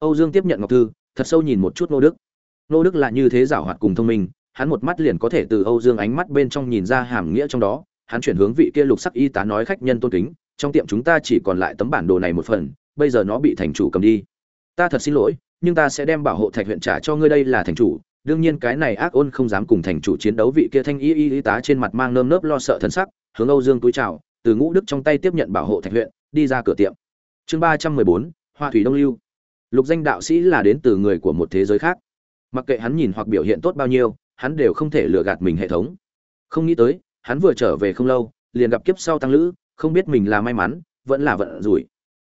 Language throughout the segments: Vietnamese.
âu dương tiếp nhận ngọc thư, thật sâu nhìn một chút nô đức. Nô đức là như thế giàu hoạt cùng thông minh, hắn một mắt liền có thể từ âu dương ánh mắt bên trong nhìn ra hàm nghĩa trong đó, hắn chuyển hướng vị kia lục sắc y tá nói khách nhân tôn kính, trong tiệm chúng ta chỉ còn lại tấm bản đồ này một phần, bây giờ nó bị thành chủ cầm đi. Ta thật xin lỗi, nhưng ta sẽ đem bảo hộ thạch huyện trả cho ngươi đây là thành chủ, đương nhiên cái này ác ôn không dám cùng thành chủ chiến đấu vị kia thanh y y y tá trên mặt mang nơm nớp lo sợ thần sắc, hướng âu dương túi chào, từ ngũ đức trong tay tiếp nhận bảo hộ thạch huyện, đi ra cửa tiệm. Chương ba trăm mười bốn, hoa thủy đông lưu lục danh đạo sĩ là đến từ người của một thế giới khác. Mặc kệ hắn nhìn hoặc biểu hiện tốt bao nhiêu, hắn đều không thể lừa gạt mình hệ thống. Không nghĩ tới, hắn vừa trở về không lâu, liền gặp kiếp sau tăng lữ, không biết mình là may mắn, vẫn là vận rủi.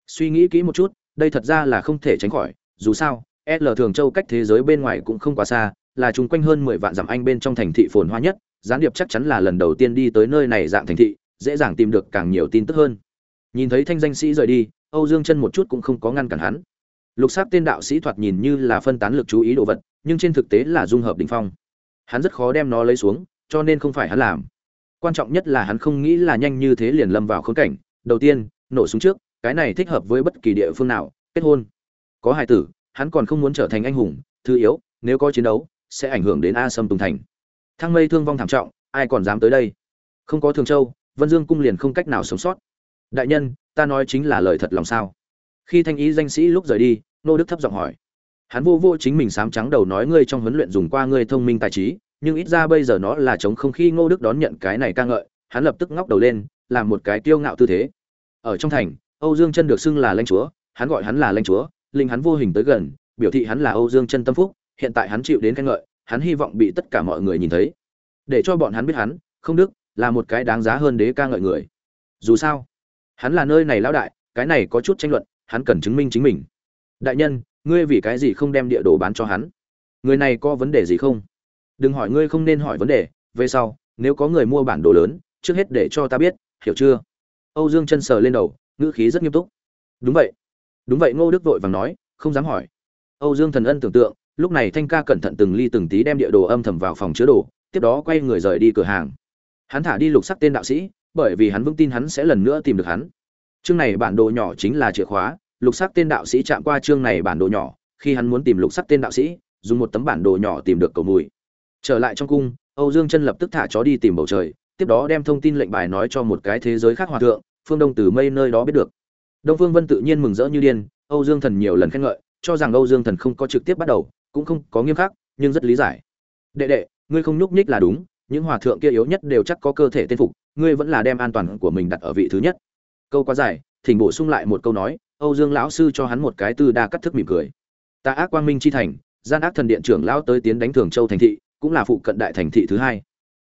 Suy nghĩ kỹ một chút, đây thật ra là không thể tránh khỏi, dù sao, l thường châu cách thế giới bên ngoài cũng không quá xa, là chung quanh hơn mười vạn dặm anh bên trong thành thị phồn hoa nhất, gián điệp chắc chắn là lần đầu tiên đi tới nơi này dạng thành thị, dễ dàng tìm được càng nhiều tin tức hơn. Nhìn thấy thanh danh sĩ rời đi, âu dương chân một chút cũng không có ngăn cản hắn lục sắc tên đạo sĩ thoạt nhìn như là phân tán lực chú ý đồ vật, nhưng trên thực tế là dung hợp đ ỉ n h phong. Hắn rất khó đem nó lấy xuống, cho nên không phải hắn làm. Quan trọng nhất là hắn không nghĩ là nhanh như thế liền lâm vào khốn cảnh. Đầu tiên, nổ súng trước, cái này thích hợp với bất kỳ địa phương nào, kết hôn. Có hài tử, hắn còn không muốn trở thành anh hùng, thứ yếu, nếu có chiến đấu, sẽ ảnh hưởng đến a sâm tùng thành. Thang mây thương vong thảm trọng, ai còn dám tới đây? Không có thường châu, vân dương cung liền không cách nào sống sót. Đại nhân, ta nói chính là lời thật lòng sao? Khi thanh ý danh sĩ lúc rời đi nô đức thấp giọng hỏi. Hắn vô vô chính mình sám trắng đầu nói ngươi trong huấn luyện dùng qua ngươi thông minh tài trí, nhưng ít ra bây giờ nó là chống không khi ngô đức đón nhận cái này ca ngợi, hắn lập tức ngóc đầu lên, làm một cái tiêu ngạo tư thế. Ở trong thành, âu dương chân được xưng là lãnh chúa, hắn gọi hắn là lãnh chúa, linh hắn vô hình tới gần, biểu thị hắn là âu dương chân tâm phúc, hiện tại hắn chịu đến khen ngợi, hắn hy vọng bị tất cả mọi người nhìn thấy. Để cho bọn hắn biết hắn, không đức, là một cái đáng giá hơn đế ca ngợi người. Dù sao, hắn là nơi này lão đại, cái này có chút tranh luận, hắn cần chứng minh chính mình đại nhân, ngươi vì cái gì không đem địa đồ bán cho hắn? Người này có vấn đề gì không? Đừng hỏi ngươi không nên hỏi vấn đề, về sau, nếu có người mua bản đồ lớn, trước hết để cho ta biết, hiểu chưa? Âu dương chân sờ lên đầu, ngữ khí rất nghiêm túc. Đúng vậy. Đúng vậy, ngô đức vội vàng nói, không dám hỏi. Âu dương thần ân tưởng tượng, lúc này thanh ca cẩn thận từng ly từng tí đem địa đồ âm thầm vào phòng chứa đồ, tiếp đó quay người rời đi cửa hàng. Hắn thả đi lục sắc tên đạo sĩ, bởi vì hắn vững tin hắn sẽ lần nữa tìm được hắn. Chương này bản đồ nhỏ chính là chìa khóa lục sắc tên đạo sĩ chạm qua chương này bản đồ nhỏ, khi hắn muốn tìm lục sắc tên đạo sĩ, dùng một tấm bản đồ nhỏ tìm được cầu mùi. Trở lại trong cung, âu dương chân lập tức thả chó đi tìm bầu trời, tiếp đó đem thông tin lệnh bài nói cho một cái thế giới khác hòa thượng, phương đông từ mây nơi đó biết được. Đông phương vân tự nhiên mừng rỡ như điên, âu dương thần nhiều lần khen ngợi, cho rằng âu dương thần không có trực tiếp bắt đầu, cũng không có nghiêm khắc, nhưng rất lý giải. Đệ đệ, ngươi không nhúc nhích là đúng, những hòa thượng kia yếu nhất đều chắc có cơ thể tên phục, ngươi vẫn là đem an toàn của mình đặt ở vị thứ nhất. Câu quá dài, thỉnh bổ sung lại một câu nói âu dương lão sư cho hắn một cái tư đa cắt thức mỉm cười. Ta ác quang minh chi thành, gian ác thần điện trưởng lão tới tiến đánh thường châu thành thị, cũng là phụ cận đại thành thị thứ hai.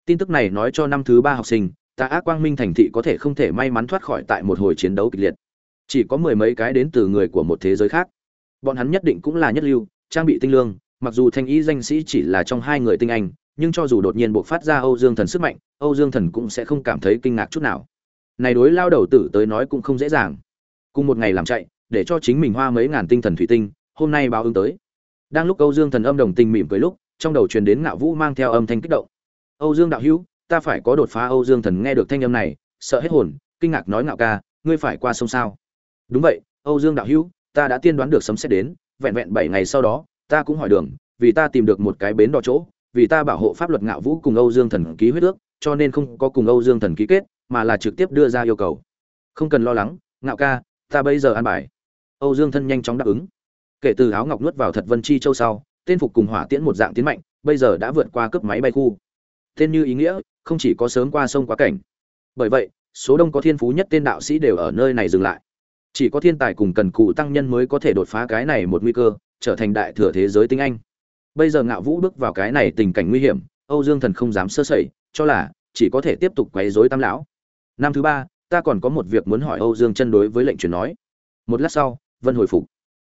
Tin tức này nói cho năm thứ ba học sinh, ta ác quang minh thành thị có thể không thể may mắn thoát khỏi tại một hồi chiến đấu kịch liệt. Chỉ có mười mấy cái đến từ người của một thế giới khác. Bọn hắn nhất định cũng là nhất lưu, trang bị tinh lương, mặc dù thanh ý danh sĩ chỉ là trong hai người tinh anh, nhưng cho dù đột nhiên bộc phát ra âu dương thần sức mạnh, âu dương thần cũng sẽ không cảm thấy kinh ngạc chút nào. Này đối lao đầu tử tới nói cũng không dễ dàng cùng một ngày làm chạy, để cho chính mình hoa mấy ngàn tinh thần thủy tinh, hôm nay báo ứng tới. Đang lúc âu dương thần âm đồng tình mỉm cười lúc, trong đầu truyền đến ngạo vũ mang theo âm thanh kích động. Âu dương đạo hữu, ta phải có đột phá. Âu dương thần nghe được thanh âm này, sợ hết hồn, kinh ngạc nói, ngạo ca, ngươi phải qua sông sao? Đúng vậy, âu dương đạo hữu, ta đã tiên đoán được sấm xét đến, vẹn vẹn bảy ngày sau đó, ta cũng hỏi đường, vì ta tìm được một cái bến đò chỗ, vì ta bảo hộ pháp luật ngạo vũ cùng âu dương thần ký huyết ước, cho nên không có cùng âu dương thần ký kết, mà là trực tiếp đưa ra yêu cầu. Không cần lo lắng, ngạo ca ta bây giờ an bài. Âu dương thân nhanh chóng đáp ứng. Kể từ áo ngọc nuốt vào thật vân chi châu sau, tên phục cùng hỏa tiễn một dạng tiến mạnh, bây giờ đã vượt qua cấp máy bay khu. Tên như ý nghĩa, không chỉ có sớm qua sông quá cảnh. Bởi vậy, số đông có thiên phú nhất tên đạo sĩ đều ở nơi này dừng lại. Chỉ có thiên tài cùng cần cụ tăng nhân mới có thể đột phá cái này một nguy cơ, trở thành đại thừa thế giới tinh anh. Bây giờ ngạo vũ bước vào cái này tình cảnh nguy hiểm, âu dương thần không dám sơ sẩy, cho là chỉ có thể tiếp tục quấy rối tam lão. Năm thứ ba ta còn có một việc muốn hỏi âu dương chân đối với lệnh truyền nói. Một lát sau, vân hồi phục.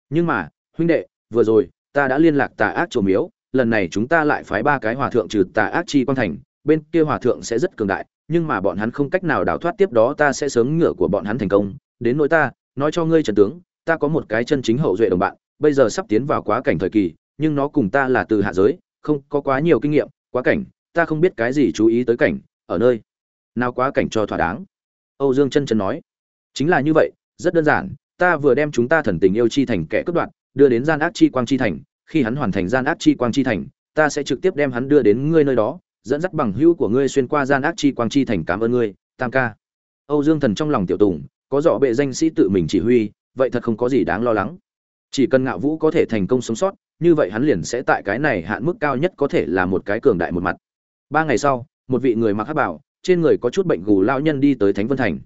Nhưng mà, huynh đệ, vừa rồi, ta đã liên lạc tà ác trổ miếu, lần này chúng ta lại phái ba cái hòa thượng trừ tà ác chi quan thành, bên kia hòa thượng sẽ rất cường đại, nhưng mà bọn hắn không cách nào đào thoát tiếp đó ta sẽ sớm ngựa của bọn hắn thành công. Đến nỗi ta, nói cho ngươi trần tướng, ta có một cái chân chính hậu duệ đồng bạn, bây giờ sắp tiến vào quá cảnh thời kỳ, nhưng nó cùng ta là từ hạ giới, không có quá nhiều kinh nghiệm, quá cảnh, ta không biết cái gì chú ý tới cảnh, ở nơi nào quá cảnh cho thỏa đáng âu dương chân chân nói. Chính là như vậy, rất đơn giản, ta vừa đem chúng ta thần tình yêu chi thành kẻ cướp đoạt, đưa đến gian ác chi quang chi thành, khi hắn hoàn thành gian ác chi quang chi thành, ta sẽ trực tiếp đem hắn đưa đến ngươi nơi đó, dẫn dắt bằng hữu của ngươi xuyên qua gian ác chi quang chi thành cảm ơn ngươi, tam ca. Âu dương thần trong lòng tiểu tùng, có rõ bệ danh sĩ tự mình chỉ huy, vậy thật không có gì đáng lo lắng. Chỉ cần ngạo vũ có thể thành công sống sót, như vậy hắn liền sẽ tại cái này hạn mức cao nhất có thể là một cái cường đại một mặt. Ba ngày sau, một vị người mặc hắc bảo trên người có chút bệnh gù lão nhân đi tới thánh vân thành.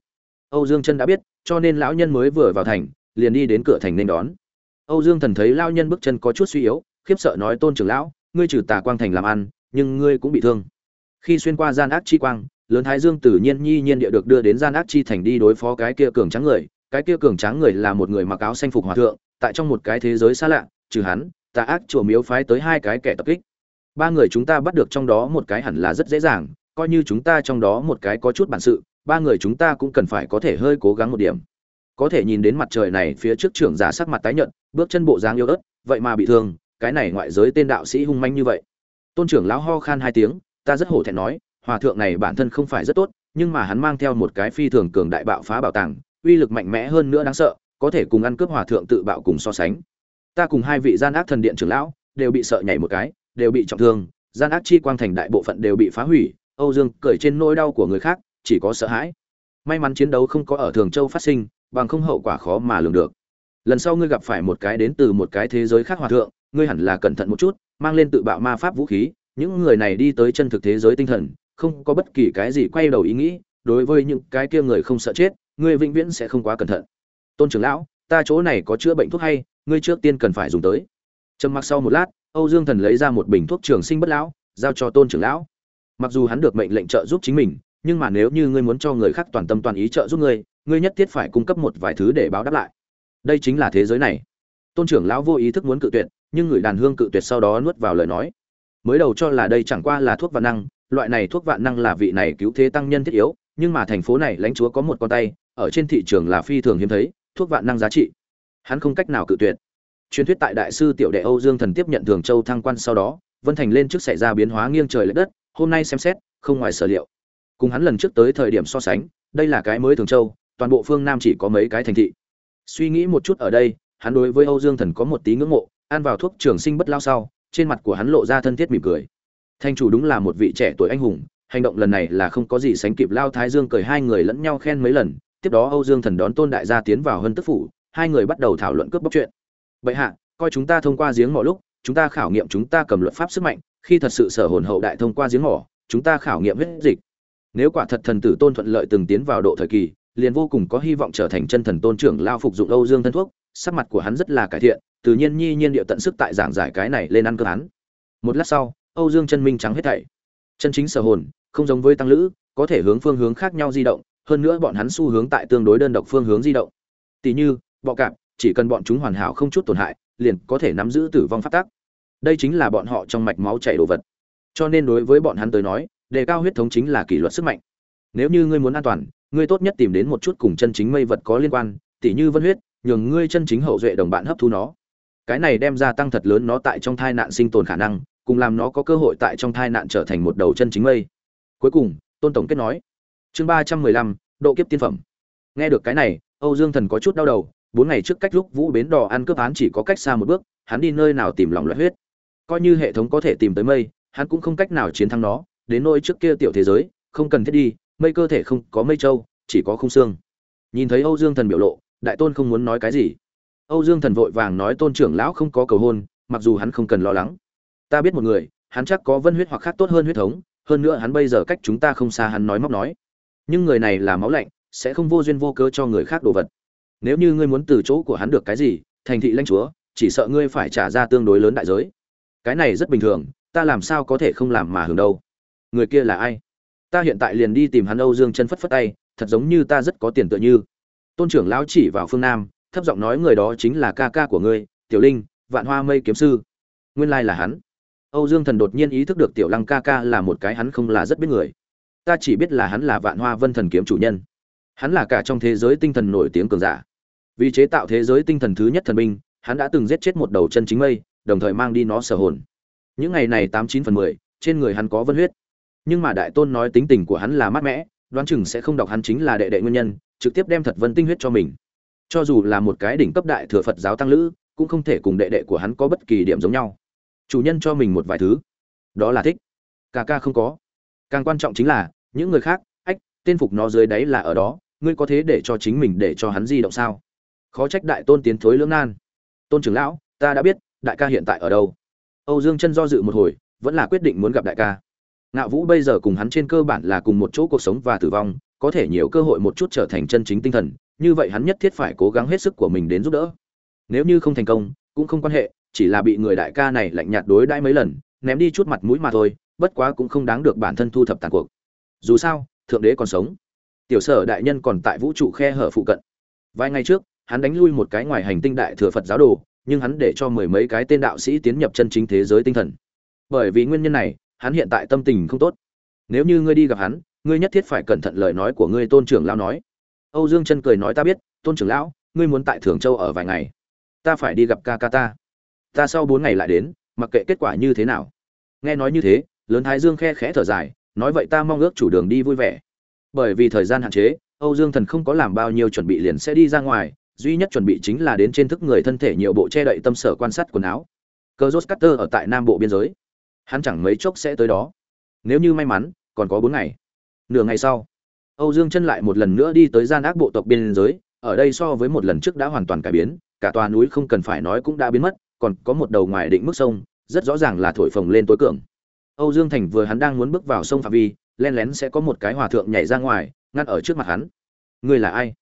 Âu dương chân đã biết, cho nên lão nhân mới vừa vào thành, liền đi đến cửa thành nên đón. Âu dương thần thấy lão nhân bước chân có chút suy yếu, khiếp sợ nói, tôn trưởng lão, ngươi trừ tà quang thành làm ăn, nhưng ngươi cũng bị thương. Khi xuyên qua gian ác chi quang, lớn thái dương tự nhiên nhi nhiên địa được đưa đến gian ác chi thành đi đối phó cái kia cường trắng người. Cái kia cường trắng người là một người mặc áo xanh phục hòa thượng, tại trong một cái thế giới xa lạ, trừ hắn, tà ác chùa miếu phái tới hai cái kẻ tập kích. Ba người chúng ta bắt được trong đó một cái hẳn là rất dễ dàng coi như chúng ta trong đó một cái có chút bản sự, ba người chúng ta cũng cần phải có thể hơi cố gắng một điểm. Có thể nhìn đến mặt trời này phía trước trưởng giả sắc mặt tái nhợt, bước chân bộ dáng yếu ớt, vậy mà bị thương, cái này ngoại giới tên đạo sĩ hung manh như vậy. Tôn trưởng lão ho khan hai tiếng, ta rất hổ thẹn nói, hòa thượng này bản thân không phải rất tốt, nhưng mà hắn mang theo một cái phi thường cường đại bạo phá bảo tàng, uy lực mạnh mẽ hơn nữa đáng sợ, có thể cùng ăn cướp hòa thượng tự bạo cùng so sánh. Ta cùng hai vị gian ác thần điện trưởng lão, đều bị sợ nhảy một cái, đều bị trọng thương, gian ác chi quang thành đại bộ phận đều bị phá hủy âu dương cởi trên nỗi đau của người khác, chỉ có sợ hãi. May mắn chiến đấu không có ở thường châu phát sinh, bằng không hậu quả khó mà lường được. Lần sau ngươi gặp phải một cái đến từ một cái thế giới khác hòa thượng, ngươi hẳn là cẩn thận một chút, mang lên tự bạo ma pháp vũ khí, những người này đi tới chân thực thế giới tinh thần, không có bất kỳ cái gì quay đầu ý nghĩ, đối với những cái kia người không sợ chết, ngươi vĩnh viễn sẽ không quá cẩn thận. Tôn trưởng lão, ta chỗ này có chữa bệnh thuốc hay, ngươi trước tiên cần phải dùng tới. Trầm mặc sau một lát, âu dương thần lấy ra một bình thuốc trường sinh bất lão, giao cho tôn trưởng lão mặc dù hắn được mệnh lệnh trợ giúp chính mình, nhưng mà nếu như ngươi muốn cho người khác toàn tâm toàn ý trợ giúp ngươi ngươi nhất thiết phải cung cấp một vài thứ để báo đáp lại. Đây chính là thế giới này. Tôn trưởng lão vô ý thức muốn cự tuyệt, nhưng người đàn hương cự tuyệt sau đó nuốt vào lời nói. Mới đầu cho là đây chẳng qua là thuốc vạn năng, loại này thuốc vạn năng là vị này cứu thế tăng nhân thiết yếu, nhưng mà thành phố này lãnh chúa có một con tay, ở trên thị trường là phi thường hiếm thấy, thuốc vạn năng giá trị. Hắn không cách nào cự tuyệt. Truyền thuyết tại đại sư tiểu đệ âu dương thần tiếp nhận thường châu thăng quan sau đó, vân thành lên trước xảy ra biến hóa nghiêng trời l ệ đất hôm nay xem xét, không ngoài sở liệu. Cùng hắn lần trước tới thời điểm so sánh, đây là cái mới thường châu, toàn bộ phương nam chỉ có mấy cái thành thị. Suy nghĩ một chút ở đây, hắn đối với âu dương thần có một tí ngưỡng mộ, ăn vào thuốc trường sinh bất lao sau, trên mặt của hắn lộ ra thân thiết mỉm cười. Thanh chủ đúng là một vị trẻ tuổi anh hùng, hành động lần này là không có gì sánh kịp lao thái dương cười hai người lẫn nhau khen mấy lần, tiếp đó âu dương thần đón tôn đại gia tiến vào hơn tức phủ, hai người bắt đầu thảo luận cướp bóc chuyện. Bệ hạ, coi chúng ta thông qua giếng mọi lúc, chúng ta khảo nghiệm chúng ta cầm luật pháp sức mạnh khi thật sự sở hồn hậu đại thông qua giếng mỏ, chúng ta khảo nghiệm huyết dịch. Nếu quả thật thần tử tôn thuận lợi từng tiến vào độ thời kỳ, liền vô cùng có hy vọng trở thành chân thần tôn trưởng lao phục dụng âu dương thân thuốc, sắc mặt của hắn rất là cải thiện, tự nhiên nhi nhiên điệu tận sức tại giảng giải cái này lên ăn cơ hắn. Một lát sau, âu dương chân minh trắng hết thảy. Chân chính sở hồn, không giống với tăng lữ, có thể hướng phương hướng khác nhau di động, hơn nữa bọn hắn xu hướng tại tương đối đơn độc phương hướng di động. Tỷ như, bọ cạp, chỉ cần bọn chúng hoàn hảo không chút tổn hại, liền có thể nắm giữ tử vong phát tác đây chính là bọn họ trong mạch máu chảy đồ vật. Cho nên đối với bọn hắn tới nói, đề cao huyết thống chính là kỷ luật sức mạnh. Nếu như ngươi muốn an toàn, ngươi tốt nhất tìm đến một chút cùng chân chính mây vật có liên quan, tỉ như vân huyết, nhường ngươi chân chính hậu duệ đồng bạn hấp thu nó. Cái này đem ra tăng thật lớn nó tại trong thai nạn sinh tồn khả năng, cùng làm nó có cơ hội tại trong thai nạn trở thành một đầu chân chính mây. Cuối cùng, tôn tổng kết nói, chương ba trăm mười lăm, độ kiếp tiên phẩm. Nghe được cái này, âu dương thần có chút đau đầu, bốn ngày trước cách lúc vũ bến đò ăn cướp án chỉ có cách xa một bước, hắn đi nơi nào tìm lòng loại huyết coi như hệ thống có thể tìm tới mây, hắn cũng không cách nào chiến thắng nó, đến nỗi trước kia tiểu thế giới, không cần thiết đi, mây cơ thể không có mây trâu chỉ có không xương. Nhìn thấy âu dương thần biểu lộ, đại tôn không muốn nói cái gì. Âu dương thần vội vàng nói tôn trưởng lão không có cầu hôn, mặc dù hắn không cần lo lắng. Ta biết một người, hắn chắc có vân huyết hoặc khác tốt hơn huyết thống, hơn nữa hắn bây giờ cách chúng ta không xa hắn nói móc nói. Nhưng người này là máu lạnh, sẽ không vô duyên vô cớ cho người khác đồ vật. Nếu như ngươi muốn từ chỗ của hắn được cái gì, thành thị lãnh chúa, chỉ sợ ngươi phải trả ra tương đối lớn đại giới cái này rất bình thường, ta làm sao có thể không làm mà hưởng đâu. Người kia là ai? Ta hiện tại liền đi tìm hắn âu dương chân phất phất tay, thật giống như ta rất có tiền tựa như. Tôn trưởng lão chỉ vào phương nam, thấp giọng nói người đó chính là ca ca của ngươi, tiểu linh, vạn hoa mây kiếm sư. Nguyên lai là hắn. Âu dương thần đột nhiên ý thức được tiểu lăng ca ca là một cái hắn không là rất biết người. Ta chỉ biết là hắn là vạn hoa vân thần kiếm chủ nhân. Hắn là cả trong thế giới tinh thần nổi tiếng cường giả. Vì chế tạo thế giới tinh thần thứ nhất thần binh, hắn đã từng giết chết một đầu chân chính mây đồng thời mang đi nó sở hồn. Những ngày này tám chín phần mười, trên người hắn có vân huyết. Nhưng mà đại tôn nói tính tình của hắn là mát mẽ đoán chừng sẽ không đọc hắn chính là đệ đệ nguyên nhân, trực tiếp đem thật vân tinh huyết cho mình. Cho dù là một cái đỉnh cấp đại thừa phật giáo tăng lữ, cũng không thể cùng đệ đệ của hắn có bất kỳ điểm giống nhau. Chủ nhân cho mình một vài thứ. Đó là thích. Ca ca không có. Càng quan trọng chính là, những người khác, ách, tên phục nó dưới đáy là ở đó, ngươi có thế để cho chính mình để cho hắn di động sao? Khó trách đại tôn tiến thối lưỡng nan. Tôn trưởng lão, ta đã biết đại ca hiện tại ở đâu? Âu dương chân do dự một hồi, vẫn là quyết định muốn gặp đại ca. Ngạo vũ bây giờ cùng hắn trên cơ bản là cùng một chỗ cuộc sống và tử vong, có thể nhiều cơ hội một chút trở thành chân chính tinh thần, như vậy hắn nhất thiết phải cố gắng hết sức của mình đến giúp đỡ. Nếu như không thành công, cũng không quan hệ, chỉ là bị người đại ca này lạnh nhạt đối đãi mấy lần, ném đi chút mặt mũi mà thôi, bất quá cũng không đáng được bản thân thu thập tàn cuộc. Dù sao, thượng đế còn sống. Tiểu sở đại nhân còn tại vũ trụ khe hở phụ cận. Vài ngày trước, hắn đánh lui một cái ngoài hành tinh đại thừa phật giáo đồ nhưng hắn để cho mười mấy cái tên đạo sĩ tiến nhập chân chính thế giới tinh thần. Bởi vì nguyên nhân này, hắn hiện tại tâm tình không tốt. Nếu như ngươi đi gặp hắn, ngươi nhất thiết phải cẩn thận lời nói của ngươi tôn trưởng lão nói. Âu dương chân cười nói ta biết, tôn trưởng lão, ngươi muốn tại thường châu ở vài ngày. Ta phải đi gặp ca ca ta. Ta sau bốn ngày lại đến, mặc kệ kết quả như thế nào. Nghe nói như thế, lớn thái dương khe khẽ thở dài, nói vậy ta mong ước chủ đường đi vui vẻ. Bởi vì thời gian hạn chế, âu dương thần không có làm bao nhiêu chuẩn bị liền sẽ đi ra ngoài duy nhất chuẩn bị chính là đến trên thức người thân thể nhiều bộ che đậy tâm sở quan sát quần áo. Cờ rốt cutter ở tại nam bộ biên giới. Hắn chẳng mấy chốc sẽ tới đó. Nếu như may mắn, còn có bốn ngày. Nửa ngày sau, âu dương chân lại một lần nữa đi tới gian ác bộ tộc biên giới. Ở đây so với một lần trước đã hoàn toàn cải biến, cả tòa núi không cần phải nói cũng đã biến mất, còn có một đầu ngoài định mức sông, rất rõ ràng là thổi phồng lên tối cường. Âu dương thành vừa hắn đang muốn bước vào sông phạm vi len lén sẽ có một cái hòa thượng nhảy ra ngoài, ngăn ở trước mặt hắn. Ngươi là ai?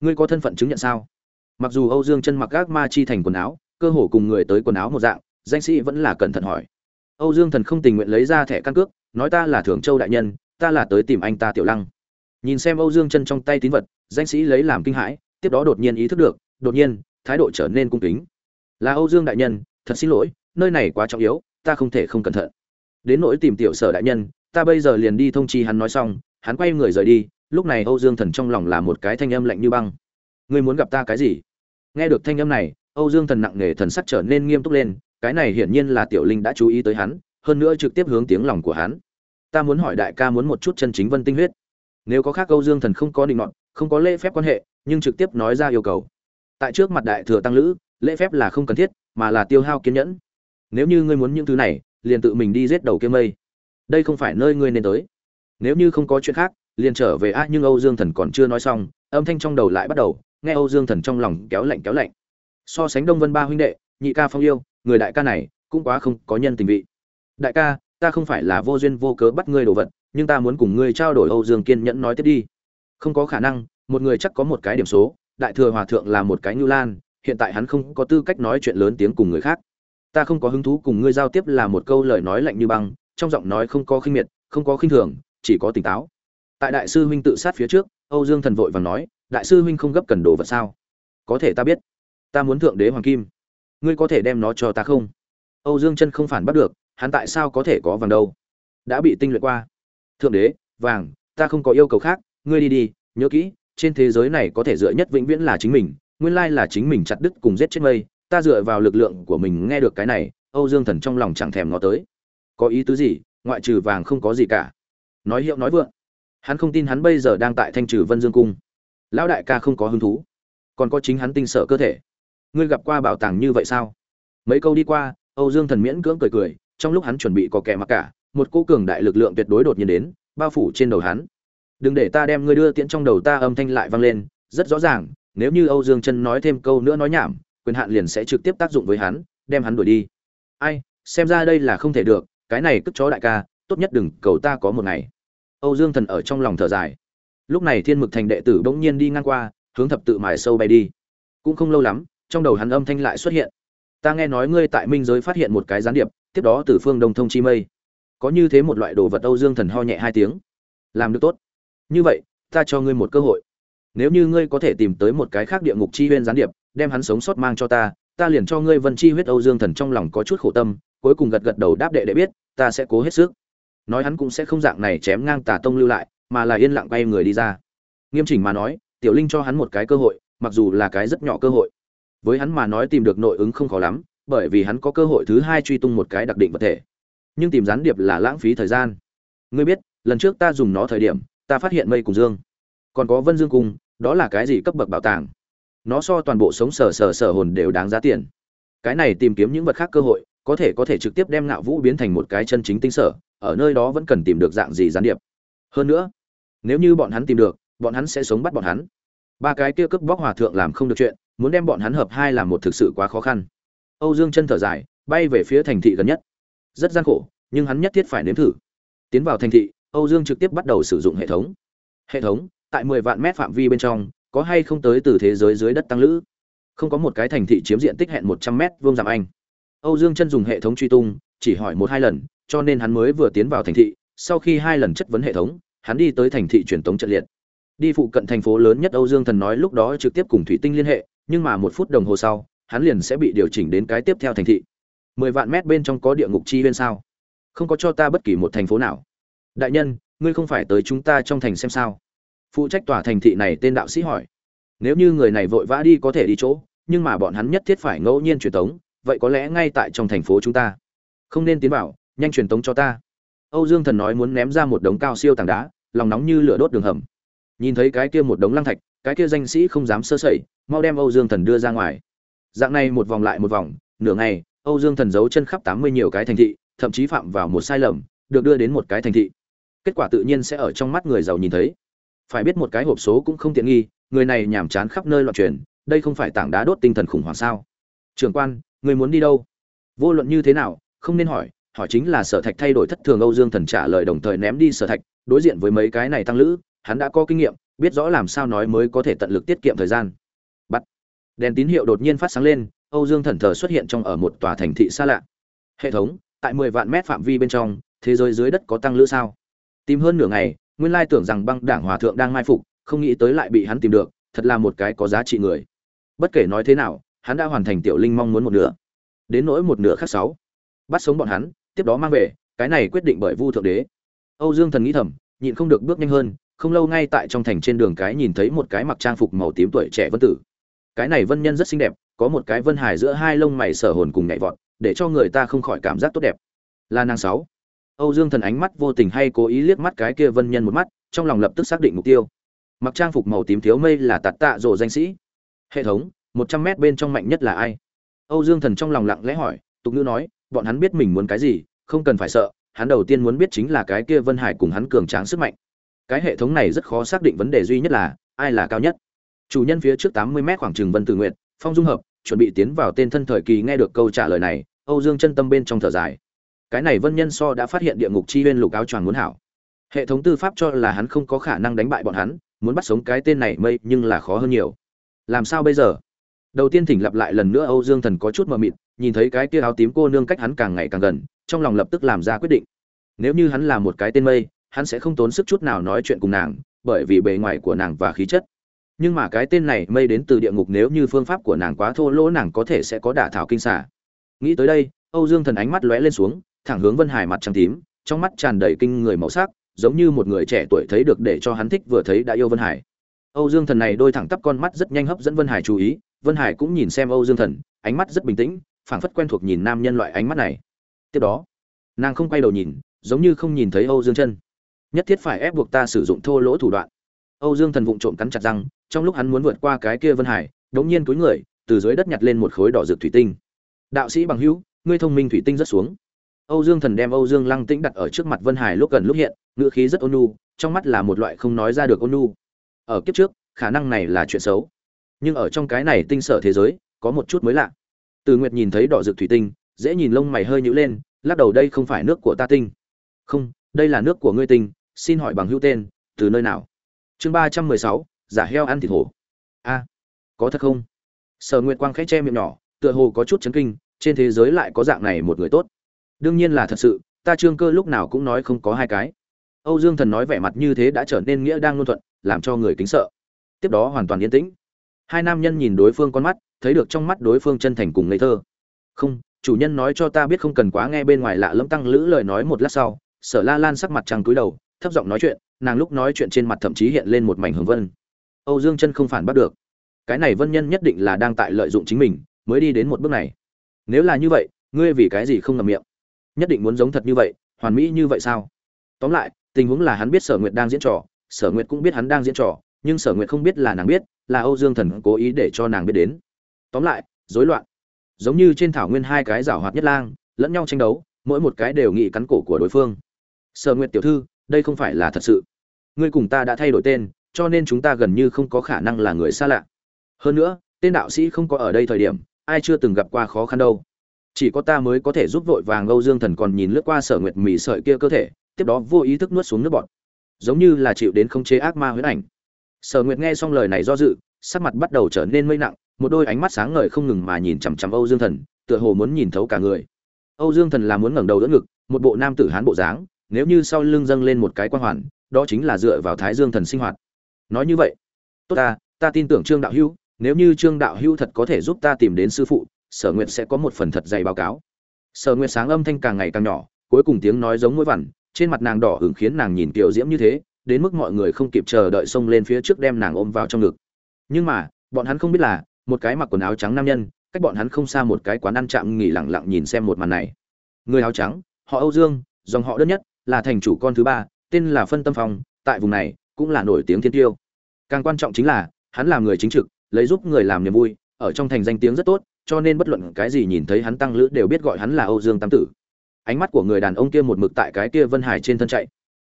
Ngươi có thân phận chứng nhận sao? Mặc dù âu dương chân mặc gác ma chi thành quần áo, cơ hồ cùng người tới quần áo một dạng, danh sĩ vẫn là cẩn thận hỏi. Âu dương thần không tình nguyện lấy ra thẻ căn cước, nói ta là thường châu đại nhân, ta là tới tìm anh ta tiểu lăng. Nhìn xem âu dương chân trong tay tín vật, danh sĩ lấy làm kinh hãi, tiếp đó đột nhiên ý thức được, đột nhiên, thái độ trở nên cung kính. Là âu dương đại nhân, thật xin lỗi, nơi này quá trọng yếu, ta không thể không cẩn thận. Đến nỗi tìm tiểu sở đại nhân, ta bây giờ liền đi thông chi hắn nói xong, hắn quay người rời đi, lúc này âu dương thần trong lòng là một cái thanh âm lạnh như băng. Ngươi muốn gặp ta cái gì? Nghe được thanh âm này âu dương thần nặng nề thần sắc trở nên nghiêm túc lên cái này hiển nhiên là tiểu linh đã chú ý tới hắn hơn nữa trực tiếp hướng tiếng lòng của hắn. Ta muốn hỏi đại ca muốn một chút chân chính vân tinh huyết. Nếu có khác âu dương thần không có định nọt, không có lễ phép quan hệ nhưng trực tiếp nói ra yêu cầu. Tại trước mặt đại thừa tăng lữ lễ phép là không cần thiết mà là tiêu hao kiên nhẫn. Nếu như ngươi muốn những thứ này liền tự mình đi giết đầu kia mây. Đây không phải nơi ngươi nên tới. Nếu như không có chuyện khác liền trở về. A nhưng âu dương thần còn chưa nói xong âm thanh trong đầu lại bắt đầu nghe âu dương thần trong lòng kéo lạnh kéo lạnh. So sánh đông vân ba huynh đệ, nhị ca phong yêu, người đại ca này cũng quá không có nhân tình vị. Đại ca, ta không phải là vô duyên vô cớ bắt ngươi đồ vật, nhưng ta muốn cùng ngươi trao đổi âu dương kiên nhẫn nói tiếp đi. Không có khả năng, một người chắc có một cái điểm số, đại thừa hòa thượng là một cái ngưu lan, hiện tại hắn không có tư cách nói chuyện lớn tiếng cùng người khác. Ta không có hứng thú cùng ngươi giao tiếp là một câu lời nói lạnh như băng, trong giọng nói không có khinh miệt, không có khinh thường, chỉ có tỉnh táo. Tại đại sư huynh tự sát phía trước, âu dương thần vội vàng nói đại sư huynh không gấp cần đồ vật sao? Có thể ta biết. Ta muốn thượng đế hoàng kim. Ngươi có thể đem nó cho ta không? Âu dương chân không phản bắt được, hắn tại sao có thể có vàng đâu? Đã bị tinh luyện qua. Thượng đế, vàng, ta không có yêu cầu khác. Ngươi đi đi, nhớ kỹ, trên thế giới này có thể dựa nhất vĩnh viễn là chính mình, nguyên lai là chính mình chặt đứt cùng giết chết mây. Ta dựa vào lực lượng của mình nghe được cái này, âu dương thần trong lòng chẳng thèm ngó tới. Có ý tứ gì? Ngoại trừ vàng không có gì cả. Nói hiệu nói vượng. Hắn không tin hắn bây giờ đang tại thanh trừ vân dương cung lão đại ca không có hứng thú. Còn có chính hắn tinh sợ cơ thể. Ngươi gặp qua bảo tàng như vậy sao? Mấy câu đi qua, âu dương thần miễn cưỡng cười cười, trong lúc hắn chuẩn bị có kẻ mặc cả, một cô cường đại lực lượng tuyệt đối đột nhiên đến, bao phủ trên đầu hắn. Đừng để ta đem ngươi đưa tiễn trong đầu ta âm thanh lại vang lên, rất rõ ràng, nếu như âu dương chân nói thêm câu nữa nói nhảm, quyền hạn liền sẽ trực tiếp tác dụng với hắn, đem hắn đuổi đi. Ai, xem ra đây là không thể được, cái này cất chó đại ca, tốt nhất đừng cầu ta có một ngày. Âu dương thần ở trong lòng thở dài lúc này thiên mực thành đệ tử bỗng nhiên đi ngang qua, hướng thập tự mài sâu bay đi. Cũng không lâu lắm, trong đầu hắn âm thanh lại xuất hiện. Ta nghe nói ngươi tại minh giới phát hiện một cái gián điệp, tiếp đó từ phương đông thông chi mây. Có như thế một loại đồ vật âu dương thần ho nhẹ hai tiếng. Làm được tốt. Như vậy, ta cho ngươi một cơ hội. Nếu như ngươi có thể tìm tới một cái khác địa ngục chi huyên gián điệp, đem hắn sống sót mang cho ta ta liền cho ngươi vân chi huyết âu dương thần trong lòng có chút khổ tâm, cuối cùng gật gật đầu đáp đệ đệ biết, ta sẽ cố hết sức. Nói hắn cũng sẽ không dạng này chém ngang tà tông lưu lại mà là yên lặng bay người đi ra. Nghiêm chỉnh mà nói, tiểu linh cho hắn một cái cơ hội, mặc dù là cái rất nhỏ cơ hội. Với hắn mà nói tìm được nội ứng không khó lắm, bởi vì hắn có cơ hội thứ hai truy tung một cái đặc định vật thể. Nhưng tìm gián điệp là lãng phí thời gian. Ngươi biết, lần trước ta dùng nó thời điểm, ta phát hiện mây cùng dương. Còn có vân dương cung đó là cái gì cấp bậc bảo tàng? Nó so toàn bộ sống sờ sờ sờ hồn đều đáng giá tiền. Cái này tìm kiếm những vật khác cơ hội, có thể có thể trực tiếp đem ngạo vũ biến thành một cái chân chính tinh sở, ở nơi đó vẫn cần tìm được dạng gì gián điệp. Hơn nữa nếu như bọn hắn tìm được, bọn hắn sẽ sống bắt bọn hắn. Ba cái kia cướp bóc hòa thượng làm không được chuyện, muốn đem bọn hắn hợp hai làm một thực sự quá khó khăn. Âu dương chân thở dài, bay về phía thành thị gần nhất. Rất gian khổ, nhưng hắn nhất thiết phải nếm thử. Tiến vào thành thị, âu dương trực tiếp bắt đầu sử dụng hệ thống. Hệ thống, tại mười vạn mét phạm vi bên trong, có hay không tới từ thế giới dưới đất tăng lữ? Không có một cái thành thị chiếm diện tích hẹn một trăm mét vuông giảm anh. Âu dương chân dùng hệ thống truy tung, chỉ hỏi một hai lần, cho nên hắn mới vừa tiến vào thành thị, sau khi hai lần chất vấn hệ thống hắn đi tới thành thị truyền tống trận liệt. Đi phụ cận thành phố lớn nhất âu dương thần nói lúc đó trực tiếp cùng thủy tinh liên hệ, nhưng mà một phút đồng hồ sau, hắn liền sẽ bị điều chỉnh đến cái tiếp theo thành thị. Mười vạn mét bên trong có địa ngục chi viên sao? Không có cho ta bất kỳ một thành phố nào. Đại nhân, ngươi không phải tới chúng ta trong thành xem sao? Phụ trách tòa thành thị này tên đạo sĩ hỏi. Nếu như người này vội vã đi có thể đi chỗ, nhưng mà bọn hắn nhất thiết phải ngẫu nhiên truyền tống, vậy có lẽ ngay tại trong thành phố chúng ta. Không nên tiến vào, nhanh truyền tống cho ta âu dương thần nói muốn ném ra một đống cao siêu tảng đá, lòng nóng như lửa đốt đường hầm. Nhìn thấy cái kia một đống lăng thạch, cái kia danh sĩ không dám sơ sẩy, mau đem âu dương thần đưa ra ngoài. Dạng này một vòng lại một vòng, nửa ngày, âu dương thần giấu chân khắp tám mươi nhiều cái thành thị, thậm chí phạm vào một sai lầm, được đưa đến một cái thành thị. Kết quả tự nhiên sẽ ở trong mắt người giàu nhìn thấy. Phải biết một cái hộp số cũng không tiện nghi, người này nhảm chán khắp nơi loạn truyền, đây không phải tảng đá đốt tinh thần khủng hoảng sao? Trưởng quan, người muốn đi đâu? Vô luận như thế nào, không nên hỏi hỏi chính là sở thạch thay đổi thất thường âu dương thần trả lời đồng thời ném đi sở thạch, đối diện với mấy cái này tăng lữ, hắn đã có kinh nghiệm, biết rõ làm sao nói mới có thể tận lực tiết kiệm thời gian. Bắt. Đèn tín hiệu đột nhiên phát sáng lên, âu dương thần thờ xuất hiện trong ở một tòa thành thị xa lạ. Hệ thống, tại mười vạn mét phạm vi bên trong, thế giới dưới đất có tăng lữ sao? Tìm hơn nửa ngày, nguyên lai tưởng rằng băng đảng hòa thượng đang mai phục, không nghĩ tới lại bị hắn tìm được, thật là một cái có giá trị người. Bất kể nói thế nào, hắn đã hoàn thành tiểu linh mong muốn một nửa. Đến nỗi một nửa khác sáu. Bắt sống bọn hắn tiếp đó mang về, cái này quyết định bởi vu thượng đế. Âu dương thần nghĩ thầm, nhịn không được bước nhanh hơn, không lâu ngay tại trong thành trên đường cái nhìn thấy một cái mặc trang phục màu tím tuổi trẻ vân tử. Cái này vân nhân rất xinh đẹp, có một cái vân hài giữa hai lông mày sở hồn cùng nhảy vọt, để cho người ta không khỏi cảm giác tốt đẹp. Là nàng sáu. Âu dương thần ánh mắt vô tình hay cố ý liếc mắt cái kia vân nhân một mắt, trong lòng lập tức xác định mục tiêu. Mặc trang phục màu tím thiếu mây là tạt tạ rộ danh sĩ. Hệ thống, một trăm mét bên trong mạnh nhất là ai? Âu dương thần trong lòng lặng lẽ hỏi, tục ngữ nói, bọn hắn biết mình muốn cái gì không cần phải sợ, hắn đầu tiên muốn biết chính là cái kia vân hải cùng hắn cường tráng sức mạnh. Cái hệ thống này rất khó xác định vấn đề duy nhất là, ai là cao nhất. Chủ nhân phía trước tám mươi mét khoảng trừng vân tử nguyện phong dung hợp, chuẩn bị tiến vào tên thân thời kỳ nghe được câu trả lời này, âu dương chân tâm bên trong thở dài. Cái này vân nhân so đã phát hiện địa ngục chi huyên lục áo choàng muốn hảo. Hệ thống tư pháp cho là hắn không có khả năng đánh bại bọn hắn, muốn bắt sống cái tên này mây nhưng là khó hơn nhiều. Làm sao bây giờ? Đầu tiên thỉnh lặp lại lần nữa âu dương thần có chút mờ mịt nhìn thấy cái kia áo tím cô nương cách hắn càng ngày càng gần, trong lòng lập tức làm ra quyết định. Nếu như hắn là một cái tên mây, hắn sẽ không tốn sức chút nào nói chuyện cùng nàng, bởi vì bề ngoài của nàng và khí chất. Nhưng mà cái tên này mây đến từ địa ngục nếu như phương pháp của nàng quá thô lỗ nàng có thể sẽ có đả thảo kinh xả. Nghĩ tới đây, âu dương thần ánh mắt lóe lên xuống, thẳng hướng vân hải mặt trắng tím, trong mắt tràn đầy kinh người màu sắc, giống như một người trẻ tuổi thấy được để cho hắn thích vừa thấy đã yêu vân hải. Âu dương thần này đôi thẳng tắp con mắt rất nhanh hấp dẫn vân hải chú ý, vân hải cũng nhìn xem âu dương thần, ánh mắt rất bình tĩnh phảng phất quen thuộc nhìn nam nhân loại ánh mắt này. Tiếp đó, nàng không quay đầu nhìn, giống như không nhìn thấy âu dương chân. Nhất thiết phải ép buộc ta sử dụng thô lỗ thủ đoạn. Âu dương thần vụng trộm cắn chặt răng, trong lúc hắn muốn vượt qua cái kia vân hải đống nhiên túi người, từ dưới đất nhặt lên một khối đỏ rực thủy tinh. Đạo sĩ bằng hữu, ngươi thông minh thủy tinh rất xuống. Âu dương thần đem âu dương lăng tĩnh đặt ở trước mặt vân hải lúc gần lúc hiện, ngữ khí rất ôn nhu, trong mắt là một loại không nói ra được ôn nhu. Ở kiếp trước, khả năng này là chuyện xấu. Nhưng ở trong cái này tinh sở thế giới, có một chút mới lạ từ nguyệt nhìn thấy đỏ rực thủy tinh, dễ nhìn lông mày hơi nhíu lên, lắc đầu, đây không phải nước của ta tinh. Không, đây là nước của ngươi tinh, xin hỏi bằng hữu tên, từ nơi nào? Chương ba trăm mười sáu, giả heo ăn thịt hổ. A, có thật không? Sở nguyệt quang khẽ che miệng nhỏ, tựa hồ có chút chấn kinh, trên thế giới lại có dạng này một người tốt. Đương nhiên là thật sự, ta trương cơ lúc nào cũng nói không có hai cái. Âu dương thần nói vẻ mặt như thế đã trở nên nghĩa đang ngôn thuận, làm cho người kính sợ. Tiếp đó hoàn toàn yên tĩnh. Hai nam nhân nhìn đối phương con mắt thấy được trong mắt đối phương chân thành cùng ngây thơ. Không, chủ nhân nói cho ta biết không cần quá nghe bên ngoài lạ lẫm tăng lữ lời nói một lát sau. Sở la lan sắc mặt trăng cúi đầu, thấp giọng nói chuyện, nàng lúc nói chuyện trên mặt thậm chí hiện lên một mảnh hồng vân. Âu dương chân không phản bắt được. Cái này vân nhân nhất định là đang tại lợi dụng chính mình, mới đi đến một bước này. Nếu là như vậy, ngươi vì cái gì không ngậm miệng? Nhất định muốn giống thật như vậy, hoàn mỹ như vậy sao? Tóm lại, tình huống là hắn biết sở nguyệt đang diễn trò, sở nguyệt cũng biết hắn đang diễn trò, nhưng sở nguyệt không biết là nàng biết, là âu dương thần cố ý để cho nàng biết đến tóm lại, rối loạn. Giống như trên thảo nguyên hai cái rảo hoạt nhất lang, lẫn nhau tranh đấu, mỗi một cái đều nghĩ cắn cổ của đối phương. Sở nguyệt tiểu thư, đây không phải là thật sự. Ngươi cùng ta đã thay đổi tên, cho nên chúng ta gần như không có khả năng là người xa lạ. Hơn nữa, tên đạo sĩ không có ở đây thời điểm, ai chưa từng gặp qua khó khăn đâu. Chỉ có ta mới có thể giúp vội vàng âu dương thần còn nhìn lướt qua sở nguyệt mì sợi kia cơ thể, tiếp đó vô ý thức nuốt xuống nước bọt. Giống như là chịu đến không chế ác ma huyết ảnh. Sở nguyệt nghe xong lời này do dự, sắc mặt bắt đầu trở nên mây nặng một đôi ánh mắt sáng ngời không ngừng mà nhìn chằm chằm âu dương thần, tựa hồ muốn nhìn thấu cả người. Âu dương thần là muốn ngẩng đầu đỡ ngực, một bộ nam tử hán bộ dáng, nếu như sau lưng dâng lên một cái quan hoàn, đó chính là dựa vào thái dương thần sinh hoạt. Nói như vậy, tốt ta ta tin tưởng trương đạo hữu, nếu như trương đạo hữu thật có thể giúp ta tìm đến sư phụ, sở nguyệt sẽ có một phần thật dày báo cáo. Sở nguyệt sáng âm thanh càng ngày càng nhỏ, cuối cùng tiếng nói giống mũi vằn, trên mặt nàng đỏ hửng khiến nàng nhìn tiểu diễm như thế, đến mức mọi người không kịp chờ đợi xông lên phía trước đem nàng ôm vào trong ngực. Nhưng mà, bọn hắn không biết là một cái mặc quần áo trắng nam nhân, cách bọn hắn không xa một cái quán ăn chạm nghỉ lặng lặng nhìn xem một màn này. Người áo trắng, họ âu dương, dòng họ đơn nhất, là thành chủ con thứ ba, tên là phân tâm phong, tại vùng này cũng là nổi tiếng thiên tiêu. Càng quan trọng chính là, hắn là người chính trực, lấy giúp người làm niềm vui, ở trong thành danh tiếng rất tốt, cho nên bất luận cái gì nhìn thấy hắn tăng lữ đều biết gọi hắn là âu dương tam tử. Ánh mắt của người đàn ông kia một mực tại cái kia vân hải trên thân chạy.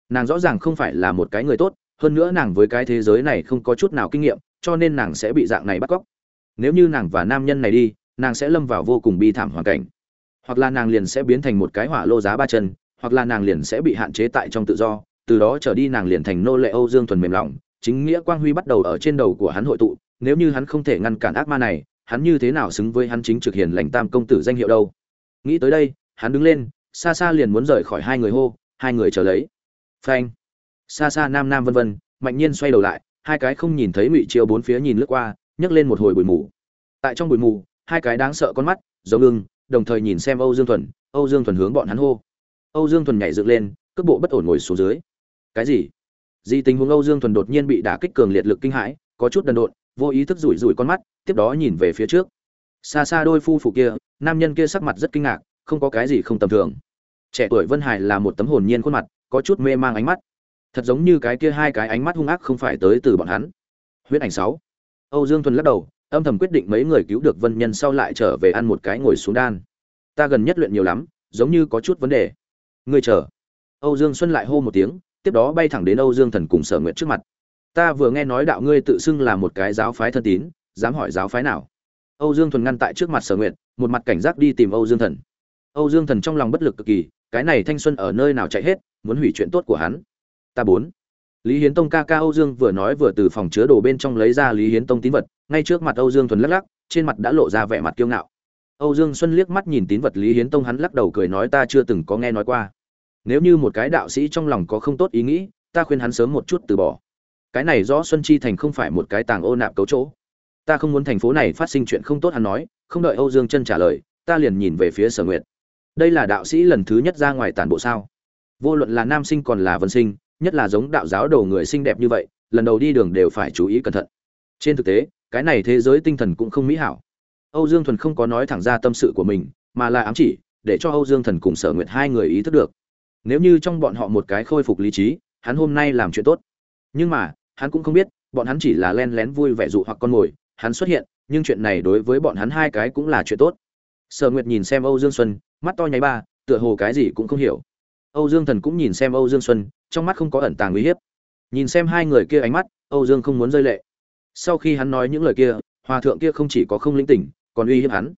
Nàng rõ ràng không phải là một cái người tốt, hơn nữa nàng với cái thế giới này không có chút nào kinh nghiệm, cho nên nàng sẽ bị dạng này bắt cóc nếu như nàng và nam nhân này đi, nàng sẽ lâm vào vô cùng bi thảm hoàn cảnh. Hoặc là nàng liền sẽ biến thành một cái hỏa lô giá ba chân, hoặc là nàng liền sẽ bị hạn chế tại trong tự do, từ đó trở đi nàng liền thành nô lệ âu dương thuần mềm lòng. Chính nghĩa quang huy bắt đầu ở trên đầu của hắn hội tụ, nếu như hắn không thể ngăn cản ác ma này, hắn như thế nào xứng với hắn chính trực hiền lành tam công tử danh hiệu đâu? Nghĩ tới đây, hắn đứng lên, xa xa liền muốn rời khỏi hai người hô, hai người chờ lấy. Phanh. Xa xa nam nam vân vân, mạnh nhiên xoay đầu lại, hai cái không nhìn thấy ngụy chiêu bốn phía nhìn lướt qua nhấc lên một hồi bụi mù. Tại trong bụi mù hai cái đáng sợ con mắt giống lưng, đồng thời nhìn xem âu dương thuần âu dương thuần hướng bọn hắn hô. Âu dương thuần nhảy dựng lên cước bộ bất ổn ngồi xuống dưới. Cái gì? Di tình huống âu dương thuần đột nhiên bị đả kích cường liệt lực kinh hãi có chút đần độn vô ý thức rủi rủi con mắt tiếp đó nhìn về phía trước. Xa xa đôi phu phụ kia nam nhân kia sắc mặt rất kinh ngạc không có cái gì không tầm thường. Trẻ tuổi vân hải là một tấm hồn nhiên khuôn mặt có chút mê mang ánh mắt. Thật giống như cái kia hai cái ánh mắt hung ác không phải tới từ bọn hắn. Huyết ảnh sáu âu dương thuần lắc đầu, âm thầm quyết định mấy người cứu được vân nhân sau lại trở về ăn một cái ngồi xuống đan. Ta gần nhất luyện nhiều lắm, giống như có chút vấn đề. Ngươi chờ. Âu dương xuân lại hô một tiếng, tiếp đó bay thẳng đến âu dương thần cùng sở nguyện trước mặt. Ta vừa nghe nói đạo ngươi tự xưng là một cái giáo phái thân tín, dám hỏi giáo phái nào? Âu dương thuần ngăn tại trước mặt sở nguyện một mặt cảnh giác đi tìm âu dương thần. Âu dương thần trong lòng bất lực cực kỳ, cái này thanh xuân ở nơi nào chạy hết, muốn hủy chuyện tốt của hắn. Ta bốn lý hiến tông ca ca âu dương vừa nói vừa từ phòng chứa đồ bên trong lấy ra lý hiến tông tín vật, ngay trước mặt âu dương thuần lắc lắc, trên mặt đã lộ ra vẻ mặt kiêu ngạo. Âu dương xuân liếc mắt nhìn tín vật lý hiến tông, hắn lắc đầu cười nói, ta chưa từng có nghe nói qua. Nếu như một cái đạo sĩ trong lòng có không tốt ý nghĩ, ta khuyên hắn sớm một chút từ bỏ. Cái này rõ xuân chi thành không phải một cái tàng ô nạp cấu chỗ. Ta không muốn thành phố này phát sinh chuyện không tốt hắn nói, không đợi âu dương chân trả lời, ta liền nhìn về phía sở nguyệt. Đây là đạo sĩ lần thứ nhất ra ngoài tản bộ sao? Vô luận là nam sinh còn là vân sinh nhất là giống đạo giáo đồ người xinh đẹp như vậy, lần đầu đi đường đều phải chú ý cẩn thận. Trên thực tế, cái này thế giới tinh thần cũng không mỹ hảo. Âu dương thuần không có nói thẳng ra tâm sự của mình, mà là ám chỉ, để cho âu dương thần cùng sở nguyệt hai người ý thức được. Nếu như trong bọn họ một cái khôi phục lý trí, hắn hôm nay làm chuyện tốt. Nhưng mà, hắn cũng không biết, bọn hắn chỉ là len lén vui vẻ dụ hoặc con mồi, hắn xuất hiện, nhưng chuyện này đối với bọn hắn hai cái cũng là chuyện tốt. Sở nguyệt nhìn xem âu dương xuân, mắt to nháy ba, tựa hồ cái gì cũng không hiểu. Âu dương thần cũng nhìn xem âu dương xuân trong mắt không có ẩn tàng uy hiếp. Nhìn xem hai người kia ánh mắt, âu dương không muốn rơi lệ. Sau khi hắn nói những lời kia, hòa thượng kia không chỉ có không linh tỉnh, còn uy hiếp hắn.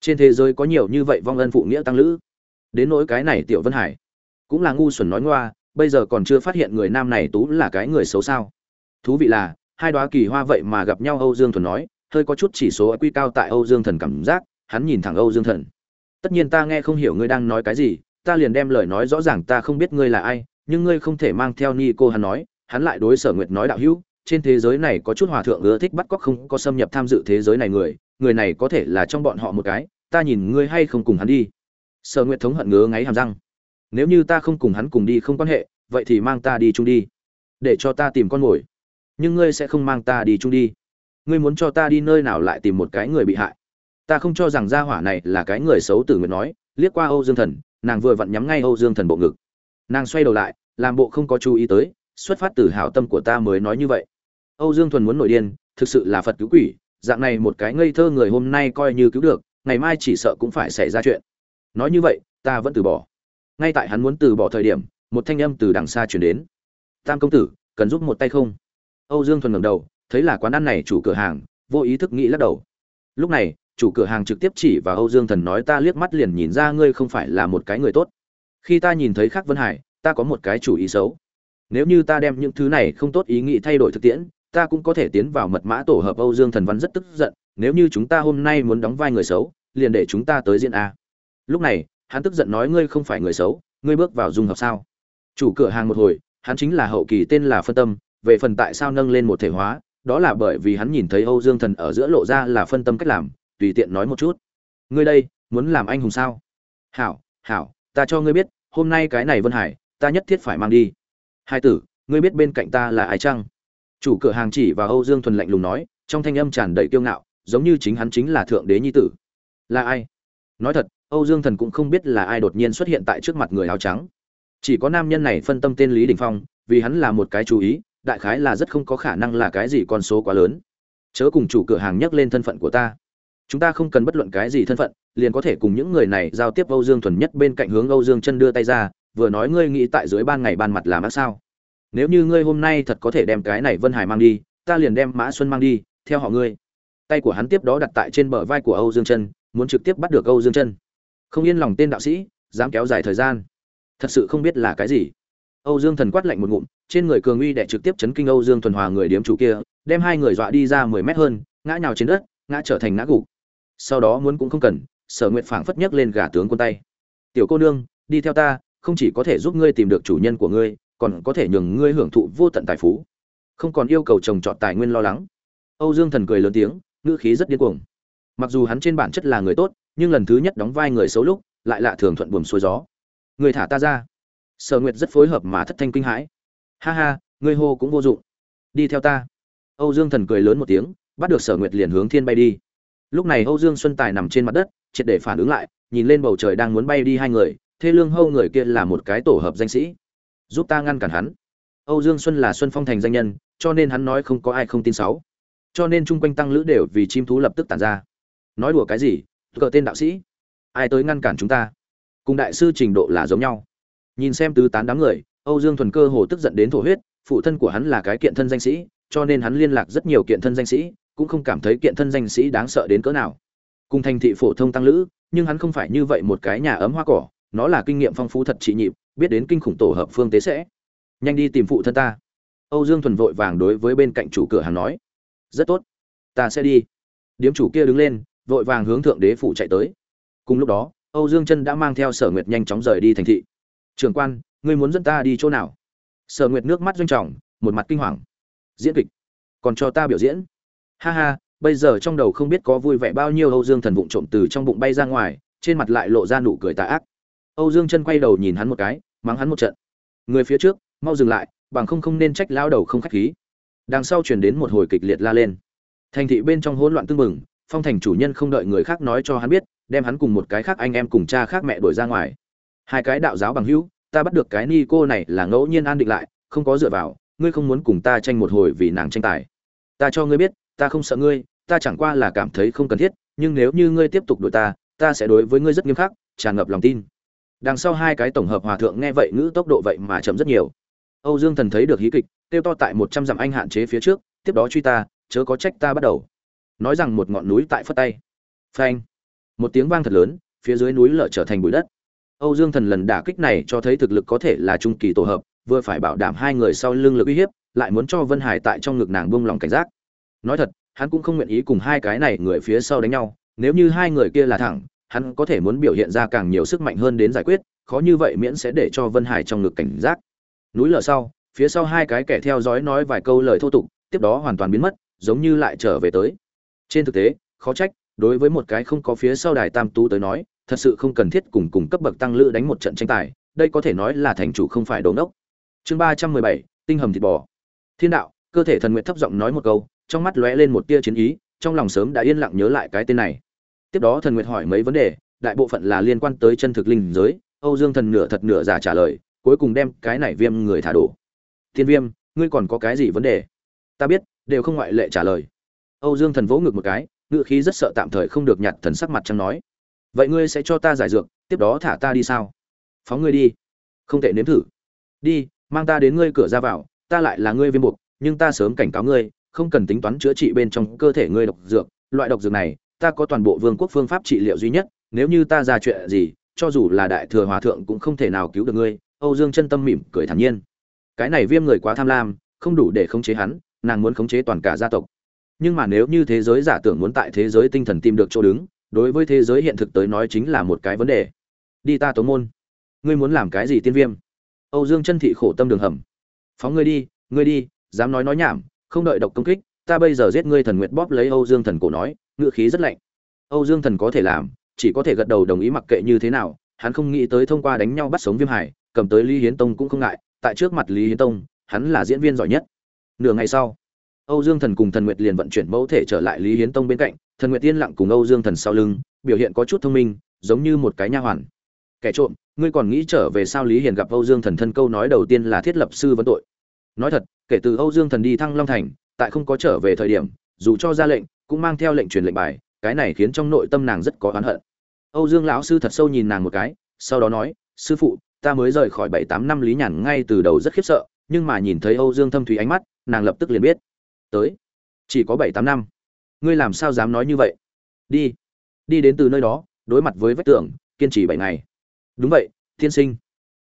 Trên thế giới có nhiều như vậy vong ân phụ nghĩa tăng lữ. Đến nỗi cái này tiểu vân hải, cũng là ngu xuẩn nói ngoa, bây giờ còn chưa phát hiện người nam này tú là cái người xấu sao. Thú vị là, hai đoá kỳ hoa vậy mà gặp nhau âu dương thuần nói, hơi có chút chỉ số quy cao tại âu dương thần cảm giác, hắn nhìn thẳng âu dương thần. Tất nhiên ta nghe không hiểu ngươi đang nói cái gì, ta liền đem lời nói rõ ràng ta không biết ngươi là ai nhưng ngươi không thể mang theo ni cô hắn nói, hắn lại đối sở nguyệt nói đạo hữu, trên thế giới này có chút hòa thượng ưa thích bắt cóc không có xâm nhập tham dự thế giới này người người này có thể là trong bọn họ một cái, ta nhìn ngươi hay không cùng hắn đi. Sở nguyệt thống hận ngứa ngáy hàm răng. Nếu như ta không cùng hắn cùng đi không quan hệ, vậy thì mang ta đi chung đi. Để cho ta tìm con mồi. Nhưng ngươi sẽ không mang ta đi chung đi. Ngươi muốn cho ta đi nơi nào lại tìm một cái người bị hại. Ta không cho rằng gia hỏa này là cái người xấu tử Nguyệt nói, liếc qua âu dương thần, nàng vừa vặn nhắm ngay âu dương thần bộ ngực. Nàng xoay đầu lại làm bộ không có chú ý tới, xuất phát từ hảo tâm của ta mới nói như vậy. Âu dương thuần muốn nổi điên, thực sự là phật cứu quỷ, dạng này một cái ngây thơ người hôm nay coi như cứu được, ngày mai chỉ sợ cũng phải xảy ra chuyện. Nói như vậy, ta vẫn từ bỏ. Ngay tại hắn muốn từ bỏ thời điểm, một thanh âm từ đằng xa chuyển đến. Tam công tử, cần giúp một tay không? Âu dương thuần ngẩng đầu, thấy là quán ăn này chủ cửa hàng, vô ý thức nghĩ lắc đầu. Lúc này, chủ cửa hàng trực tiếp chỉ vào âu dương thần nói ta liếc mắt liền nhìn ra ngươi không phải là một cái người tốt. Khi ta nhìn thấy khắc vân hải ta có một cái chủ ý xấu. Nếu như ta đem những thứ này không tốt ý nghĩ thay đổi thực tiễn, ta cũng có thể tiến vào mật mã tổ hợp âu dương thần văn rất tức giận, nếu như chúng ta hôm nay muốn đóng vai người xấu, liền để chúng ta tới diễn a. Lúc này, hắn tức giận nói ngươi không phải người xấu, ngươi bước vào dung hợp sao? Chủ cửa hàng một hồi, hắn chính là hậu kỳ tên là phân tâm, về phần tại sao nâng lên một thể hóa, đó là bởi vì hắn nhìn thấy âu dương thần ở giữa lộ ra là phân tâm cách làm, tùy tiện nói một chút. Ngươi đây, muốn làm anh hùng sao? Hảo hảo, ta cho ngươi biết, hôm nay cái này vân hải ta nhất thiết phải mang đi. Hai tử, ngươi biết bên cạnh ta là ai chăng? Chủ cửa hàng chỉ vào âu dương thuần lạnh lùng nói, trong thanh âm tràn đầy kiêu ngạo, giống như chính hắn chính là thượng đế nhi tử. Là ai? Nói thật, âu dương thần cũng không biết là ai đột nhiên xuất hiện tại trước mặt người áo trắng. Chỉ có nam nhân này phân tâm tên lý đình phong, vì hắn là một cái chú ý, đại khái là rất không có khả năng là cái gì con số quá lớn. Chớ cùng chủ cửa hàng nhắc lên thân phận của ta. Chúng ta không cần bất luận cái gì thân phận, liền có thể cùng những người này giao tiếp âu dương thuần nhất bên cạnh hướng âu dương chân đưa tay ra vừa nói ngươi nghĩ tại dưới ban ngày ban mặt làm ác sao? Nếu như ngươi hôm nay thật có thể đem cái này vân hải mang đi, ta liền đem mã xuân mang đi, theo họ ngươi. Tay của hắn tiếp đó đặt tại trên bờ vai của âu dương chân muốn trực tiếp bắt được âu dương chân không yên lòng tên đạo sĩ, dám kéo dài thời gian. Thật sự không biết là cái gì. Âu dương thần quát lạnh một ngụm, trên người cường uy đệ trực tiếp chấn kinh âu dương thuần hòa người điếm chủ kia, đem hai người dọa đi ra mười mét hơn, ngã nhào trên đất, ngã trở thành ngã gục. Sau đó muốn cũng không cần, sở nguyện phảng phất nhấc lên gà tướng quân tay. Tiểu cô nương, đi theo ta không chỉ có thể giúp ngươi tìm được chủ nhân của ngươi, còn có thể nhường ngươi hưởng thụ vô tận tài phú. Không còn yêu cầu trồng trọt tài nguyên lo lắng. Âu dương thần cười lớn tiếng, ngữ khí rất điên cuồng. Mặc dù hắn trên bản chất là người tốt, nhưng lần thứ nhất đóng vai người xấu lúc, lại lạ thường thuận buồm xuôi gió. Người thả ta ra. Sở nguyệt rất phối hợp mà thất thanh kinh hãi. Ha ha, ngươi hô cũng vô dụng. Đi theo ta. Âu dương thần cười lớn một tiếng, bắt được sở nguyệt liền hướng thiên bay đi. Lúc này âu dương xuân tài nằm trên mặt đất, triệt để phản ứng lại, nhìn lên bầu trời đang muốn bay đi hai người thê lương hâu người kia là một cái tổ hợp danh sĩ. Giúp ta ngăn cản hắn. Âu dương xuân là xuân phong thành danh nhân, cho nên hắn nói không có ai không tin sáu. Cho nên chung quanh tăng lữ đều vì chim thú lập tức tàn ra. Nói đùa cái gì? Cờ tên đạo sĩ. Ai tới ngăn cản chúng ta? Cùng đại sư trình độ là giống nhau. Nhìn xem tứ tán đám người, âu dương thuần cơ hồ tức giận đến thổ huyết, phụ thân của hắn là cái kiện thân danh sĩ, cho nên hắn liên lạc rất nhiều kiện thân danh sĩ, cũng không cảm thấy kiện thân danh sĩ đáng sợ đến cỡ nào. Cùng thành thị phổ thông tăng lữ, nhưng hắn không phải như vậy một cái nhà ấm hoa cỏ nó là kinh nghiệm phong phú thật trị nhịp, biết đến kinh khủng tổ hợp phương tế sẽ. Nhanh đi tìm phụ thân ta. Âu dương thuần vội vàng đối với bên cạnh chủ cửa hàng nói. Rất tốt. Ta sẽ đi. Điếm chủ kia đứng lên, vội vàng hướng thượng đế phủ chạy tới. Cùng lúc đó, âu dương chân đã mang theo sở nguyệt nhanh chóng rời đi thành thị. Trường quan, ngươi muốn dẫn ta đi chỗ nào? Sở nguyệt nước mắt doanh trọng, một mặt kinh hoàng. Diễn kịch. Còn cho ta biểu diễn. Ha ha, bây giờ trong đầu không biết có vui vẻ bao nhiêu âu dương thần vụng trộm từ trong bụng bay ra ngoài, trên mặt lại lộ ra nụ cười tà ác âu dương chân quay đầu nhìn hắn một cái, mắng hắn một trận. Người phía trước, mau dừng lại, bằng không không nên trách lao đầu không khách khí. Đằng sau truyền đến một hồi kịch liệt la lên. Thành thị bên trong hỗn loạn tưng bừng, phong thành chủ nhân không đợi người khác nói cho hắn biết, đem hắn cùng một cái khác anh em cùng cha khác mẹ đuổi ra ngoài. Hai cái đạo giáo bằng hữu, ta bắt được cái ni cô này là ngẫu nhiên an định lại, không có dựa vào, ngươi không muốn cùng ta tranh một hồi vì nàng tranh tài. Ta cho ngươi biết, ta không sợ ngươi, ta chẳng qua là cảm thấy không cần thiết, nhưng nếu như ngươi tiếp tục đuổi ta ta sẽ đối với ngươi rất nghiêm khắc, tràn ngập lòng tin đằng sau hai cái tổng hợp hòa thượng nghe vậy ngữ tốc độ vậy mà chậm rất nhiều. Âu dương thần thấy được hí kịch tiêu to tại một trăm dặm anh hạn chế phía trước, tiếp đó truy ta, chớ có trách ta bắt đầu. Nói rằng một ngọn núi tại phất tay. Phanh. Một tiếng vang thật lớn, phía dưới núi lở trở thành bụi đất. Âu dương thần lần đả kích này cho thấy thực lực có thể là trung kỳ tổ hợp, vừa phải bảo đảm hai người sau lưng lực uy hiếp, lại muốn cho vân hải tại trong ngực nàng buông lòng cảnh giác. Nói thật, hắn cũng không nguyện ý cùng hai cái này người phía sau đánh nhau, nếu như hai người kia là thẳng hắn có thể muốn biểu hiện ra càng nhiều sức mạnh hơn đến giải quyết, khó như vậy miễn sẽ để cho vân hải trong ngực cảnh giác. Núi lở sau, phía sau hai cái kẻ theo dõi nói vài câu lời thô tục, tiếp đó hoàn toàn biến mất, giống như lại trở về tới. Trên thực tế, khó trách, đối với một cái không có phía sau đài tam tú tới nói, thật sự không cần thiết cùng cùng cấp bậc tăng lữ đánh một trận tranh tài, đây có thể nói là thành chủ không phải đồn đốc. Chương ba trăm mười bảy, tinh hầm thịt bò. Thiên đạo, cơ thể thần nguyện thấp giọng nói một câu, trong mắt lóe lên một tia chiến ý, trong lòng sớm đã yên lặng nhớ lại cái tên này tiếp đó thần nguyệt hỏi mấy vấn đề, đại bộ phận là liên quan tới chân thực linh giới. Âu dương thần nửa thật nửa giả trả lời, cuối cùng đem cái này viêm người thả đổ. Thiên viêm, ngươi còn có cái gì vấn đề? Ta biết, đều không ngoại lệ trả lời. Âu dương thần vỗ ngực một cái ngự khí rất sợ tạm thời không được nhặt thần sắc mặt trăng nói. Vậy ngươi sẽ cho ta giải dược, tiếp đó thả ta đi sao? Phóng ngươi đi. Không thể nếm thử. Đi, mang ta đến ngươi cửa ra vào, ta lại là ngươi viêm buộc, nhưng ta sớm cảnh cáo ngươi, không cần tính toán chữa trị bên trong cơ thể ngươi độc dược. Loại độc dược này ta có toàn bộ vương quốc phương pháp trị liệu duy nhất, nếu như ta ra chuyện gì, cho dù là đại thừa hòa thượng cũng không thể nào cứu được ngươi. Âu dương chân tâm mỉm cười thản nhiên. Cái này viêm người quá tham lam, không đủ để khống chế hắn, nàng muốn khống chế toàn cả gia tộc. Nhưng mà nếu như thế giới giả tưởng muốn tại thế giới tinh thần tìm được chỗ đứng, đối với thế giới hiện thực tới nói chính là một cái vấn đề. Đi ta tố môn. Ngươi muốn làm cái gì tiên viêm? Âu dương chân thị khổ tâm đường hầm. Phóng ngươi đi ngươi đi, dám nói nói nhảm, không đợi độc công kích, ta bây giờ giết ngươi thần nguyệt bóp lấy âu dương thần cổ nói ngựa khí rất lạnh. Âu dương thần có thể làm, chỉ có thể gật đầu đồng ý mặc kệ như thế nào, hắn không nghĩ tới thông qua đánh nhau bắt sống viêm hải, cầm tới lý hiến tông cũng không ngại, tại trước mặt lý hiến tông, hắn là diễn viên giỏi nhất. Nửa ngày sau, âu dương thần cùng thần nguyệt liền vận chuyển mẫu thể trở lại lý hiến tông bên cạnh, thần nguyệt yên lặng cùng âu dương thần sau lưng, biểu hiện có chút thông minh, giống như một cái nha hoàn. Kẻ trộm, ngươi còn nghĩ trở về sao lý hiền gặp âu dương thần thân câu nói đầu tiên là thiết lập sư vấn tội? Nói thật, kể từ âu dương thần đi thăng long thành, tại không có trở về thời điểm, dù cho ra lệnh cũng mang theo lệnh truyền lệnh bài, cái này khiến trong nội tâm nàng rất có oán hận. Âu dương lão sư thật sâu nhìn nàng một cái, sau đó nói, sư phụ, ta mới rời khỏi bảy tám năm lý nhàn ngay từ đầu rất khiếp sợ, nhưng mà nhìn thấy âu dương thâm thủy ánh mắt, nàng lập tức liền biết. Tới, chỉ có bảy tám năm. Ngươi làm sao dám nói như vậy? Đi đi đến từ nơi đó, đối mặt với vách tường, kiên trì bảy ngày. Đúng vậy, tiên sinh.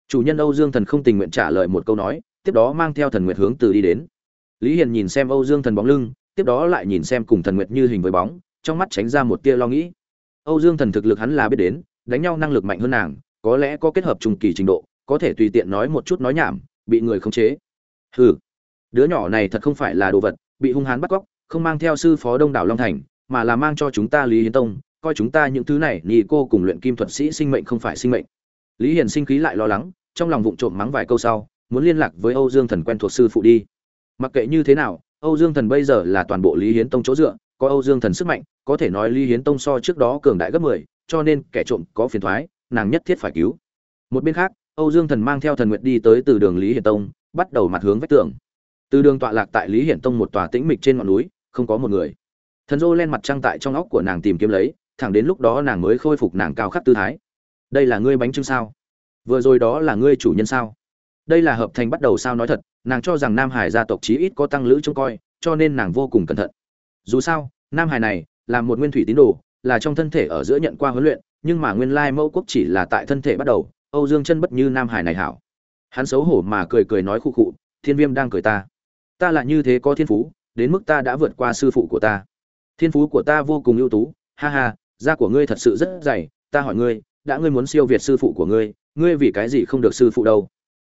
Chủ nhân âu dương thần không tình nguyện trả lời một câu nói, tiếp đó mang theo thần nguyệt hướng từ đi đến. Lý hiền nhìn xem âu dương thần bóng lưng tiếp đó lại nhìn xem cùng thần nguyệt như hình với bóng, trong mắt tránh ra một tia lo nghĩ. Âu dương thần thực lực hắn là biết đến, đánh nhau năng lực mạnh hơn nàng, có lẽ có kết hợp trùng kỳ trình độ, có thể tùy tiện nói một chút nói nhảm, bị người khống chế. Hừ, đứa nhỏ này thật không phải là đồ vật, bị hung hán bắt cóc, không mang theo sư phó đông đảo long thành, mà là mang cho chúng ta lý hiến tông, coi chúng ta những thứ này nhì cô cùng luyện kim thuật sĩ sinh mệnh không phải sinh mệnh. Lý hiền sinh khí lại lo lắng, trong lòng vụng trộm mắng vài câu sau, muốn liên lạc với âu dương thần quen thuộc sư phụ đi. Mặc kệ như thế nào âu dương thần bây giờ là toàn bộ lý hiến tông chỗ dựa có âu dương thần sức mạnh có thể nói lý hiến tông so trước đó cường đại gấp mười cho nên kẻ trộm có phiền toái, nàng nhất thiết phải cứu. Một bên khác âu dương thần mang theo thần nguyệt đi tới từ đường lý hiển tông bắt đầu mặt hướng vách tường. Từ đường tọa lạc tại lý hiển tông một tòa tĩnh mịch trên ngọn núi không có một người. Thần dô lên mặt trăng tại trong óc của nàng tìm kiếm lấy thẳng đến lúc đó nàng mới khôi phục nàng cao khắc tư thái. Đây là ngươi bánh trưng sao? Vừa rồi đó là ngươi chủ nhân sao? Đây là hợp thành bắt đầu sao nói thật nàng cho rằng nam hải gia tộc chí ít có tăng lữ trông coi, cho nên nàng vô cùng cẩn thận. Dù sao, nam hải này là một nguyên thủy tín đồ, là trong thân thể ở giữa nhận qua huấn luyện, nhưng mà nguyên lai mẫu quốc chỉ là tại thân thể bắt đầu, âu dương chân bất như nam hải này hảo. Hắn xấu hổ mà cười cười nói khu khụ, thiên viêm đang cười ta. Ta là như thế có thiên phú, đến mức ta đã vượt qua sư phụ của ta. Thiên phú của ta vô cùng ưu tú, ha ha, da của ngươi thật sự rất dày. Ta hỏi ngươi, đã ngươi muốn siêu việt sư phụ của ngươi ngươi vì cái gì không được sư phụ đâu?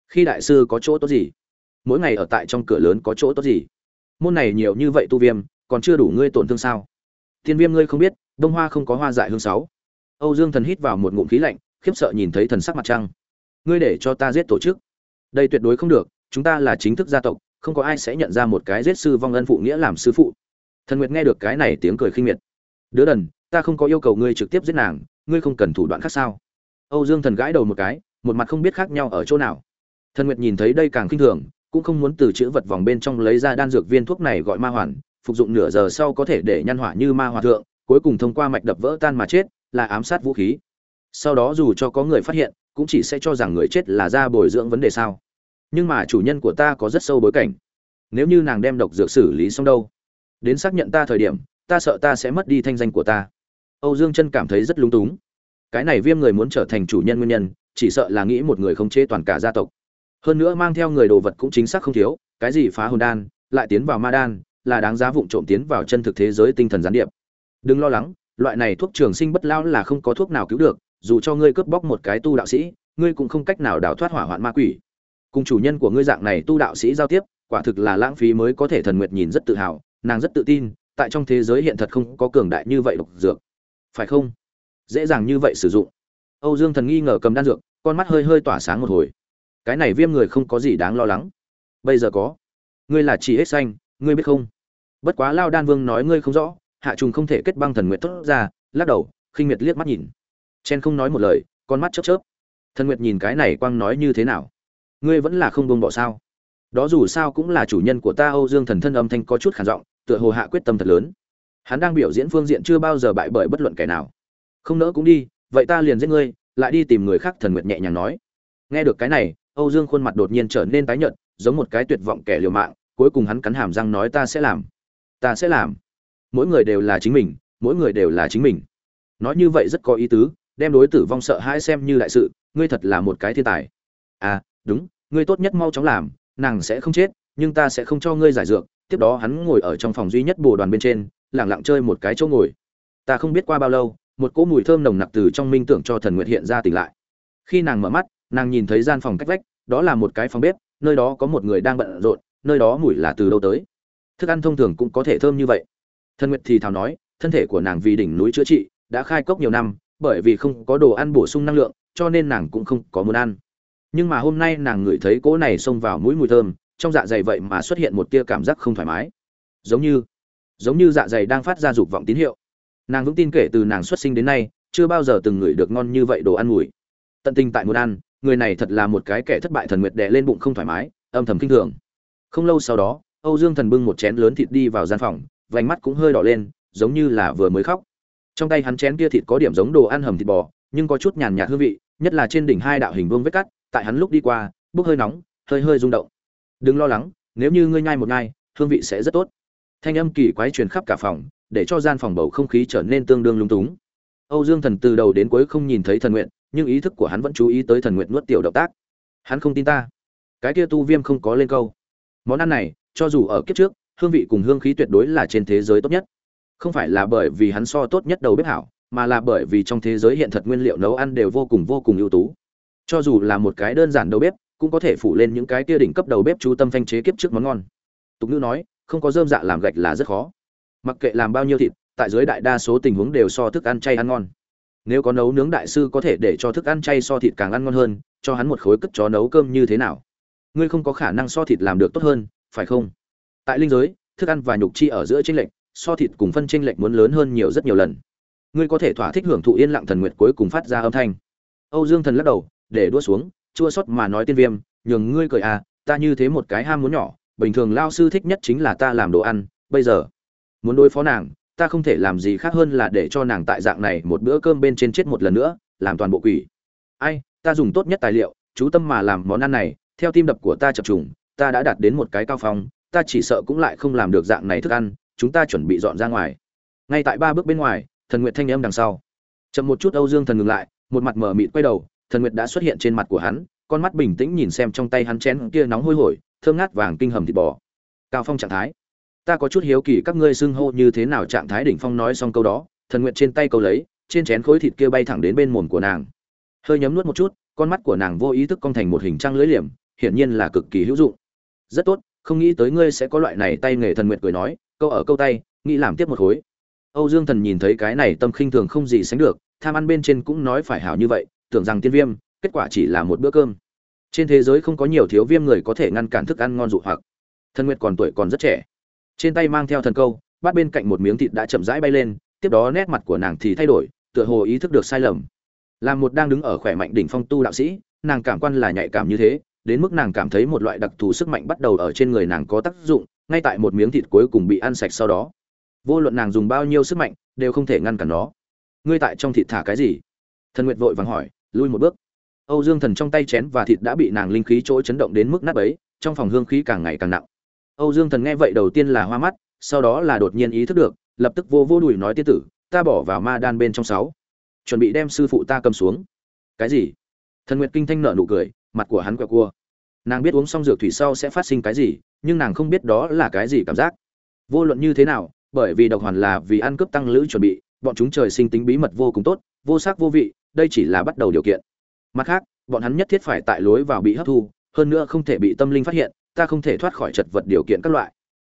Khi đại sư có chỗ tốt gì? Mỗi ngày ở tại trong cửa lớn có chỗ tốt gì? Môn này nhiều như vậy tu viêm, còn chưa đủ ngươi tổn thương sao? Thiên viêm ngươi không biết, đông hoa không có hoa dại hương sáu. Âu dương thần hít vào một ngụm khí lạnh, khiếp sợ nhìn thấy thần sắc mặt trăng. Ngươi để cho ta giết tổ chức. Đây tuyệt đối không được, chúng ta là chính thức gia tộc, không có ai sẽ nhận ra một cái giết sư vong ân phụ nghĩa làm sư phụ. Thần nguyệt nghe được cái này tiếng cười khinh miệt. Đứa đần, ta không có yêu cầu ngươi trực tiếp giết nàng, ngươi không cần thủ đoạn khác sao? Âu dương thần gãi đầu một cái, một mặt không biết khác nhau ở chỗ nào. Thần nguyệt nhìn thấy đây càng khinh thường cũng không muốn từ chữ vật vòng bên trong lấy ra đan dược viên thuốc này gọi ma hoàn, phục dụng nửa giờ sau có thể để nhăn hỏa như ma hòa thượng, cuối cùng thông qua mạch đập vỡ tan mà chết, là ám sát vũ khí. Sau đó dù cho có người phát hiện, cũng chỉ sẽ cho rằng người chết là ra bồi dưỡng vấn đề sao. Nhưng mà chủ nhân của ta có rất sâu bối cảnh. Nếu như nàng đem độc dược xử lý xong đâu? Đến xác nhận ta thời điểm, ta sợ ta sẽ mất đi thanh danh của ta. Âu dương chân cảm thấy rất lúng túng. Cái này viêm người muốn trở thành chủ nhân nguyên nhân, chỉ sợ là nghĩ một người không chế toàn cả gia tộc hơn nữa mang theo người đồ vật cũng chính xác không thiếu, cái gì phá hồn đan, lại tiến vào ma đan, là đáng giá vụng trộm tiến vào chân thực thế giới tinh thần gián điệp. Đừng lo lắng, loại này thuốc trường sinh bất lao là không có thuốc nào cứu được, dù cho ngươi cướp bóc một cái tu đạo sĩ, ngươi cũng không cách nào đào thoát hỏa hoạn ma quỷ. Cùng chủ nhân của ngươi dạng này tu đạo sĩ giao tiếp, quả thực là lãng phí mới có thể thần nguyệt nhìn rất tự hào, nàng rất tự tin, tại trong thế giới hiện thật không có cường đại như vậy độc dược. Phải không? Dễ dàng như vậy sử dụng. Âu dương thần nghi ngờ cầm đan dược, con mắt hơi hơi tỏa sáng một hồi cái này viêm người không có gì đáng lo lắng. Bây giờ có. Ngươi là chỉ hết xanh, ngươi biết không? Bất quá lao đan vương nói ngươi không rõ, hạ trùng không thể kết băng thần nguyệt tốt ra, lắc đầu, khinh miệt liếc mắt nhìn. Chen không nói một lời, con mắt chớp chớp. Thần nguyệt nhìn cái này quang nói như thế nào? Ngươi vẫn là không buông bỏ sao? Đó dù sao cũng là chủ nhân của ta âu dương thần thân âm thanh có chút khản giọng, tựa hồ hạ quyết tâm thật lớn. Hắn đang biểu diễn phương diện chưa bao giờ bại bởi bất luận kẻ nào. Không nỡ cũng đi, vậy ta liền giết ngươi, lại đi tìm người khác thần nguyệt nhẹ nhàng nói. Nghe được cái này âu dương khuôn mặt đột nhiên trở nên tái nhợt, giống một cái tuyệt vọng kẻ liều mạng, cuối cùng hắn cắn hàm răng nói ta sẽ làm. Ta sẽ làm. Mỗi người đều là chính mình, mỗi người đều là chính mình. Nói như vậy rất có ý tứ, đem đối tử vong sợ hãi xem như đại sự, ngươi thật là một cái thiên tài. À đúng, ngươi tốt nhất mau chóng làm, nàng sẽ không chết, nhưng ta sẽ không cho ngươi giải dược. Tiếp đó hắn ngồi ở trong phòng duy nhất bồ đoàn bên trên lẳng lặng chơi một cái chỗ ngồi. Ta không biết qua bao lâu, một cỗ mùi thơm nồng nặc từ trong minh tưởng cho thần nguyện hiện ra tỉnh lại. Khi nàng mở mắt nàng nhìn thấy gian phòng cách vách, đó là một cái phòng bếp, nơi đó có một người đang bận rộn, nơi đó mùi là từ đâu tới. Thức ăn thông thường cũng có thể thơm như vậy. Thân nguyệt thì thào nói, thân thể của nàng vì đỉnh núi chữa trị, đã khai cốc nhiều năm, bởi vì không có đồ ăn bổ sung năng lượng, cho nên nàng cũng không có muốn ăn. Nhưng mà hôm nay nàng ngửi thấy cỗ này xông vào mũi mùi thơm, trong dạ dày vậy mà xuất hiện một tia cảm giác không thoải mái. Giống như giống như dạ dày đang phát ra dục vọng tín hiệu. Nàng vững tin kể từ nàng xuất sinh đến nay, chưa bao giờ từng ngửi được ngon như vậy đồ ăn mùi. Tận tình tại muốn ăn người này thật là một cái kẻ thất bại thần nguyệt đè lên bụng không thoải mái, âm thầm kinh thường. Không lâu sau đó, âu dương thần bưng một chén lớn thịt đi vào gian phòng, vành mắt cũng hơi đỏ lên, giống như là vừa mới khóc. Trong tay hắn chén kia thịt có điểm giống đồ ăn hầm thịt bò, nhưng có chút nhàn nhạt hương vị, nhất là trên đỉnh hai đạo hình vuông vết cắt, tại hắn lúc đi qua, bốc hơi nóng, hơi hơi rung động. Đừng lo lắng, nếu như ngươi nhai một ngai hương vị sẽ rất tốt. Thanh âm kỳ quái truyền khắp cả phòng, để cho gian phòng bầu không khí trở nên tương đương lung túng. Âu dương thần từ đầu đến cuối không nhìn thấy thần nguyện nhưng ý thức của hắn vẫn chú ý tới thần nguyện nuốt tiểu động tác. Hắn không tin ta. Cái kia tu viêm không có lên câu. Món ăn này, cho dù ở kiếp trước, hương vị cùng hương khí tuyệt đối là trên thế giới tốt nhất. Không phải là bởi vì hắn so tốt nhất đầu bếp hảo, mà là bởi vì trong thế giới hiện thật nguyên liệu nấu ăn đều vô cùng vô cùng ưu tú. Cho dù là một cái đơn giản đầu bếp, cũng có thể phủ lên những cái kia đỉnh cấp đầu bếp chú tâm phanh chế kiếp trước món ngon. Tục ngữ nói, không có dơm dạ làm gạch là rất khó. Mặc kệ làm bao nhiêu thịt, tại dưới đại đa số tình huống đều so thức ăn chay ăn ngon nếu có nấu nướng đại sư có thể để cho thức ăn chay so thịt càng ăn ngon hơn, cho hắn một khối cất chó nấu cơm như thế nào? Ngươi không có khả năng so thịt làm được tốt hơn, phải không? Tại linh giới, thức ăn và nhục chi ở giữa tranh lệch, so thịt cùng phân tranh lệch muốn lớn hơn nhiều rất nhiều lần. Ngươi có thể thỏa thích hưởng thụ yên lặng thần nguyệt cuối cùng phát ra âm thanh. Âu dương thần lắc đầu, để đua xuống, chua xót mà nói tiên viêm, nhường ngươi cười à ta như thế một cái ham muốn nhỏ, bình thường lao sư thích nhất chính là ta làm đồ ăn, bây giờ muốn đối phó nàng ta không thể làm gì khác hơn là để cho nàng tại dạng này một bữa cơm bên trên chết một lần nữa, làm toàn bộ quỷ. Ai, ta dùng tốt nhất tài liệu, chú tâm mà làm món ăn này, theo tim đập của ta chập trùng, ta đã đạt đến một cái cao phong, ta chỉ sợ cũng lại không làm được dạng này thức ăn, chúng ta chuẩn bị dọn ra ngoài. Ngay tại ba bước bên ngoài, thần nguyệt thanh âm đằng sau. Chậm một chút âu dương thần ngừng lại, một mặt mở mịt quay đầu, thần nguyệt đã xuất hiện trên mặt của hắn, con mắt bình tĩnh nhìn xem trong tay hắn chén kia nóng hôi hổi, thơm ngát vàng kinh hầm thịt bò. Cao phong trạng thái ta có chút hiếu kỳ các ngươi xưng hô như thế nào trạng thái đỉnh phong nói xong câu đó, thần nguyện trên tay câu lấy, trên chén khối thịt kia bay thẳng đến bên mồm của nàng. Hơi nhấm nuốt một chút, con mắt của nàng vô ý thức cong thành một hình trăng lưỡi liềm, hiển nhiên là cực kỳ hữu dụng. Rất tốt, không nghĩ tới ngươi sẽ có loại này tay nghề thần nguyện cười nói, câu ở câu tay, nghĩ làm tiếp một khối. Âu dương thần nhìn thấy cái này tâm khinh thường không gì sánh được, tham ăn bên trên cũng nói phải hảo như vậy, tưởng rằng tiên viêm, kết quả chỉ là một bữa cơm. Trên thế giới không có nhiều thiếu viêm người có thể ngăn cản thức ăn ngon dụ hoặc. Thần nguyệt còn tuổi còn rất trẻ trên tay mang theo thần câu, bắt bên cạnh một miếng thịt đã chậm rãi bay lên, tiếp đó nét mặt của nàng thì thay đổi, tựa hồ ý thức được sai lầm. Là một đang đứng ở khỏe mạnh đỉnh phong tu đạo sĩ, nàng cảm quan là nhạy cảm như thế, đến mức nàng cảm thấy một loại đặc thù sức mạnh bắt đầu ở trên người nàng có tác dụng, ngay tại một miếng thịt cuối cùng bị ăn sạch sau đó. Vô luận nàng dùng bao nhiêu sức mạnh, đều không thể ngăn cản nó. Ngươi tại trong thịt thả cái gì? Thần nguyệt vội vàng hỏi, lui một bước. Âu dương thần trong tay chén và thịt đã bị nàng linh khí chỗ chấn động đến mức nát bấy, trong phòng hương khí càng ngày càng nặng âu dương thần nghe vậy đầu tiên là hoa mắt, sau đó là đột nhiên ý thức được, lập tức vô vô đùi nói tiên tử, ta bỏ vào ma đan bên trong sáu. Chuẩn bị đem sư phụ ta cầm xuống. Cái gì? Thần nguyệt kinh thanh nở nụ cười, mặt của hắn quẹo cua. Nàng biết uống xong dược thủy sau sẽ phát sinh cái gì, nhưng nàng không biết đó là cái gì cảm giác. Vô luận như thế nào, bởi vì độc hoàn là vì ăn cướp tăng lữ chuẩn bị, bọn chúng trời sinh tính bí mật vô cùng tốt, vô sắc vô vị, đây chỉ là bắt đầu điều kiện. Mặt khác, bọn hắn nhất thiết phải tại lối vào bị hấp thu, hơn nữa không thể bị tâm linh phát hiện ta không thể thoát khỏi chật vật điều kiện các loại.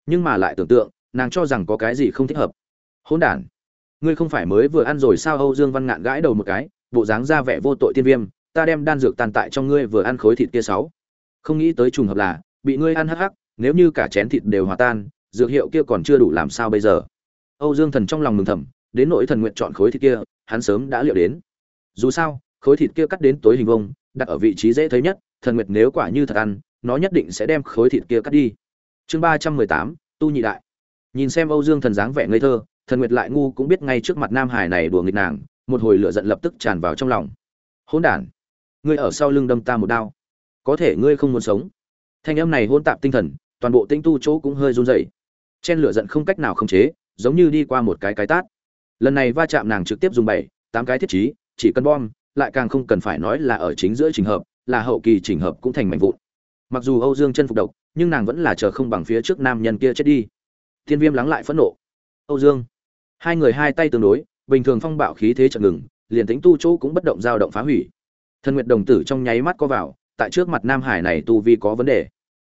Nhưng mà lại tưởng tượng, nàng cho rằng có cái gì không thích hợp. Hỗn đản, ngươi không phải mới vừa ăn rồi sao? Âu dương văn ngạn gãi đầu một cái, bộ dáng ra vẻ vô tội tiên viêm, ta đem đan dược tàn tại trong ngươi vừa ăn khối thịt kia sáu. Không nghĩ tới trùng hợp là, bị ngươi ăn hắc hắc, nếu như cả chén thịt đều hòa tan, dược hiệu kia còn chưa đủ làm sao bây giờ? Âu dương thần trong lòng mừng thầm, đến nỗi thần nguyện chọn khối thịt kia, hắn sớm đã liệu đến. Dù sao, khối thịt kia cắt đến tối hình vông đặt ở vị trí dễ thấy nhất, thần nguyệt nếu quả như thật ăn nó nhất định sẽ đem khối thịt kia cắt đi. Chương ba trăm mười tám, tu nhị đại. Nhìn xem âu dương thần dáng vẻ ngây thơ, thần nguyệt lại ngu cũng biết ngay trước mặt nam hải này đùa nghịch nàng, một hồi lửa giận lập tức tràn vào trong lòng. Hỗn đản, ngươi ở sau lưng đâm ta một đao. Có thể ngươi không muốn sống. Thanh âm này hôn tạp tinh thần, toàn bộ tinh tu chỗ cũng hơi run rẩy. Chen lửa giận không cách nào khống chế, giống như đi qua một cái cái tát. Lần này va chạm nàng trực tiếp dùng bảy, tám cái thiết trí, chỉ cần bom, lại càng không cần phải nói là ở chính giữa trình hợp, là hậu kỳ trình hợp cũng thành mảnh vụn mặc dù âu dương chân phục độc, nhưng nàng vẫn là chờ không bằng phía trước nam nhân kia chết đi. Thiên viêm lắng lại phẫn nộ. Âu dương. Hai người hai tay tương đối, bình thường phong bạo khí thế chậm ngừng, liền tính tu chỗ cũng bất động dao động phá hủy. Thân nguyệt đồng tử trong nháy mắt có vào, tại trước mặt nam hải này tu vi có vấn đề.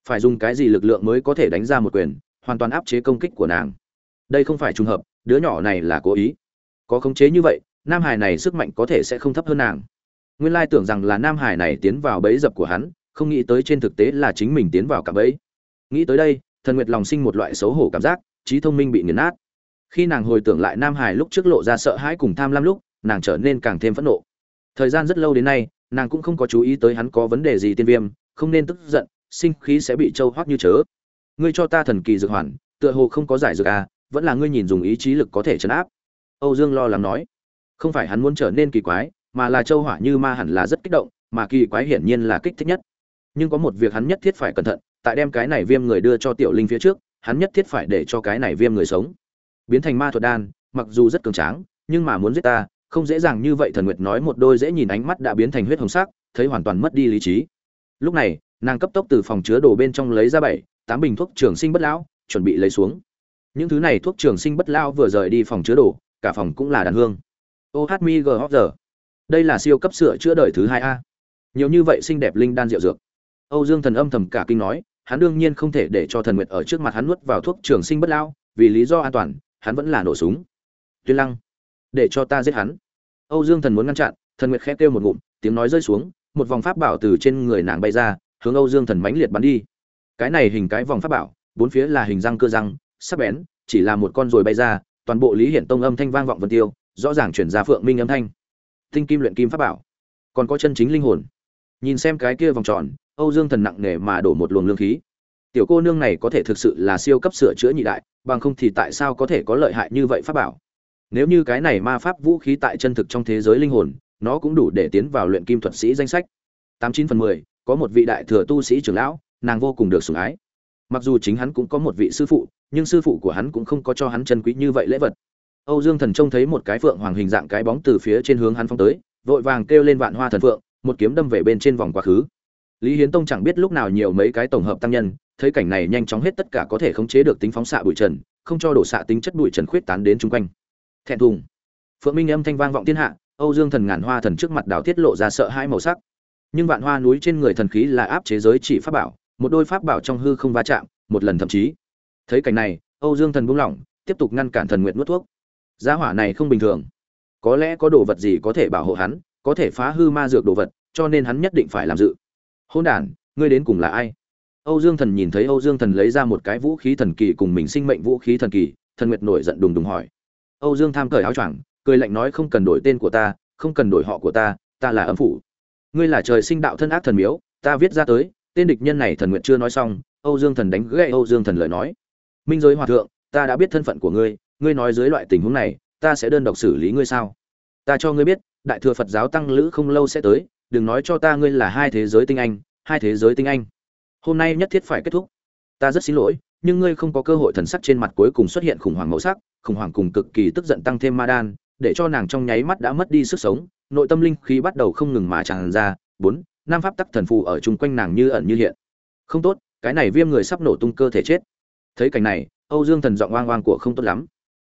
Phải dùng cái gì lực lượng mới có thể đánh ra một quyền, hoàn toàn áp chế công kích của nàng? Đây không phải trùng hợp, đứa nhỏ này là cố ý. Có khống chế như vậy, nam hải này sức mạnh có thể sẽ không thấp hơn nàng. Nguyên lai tưởng rằng là nam hải này tiến vào bẫy dập của hắn không nghĩ tới trên thực tế là chính mình tiến vào cả bẫy. Nghĩ tới đây, thần nguyệt lòng sinh một loại xấu hổ cảm giác, trí thông minh bị nghiền nát. Khi nàng hồi tưởng lại nam hải lúc trước lộ ra sợ hãi cùng tham lam lúc, nàng trở nên càng thêm phẫn nộ. Thời gian rất lâu đến nay, nàng cũng không có chú ý tới hắn có vấn đề gì tiên viêm, không nên tức giận, sinh khí sẽ bị châu hoắc như chớ. Ngươi cho ta thần kỳ dược hoàn, tựa hồ không có giải dược à vẫn là ngươi nhìn dùng ý chí lực có thể chấn áp. Âu dương lo lắng nói. Không phải hắn muốn trở nên kỳ quái, mà là châu hỏa như ma hẳn là rất kích động, mà kỳ quái hiển nhiên là kích thích nhất nhưng có một việc hắn nhất thiết phải cẩn thận, tại đem cái này viêm người đưa cho tiểu linh phía trước, hắn nhất thiết phải để cho cái này viêm người sống. Biến thành ma thuật đan, mặc dù rất cường tráng, nhưng mà muốn giết ta, không dễ dàng như vậy, thần nguyệt nói một đôi dễ nhìn ánh mắt đã biến thành huyết hồng sắc, thấy hoàn toàn mất đi lý trí. Lúc này, nàng cấp tốc từ phòng chứa đồ bên trong lấy ra bảy, tám bình thuốc trường sinh bất lão, chuẩn bị lấy xuống. Những thứ này thuốc trường sinh bất lão vừa rời đi phòng chứa đồ, cả phòng cũng là đàn hương. Ô hát g giờ. Đây là siêu cấp sửa chữa đời thứ hai a. Nhiều như vậy xinh đẹp linh đan rượu dược âu dương thần âm thầm cả kinh nói, hắn đương nhiên không thể để cho thần nguyệt ở trước mặt hắn nuốt vào thuốc trường sinh bất lão, vì lý do an toàn, hắn vẫn là nổ súng. Tuyên lăng, để cho ta giết hắn. Âu dương thần muốn ngăn chặn, thần nguyệt khẽ kêu một ngụm, tiếng nói rơi xuống, một vòng pháp bảo từ trên người nàng bay ra, hướng âu dương thần mãnh liệt bắn đi. Cái này hình cái vòng pháp bảo, bốn phía là hình răng cơ răng, sắc bén, chỉ là một con rồi bay ra, toàn bộ lý hiển tông âm thanh vang vọng vân tiêu, rõ ràng chuyển ra phượng minh âm thanh. Tinh kim luyện kim pháp bảo, còn có chân chính linh hồn. Nhìn xem cái kia vòng tròn âu dương thần nặng nề mà đổ một luồng lương khí. Tiểu cô nương này có thể thực sự là siêu cấp sửa chữa nhị đại, bằng không thì tại sao có thể có lợi hại như vậy pháp bảo? Nếu như cái này ma pháp vũ khí tại chân thực trong thế giới linh hồn, nó cũng đủ để tiến vào luyện kim thuật sĩ danh sách. Tám chín phần mười, có một vị đại thừa tu sĩ trưởng lão, nàng vô cùng được sủng ái. Mặc dù chính hắn cũng có một vị sư phụ, nhưng sư phụ của hắn cũng không có cho hắn chân quý như vậy lễ vật. Âu dương thần trông thấy một cái phượng hoàng hình dạng cái bóng từ phía trên hướng hắn phong tới, vội vàng kêu lên vạn hoa thần phượng, một kiếm đâm về bên trên vòng quá khứ lý hiến tông chẳng biết lúc nào nhiều mấy cái tổng hợp tăng nhân, thấy cảnh này nhanh chóng hết tất cả có thể khống chế được tính phóng xạ bụi trần, không cho đổ xạ tính chất bụi trần khuyết tán đến chung quanh. Thẹn thùng. Phượng minh âm thanh vang vọng thiên hạ, âu dương thần ngàn hoa thần trước mặt đảo tiết lộ ra sợ hãi màu sắc. Nhưng vạn hoa núi trên người thần khí là áp chế giới chỉ pháp bảo, một đôi pháp bảo trong hư không va chạm, một lần thậm chí. Thấy cảnh này, âu dương thần buông lỏng, tiếp tục ngăn cản thần nguyện nuốt thuốc. Giá hỏa này không bình thường. Có lẽ có đồ vật gì có thể bảo hộ hắn, có thể phá hư ma dược đồ vật, cho nên hắn nhất định phải làm dự hôn đản, ngươi đến cùng là ai? Âu dương thần nhìn thấy âu dương thần lấy ra một cái vũ khí thần kỳ cùng mình sinh mệnh vũ khí thần kỳ, thần nguyệt nổi giận đùng đùng hỏi. Âu dương tham cởi áo choàng, cười lạnh nói không cần đổi tên của ta, không cần đổi họ của ta ta là ấm phủ. Ngươi là trời sinh đạo thân ác thần miếu, ta viết ra tới, tên địch nhân này thần nguyện chưa nói xong, âu dương thần đánh gãy âu dương thần lời nói. Minh giới hòa thượng, ta đã biết thân phận của ngươi ngươi nói dưới loại tình huống này, ta sẽ đơn độc xử lý ngươi sao? Ta cho ngươi biết, đại thừa phật giáo tăng lữ không lâu sẽ tới đừng nói cho ta ngươi là hai thế giới tinh anh, hai thế giới tinh anh. Hôm nay nhất thiết phải kết thúc. Ta rất xin lỗi, nhưng ngươi không có cơ hội thần sắc trên mặt cuối cùng xuất hiện khủng hoảng màu sắc, khủng hoảng cùng cực kỳ tức giận tăng thêm ma đan, để cho nàng trong nháy mắt đã mất đi sức sống, nội tâm linh khí bắt đầu không ngừng mà tràn ra. Bốn nam pháp tắc thần phù ở chung quanh nàng như ẩn như hiện. Không tốt, cái này viêm người sắp nổ tung cơ thể chết. Thấy cảnh này, âu dương thần giọng oang oang của không tốt lắm.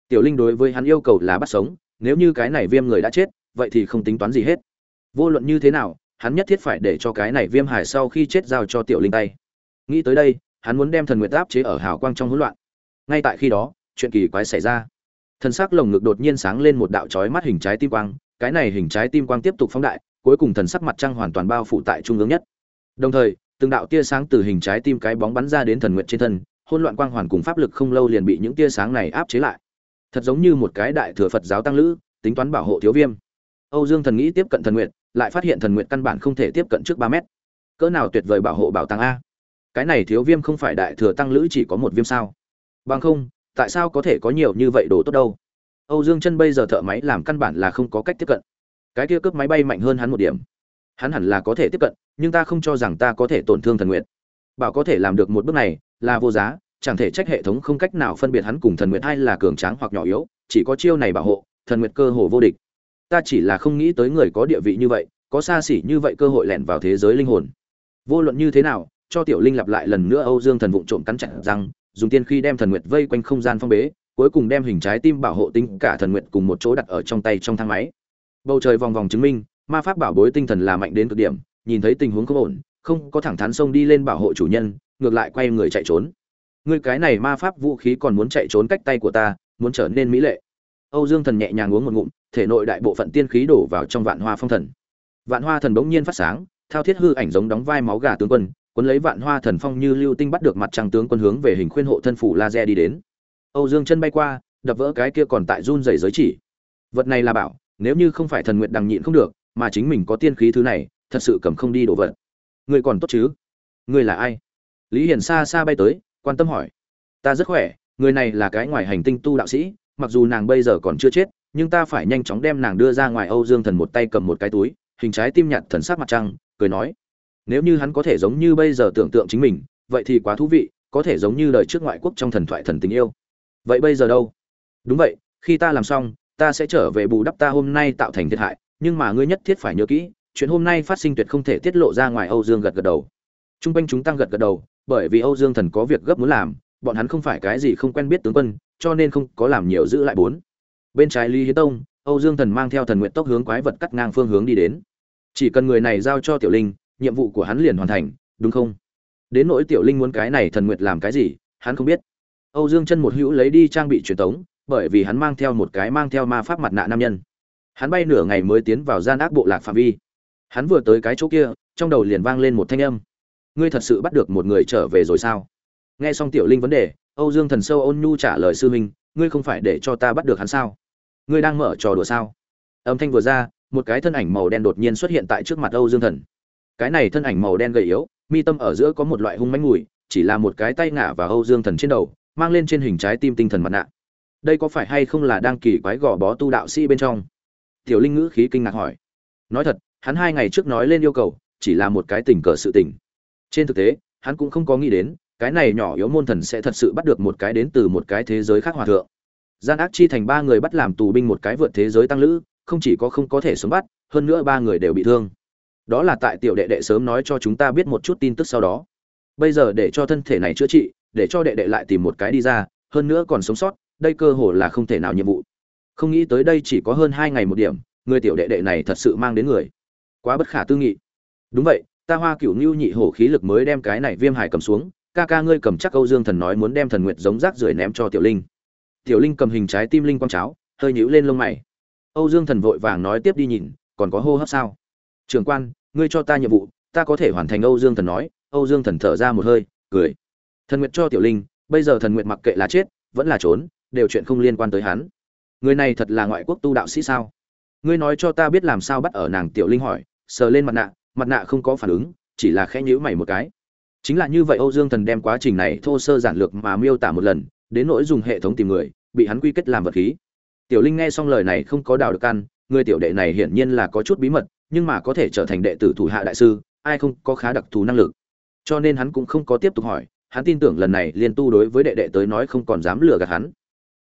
Tiểu linh đối với hắn yêu cầu là bắt sống, nếu như cái này viêm người đã chết, vậy thì không tính toán gì hết vô luận như thế nào, hắn nhất thiết phải để cho cái này viêm hải sau khi chết giao cho tiểu linh tay. Nghĩ tới đây, hắn muốn đem thần nguyệt áp chế ở hào quang trong hỗn loạn. Ngay tại khi đó, chuyện kỳ quái xảy ra. Thần sắc lồng ngực đột nhiên sáng lên một đạo chói mắt hình trái tim quang, cái này hình trái tim quang tiếp tục phóng đại, cuối cùng thần sắc mặt trăng hoàn toàn bao phủ tại trung ương nhất. Đồng thời, từng đạo tia sáng từ hình trái tim cái bóng bắn ra đến thần nguyện trên thân, hỗn loạn quang hoàn cùng pháp lực không lâu liền bị những tia sáng này áp chế lại. Thật giống như một cái đại thừa phật giáo tăng lữ, tính toán bảo hộ thiếu viêm. Âu dương thần nghĩ tiếp cận thần nguyện lại phát hiện thần nguyện căn bản không thể tiếp cận trước ba mét. Cỡ nào tuyệt vời bảo hộ bảo tàng a. Cái này thiếu viêm không phải đại thừa tăng lữ chỉ có một viêm sao? Bằng không, tại sao có thể có nhiều như vậy đồ tốt đâu? Âu dương chân bây giờ thợ máy làm căn bản là không có cách tiếp cận. Cái kia cướp máy bay mạnh hơn hắn một điểm. Hắn hẳn là có thể tiếp cận, nhưng ta không cho rằng ta có thể tổn thương thần nguyện. Bảo có thể làm được một bước này, là vô giá, chẳng thể trách hệ thống không cách nào phân biệt hắn cùng thần nguyệt hay là cường tráng hoặc nhỏ yếu, chỉ có chiêu này bảo hộ, thần nguyệt cơ hồ vô địch ta chỉ là không nghĩ tới người có địa vị như vậy, có xa xỉ như vậy cơ hội lẻn vào thế giới linh hồn. Vô luận như thế nào, cho tiểu linh lặp lại lần nữa âu dương thần vụng trộm cắn chặt răng, dùng tiên khi đem thần nguyệt vây quanh không gian phong bế, cuối cùng đem hình trái tim bảo hộ tinh cả thần nguyệt cùng một chỗ đặt ở trong tay trong thang máy. Bầu trời vòng vòng chứng minh, ma pháp bảo bối tinh thần là mạnh đến cực điểm, nhìn thấy tình huống không ổn, không có thẳng thắn xông đi lên bảo hộ chủ nhân, ngược lại quay người chạy trốn. Người cái này ma pháp vũ khí còn muốn chạy trốn cách tay của ta, muốn trở nên mỹ lệ âu dương thần nhẹ nhàng uống một ngụm, thể nội đại bộ phận tiên khí đổ vào trong vạn hoa phong thần. Vạn hoa thần bỗng nhiên phát sáng, thao thiết hư ảnh giống đóng vai máu gà tướng quân, cuốn lấy vạn hoa thần phong như lưu tinh bắt được mặt trăng tướng quân hướng về hình khuyên hộ thân phủ laser đi đến. Âu dương chân bay qua, đập vỡ cái kia còn tại run rẩy giới chỉ. Vật này là bảo, nếu như không phải thần nguyện đằng nhịn không được, mà chính mình có tiên khí thứ này, thật sự cầm không đi đồ vật. Người còn tốt chứ? Người là ai? Lý hiển xa xa bay tới, quan tâm hỏi. Ta rất khỏe, người này là cái ngoài hành tinh tu đạo sĩ mặc dù nàng bây giờ còn chưa chết, nhưng ta phải nhanh chóng đem nàng đưa ra ngoài âu dương thần một tay cầm một cái túi, hình trái tim nhặt thần sắc mặt trăng, cười nói, nếu như hắn có thể giống như bây giờ tưởng tượng chính mình, vậy thì quá thú vị, có thể giống như lời trước ngoại quốc trong thần thoại thần tình yêu. Vậy bây giờ đâu? Đúng vậy, khi ta làm xong, ta sẽ trở về bù đắp ta hôm nay tạo thành thiệt hại, nhưng mà ngươi nhất thiết phải nhớ kỹ, chuyện hôm nay phát sinh tuyệt không thể tiết lộ ra ngoài âu dương gật gật đầu. T r u n g quanh chúng tăng gật gật đầu, bởi vì âu dương thần có việc gấp muốn làm, bọn hắn không phải cái gì không quen biết tướng quân cho nên không có làm nhiều giữ lại bốn. Bên trái lý hiến tông, âu dương thần mang theo thần nguyện tốc hướng quái vật cắt ngang phương hướng đi đến. Chỉ cần người này giao cho tiểu linh, nhiệm vụ của hắn liền hoàn thành, đúng không? Đến nỗi tiểu linh muốn cái này thần nguyện làm cái gì, hắn không biết. Âu dương chân một hữu lấy đi trang bị truyền tống, bởi vì hắn mang theo một cái mang theo ma pháp mặt nạ nam nhân. Hắn bay nửa ngày mới tiến vào gian ác bộ lạc phạm vi. Hắn vừa tới cái chỗ kia, trong đầu liền vang lên một thanh âm. Ngươi thật sự bắt được một người trở về rồi sao? Nghe xong tiểu linh vấn đề âu dương thần sâu ôn nhu trả lời sư minh ngươi không phải để cho ta bắt được hắn sao? Ngươi đang mở trò đùa sao? Âm thanh vừa ra, một cái thân ảnh màu đen đột nhiên xuất hiện tại trước mặt âu dương thần. Cái này thân ảnh màu đen gầy yếu, mi tâm ở giữa có một loại hung mãnh mùi, chỉ là một cái tay ngả và âu dương thần trên đầu, mang lên trên hình trái tim tinh thần mặt nạ. Đây có phải hay không là đang kỳ quái gò bó tu đạo sĩ bên trong? Tiểu linh ngữ khí kinh ngạc hỏi. Nói thật, hắn hai ngày trước nói lên yêu cầu, chỉ là một cái tình cờ sự tình. Trên thực tế, hắn cũng không có nghĩ đến cái này nhỏ yếu môn thần sẽ thật sự bắt được một cái đến từ một cái thế giới khác hòa thượng. Gian ác chi thành ba người bắt làm tù binh một cái vượt thế giới tăng lữ, không chỉ có không có thể sống bắt, hơn nữa ba người đều bị thương. Đó là tại tiểu đệ đệ sớm nói cho chúng ta biết một chút tin tức sau đó. Bây giờ để cho thân thể này chữa trị, để cho đệ đệ lại tìm một cái đi ra, hơn nữa còn sống sót, đây cơ hồ là không thể nào nhiệm vụ. Không nghĩ tới đây chỉ có hơn hai ngày một điểm, người tiểu đệ đệ này thật sự mang đến người. Quá bất khả tư nghị. Đúng vậy, ta hoa cửu ngưu nhị hổ khí lực mới đem cái này viêm hải cầm xuống ca ca ngươi cầm chắc âu dương thần nói muốn đem thần nguyệt giống rác rưởi ném cho tiểu linh. Tiểu linh cầm hình trái tim linh quang cháo, hơi nhũ lên lông mày. Âu dương thần vội vàng nói tiếp đi nhìn, còn có hô hấp sao? Trường quan, ngươi cho ta nhiệm vụ, ta có thể hoàn thành âu dương thần nói. Âu dương thần thở ra một hơi, cười. Thần nguyệt cho tiểu linh, bây giờ thần nguyệt mặc kệ là chết, vẫn là trốn, đều chuyện không liên quan tới hắn. Người này thật là ngoại quốc tu đạo sĩ sao? Ngươi nói cho ta biết làm sao bắt ở nàng tiểu linh hỏi, sờ lên mặt nạ mặt nạ không có phản ứng, chỉ là khẽ nhíu mày một cái chính là như vậy âu dương thần đem quá trình này thô sơ giản lược mà miêu tả một lần, đến nỗi dùng hệ thống tìm người, bị hắn quy kết làm vật khí. Tiểu linh nghe xong lời này không có đào được căn người tiểu đệ này hiển nhiên là có chút bí mật, nhưng mà có thể trở thành đệ tử thủ hạ đại sư, ai không có khá đặc thù năng lực. Cho nên hắn cũng không có tiếp tục hỏi, hắn tin tưởng lần này liên tu đối với đệ đệ tới nói không còn dám lừa gạt hắn.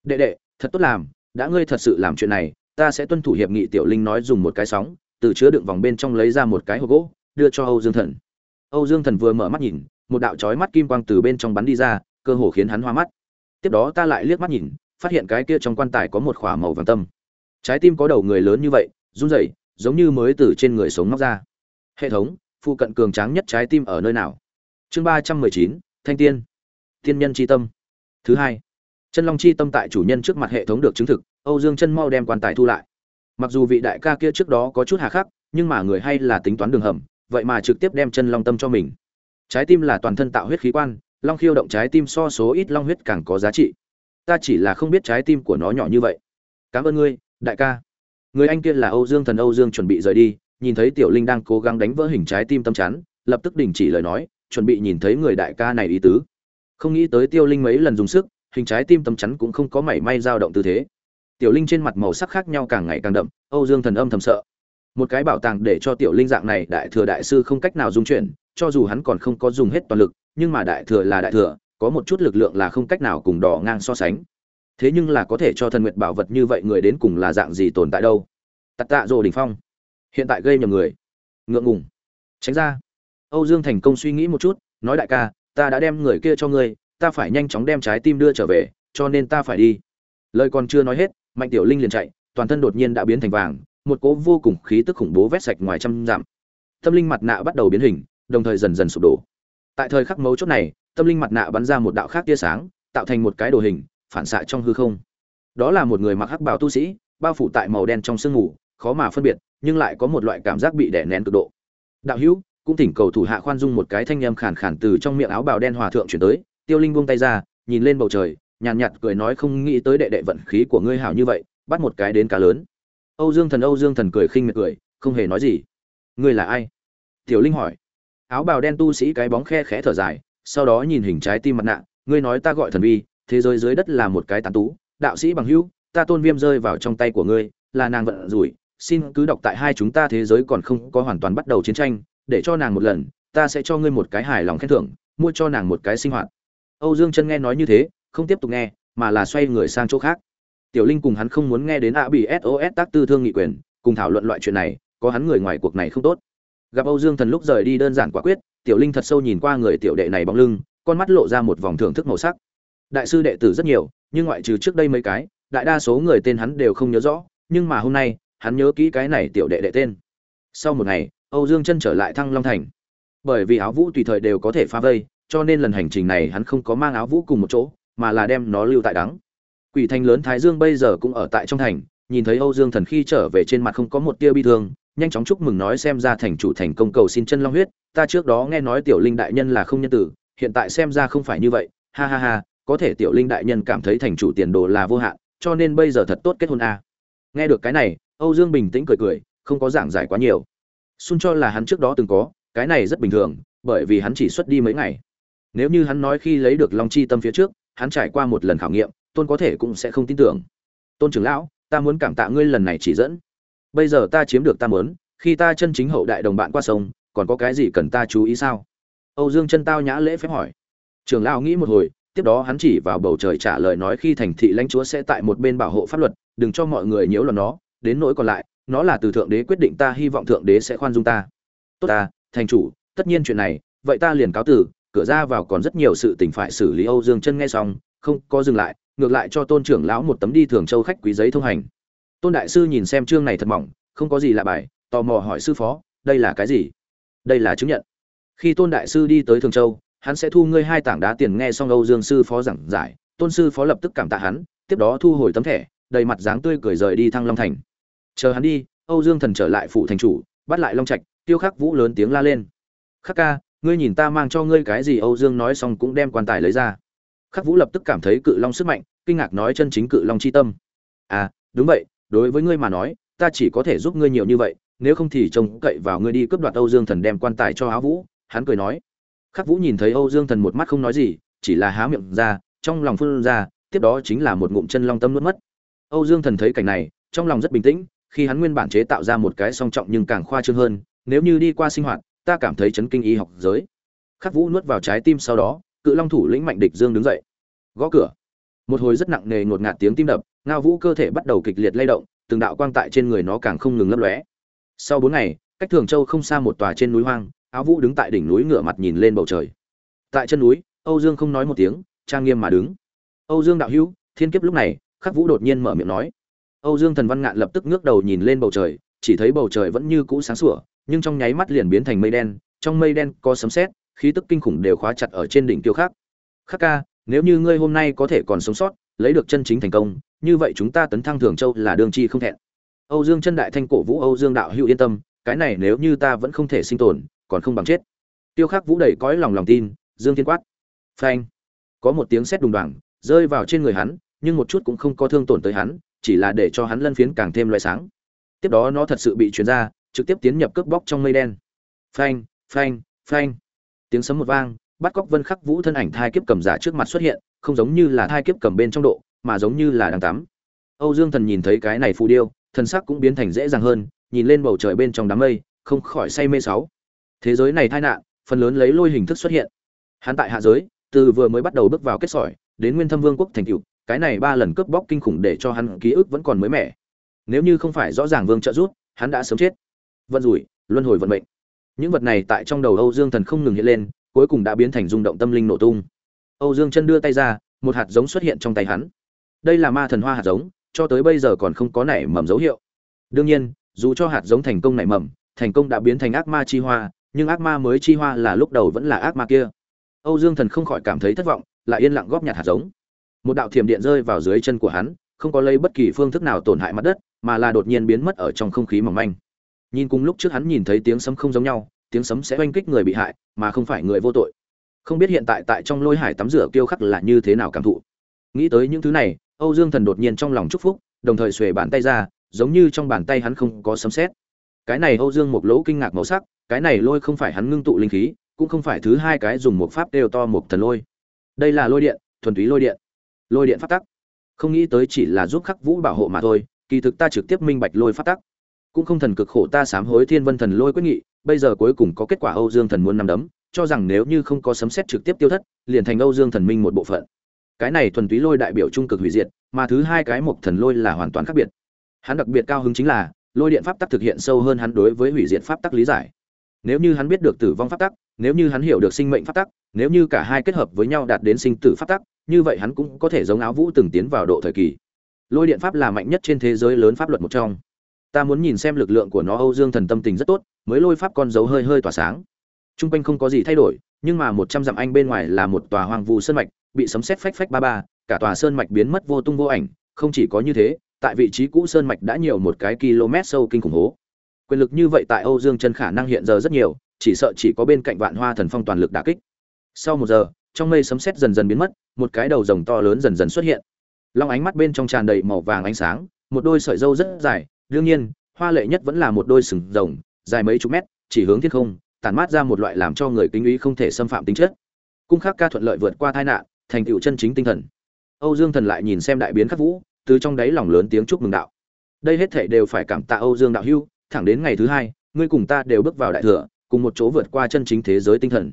Đệ đệ, thật tốt làm, đã ngươi thật sự làm chuyện này, ta sẽ tuân thủ hiệp nghị tiểu linh nói dùng một cái sóng, từ chứa đựng vòng bên trong lấy ra một cái hộp gỗ, đưa cho âu dương thần âu dương thần vừa mở mắt nhìn, một đạo chói mắt kim quang từ bên trong bắn đi ra, cơ hồ khiến hắn hoa mắt. Tiếp đó ta lại liếc mắt nhìn, phát hiện cái kia trong quan tài có một khỏa màu vàng tâm. Trái tim có đầu người lớn như vậy, run rẩy, giống như mới từ trên người sống móc ra. Hệ thống phụ cận cường tráng nhất trái tim ở nơi nào? Chương ba trăm mười chín, thanh tiên. Tiên nhân chi tâm. Thứ hai. Chân long chi tâm tại chủ nhân trước mặt hệ thống được chứng thực, âu dương chân mau đem quan tài thu lại. Mặc dù vị đại ca kia trước đó có chút hà khắc, nhưng mà người hay là tính toán đường hầm vậy mà trực tiếp đem chân long tâm cho mình. Trái tim là toàn thân tạo huyết khí quan, long khiêu động trái tim so số ít long huyết càng có giá trị. Ta chỉ là không biết trái tim của nó nhỏ như vậy. Cảm ơn ngươi, đại ca. Người anh kia là âu dương thần âu dương chuẩn bị rời đi, nhìn thấy tiểu linh đang cố gắng đánh vỡ hình trái tim tâm chắn, lập tức đình chỉ lời nói, chuẩn bị nhìn thấy người đại ca này ý tứ. Không nghĩ tới tiêu linh mấy lần dùng sức, hình trái tim tâm chắn cũng không có mảy may dao động tư thế. Tiểu linh trên mặt màu sắc khác nhau càng ngày càng đậm, âu dương thần âm thầm sợ một cái bảo tàng để cho tiểu linh dạng này đại thừa đại sư không cách nào dung chuyển, cho dù hắn còn không có dùng hết toàn lực, nhưng mà đại thừa là đại thừa, có một chút lực lượng là không cách nào cùng đỏ ngang so sánh. Thế nhưng là có thể cho thần nguyệt bảo vật như vậy người đến cùng là dạng gì tồn tại đâu? Tặc tạ rồ đình phong. Hiện tại gây nhầm người. Ngượng ngùng. Tránh ra. Âu dương thành công suy nghĩ một chút, nói đại ca, ta đã đem người kia cho ngươi, ta phải nhanh chóng đem trái tim đưa trở về, cho nên ta phải đi. Lời còn chưa nói hết, mạnh tiểu linh liền chạy, toàn thân đột nhiên đã biến thành vàng một cỗ vô cùng khí tức khủng bố vét sạch ngoài trăm dặm. Tâm linh mặt nạ bắt đầu biến hình đồng thời dần dần sụp đổ. Tại thời khắc mấu chốt này tâm linh mặt nạ bắn ra một đạo khác tia sáng tạo thành một cái đồ hình phản xạ trong hư không. Đó là một người mặc hắc bào tu sĩ bao phủ tại màu đen trong sương ngủ khó mà phân biệt nhưng lại có một loại cảm giác bị đè nén cực độ. Đạo hữu cũng thỉnh cầu thủ hạ khoan dung một cái thanh âm khàn khàn từ trong miệng áo bào đen hòa thượng chuyển tới. Tiêu linh buông tay ra nhìn lên bầu trời nhàn nhạt, nhạt cười nói không nghĩ tới đệ đệ vận khí của ngươi hảo như vậy bắt một cái đến cá lớn âu dương thần, âu dương thần cười khinh miệt cười, không hề nói gì. Ngươi là ai? Tiểu linh hỏi. Áo bào đen tu sĩ cái bóng khe khẽ thở dài, sau đó nhìn hình trái tim mặt nạ, ngươi nói ta gọi thần vi, thế giới dưới đất là một cái tán tú, đạo sĩ bằng hữu, ta tôn viêm rơi vào trong tay của ngươi, là nàng vận rủi, xin cứ đọc tại hai chúng ta thế giới còn không có hoàn toàn bắt đầu chiến tranh, để cho nàng một lần, ta sẽ cho ngươi một cái hài lòng khen thưởng, mua cho nàng một cái sinh hoạt. Âu dương chân nghe nói như thế, không tiếp tục nghe, mà là xoay người sang chỗ khác tiểu linh cùng hắn không muốn nghe đến a bị sos tác tư thương nghị quyền, cùng thảo luận loại chuyện này, có hắn người ngoài cuộc này không tốt. Gặp âu dương thần lúc rời đi đơn giản quả quyết, tiểu linh thật sâu nhìn qua người tiểu đệ này bóng lưng, con mắt lộ ra một vòng thưởng thức màu sắc. Đại sư đệ tử rất nhiều, nhưng ngoại trừ trước đây mấy cái, đại đa số người tên hắn đều không nhớ rõ, nhưng mà hôm nay, hắn nhớ kỹ cái này tiểu đệ đệ tên. Sau một ngày, âu dương chân trở lại thăng long thành. Bởi vì áo vũ tùy thời đều có thể phá vây, cho nên lần hành trình này hắn không có mang áo vũ cùng một chỗ, mà là đem nó lưu tại đắng quỷ thành lớn thái dương bây giờ cũng ở tại trong thành, nhìn thấy âu dương thần khi trở về trên mặt không có một tia bi thương, nhanh chóng chúc mừng nói xem ra thành chủ thành công cầu xin chân long huyết, ta trước đó nghe nói tiểu linh đại nhân là không nhân tử, hiện tại xem ra không phải như vậy, ha ha ha, có thể tiểu linh đại nhân cảm thấy thành chủ tiền đồ là vô hạn, cho nên bây giờ thật tốt kết hôn a à. nghe được cái này, âu dương bình tĩnh cười cười, không có giảng giải quá nhiều xuân cho là hắn trước đó từng có, cái này rất bình thường, bởi vì hắn chỉ xuất đi mấy ngày nếu như hắn nói khi lấy được long chi tâm phía trước, hắn trải qua một lần khảo nghiệm tôn có thể cũng sẽ không tin tưởng. Tôn trưởng lão, ta muốn cảm tạ ngươi lần này chỉ dẫn. Bây giờ ta chiếm được ta muốn, khi ta chân chính hậu đại đồng bạn qua sông, còn có cái gì cần ta chú ý sao? Âu dương chân tao nhã lễ phép hỏi. Trưởng lão nghĩ một hồi, tiếp đó hắn chỉ vào bầu trời trả lời nói khi thành thị lãnh chúa sẽ tại một bên bảo hộ pháp luật, đừng cho mọi người nhiễu loạn nó, đến nỗi còn lại, nó là từ thượng đế quyết định ta, hy vọng thượng đế sẽ khoan dung ta. Tốt ta, thành chủ, tất nhiên chuyện này, vậy ta liền cáo tử, cửa ra vào còn rất nhiều sự tình phải xử lý, âu dương chân nghe xong, không có dừng lại ngược lại cho tôn trưởng lão một tấm đi thường châu khách quý giấy thông hành. Tôn đại sư nhìn xem chương này thật mỏng, không có gì lạ bài, tò mò hỏi sư phó, đây là cái gì? Đây là chứng nhận. Khi tôn đại sư đi tới thường châu, hắn sẽ thu ngươi hai tảng đá tiền nghe xong âu dương sư phó giảng giải, tôn sư phó lập tức cảm tạ hắn, tiếp đó thu hồi tấm thẻ, đầy mặt dáng tươi cười rời đi thăng long thành. Chờ hắn đi, âu dương thần trở lại phụ thành chủ, bắt lại long trạch, tiêu khắc vũ lớn tiếng la lên. Khắc ca, ngươi nhìn ta mang cho ngươi cái gì? Âu dương nói xong cũng đem quan tài lấy ra khắc vũ lập tức cảm thấy cự long sức mạnh, kinh ngạc nói chân chính cự long chi tâm. À đúng vậy, đối với ngươi mà nói, ta chỉ có thể giúp ngươi nhiều như vậy, nếu không thì trông cậy vào ngươi đi cướp đoạt âu dương thần đem quan tài cho áo vũ, hắn cười nói. Khắc vũ nhìn thấy âu dương thần một mắt không nói gì, chỉ là há miệng ra, trong lòng phun ra, tiếp đó chính là một ngụm chân long tâm nuốt mất. Âu dương thần thấy cảnh này, trong lòng rất bình tĩnh, khi hắn nguyên bản chế tạo ra một cái song trọng nhưng càng khoa trương hơn, nếu như đi qua sinh hoạt, ta cảm thấy chấn kinh y học giới. Khắc vũ nuốt vào trái tim sau đó cự long thủ lĩnh mạnh địch dương đứng dậy. Gõ cửa. Một hồi rất nặng nề ngột ngạt tiếng tim đập, ngao vũ cơ thể bắt đầu kịch liệt lay động, từng đạo quang tại trên người nó càng không ngừng lấp lóe. Sau bốn ngày, cách thường châu không xa một tòa trên núi hoang, áo vũ đứng tại đỉnh núi ngửa mặt nhìn lên bầu trời. Tại chân núi, âu dương không nói một tiếng, trang nghiêm mà đứng. Âu dương đạo hữu, thiên kiếp lúc này, khắc vũ đột nhiên mở miệng nói. Âu dương thần văn ngạn lập tức ngước đầu nhìn lên bầu trời, chỉ thấy bầu trời vẫn như cũ sáng sủa, nhưng trong nháy mắt liền biến thành mây đen, trong mây đen có sấm sét khí tức kinh khủng đều khóa chặt ở trên đỉnh tiêu khắc. Khắc ca nếu như ngươi hôm nay có thể còn sống sót lấy được chân chính thành công như vậy chúng ta tấn thăng thường châu là đương chi không thẹn. Âu dương chân đại thanh cổ vũ âu dương đạo hữu yên tâm cái này nếu như ta vẫn không thể sinh tồn còn không bằng chết. Tiêu khắc vũ đầy cõi lòng lòng tin dương thiên quát. Phanh. Có một tiếng sét đùng đoảng, rơi vào trên người hắn nhưng một chút cũng không có thương tổn tới hắn chỉ là để cho hắn lân phiến càng thêm loại sáng. Tiếp đó nó thật sự bị chuyển ra trực tiếp tiến nhập cướp bóc trong mây đen. Phanh phanh phanh tiếng sấm một vang, bắt cóc vân khắc vũ thân ảnh thai kiếp cầm giả trước mặt xuất hiện, không giống như là thai kiếp cầm bên trong độ, mà giống như là đang tắm. Âu dương thần nhìn thấy cái này phù điêu thần sắc cũng biến thành dễ dàng hơn, nhìn lên bầu trời bên trong đám mây, không khỏi say mê sáu. Thế giới này tai nạn, phần lớn lấy lôi hình thức xuất hiện. Hắn tại hạ giới, từ vừa mới bắt đầu bước vào kết sỏi, đến nguyên thâm vương quốc thành cựu cái này ba lần cướp bóc kinh khủng để cho hắn ký ức vẫn còn mới mẻ. Nếu như không phải rõ ràng vương trợ giúp, hắn đã sớm chết. Vận rủi, luân hồi vận mệnh những vật này tại trong đầu âu dương thần không ngừng hiện lên, cuối cùng đã biến thành rung động tâm linh nổ tung. Âu dương chân đưa tay ra, một hạt giống xuất hiện trong tay hắn. Đây là ma thần hoa hạt giống, cho tới bây giờ còn không có nảy mầm dấu hiệu. Đương nhiên, dù cho hạt giống thành công nảy mầm, thành công đã biến thành ác ma chi hoa, nhưng ác ma mới chi hoa là lúc đầu vẫn là ác ma kia. Âu dương thần không khỏi cảm thấy thất vọng, lại yên lặng góp nhặt hạt giống. Một đạo thiểm điện rơi vào dưới chân của hắn, không có lấy bất kỳ phương thức nào tổn hại mặt đất, mà là đột nhiên biến mất ở trong không khí mỏng manh nhìn cùng lúc trước hắn nhìn thấy tiếng sấm không giống nhau, tiếng sấm sẽ oanh kích người bị hại, mà không phải người vô tội. Không biết hiện tại tại trong lôi hải tắm rửa kiêu khắc là như thế nào cảm thụ. Nghĩ tới những thứ này, âu dương thần đột nhiên trong lòng chúc phúc, đồng thời xuề bàn tay ra, giống như trong bàn tay hắn không có sấm sét. Cái này âu dương một lỗ kinh ngạc màu sắc, cái này lôi không phải hắn ngưng tụ linh khí, cũng không phải thứ hai cái dùng một pháp đều to một thần lôi. Đây là lôi điện, thuần túy lôi điện. Lôi điện phát tắc. Không nghĩ tới chỉ là giúp khắc vũ bảo hộ mà thôi, kỳ thực ta trực tiếp minh bạch lôi phát tắc cũng không thần cực khổ ta sám hối thiên vân thần lôi quyết nghị, bây giờ cuối cùng có kết quả âu dương thần muốn nằm đấm, cho rằng nếu như không có sấm xét trực tiếp tiêu thất, liền thành âu dương thần minh một bộ phận. Cái này thuần túy lôi đại biểu trung cực hủy diệt, mà thứ hai cái mộc thần lôi là hoàn toàn khác biệt. Hắn đặc biệt cao hứng chính là, lôi điện pháp tắc thực hiện sâu hơn hắn đối với hủy diệt pháp tắc lý giải. Nếu như hắn biết được tử vong pháp tắc, nếu như hắn hiểu được sinh mệnh pháp tắc, nếu như cả hai kết hợp với nhau đạt đến sinh tử pháp tắc, như vậy hắn cũng có thể giống áo vũ từng tiến vào độ thời kỳ. Lôi điện pháp là mạnh nhất trên thế giới lớn pháp luật một trong ta muốn nhìn xem lực lượng của nó, âu dương thần tâm tình rất tốt, mới lôi pháp con dấu hơi hơi tỏa sáng. T r u n g quanh không có gì thay đổi, nhưng mà một trăm dặm anh bên ngoài là một tòa hoang vu sơn mạch, bị sấm xét phách phách ba ba, cả tòa sơn mạch biến mất vô tung vô ảnh, không chỉ có như thế, tại vị trí cũ sơn mạch đã nhiều một cái km sâu kinh khủng hố. Quyền lực như vậy tại âu dương chân khả năng hiện giờ rất nhiều, chỉ sợ chỉ có bên cạnh vạn hoa thần phong toàn lực đà kích. Sau một giờ, trong mây sấm sét dần dần biến mất, một cái đầu rồng to lớn dần dần xuất hiện. Long ánh mắt bên trong tràn đầy màu vàng ánh sáng, một đôi sợi dâu rất dài đương nhiên, hoa lệ nhất vẫn là một đôi sừng rồng, dài mấy chục mét, chỉ hướng thiên không, tản mát ra một loại làm cho người kính ý không thể xâm phạm tính chất. Cung khắc ca thuận lợi vượt qua tai nạn, thành tựu chân chính tinh thần. Âu dương thần lại nhìn xem đại biến khắc vũ, từ trong đáy lòng lớn tiếng chúc mừng đạo. Đây hết thể đều phải cảm tạ âu dương đạo hưu thẳng đến ngày thứ hai, ngươi cùng ta đều bước vào đại thừa, cùng một chỗ vượt qua chân chính thế giới tinh thần.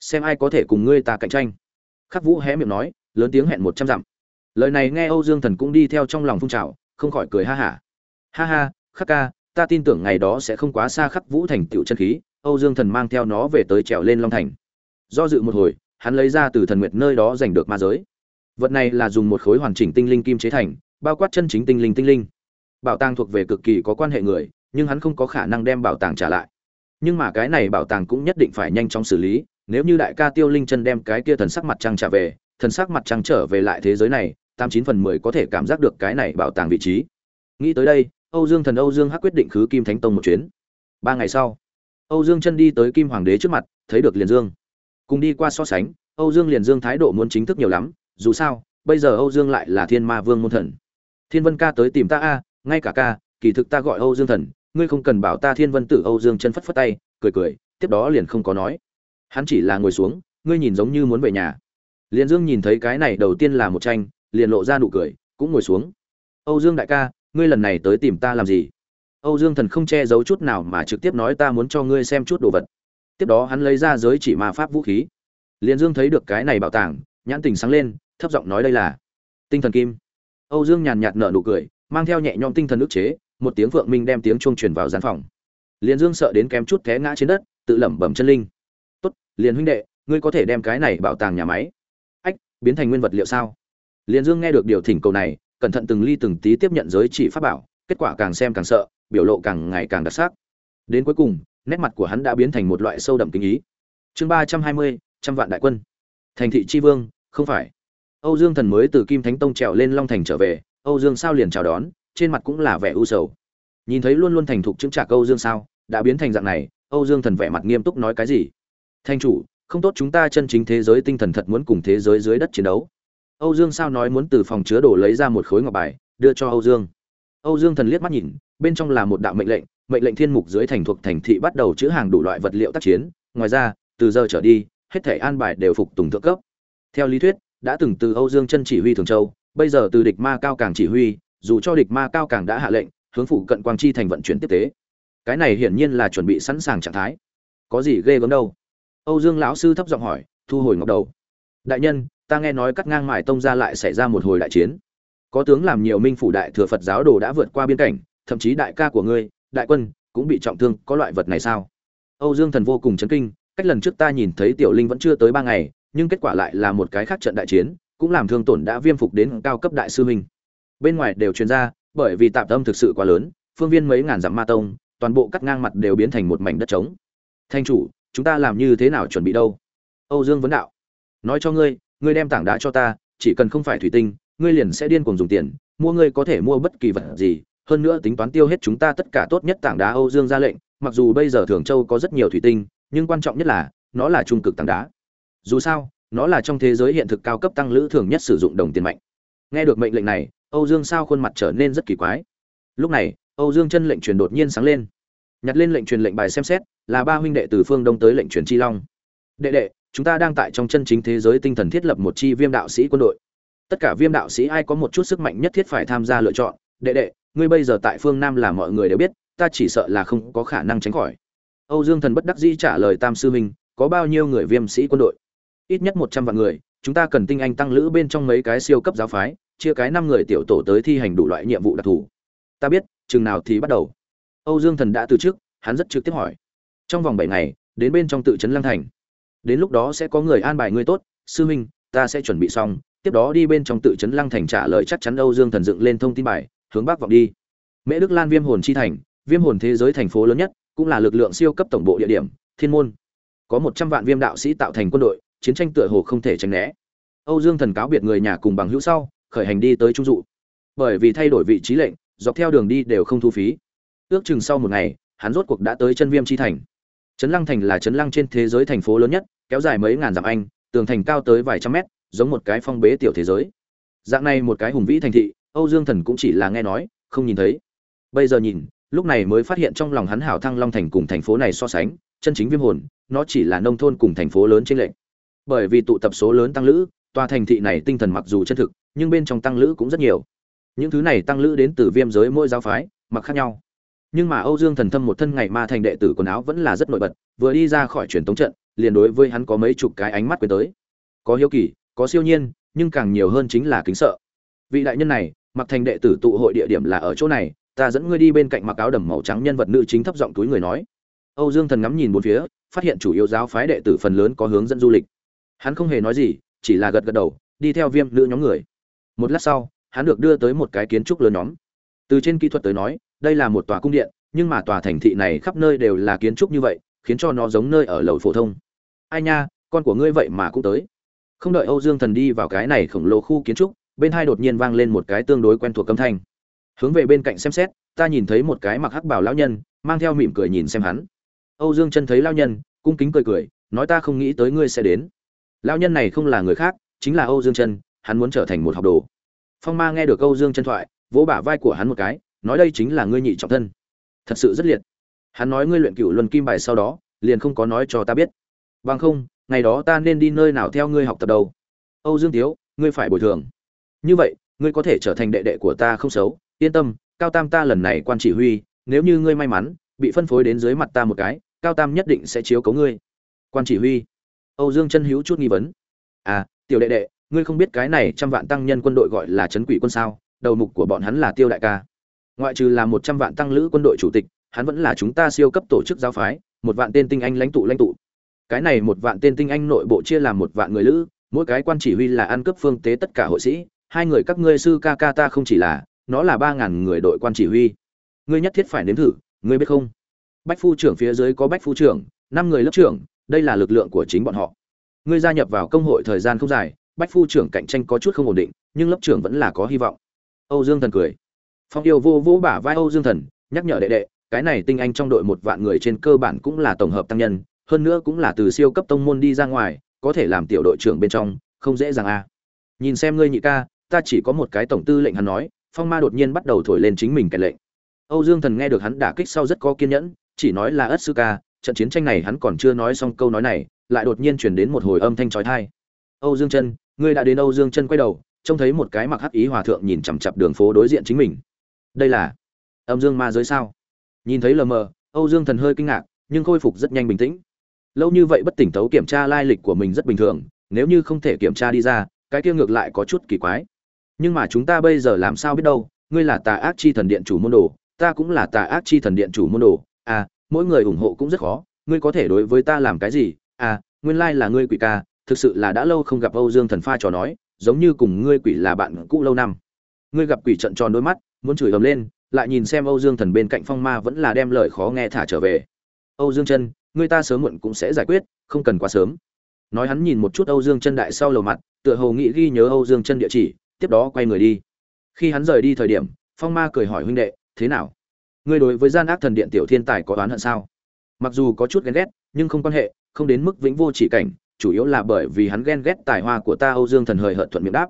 Xem ai có thể cùng ngươi ta cạnh tranh. Khắc vũ hé miệng nói, lớn tiếng hẹn một trăm dặm. Lời này nghe âu dương thần cũng đi theo trong lòng phun trào, không khỏi cười ha hả ha. ha, khắc ca, ta tin tưởng ngày đó sẽ không quá xa khắc vũ thành tựu chân khí, âu dương thần mang theo nó về tới trèo lên long thành. Do dự một hồi, hắn lấy ra từ thần nguyệt nơi đó giành được ma giới. Vật này là dùng một khối hoàn chỉnh tinh linh kim chế thành, bao quát chân chính tinh linh tinh linh. Bảo tàng thuộc về cực kỳ có quan hệ người, nhưng hắn không có khả năng đem bảo tàng trả lại. Nhưng mà cái này bảo tàng cũng nhất định phải nhanh chóng xử lý, nếu như đại ca tiêu linh chân đem cái kia thần sắc mặt trăng trả về, thần sắc mặt trăng trở về lại thế giới này, tám chín phần mười có thể cảm giác được cái này bảo tàng vị trí. Nghĩ tới đây âu dương thần âu dương hắc quyết định khứ kim thánh tông một chuyến. Ba ngày sau, âu dương chân đi tới kim hoàng đế trước mặt, thấy được liền dương. Cùng đi qua so sánh, âu dương liền dương thái độ muốn chính thức nhiều lắm, dù sao, bây giờ âu dương lại là thiên ma vương môn thần. Thiên vân ca tới tìm ta a, ngay cả ca, kỳ thực ta gọi âu dương thần, ngươi không cần bảo ta thiên vân tử âu dương chân phất phất tay, cười cười, tiếp đó liền không có nói. Hắn chỉ là ngồi xuống, ngươi nhìn giống như muốn về nhà. Liên dương nhìn thấy cái này đầu tiên là một tranh, liền lộ ra nụ cười, cũng ngồi xuống. Âu dương đại ca ngươi lần này tới tìm ta làm gì? Âu dương thần không che giấu chút nào mà trực tiếp nói ta muốn cho ngươi xem chút đồ vật. Tiếp đó hắn lấy ra giới chỉ ma pháp vũ khí. Liền dương thấy được cái này bảo tàng, nhãn tình sáng lên, thấp giọng nói đây là tinh thần kim. Âu dương nhàn nhạt nở nụ cười, mang theo nhẹ nhõm tinh thần ức chế, một tiếng vượng minh đem tiếng chuông truyền vào gian phòng. Liền dương sợ đến kém chút té ngã trên đất, tự lẩm bẩm chân linh. Tốt liền huynh đệ, ngươi có thể đem cái này bảo tàng nhà máy. Ách, biến thành nguyên vật liệu sao? Liền dương nghe được điều thỉnh cầu này cẩn thận từng ly từng tí tiếp nhận giới chỉ pháp bảo, kết quả càng xem càng sợ, biểu lộ càng ngày càng đặc sắc. Đến cuối cùng, nét mặt của hắn đã biến thành một loại sâu đậm kinh ý. Chương ba trăm hai mươi, trăm vạn đại quân. Thành thị tri vương, không phải. Âu dương thần mới từ kim thánh tông trèo lên long thành trở về, âu dương sao liền chào đón, trên mặt cũng là vẻ u sầu. Nhìn thấy luôn luôn thành thục chứng trạc âu dương sao, đã biến thành dạng này, âu dương thần vẻ mặt nghiêm túc nói cái gì? Thanh chủ, không tốt chúng ta chân chính thế giới tinh thần thật muốn cùng thế giới dưới đất chiến đấu âu dương sao nói muốn từ phòng chứa đồ lấy ra một khối ngọc bài, đưa cho âu dương. Âu dương thần liếc mắt nhìn, bên trong là một đạo mệnh lệnh mệnh lệnh thiên mục dưới thành thuộc thành thị bắt đầu chữ hàng đủ loại vật liệu tác chiến. Ngoài ra, từ giờ trở đi, hết thảy an bài đều phục tùng thượng cấp. Theo lý thuyết, đã từng từ âu dương chân chỉ huy thường châu, bây giờ từ địch ma cao càng chỉ huy, dù cho địch ma cao càng đã hạ lệnh, hướng phụ cận quang chi thành vận chuyển tiếp tế. Cái này hiển nhiên là chuẩn bị sẵn sàng trạng thái. Có gì ghê gớm đâu? Âu dương lão sư thấp giọng hỏi, thu hồi ngọc đầu. Đại nhân ta nghe nói cắt ngang mại tông ra lại xảy ra một hồi đại chiến. Có tướng làm nhiều minh phủ đại thừa phật giáo đồ đã vượt qua biên cảnh, thậm chí đại ca của ngươi, đại quân, cũng bị trọng thương, có loại vật này sao? Âu dương thần vô cùng chấn kinh, cách lần trước ta nhìn thấy tiểu linh vẫn chưa tới ba ngày, nhưng kết quả lại là một cái khác trận đại chiến, cũng làm thương tổn đã viêm phục đến cao cấp đại sư huynh. Bên ngoài đều truyền ra, bởi vì tạm tâm thực sự quá lớn, phương viên mấy ngàn dặm ma tông, toàn bộ cắt ngang mặt đều biến thành một mảnh đất trống. Thanh chủ, chúng ta làm như thế nào chuẩn bị đâu? Âu dương vấn đạo. Nói cho ngươi ngươi đem tảng đá cho ta, chỉ cần không phải thủy tinh, ngươi liền sẽ điên cuồng dùng tiền, mua ngươi có thể mua bất kỳ vật gì. Hơn nữa tính toán tiêu hết chúng ta tất cả tốt nhất tảng đá âu dương ra lệnh, mặc dù bây giờ thường châu có rất nhiều thủy tinh, nhưng quan trọng nhất là, nó là trung cực tảng đá. Dù sao, nó là trong thế giới hiện thực cao cấp tăng lữ thường nhất sử dụng đồng tiền mạnh. Nghe được mệnh lệnh này, âu dương sao khuôn mặt trở nên rất kỳ quái. Lúc này, âu dương chân lệnh truyền đột nhiên sáng lên. Nhặt lên lệnh truyền lệnh bài xem xét, là ba huynh đệ từ phương đông tới lệnh truyền chi long. Đệ đệ chúng ta đang tại trong chân chính thế giới tinh thần thiết lập một chi viêm đạo sĩ quân đội. Tất cả viêm đạo sĩ ai có một chút sức mạnh nhất thiết phải tham gia lựa chọn. Đệ đệ, ngươi bây giờ tại phương nam là mọi người đều biết, ta chỉ sợ là không có khả năng tránh khỏi. Âu dương thần bất đắc dĩ trả lời tam sư huynh có bao nhiêu người viêm sĩ quân đội? Ít nhất một trăm vạn người, chúng ta cần tinh anh tăng lữ bên trong mấy cái siêu cấp giáo phái, chia cái năm người tiểu tổ tới thi hành đủ loại nhiệm vụ đặc thù. Ta biết, chừng nào thì bắt đầu. Âu dương thần đã từ trước hắn rất trực tiếp hỏi. Trong vòng bảy ngày, đến bên trong tự trấn lăng thành đến lúc đó sẽ có người an bài ngươi tốt, sư huynh, ta sẽ chuẩn bị xong, tiếp đó đi bên trong tự trấn lăng thành trả lời chắc chắn âu dương thần dựng lên thông tin bài, hướng bắc vọng đi. Mễ đức lan viêm hồn chi thành, viêm hồn thế giới thành phố lớn nhất, cũng là lực lượng siêu cấp tổng bộ địa điểm, thiên môn. Có một trăm vạn viêm đạo sĩ tạo thành quân đội, chiến tranh tựa hồ không thể tránh né. Âu dương thần cáo biệt người nhà cùng bằng hữu sau, khởi hành đi tới trung dụ. Bởi vì thay đổi vị trí lệnh, dọc theo đường đi đều không thu phí. Ước chừng sau một ngày, hắn rốt cuộc đã tới chân viêm chi thành trấn lăng thành là trấn lăng trên thế giới thành phố lớn nhất, kéo dài mấy ngàn dặm anh, tường thành cao tới vài trăm mét, giống một cái phong bế tiểu thế giới. Dạng này một cái hùng vĩ thành thị, âu dương thần cũng chỉ là nghe nói, không nhìn thấy. Bây giờ nhìn, lúc này mới phát hiện trong lòng hắn hảo thăng long thành cùng thành phố này so sánh, chân chính viêm hồn, nó chỉ là nông thôn cùng thành phố lớn trên lệnh bởi vì tụ tập số lớn tăng lữ, tòa thành thị này tinh thần mặc dù chân thực, nhưng bên trong tăng lữ cũng rất nhiều. Những thứ này tăng lữ đến từ viêm giới mỗi giáo phái, mặc khác nhau nhưng mà âu dương thần thâm một thân ngày ma thành đệ tử quần áo vẫn là rất nổi bật, vừa đi ra khỏi truyền tống trận, liền đối với hắn có mấy chục cái ánh mắt quay tới. Có hiếu kỳ, có siêu nhiên, nhưng càng nhiều hơn chính là kính sợ. Vị đại nhân này, mặc thành đệ tử tụ hội địa điểm là ở chỗ này, ta dẫn ngươi đi bên cạnh mặc áo đầm màu trắng nhân vật nữ chính thấp giọng túi người nói. Âu dương thần ngắm nhìn bốn phía, phát hiện chủ yếu giáo phái đệ tử phần lớn có hướng dẫn du lịch. Hắn không hề nói gì, chỉ là gật gật đầu, đi theo viêm nữ nhóm người. Một lát sau, hắn được đưa tới một cái kiến trúc lớn nhóm. Từ trên kỹ thuật tới nói đây là một tòa cung điện, nhưng mà tòa thành thị này khắp nơi đều là kiến trúc như vậy, khiến cho nó giống nơi ở lầu phổ thông. Ai nha, con của ngươi vậy mà cũng tới. Không đợi âu dương thần đi vào cái này khổng lồ khu kiến trúc, bên hai đột nhiên vang lên một cái tương đối quen thuộc âm thanh. Hướng về bên cạnh xem xét, ta nhìn thấy một cái mặc hắc bảo lão nhân, mang theo mỉm cười nhìn xem hắn. Âu dương chân thấy lão nhân, cung kính cười cười, nói ta không nghĩ tới ngươi sẽ đến. Lão nhân này không là người khác, chính là âu dương chân, hắn muốn trở thành một học đồ. Phong ma nghe được âu dương chân thoại, vỗ bả vai của hắn một cái nói đây chính là ngươi nhị trọng thân. Thật sự rất liệt. Hắn nói ngươi luyện cựu luân kim bài sau đó, liền không có nói cho ta biết. Bằng không, ngày đó ta nên đi nơi nào theo ngươi học tập đâu? Âu dương tiếu, ngươi phải bồi thường. Như vậy, ngươi có thể trở thành đệ đệ của ta không xấu. Yên tâm, cao tam ta lần này quan chỉ huy, nếu như ngươi may mắn, bị phân phối đến dưới mặt ta một cái, cao tam nhất định sẽ chiếu cấu ngươi. Quan chỉ huy. Âu dương chân hữu chút nghi vấn. À tiểu đệ đệ, ngươi không biết cái này trăm vạn tăng nhân quân đội gọi là trấn quỷ quân sao? Đầu mục của bọn hắn là tiêu đại ca ngoại trừ là một trăm vạn tăng lữ quân đội chủ tịch, hắn vẫn là chúng ta siêu cấp tổ chức giáo phái, một vạn tên tinh anh lãnh tụ lãnh tụ. Cái này một vạn tên tinh anh nội bộ chia làm một vạn người lữ, mỗi cái quan chỉ huy là ăn cướp phương tế tất cả hội sĩ, hai người các ngươi sư ca ca ta không chỉ là, nó là ba ngàn người đội quan chỉ huy. Ngươi nhất thiết phải nếm thử, ngươi biết không? Bách phu trưởng phía dưới có bách phu trưởng, năm người lớp trưởng, đây là lực lượng của chính bọn họ. Ngươi gia nhập vào công hội thời gian không dài, bách phu trưởng cạnh tranh có chút không ổn định, nhưng lớp trưởng vẫn là có hy vọng. Âu dương thần cười phong yêu vô vô bả vai âu dương thần, nhắc nhở đệ đệ, cái này tinh anh trong đội một vạn người trên cơ bản cũng là tổng hợp tăng nhân, hơn nữa cũng là từ siêu cấp tông môn đi ra ngoài, có thể làm tiểu đội trưởng bên trong, không dễ dàng a à. nhìn xem ngươi nhị ca, ta chỉ có một cái tổng tư lệnh hắn nói, phong ma đột nhiên bắt đầu thổi lên chính mình cái lệnh. Âu dương thần nghe được hắn đả kích sau rất có kiên nhẫn, chỉ nói là ất sư ca, trận chiến tranh này hắn còn chưa nói xong câu nói này, lại đột nhiên chuyển đến một hồi âm thanh trói thai âu dương chân, ngươi đã đến âu dương chân quay đầu, trông thấy một cái mặc hắc ý hòa thượng nhìn chằm chặp đường phố đối diện chính mình đây là âm dương ma giới sao? Nhìn thấy lờ mờ, âu dương thần hơi kinh ngạc, nhưng khôi phục rất nhanh bình tĩnh. Lâu như vậy bất tỉnh tấu kiểm tra lai lịch của mình rất bình thường, nếu như không thể kiểm tra đi ra, cái kia ngược lại có chút kỳ quái. Nhưng mà chúng ta bây giờ làm sao biết đâu, ngươi là tà ác chi thần điện chủ môn đồ, ta cũng là tà ác chi thần điện chủ môn đồ. À mỗi người ủng hộ cũng rất khó, ngươi có thể đối với ta làm cái gì? À nguyên lai là ngươi quỷ ca, thực sự là đã lâu không gặp âu dương thần pha trò nói, giống như cùng ngươi quỷ là bạn cũ lâu năm. Ngươi gặp quỷ trận tròn đôi mắt muốn chửi ầm lên, lại nhìn xem âu dương thần bên cạnh phong ma vẫn là đem lời khó nghe thả trở về. Âu dương chân, người ta sớm muộn cũng sẽ giải quyết, không cần quá sớm. Nói hắn nhìn một chút âu dương chân đại sau lầu mặt, tựa hồ nghĩ ghi nhớ âu dương chân địa chỉ, tiếp đó quay người đi. Khi hắn rời đi thời điểm, phong ma cười hỏi huynh đệ, thế nào? Ngươi đối với gian ác thần điện tiểu thiên tài có oán hận sao? Mặc dù có chút ghen ghét, nhưng không quan hệ, không đến mức vĩnh vô chỉ cảnh, chủ yếu là bởi vì hắn ghen ghét tài hoa của ta âu dương thần hời hợt thuận miệng đáp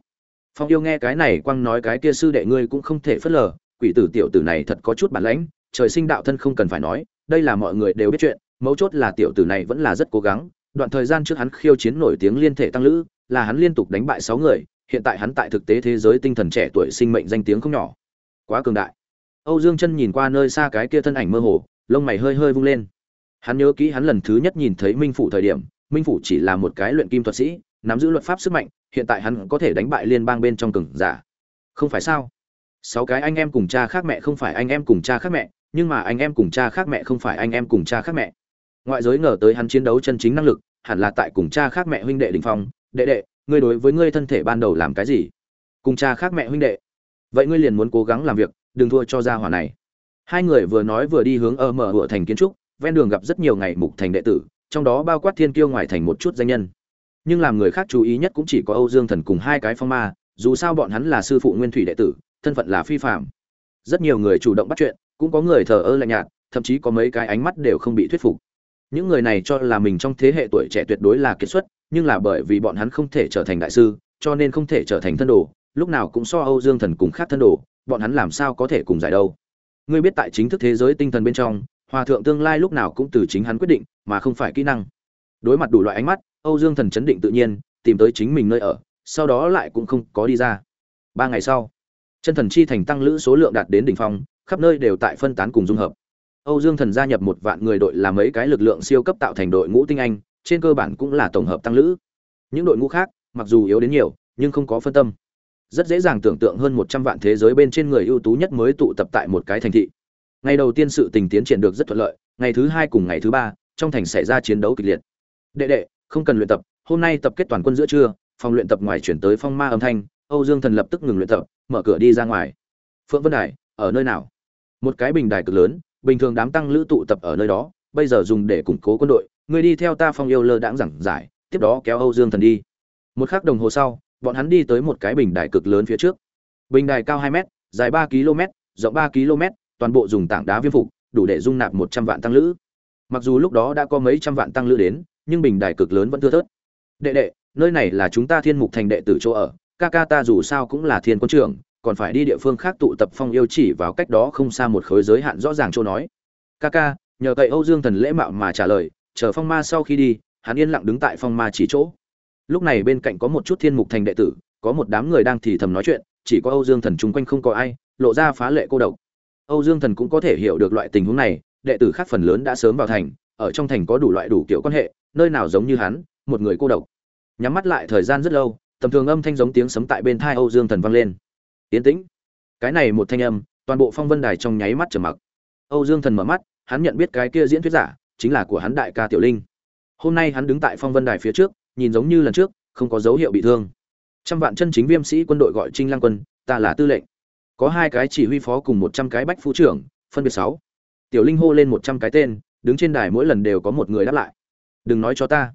phong yêu nghe cái này quăng nói cái kia sư đệ ngươi cũng không thể phớt lờ, quỷ tử tiểu tử này thật có chút bản lãnh, trời sinh đạo thân không cần phải nói, đây là mọi người đều biết chuyện, mấu chốt là tiểu tử này vẫn là rất cố gắng, đoạn thời gian trước hắn khiêu chiến nổi tiếng liên thể tăng lữ, là hắn liên tục đánh bại sáu người, hiện tại hắn tại thực tế thế giới tinh thần trẻ tuổi sinh mệnh danh tiếng không nhỏ. Quá cường đại. Âu dương chân nhìn qua nơi xa cái kia thân ảnh mơ hồ, lông mày hơi hơi vung lên. Hắn nhớ kỹ hắn lần thứ nhất nhìn thấy minh phủ thời điểm, minh phủ chỉ là một cái luyện kim thuật sĩ, nắm giữ luật pháp sức mạnh hiện tại hắn có thể đánh bại liên bang bên trong cường giả. Không phải sao? Sáu cái anh em cùng cha khác mẹ không phải anh em cùng cha khác mẹ, nhưng mà anh em cùng cha khác mẹ không phải anh em cùng cha khác mẹ. Ngoại giới ngờ tới hắn chiến đấu chân chính năng lực, hẳn là tại cùng cha khác mẹ huynh đệ đình phong. Đệ đệ, ngươi đối với ngươi thân thể ban đầu làm cái gì? Cùng cha khác mẹ huynh đệ. Vậy ngươi liền muốn cố gắng làm việc, đừng thua cho gia hỏa này. Hai người vừa nói vừa đi hướng ở mở hựa thành kiến trúc, ven đường gặp rất nhiều ngày mục thành đệ tử, trong đó bao quát thiên kiêu ngoài thành một chút danh nhân nhưng làm người khác chú ý nhất cũng chỉ có âu dương thần cùng hai cái phong ma, dù sao bọn hắn là sư phụ nguyên thủy đệ tử, thân phận là phi phạm rất nhiều người chủ động bắt chuyện, cũng có người thờ ơ lạnh nhạt, thậm chí có mấy cái ánh mắt đều không bị thuyết phục. Những người này cho là mình trong thế hệ tuổi trẻ tuyệt đối là kiệt xuất, nhưng là bởi vì bọn hắn không thể trở thành đại sư, cho nên không thể trở thành thân đồ, lúc nào cũng so âu dương thần cùng khác thân đồ, bọn hắn làm sao có thể cùng giải đâu. Ngươi biết tại chính thức thế giới tinh thần bên trong, hòa thượng tương lai lúc nào cũng từ chính hắn quyết định, mà không phải kỹ năng. Đối mặt đủ loại ánh mắt âu dương thần chấn định tự nhiên, tìm tới chính mình nơi ở, sau đó lại cũng không có đi ra. Ba ngày sau, chân thần chi thành tăng lữ số lượng đạt đến đỉnh phong, khắp nơi đều tại phân tán cùng dung hợp. Âu dương thần gia nhập một vạn người đội làm mấy cái lực lượng siêu cấp tạo thành đội ngũ tinh anh, trên cơ bản cũng là tổng hợp tăng lữ. Những đội ngũ khác, mặc dù yếu đến nhiều, nhưng không có phân tâm. Rất dễ dàng tưởng tượng hơn một trăm vạn thế giới bên trên người ưu tú nhất mới tụ tập tại một cái thành thị. Ngày đầu tiên sự tình tiến triển được rất thuận lợi, ngày thứ hai cùng ngày thứ ba, trong thành xảy ra chiến đấu kịch liệt. Đệ đệ không cần luyện tập, hôm nay tập kết toàn quân giữa trưa, phòng luyện tập ngoài chuyển tới phong ma âm thanh, âu dương thần lập tức ngừng luyện tập, mở cửa đi ra ngoài. Phượng vân đài, ở nơi nào? Một cái bình đài cực lớn, bình thường đám tăng lữ tụ tập ở nơi đó, bây giờ dùng để củng cố quân đội, người đi theo ta phong yêu lơ đãng giảng giải, tiếp đó kéo âu dương thần đi. Một khắc đồng hồ sau, bọn hắn đi tới một cái bình đài cực lớn phía trước. Bình đài cao hai m dài ba km, rộng ba km, toàn bộ dùng tảng đá viêm phục, đủ để dung nạp một trăm vạn tăng lữ. Mặc dù lúc đó đã có mấy trăm vạn tăng lữ đến nhưng bình đài cực lớn vẫn thưa thớt. Đệ đệ, nơi này là chúng ta thiên mục thành đệ tử chỗ ở, ca ca ta dù sao cũng là thiên quân trưởng, còn phải đi địa phương khác tụ tập phong yêu chỉ vào cách đó không xa một khối giới hạn rõ ràng chỗ nói. Ca ca, nhờ cậy âu dương thần lễ mạo mà trả lời, chờ phong ma sau khi đi, hắn yên lặng đứng tại phong ma chỉ chỗ. Lúc này bên cạnh có một chút thiên mục thành đệ tử, có một đám người đang thì thầm nói chuyện, chỉ có âu dương thần chung quanh không có ai, lộ ra phá lệ cô độc. Âu dương thần cũng có thể hiểu được loại tình huống này, đệ tử khác phần lớn đã sớm vào thành, ở trong thành có đủ loại đủ kiểu quan hệ nơi nào giống như hắn một người cô độc nhắm mắt lại thời gian rất lâu tầm thường âm thanh giống tiếng sấm tại bên tai âu dương thần vang lên Yên tĩnh. Cái này một thanh âm, toàn bộ phong vân đài trong nháy mắt trầm mặc. Âu Dương Thần mở mắt, hắn nhận biết cái kia diễn thuyết giả, chính là của hắn đại ca Tiểu Linh. Hôm nay hắn đứng tại phong vân đài phía trước, nhìn giống như lần trước, không có dấu hiệu bị thương. Trăm vạn chân chính viêm sĩ quân đội gọi Trinh Lăng quân, ta là tư lệnh. Có hai cái chỉ huy phó cùng một trăm cái bách phú trưởng, phân biệt sáu. Tiểu Linh hô lên một trăm cái tên, đứng trên đài mỗi lần đều có một người đáp lại. Đừng nói cho ta,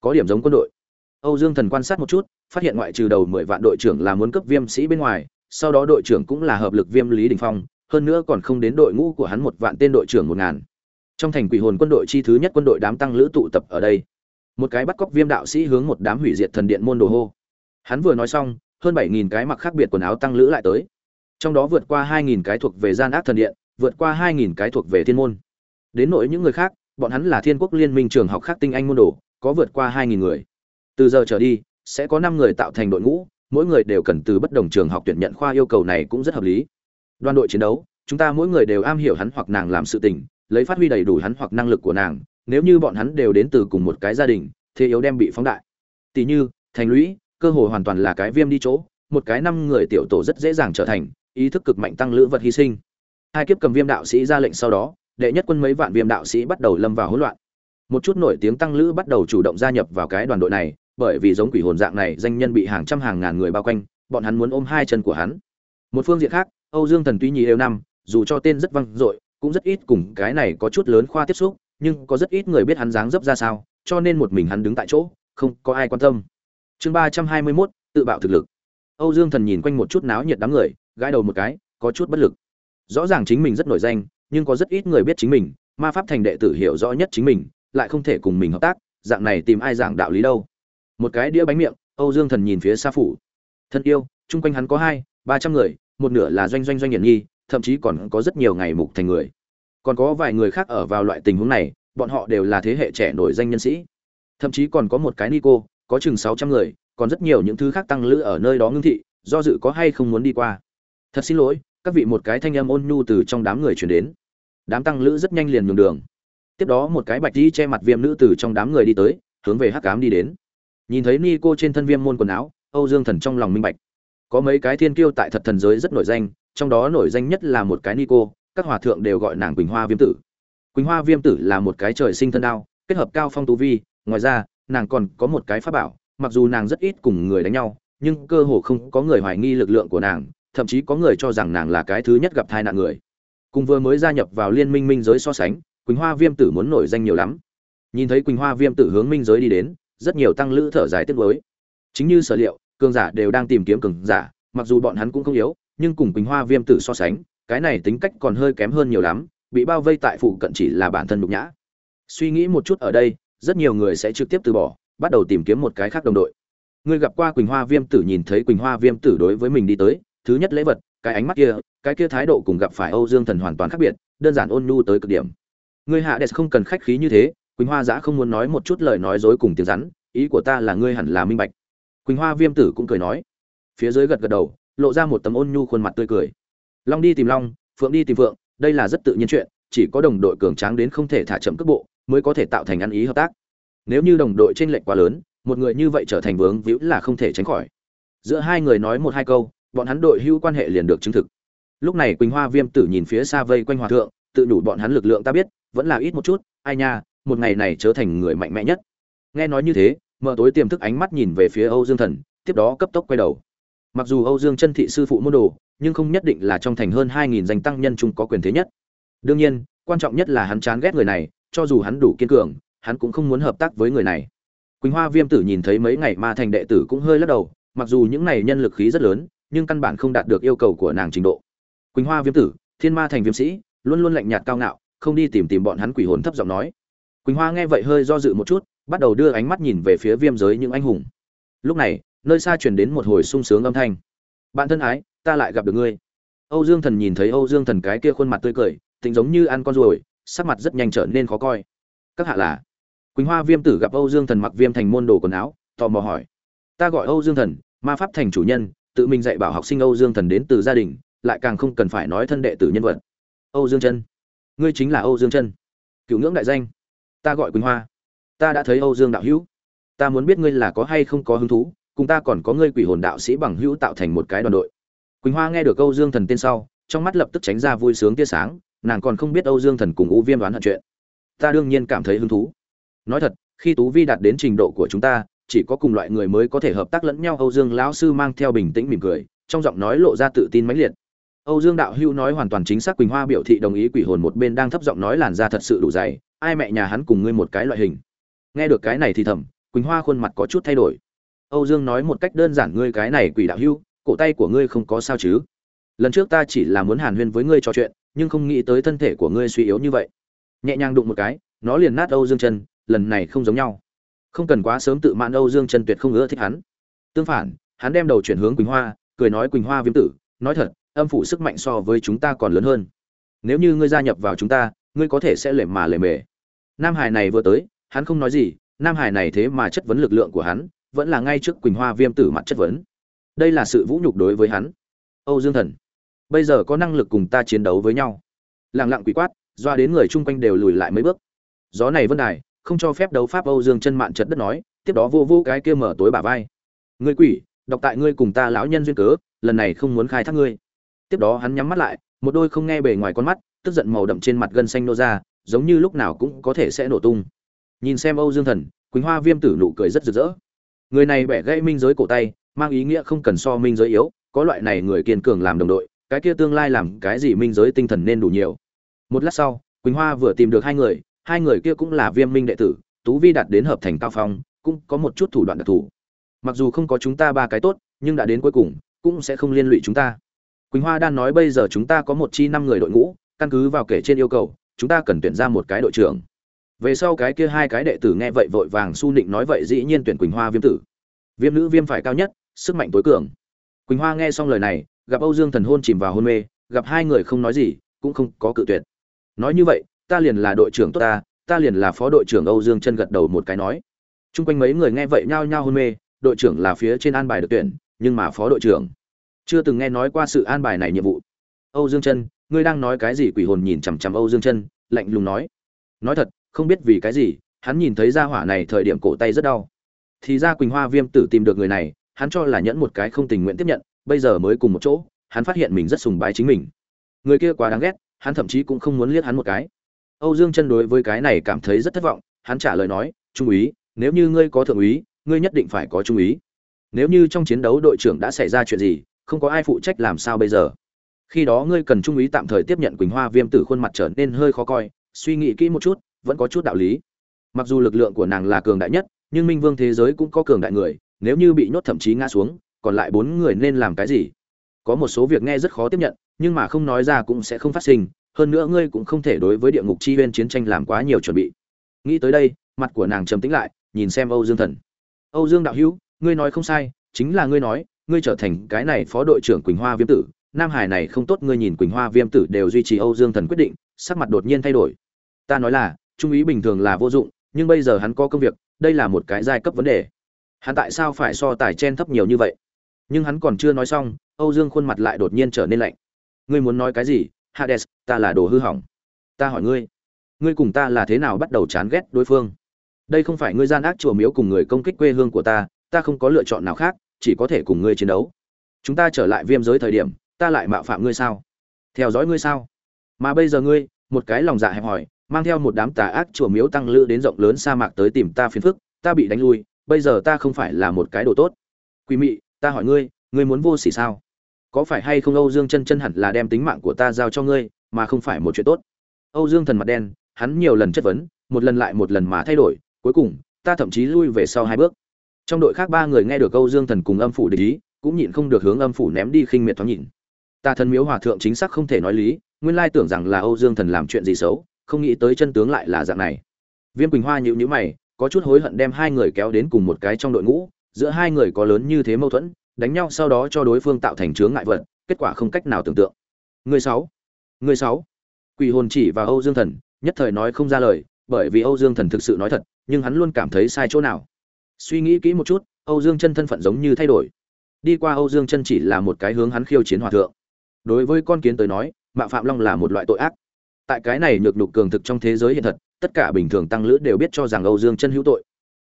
có điểm giống quân đội. Âu Dương Thần quan sát một chút, phát hiện ngoại trừ đầu mười vạn đội trưởng là muốn cấp viêm sĩ bên ngoài, sau đó đội trưởng cũng là hợp lực viêm lý đình phong hơn nữa còn không đến đội ngũ của hắn một vạn tên đội trưởng một ngàn. Trong thành quỷ hồn quân đội chi thứ nhất quân đội đám tăng lữ tụ tập ở đây. Một cái bắt cóc viêm đạo sĩ hướng một đám hủy diệt thần điện môn đồ hô. Hắn vừa nói xong hơn bảy nghìn cái mặc khác biệt quần áo tăng lữ lại tới. Trong đó vượt qua hai nghìn cái thuộc về gian ác thần điện vượt qua hai nghìn cái thuộc về thiên môn. Đến nỗi những người khác bọn hắn là thiên quốc liên minh trường học khác tinh anh môn đồ, có vượt qua hai nghìn người. Từ giờ trở đi, sẽ có năm người tạo thành đội ngũ, mỗi người đều cần từ bất đồng trường học tuyển nhận khoa yêu cầu này cũng rất hợp lý. Đoàn đội chiến đấu, chúng ta mỗi người đều am hiểu hắn hoặc nàng làm sự tình, lấy phát huy đầy đủ hắn hoặc năng lực của nàng, nếu như bọn hắn đều đến từ cùng một cái gia đình, thế yếu đem bị phóng đại. Tỷ như, thành lũy, cơ hội hoàn toàn là cái viêm đi chỗ, một cái năm người tiểu tổ rất dễ dàng trở thành, ý thức cực mạnh tăng lữ vật hy sinh. Hai kiếp cầm viêm đạo sĩ ra lệnh sau đó đệ nhất quân mấy vạn viêm đạo sĩ bắt đầu lâm vào hỗn loạn. Một chút nổi tiếng tăng lữ bắt đầu chủ động gia nhập vào cái đoàn đội này, bởi vì giống quỷ hồn dạng này danh nhân bị hàng trăm hàng ngàn người bao quanh, bọn hắn muốn ôm hai chân của hắn. Một phương diện khác, âu dương thần tuy nhì đều năm, dù cho tên rất vang dội, cũng rất ít cùng cái này có chút lớn khoa tiếp xúc, nhưng có rất ít người biết hắn dáng dấp ra sao, cho nên một mình hắn đứng tại chỗ, không có ai quan tâm. Chương ba trăm hai mươi mốt, tự bạo thực lực. Âu dương thần nhìn quanh một chút náo nhiệt đám người, gãi đầu một cái, có chút bất lực. Rõ ràng chính mình rất nổi danh nhưng có rất ít người biết chính mình, ma pháp thành đệ tử hiểu rõ nhất chính mình, lại không thể cùng mình hợp tác, dạng này tìm ai giảng đạo lý đâu. Một cái đĩa bánh miệng, âu dương thần nhìn phía xa phủ. Thân yêu, chung quanh hắn có hai, ba trăm người, một nửa là doanh doanh doanh nghiện nhi thậm chí còn có rất nhiều ngày mục thành người. Còn có vài người khác ở vào loại tình huống này, bọn họ đều là thế hệ trẻ nổi danh nhân sĩ. Thậm chí còn có một cái nico, có chừng sáu trăm người, còn rất nhiều những thứ khác tăng lữ ở nơi đó ngưng thị, do dự có hay không muốn đi qua. Thật xin lỗi, các vị một cái thanh âm ôn nhu từ trong đám người chuyển đến đám tăng lữ rất nhanh liền nhường đường. Tiếp đó một cái bạch đi che mặt viêm nữ từ trong đám người đi tới, hướng về hắc cám đi đến. Nhìn thấy ni cô trên thân viêm môn quần áo, âu dương thần trong lòng minh bạch. Có mấy cái thiên kiêu tại thật thần giới rất nổi danh, trong đó nổi danh nhất là một cái ni cô các hòa thượng đều gọi nàng quỳnh hoa viêm tử. Quỳnh hoa viêm tử là một cái trời sinh thân đao, kết hợp cao phong tú vi, ngoài ra, nàng còn có một cái pháp bảo, mặc dù nàng rất ít cùng người đánh nhau, nhưng cơ hồ không có người hoài nghi lực lượng của nàng, thậm chí có người cho rằng nàng là cái thứ nhất gặp tai nạn người cùng vừa mới gia nhập vào liên minh minh giới so sánh, quỳnh hoa viêm tử muốn nổi danh nhiều lắm. Nhìn thấy quỳnh hoa viêm tử hướng minh giới đi đến, rất nhiều tăng lữ thở dài tiếc nuối. Chính như sở liệu, cường giả đều đang tìm kiếm cường giả, mặc dù bọn hắn cũng không yếu, nhưng cùng quỳnh hoa viêm tử so sánh, cái này tính cách còn hơi kém hơn nhiều lắm, bị bao vây tại phụ cận chỉ là bản thân nhục nhã. Suy nghĩ một chút ở đây, rất nhiều người sẽ trực tiếp từ bỏ, bắt đầu tìm kiếm một cái khác đồng đội. Ngươi gặp qua quỳnh hoa viêm tử, nhìn thấy quỳnh hoa viêm tử đối với mình đi tới, thứ nhất lễ vật cái ánh mắt kia, cái kia thái độ cùng gặp phải âu dương thần hoàn toàn khác biệt, đơn giản ôn nhu tới cực điểm. Ngươi hạ đệ không cần khách khí như thế, quỳnh hoa dã không muốn nói một chút lời nói dối cùng tiếng rắn, ý của ta là ngươi hẳn là minh bạch. Quỳnh hoa viêm tử cũng cười nói. Phía dưới gật gật đầu, lộ ra một tấm ôn nhu khuôn mặt tươi cười. Long đi tìm long, phượng đi tìm phượng, đây là rất tự nhiên chuyện, chỉ có đồng đội cường tráng đến không thể thả chậm cước bộ, mới có thể tạo thành ăn ý hợp tác. Nếu như đồng đội trên lệnh quá lớn, một người như vậy trở thành vướng víu là không thể tránh khỏi. Giữa hai người nói một hai câu bọn hắn đội hưu quan hệ liền được chứng thực. Lúc này quỳnh hoa viêm tử nhìn phía xa vây quanh hòa thượng, tự đủ bọn hắn lực lượng ta biết, vẫn là ít một chút, ai nha, một ngày này trở thành người mạnh mẽ nhất. Nghe nói như thế, mở tối tiềm thức ánh mắt nhìn về phía âu dương thần, tiếp đó cấp tốc quay đầu. Mặc dù âu dương chân thị sư phụ môn đồ, nhưng không nhất định là trong thành hơn hai nghìn danh tăng nhân chung có quyền thế nhất. Đương nhiên, quan trọng nhất là hắn chán ghét người này, cho dù hắn đủ kiên cường, hắn cũng không muốn hợp tác với người này. Quỳnh hoa viêm tử nhìn thấy mấy ngày ma thành đệ tử cũng hơi lắc đầu, mặc dù những này nhân lực khí rất lớn nhưng căn bản không đạt được yêu cầu của nàng trình độ. Quỳnh hoa viêm tử, thiên ma thành viêm sĩ, luôn luôn lạnh nhạt cao ngạo, không đi tìm tìm bọn hắn quỷ hồn thấp giọng nói. Quỳnh hoa nghe vậy hơi do dự một chút, bắt đầu đưa ánh mắt nhìn về phía viêm giới những anh hùng. Lúc này, nơi xa truyền đến một hồi sung sướng âm thanh. Bạn thân ái, ta lại gặp được ngươi. Âu dương thần nhìn thấy âu dương thần cái kia khuôn mặt tươi cười tình giống như ăn con ruồi, sắc mặt rất nhanh trở nên khó coi. Các hạ là? Quỳnh hoa viêm tử gặp âu dương thần mặc viêm thành môn đồ quần áo, tò mò hỏi. Ta gọi âu dương thần, ma pháp thành chủ nhân tự mình dạy bảo học sinh âu dương thần đến từ gia đình, lại càng không cần phải nói thân đệ tử nhân vật. Âu dương chân ngươi chính là âu dương chân cựu ngưỡng đại danh, ta gọi quỳnh hoa. Ta đã thấy âu dương đạo hữu. Ta muốn biết ngươi là có hay không có hứng thú, cùng ta còn có ngươi quỷ hồn đạo sĩ bằng hữu tạo thành một cái đoàn đội. Quỳnh hoa nghe được âu dương thần tên sau, trong mắt lập tức tránh ra vui sướng tia sáng, nàng còn không biết âu dương thần cùng u viêm đoán hận chuyện. Ta đương nhiên cảm thấy hứng thú. Nói thật, khi tú vi đạt đến trình độ của chúng ta chỉ có cùng loại người mới có thể hợp tác lẫn nhau, âu dương lão sư mang theo bình tĩnh mỉm cười, trong giọng nói lộ ra tự tin mãnh liệt. Âu dương đạo hữu nói hoàn toàn chính xác, quỳnh hoa biểu thị đồng ý, quỷ hồn một bên đang thấp giọng nói làn ra thật sự đủ dày, ai mẹ nhà hắn cùng ngươi một cái loại hình. Nghe được cái này thì thầm, quỳnh hoa khuôn mặt có chút thay đổi. Âu dương nói một cách đơn giản, ngươi cái này quỷ đạo hữu, cổ tay của ngươi không có sao chứ? Lần trước ta chỉ là muốn hàn huyên với ngươi trò chuyện, nhưng không nghĩ tới thân thể của ngươi suy yếu như vậy. Nhẹ nhàng đụng một cái, nó liền nát âu dương chân, lần này không giống nhau không cần quá sớm tự mãn âu dương chân tuyệt không ưa thích hắn. Tương phản, hắn đem đầu chuyển hướng quỳnh hoa, cười nói quỳnh hoa viêm tử, nói thật, âm phủ sức mạnh so với chúng ta còn lớn hơn. Nếu như ngươi gia nhập vào chúng ta, ngươi có thể sẽ lệ mà lệ mề. Nam hải này vừa tới, hắn không nói gì, nam hải này thế mà chất vấn lực lượng của hắn, vẫn là ngay trước quỳnh hoa viêm tử mặt chất vấn. Đây là sự vũ nhục đối với hắn. Âu dương thần, bây giờ có năng lực cùng ta chiến đấu với nhau. Lẳng lặng quỷ quát, doa đến người chung quanh đều lùi lại mấy bước. Gió này vân đài không cho phép đấu pháp âu dương chân mạn chật đất nói, tiếp đó vô vô cái kia mở tối bả vai. Ngươi quỷ, đọc tại ngươi cùng ta lão nhân duyên cớ, lần này không muốn khai thác ngươi. Tiếp đó hắn nhắm mắt lại, một đôi không nghe bề ngoài con mắt, tức giận màu đậm trên mặt gân xanh nô ra, giống như lúc nào cũng có thể sẽ nổ tung. Nhìn xem âu dương thần, quỳnh hoa viêm tử nụ cười rất rực rỡ. Người này bẻ gãy minh giới cổ tay, mang ý nghĩa không cần so minh giới yếu, có loại này người kiên cường làm đồng đội, cái kia tương lai làm cái gì minh giới tinh thần nên đủ nhiều. Một lát sau, quỳnh hoa vừa tìm được hai người hai người kia cũng là viêm minh đệ tử, tú vi đạt đến hợp thành cao phong, cũng có một chút thủ đoạn đặc thù. Mặc dù không có chúng ta ba cái tốt, nhưng đã đến cuối cùng, cũng sẽ không liên lụy chúng ta. Quỳnh hoa đang nói bây giờ chúng ta có một chi năm người đội ngũ, căn cứ vào kể trên yêu cầu, chúng ta cần tuyển ra một cái đội trưởng. Về sau cái kia hai cái đệ tử nghe vậy vội vàng su nịnh nói vậy dĩ nhiên tuyển quỳnh hoa viêm tử. Viêm nữ viêm phải cao nhất, sức mạnh tối cường. Quỳnh hoa nghe xong lời này, gặp âu dương thần hôn chìm vào hôn mê, gặp hai người không nói gì, cũng không có cự tuyệt. Nói như vậy ta liền là đội trưởng tốt ta ta liền là phó đội trưởng âu dương chân gật đầu một cái nói. Chung quanh mấy người nghe vậy nhao nhao hôn mê, đội trưởng là phía trên an bài được tuyển, nhưng mà phó đội trưởng chưa từng nghe nói qua sự an bài này nhiệm vụ. Âu dương chân ngươi đang nói cái gì? Quỷ hồn nhìn chằm chằm âu dương chân lạnh lùng nói. Nói thật, không biết vì cái gì, hắn nhìn thấy ra hỏa này thời điểm cổ tay rất đau. Thì ra quỳnh hoa viêm tử tìm được người này, hắn cho là nhẫn một cái không tình nguyện tiếp nhận, bây giờ mới cùng một chỗ, hắn phát hiện mình rất sùng bái chính mình. Người kia quá đáng ghét, hắn thậm chí cũng không muốn liếc hắn một cái âu dương chân đối với cái này cảm thấy rất thất vọng, hắn trả lời nói, trung úy, nếu như ngươi có thượng úy, ngươi nhất định phải có trung úy. Nếu như trong chiến đấu đội trưởng đã xảy ra chuyện gì, không có ai phụ trách làm sao bây giờ? Khi đó ngươi cần trung úy tạm thời tiếp nhận quỳnh hoa viêm tử khuôn mặt trở nên hơi khó coi, suy nghĩ kỹ một chút, vẫn có chút đạo lý. Mặc dù lực lượng của nàng là cường đại nhất, nhưng minh vương thế giới cũng có cường đại người, nếu như bị nhốt thậm chí ngã xuống, còn lại bốn người nên làm cái gì? Có một số việc nghe rất khó tiếp nhận, nhưng mà không nói ra cũng sẽ không phát sinh hơn nữa ngươi cũng không thể đối với địa ngục chi huyên chiến tranh làm quá nhiều chuẩn bị. Nghĩ tới đây, mặt của nàng trầm tĩnh lại, nhìn xem âu dương thần. Âu dương đạo hữu, ngươi nói không sai, chính là ngươi nói, ngươi trở thành cái này phó đội trưởng quỳnh hoa viêm tử. Nam hải này không tốt, ngươi nhìn quỳnh hoa viêm tử đều duy trì âu dương thần quyết định, sắc mặt đột nhiên thay đổi. Ta nói là, trung úy bình thường là vô dụng, nhưng bây giờ hắn có công việc, đây là một cái giai cấp vấn đề. Hắn tại sao phải so tài chen thấp nhiều như vậy? Nhưng hắn còn chưa nói xong, âu dương khuôn mặt lại đột nhiên trở nên lạnh. Ngươi muốn nói cái gì? Hades, ta là đồ hư hỏng. Ta hỏi ngươi ngươi cùng ta là thế nào bắt đầu chán ghét đối phương? Đây không phải ngươi gian ác chùa miếu cùng người công kích quê hương của ta ta không có lựa chọn nào khác, chỉ có thể cùng ngươi chiến đấu. Chúng ta trở lại viêm giới thời điểm, ta lại mạo phạm ngươi sao? Theo dõi ngươi sao? Mà bây giờ ngươi, một cái lòng dạ hẹp hòi, mang theo một đám tà ác chùa miếu tăng lữ đến rộng lớn sa mạc tới tìm ta phiền phức, ta bị đánh lui, bây giờ ta không phải là một cái đồ tốt. Quỷ mị, ta hỏi ngươi ngươi muốn vô sỉ sao? Có phải hay không âu dương chân chân hẳn là đem tính mạng của ta giao cho ngươi, mà không phải một chuyện tốt. Âu dương thần mặt đen, hắn nhiều lần chất vấn, một lần lại một lần mà thay đổi, cuối cùng, ta thậm chí lui về sau hai bước. Trong đội khác ba người nghe được âu dương thần cùng âm phủ để ý, cũng nhịn không được hướng âm phủ ném đi khinh miệt thoáng nhìn. Ta thần miếu hòa thượng chính xác không thể nói lý, nguyên lai tưởng rằng là âu dương thần làm chuyện gì xấu, không nghĩ tới chân tướng lại là dạng này. Viêm quỳnh hoa nhịu nhữ mày, có chút hối hận đem hai người kéo đến cùng một cái trong đội ngũ, giữa hai người có lớn như thế mâu thuẫn đánh nhau sau đó cho đối phương tạo thành chướng ngại vật, kết quả không cách nào tưởng tượng. Người sáu người sáu. Quỷ hồn chỉ vào âu dương thần, nhất thời nói không ra lời, bởi vì âu dương thần thực sự nói thật, nhưng hắn luôn cảm thấy sai chỗ nào. Suy nghĩ kỹ một chút, âu dương chân thân phận giống như thay đổi. Đi qua âu dương chân chỉ là một cái hướng hắn khiêu chiến hòa thượng. Đối với con kiến tới nói, mạo phạm long là một loại tội ác. Tại cái này nhược nhục cường thực trong thế giới hiện thật, tất cả bình thường tăng lữ đều biết cho rằng âu dương chân hữu tội.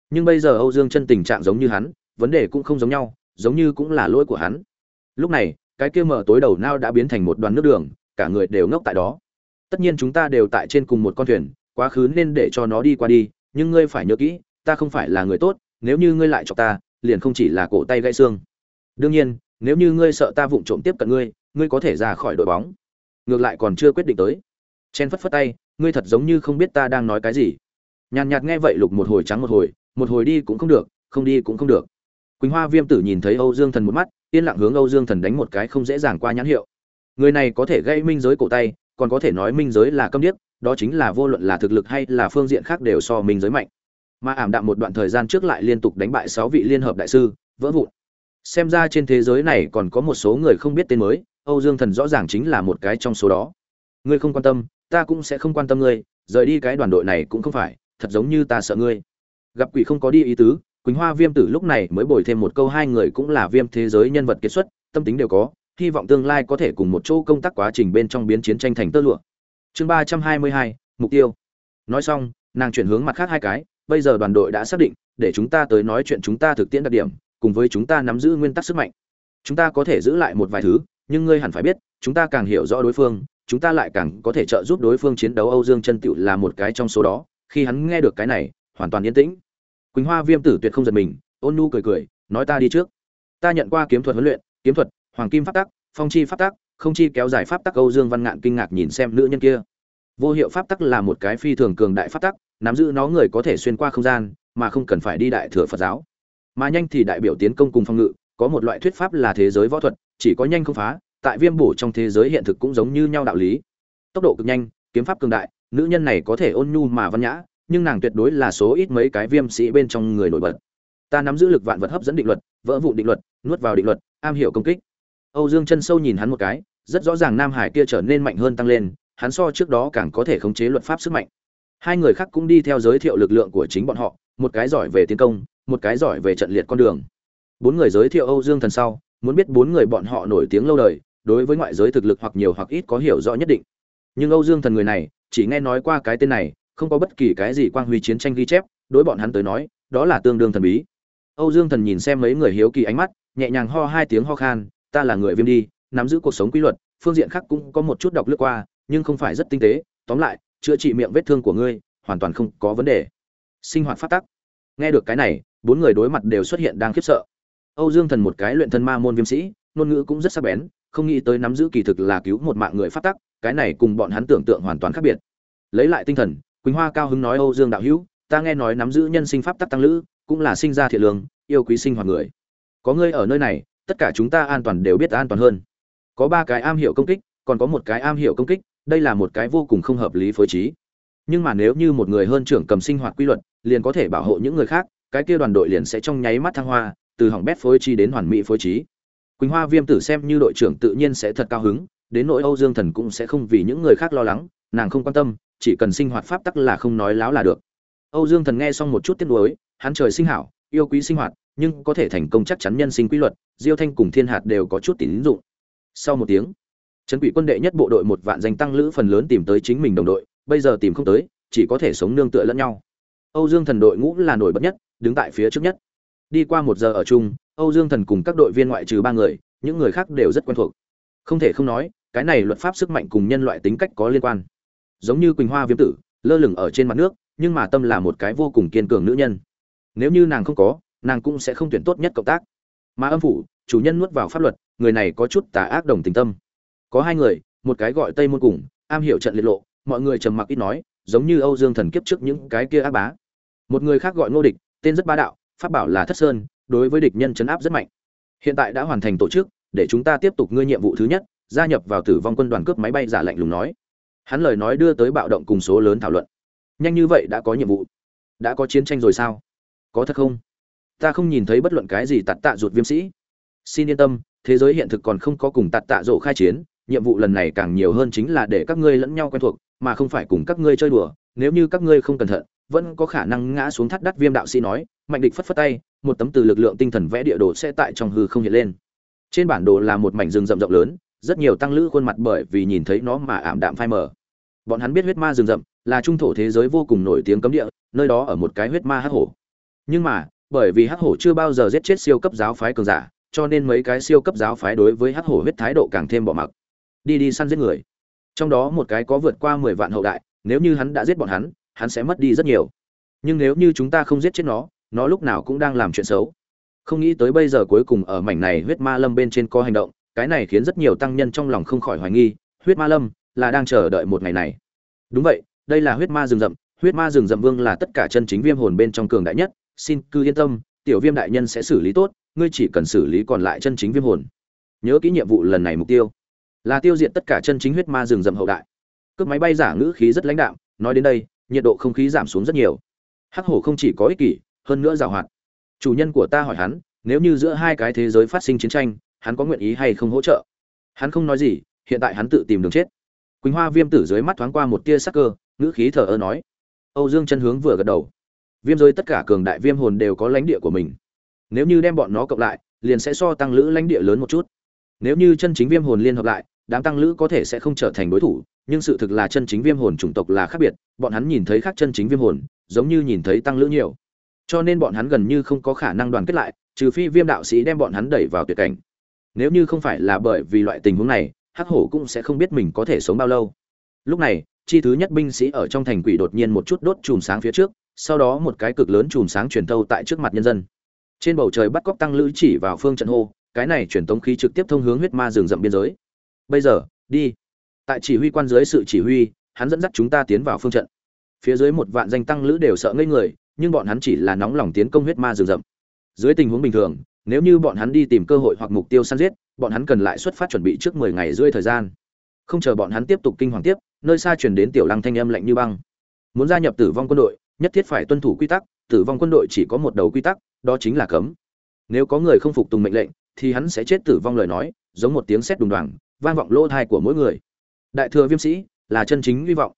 Nhưng bây giờ âu dương chân tình trạng giống như hắn, vấn đề cũng không giống nhau giống như cũng là lỗi của hắn. Lúc này, cái kia mở tối đầu nao đã biến thành một đoàn nước đường, cả người đều ngốc tại đó. Tất nhiên chúng ta đều tại trên cùng một con thuyền, quá khứ nên để cho nó đi qua đi, nhưng ngươi phải nhớ kỹ, ta không phải là người tốt, nếu như ngươi lại cho ta, liền không chỉ là cổ tay gãy xương. Đương nhiên, nếu như ngươi sợ ta vụng trộm tiếp cận ngươi ngươi có thể ra khỏi đội bóng. Ngược lại còn chưa quyết định tới. Chen phất phất tay, ngươi thật giống như không biết ta đang nói cái gì. Nhàn nhạt nghe vậy lục một hồi trắng một hồi một hồi đi cũng không được, không đi cũng không được quỳnh hoa viêm tử nhìn thấy âu dương thần một mắt, yên lặng hướng âu dương thần đánh một cái không dễ dàng qua nhãn hiệu. Người này có thể gây minh giới cổ tay, còn có thể nói minh giới là câm điếc, đó chính là vô luận là thực lực hay là phương diện khác đều so minh giới mạnh. Mà ảm đạm một đoạn thời gian trước lại liên tục đánh bại sáu vị liên hợp đại sư, vỡ vụn. Xem ra trên thế giới này còn có một số người không biết tên mới, âu dương thần rõ ràng chính là một cái trong số đó. Ngươi không quan tâm, ta cũng sẽ không quan tâm ngươi, rời đi cái đoàn đội này cũng không phải, thật giống như ta sợ ngươi. Gặp quỷ không có đi ý tứ quỳnh hoa viêm tử lúc này mới bồi thêm một câu, hai người cũng là viêm thế giới nhân vật kiệt xuất, tâm tính đều có, hy vọng tương lai có thể cùng một chỗ công tác quá trình bên trong biến chiến tranh thành tơ lụa. Chương ba trăm hai mươi hai, mục tiêu. Nói xong, nàng chuyển hướng mặt khác hai cái, bây giờ đoàn đội đã xác định, để chúng ta tới nói chuyện chúng ta thực tiễn đặc điểm, cùng với chúng ta nắm giữ nguyên tắc sức mạnh. Chúng ta có thể giữ lại một vài thứ, nhưng ngươi hẳn phải biết, chúng ta càng hiểu rõ đối phương, chúng ta lại càng có thể trợ giúp đối phương chiến đấu âu dương chân tựu là một cái trong số đó. Khi hắn nghe được cái này, hoàn toàn yên tĩnh quỳnh hoa viêm tử tuyệt không giật mình, ôn nu cười cười, nói ta đi trước. Ta nhận qua kiếm thuật huấn luyện, kiếm thuật, hoàng kim pháp tắc, phong chi pháp tắc, không chi kéo dài pháp tắc, âu dương văn ngạn kinh ngạc nhìn xem nữ nhân kia. Vô hiệu pháp tắc là một cái phi thường cường đại pháp tắc, nắm giữ nó người có thể xuyên qua không gian, mà không cần phải đi đại thừa phật giáo. Mà nhanh thì đại biểu tiến công cùng phong ngự, có một loại thuyết pháp là thế giới võ thuật, chỉ có nhanh không phá, tại viêm bổ trong thế giới hiện thực cũng giống như nhau đạo lý. Tốc độ cực nhanh, kiếm pháp cường đại, nữ nhân này có thể ôn nhu mà văn nhã nhưng nàng tuyệt đối là số ít mấy cái viêm sĩ bên trong người nổi bật. Ta nắm giữ lực vạn vật hấp dẫn định luật, vỡ vụ định luật, nuốt vào định luật, am hiểu công kích. Âu dương chân sâu nhìn hắn một cái, rất rõ ràng nam hải kia trở nên mạnh hơn tăng lên, hắn so trước đó càng có thể khống chế luật pháp sức mạnh. Hai người khác cũng đi theo giới thiệu lực lượng của chính bọn họ, một cái giỏi về tiến công, một cái giỏi về trận liệt con đường. Bốn người giới thiệu âu dương thần sau, muốn biết bốn người bọn họ nổi tiếng lâu đời, đối với ngoại giới thực lực hoặc nhiều hoặc ít có hiểu rõ nhất định. Nhưng âu dương thần người này, chỉ nghe nói qua cái tên này không có bất kỳ cái gì quang huy chiến tranh ghi chép, đối bọn hắn tới nói, đó là tương đương thần bí. Âu dương thần nhìn xem mấy người hiếu kỳ ánh mắt, nhẹ nhàng ho hai tiếng ho khan, ta là người viêm đi, nắm giữ cuộc sống quy luật, phương diện khác cũng có một chút đọc lướt qua, nhưng không phải rất tinh tế. Tóm lại, chữa trị miệng vết thương của ngươi, hoàn toàn không có vấn đề. Sinh hoạt phát tắc. Nghe được cái này, bốn người đối mặt đều xuất hiện đang khiếp sợ. Âu dương thần một cái luyện thân ma môn viêm sĩ, ngôn ngữ cũng rất sắc bén, không nghĩ tới nắm giữ kỳ thực là cứu một mạng người phát tắc, cái này cùng bọn hắn tưởng tượng hoàn toàn khác biệt. Lấy lại tinh thần quỳnh hoa cao hứng nói, âu dương đạo hữu, ta nghe nói nắm giữ nhân sinh pháp tắc tăng lữ, cũng là sinh ra thiện lương, yêu quý sinh hoạt người. Có ngươi ở nơi này, tất cả chúng ta an toàn đều biết an toàn hơn. Có ba cái am hiểu công kích, còn có một cái am hiểu công kích, đây là một cái vô cùng không hợp lý phối trí. Nhưng mà nếu như một người hơn trưởng cầm sinh hoạt quy luật, liền có thể bảo hộ những người khác, cái kia đoàn đội liền sẽ trong nháy mắt thăng hoa, từ hỏng bét phối trí đến hoàn mỹ phối trí. Quỳnh hoa viêm tử xem như đội trưởng tự nhiên sẽ thật cao hứng, đến nỗi âu dương thần cũng sẽ không vì những người khác lo lắng, nàng không quan tâm chỉ cần sinh hoạt pháp tắc là không nói láo là được. Âu dương thần nghe xong một chút tiếc nuối, hắn trời sinh hảo, yêu quý sinh hoạt, nhưng có thể thành công chắc chắn nhân sinh quy luật, diêu thanh cùng thiên hạt đều có chút tín dụng. Sau một tiếng, trấn quỷ quân đệ nhất bộ đội một vạn danh tăng lữ phần lớn tìm tới chính mình đồng đội, bây giờ tìm không tới, chỉ có thể sống nương tựa lẫn nhau. Âu dương thần đội ngũ là nổi bật nhất, đứng tại phía trước nhất. Đi qua một giờ ở chung, âu dương thần cùng các đội viên ngoại trừ ba người, những người khác đều rất quen thuộc. Không thể không nói, cái này luật pháp sức mạnh cùng nhân loại tính cách có liên quan giống như quỳnh hoa viêm tử, lơ lửng ở trên mặt nước, nhưng mà tâm là một cái vô cùng kiên cường nữ nhân. Nếu như nàng không có, nàng cũng sẽ không tuyển tốt nhất cộng tác. Mà âm phủ, chủ nhân nuốt vào pháp luật, người này có chút tà ác đồng tình tâm. Có hai người, một cái gọi tây môn cùng, am hiểu trận liệt lộ, mọi người trầm mặc ít nói, giống như âu dương thần kiếp trước những cái kia ác bá. Một người khác gọi ngô địch, tên rất bá đạo, pháp bảo là thất sơn, đối với địch nhân chấn áp rất mạnh. Hiện tại đã hoàn thành tổ chức, để chúng ta tiếp tục ngươi nhiệm vụ thứ nhất, gia nhập vào tử vong quân đoàn cướp máy bay giả lạnh lùng nói hắn lời nói đưa tới bạo động cùng số lớn thảo luận. Nhanh như vậy đã có nhiệm vụ. Đã có chiến tranh rồi sao? Có thật không? Ta không nhìn thấy bất luận cái gì tạt tạ ruột viêm sĩ. Xin yên tâm, thế giới hiện thực còn không có cùng tạt tạ rộ khai chiến, nhiệm vụ lần này càng nhiều hơn chính là để các ngươi lẫn nhau quen thuộc, mà không phải cùng các ngươi chơi đùa. Nếu như các ngươi không cẩn thận, vẫn có khả năng ngã xuống thắt đắt viêm đạo sĩ nói, mạnh địch phất phất tay, một tấm từ lực lượng tinh thần vẽ địa đồ sẽ tại trong hư không hiện lên. Trên bản đồ là một mảnh rừng rậm rộng lớn rất nhiều tăng lữ khuôn mặt bởi vì nhìn thấy nó mà ảm đạm phai mờ. Bọn hắn biết huyết ma rừng rậm là trung thổ thế giới vô cùng nổi tiếng cấm địa, nơi đó ở một cái huyết ma hắc hổ. Nhưng mà, bởi vì hắc hổ chưa bao giờ giết chết siêu cấp giáo phái cường giả, cho nên mấy cái siêu cấp giáo phái đối với hắc hổ huyết thái độ càng thêm bỏ mặc. Đi đi săn giết người. Trong đó một cái có vượt qua mười vạn hậu đại, nếu như hắn đã giết bọn hắn hắn sẽ mất đi rất nhiều. Nhưng nếu như chúng ta không giết chết nó nó lúc nào cũng đang làm chuyện xấu. Không nghĩ tới bây giờ cuối cùng ở mảnh này huyết ma lâm bên trên có hành động cái này khiến rất nhiều tăng nhân trong lòng không khỏi hoài nghi, huyết ma lâm là đang chờ đợi một ngày này. Đúng vậy, đây là huyết ma rừng rậm, huyết ma rừng rậm vương là tất cả chân chính viêm hồn bên trong cường đại nhất, xin cứ yên tâm, tiểu viêm đại nhân sẽ xử lý tốt, ngươi chỉ cần xử lý còn lại chân chính viêm hồn. Nhớ kỹ nhiệm vụ lần này mục tiêu. Là tiêu diệt tất cả chân chính huyết ma rừng rậm hậu đại. Cướp máy bay giả ngữ khí rất lãnh đạm, nói đến đây, nhiệt độ không khí giảm xuống rất nhiều. Hắc hổ không chỉ có ích kỷ, hơn nữa giàu hoạt. Chủ nhân của ta hỏi hắn, nếu như giữa hai cái thế giới phát sinh chiến tranh hắn có nguyện ý hay không hỗ trợ? Hắn không nói gì, hiện tại hắn tự tìm đường chết. Quỳnh hoa viêm tử dưới mắt thoáng qua một tia sắc cơ, ngữ khí thở ơ nói. Âu dương chân hướng vừa gật đầu. Viêm giới tất cả cường đại viêm hồn đều có lãnh địa của mình. Nếu như đem bọn nó cộng lại, liền sẽ so tăng lữ lãnh địa lớn một chút. Nếu như chân chính viêm hồn liên hợp lại, đám tăng lữ có thể sẽ không trở thành đối thủ, nhưng sự thực là chân chính viêm hồn chủng tộc là khác biệt, bọn hắn nhìn thấy khác chân chính viêm hồn, giống như nhìn thấy tăng lữ nhiều. Cho nên bọn hắn gần như không có khả năng đoàn kết lại, trừ phi viêm đạo sĩ đem bọn hắn đẩy vào tuyệt cảnh nếu như không phải là bởi vì loại tình huống này, hắc hổ cũng sẽ không biết mình có thể sống bao lâu. Lúc này, chi thứ nhất binh sĩ ở trong thành quỷ đột nhiên một chút đốt chùm sáng phía trước, sau đó một cái cực lớn chùm sáng truyền thâu tại trước mặt nhân dân. Trên bầu trời bắt cóc tăng lữ chỉ vào phương trận hô, cái này truyền tống khí trực tiếp thông hướng huyết ma rừng rậm biên giới. Bây giờ, đi. Tại chỉ huy quan dưới sự chỉ huy, hắn dẫn dắt chúng ta tiến vào phương trận. Phía dưới một vạn danh tăng lữ đều sợ ngây người, nhưng bọn hắn chỉ là nóng lòng tiến công huyết ma rừng rậm. Dưới tình huống bình thường nếu như bọn hắn đi tìm cơ hội hoặc mục tiêu săn giết, bọn hắn cần lại xuất phát chuẩn bị trước mười ngày rưỡi thời gian. Không chờ bọn hắn tiếp tục kinh hoàng tiếp, nơi xa truyền đến tiểu lăng thanh âm lạnh như băng. Muốn gia nhập tử vong quân đội, nhất thiết phải tuân thủ quy tắc, tử vong quân đội chỉ có một đầu quy tắc, đó chính là cấm. Nếu có người không phục tùng mệnh lệnh, thì hắn sẽ chết tử vong lời nói, giống một tiếng sét đùng đoàng, vang vọng lỗ tai của mỗi người. Đại thừa viêm sĩ, là chân chính hy vọng.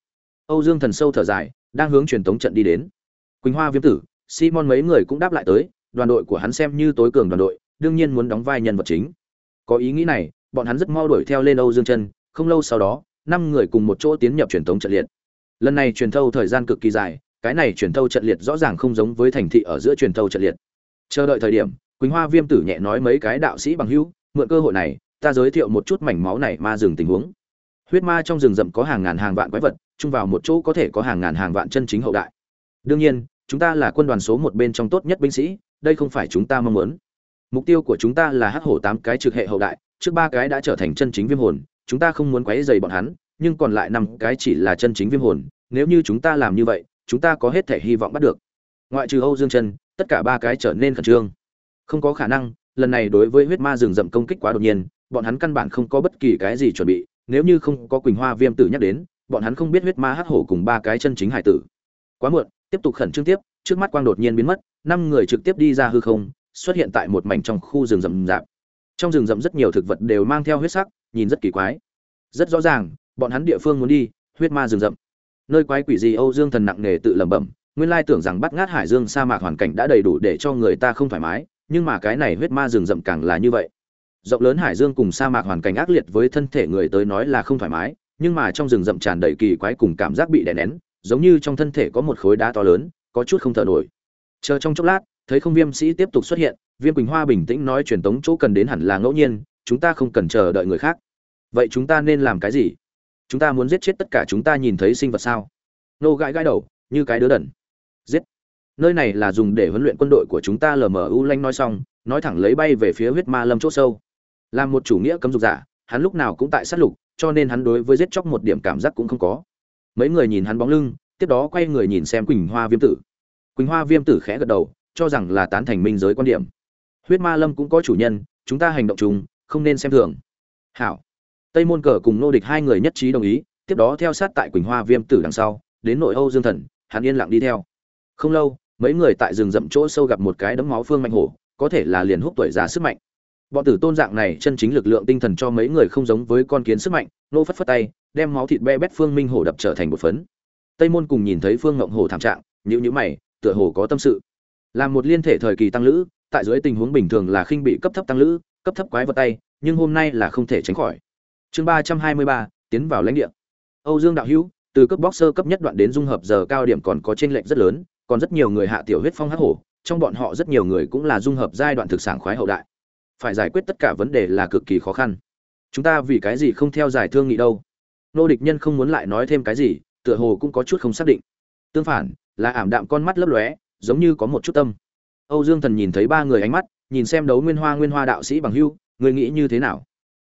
Âu dương thần sâu thở dài, đang hướng truyền tống trận đi đến. Quỳnh hoa viêm tử, simon mấy người cũng đáp lại tới đoàn đội của hắn xem như tối cường đoàn đội, đương nhiên muốn đóng vai nhân vật chính. Có ý nghĩ này, bọn hắn rất mau đuổi theo lên âu dương chân không lâu sau đó, năm người cùng một chỗ tiến nhập truyền tống trận liệt. Lần này truyền thâu thời gian cực kỳ dài, cái này truyền thâu trận liệt rõ ràng không giống với thành thị ở giữa truyền thâu trận liệt. Chờ đợi thời điểm, quỳnh hoa viêm tử nhẹ nói mấy cái đạo sĩ bằng hữu, mượn cơ hội này, ta giới thiệu một chút mảnh máu này ma rừng tình huống. Huyết ma trong rừng rậm có hàng ngàn hàng vạn quái vật, chung vào một chỗ có thể có hàng ngàn hàng vạn chân chính hậu đại. Đương nhiên, chúng ta là quân đoàn số một bên trong tốt nhất binh sĩ đây không phải chúng ta mong muốn. Mục tiêu của chúng ta là hắc hổ tám cái trực hệ hậu đại, trước ba cái đã trở thành chân chính viêm hồn, chúng ta không muốn quấy dày bọn hắn, nhưng còn lại năm cái chỉ là chân chính viêm hồn, nếu như chúng ta làm như vậy, chúng ta có hết thể hy vọng bắt được. Ngoại trừ âu dương chân, tất cả ba cái trở nên khẩn trương. Không có khả năng, lần này đối với huyết ma rừng rậm công kích quá đột nhiên, bọn hắn căn bản không có bất kỳ cái gì chuẩn bị, nếu như không có quỳnh hoa viêm tử nhắc đến, bọn hắn không biết huyết ma hắc hổ cùng ba cái chân chính hải tử. Quá muộn, tiếp tục khẩn trương tiếp trước mắt quang đột nhiên biến mất, năm người trực tiếp đi ra hư không, xuất hiện tại một mảnh trong khu rừng rậm rạp. Trong rừng rậm rất nhiều thực vật đều mang theo huyết sắc, nhìn rất kỳ quái. Rất rõ ràng, bọn hắn địa phương muốn đi, huyết ma rừng rậm. Nơi quái quỷ gì âu dương thần nặng nề tự lẩm bẩm, nguyên lai tưởng rằng bắt ngát hải dương sa mạc hoàn cảnh đã đầy đủ để cho người ta không thoải mái, nhưng mà cái này huyết ma rừng rậm càng là như vậy. Rộng lớn hải dương cùng sa mạc hoàn cảnh ác liệt với thân thể người tới nói là không thoải mái, nhưng mà trong rừng rậm tràn đầy kỳ quái cùng cảm giác bị đè nén, giống như trong thân thể có một khối đá to lớn có chút không thở nổi. Chờ trong chốc lát, thấy không viêm sĩ tiếp tục xuất hiện, viêm quỳnh hoa bình tĩnh nói truyền tống chỗ cần đến hẳn là ngẫu nhiên, chúng ta không cần chờ đợi người khác. Vậy chúng ta nên làm cái gì? Chúng ta muốn giết chết tất cả chúng ta nhìn thấy sinh vật sao? Nô gãi gãi đầu, như cái đứa đần. Giết. Nơi này là dùng để huấn luyện quân đội của chúng ta lmu lanh nói xong, nói thẳng lấy bay về phía huyết ma lâm chỗ sâu. Làm một chủ nghĩa cấm dục giả, hắn lúc nào cũng tại sát lục, cho nên hắn đối với giết chóc một điểm cảm giác cũng không có. Mấy người nhìn hắn bóng lưng, tiếp đó quay người nhìn xem quỳnh hoa viêm tử quỳnh hoa viêm tử khẽ gật đầu, cho rằng là tán thành minh giới quan điểm. Huyết ma lâm cũng có chủ nhân, chúng ta hành động chung, không nên xem thường. Hảo. Tây môn cờ cùng nô địch hai người nhất trí đồng ý, tiếp đó theo sát tại quỳnh hoa viêm tử đằng sau, đến nội âu dương thần, hắn yên lặng đi theo. Không lâu, mấy người tại rừng rậm chỗ sâu gặp một cái đấm máu phương mạnh hổ, có thể là liền hút tuổi già sức mạnh. Bọn tử tôn dạng này chân chính lực lượng tinh thần cho mấy người không giống với con kiến sức mạnh, nô phất phất tay, đem máu thịt be bét phương minh hổ đập trở thành một phấn. Tây môn cùng nhìn thấy phương ngộng hổ thảm trạng nhữ nhữ mày tựa hồ có tâm sự. Là một liên thể thời kỳ tăng lữ, tại dưới tình huống bình thường là khinh bị cấp thấp tăng lữ, cấp thấp quái vật tay, nhưng hôm nay là không thể tránh khỏi. Chương ba trăm hai mươi ba, tiến vào lãnh địa. Âu dương đạo hữu, từ cấp boxer cấp nhất đoạn đến dung hợp giờ cao điểm còn có chênh lệch rất lớn, còn rất nhiều người hạ tiểu huyết phong hắc hổ, trong bọn họ rất nhiều người cũng là dung hợp giai đoạn thực sản khoái hậu đại. Phải giải quyết tất cả vấn đề là cực kỳ khó khăn. Chúng ta vì cái gì không theo giải thương nghị đâu? Nô địch nhân không muốn lại nói thêm cái gì, tựa hồ cũng có chút không xác định tương phản, là ảm đạm con mắt lấp lóe, giống như có một chút tâm. Âu dương thần nhìn thấy ba người ánh mắt, nhìn xem đấu nguyên hoa nguyên hoa đạo sĩ bằng hưu, người nghĩ như thế nào?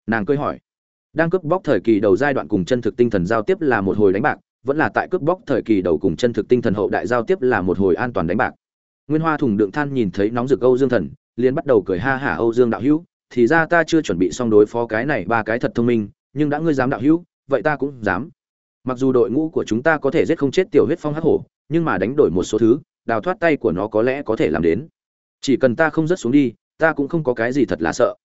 Nàng cười hỏi. Đang cướp bóc thời kỳ đầu giai đoạn cùng chân thực tinh thần giao tiếp là một hồi đánh bạc, vẫn là tại cướp bóc thời kỳ đầu cùng chân thực tinh thần hậu đại giao tiếp là một hồi an toàn đánh bạc. Nguyên hoa thùng đựng than nhìn thấy nóng rực âu dương thần, liền bắt đầu cười ha hả âu dương đạo hữu, thì ra ta chưa chuẩn bị xong đối phó cái này ba cái thật thông minh, nhưng đã ngươi dám đạo hữu, vậy ta cũng dám mặc dù đội ngũ của chúng ta có thể giết không chết tiểu huyết phong hắc hổ, nhưng mà đánh đổi một số thứ, đào thoát tay của nó có lẽ có thể làm đến. Chỉ cần ta không rớt xuống đi, ta cũng không có cái gì thật là sợ.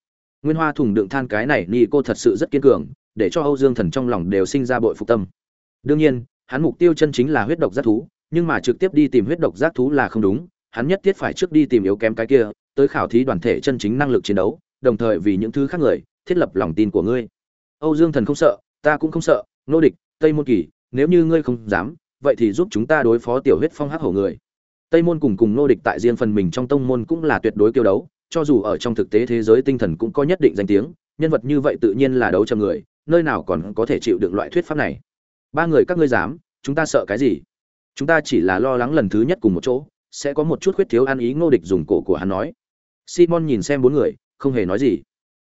Nguyên hoa thùng đựng than cái này ni cô thật sự rất kiên cường, để cho âu dương thần trong lòng đều sinh ra bội phục tâm. Đương nhiên, hắn mục tiêu chân chính là huyết độc giác thú, nhưng mà trực tiếp đi tìm huyết độc giác thú là không đúng, hắn nhất thiết phải trước đi tìm yếu kém cái kia, tới khảo thí đoàn thể chân chính năng lực chiến đấu, đồng thời vì những thứ khác người, thiết lập lòng tin của ngươi. Âu dương thần không sợ, ta cũng không sợ, nô địch tây môn kỳ, nếu như ngươi không dám, vậy thì giúp chúng ta đối phó tiểu huyết phong hắc hổ người. Tây môn cùng cùng nô địch tại riêng phần mình trong tông môn cũng là tuyệt đối kiêu đấu, cho dù ở trong thực tế thế giới tinh thần cũng có nhất định danh tiếng, nhân vật như vậy tự nhiên là đấu cho người, nơi nào còn có thể chịu được loại thuyết pháp này. Ba người các ngươi dám, chúng ta sợ cái gì? Chúng ta chỉ là lo lắng lần thứ nhất cùng một chỗ, sẽ có một chút khuyết thiếu ăn ý ngô địch dùng cổ của hắn nói. Simon nhìn xem bốn người, không hề nói gì.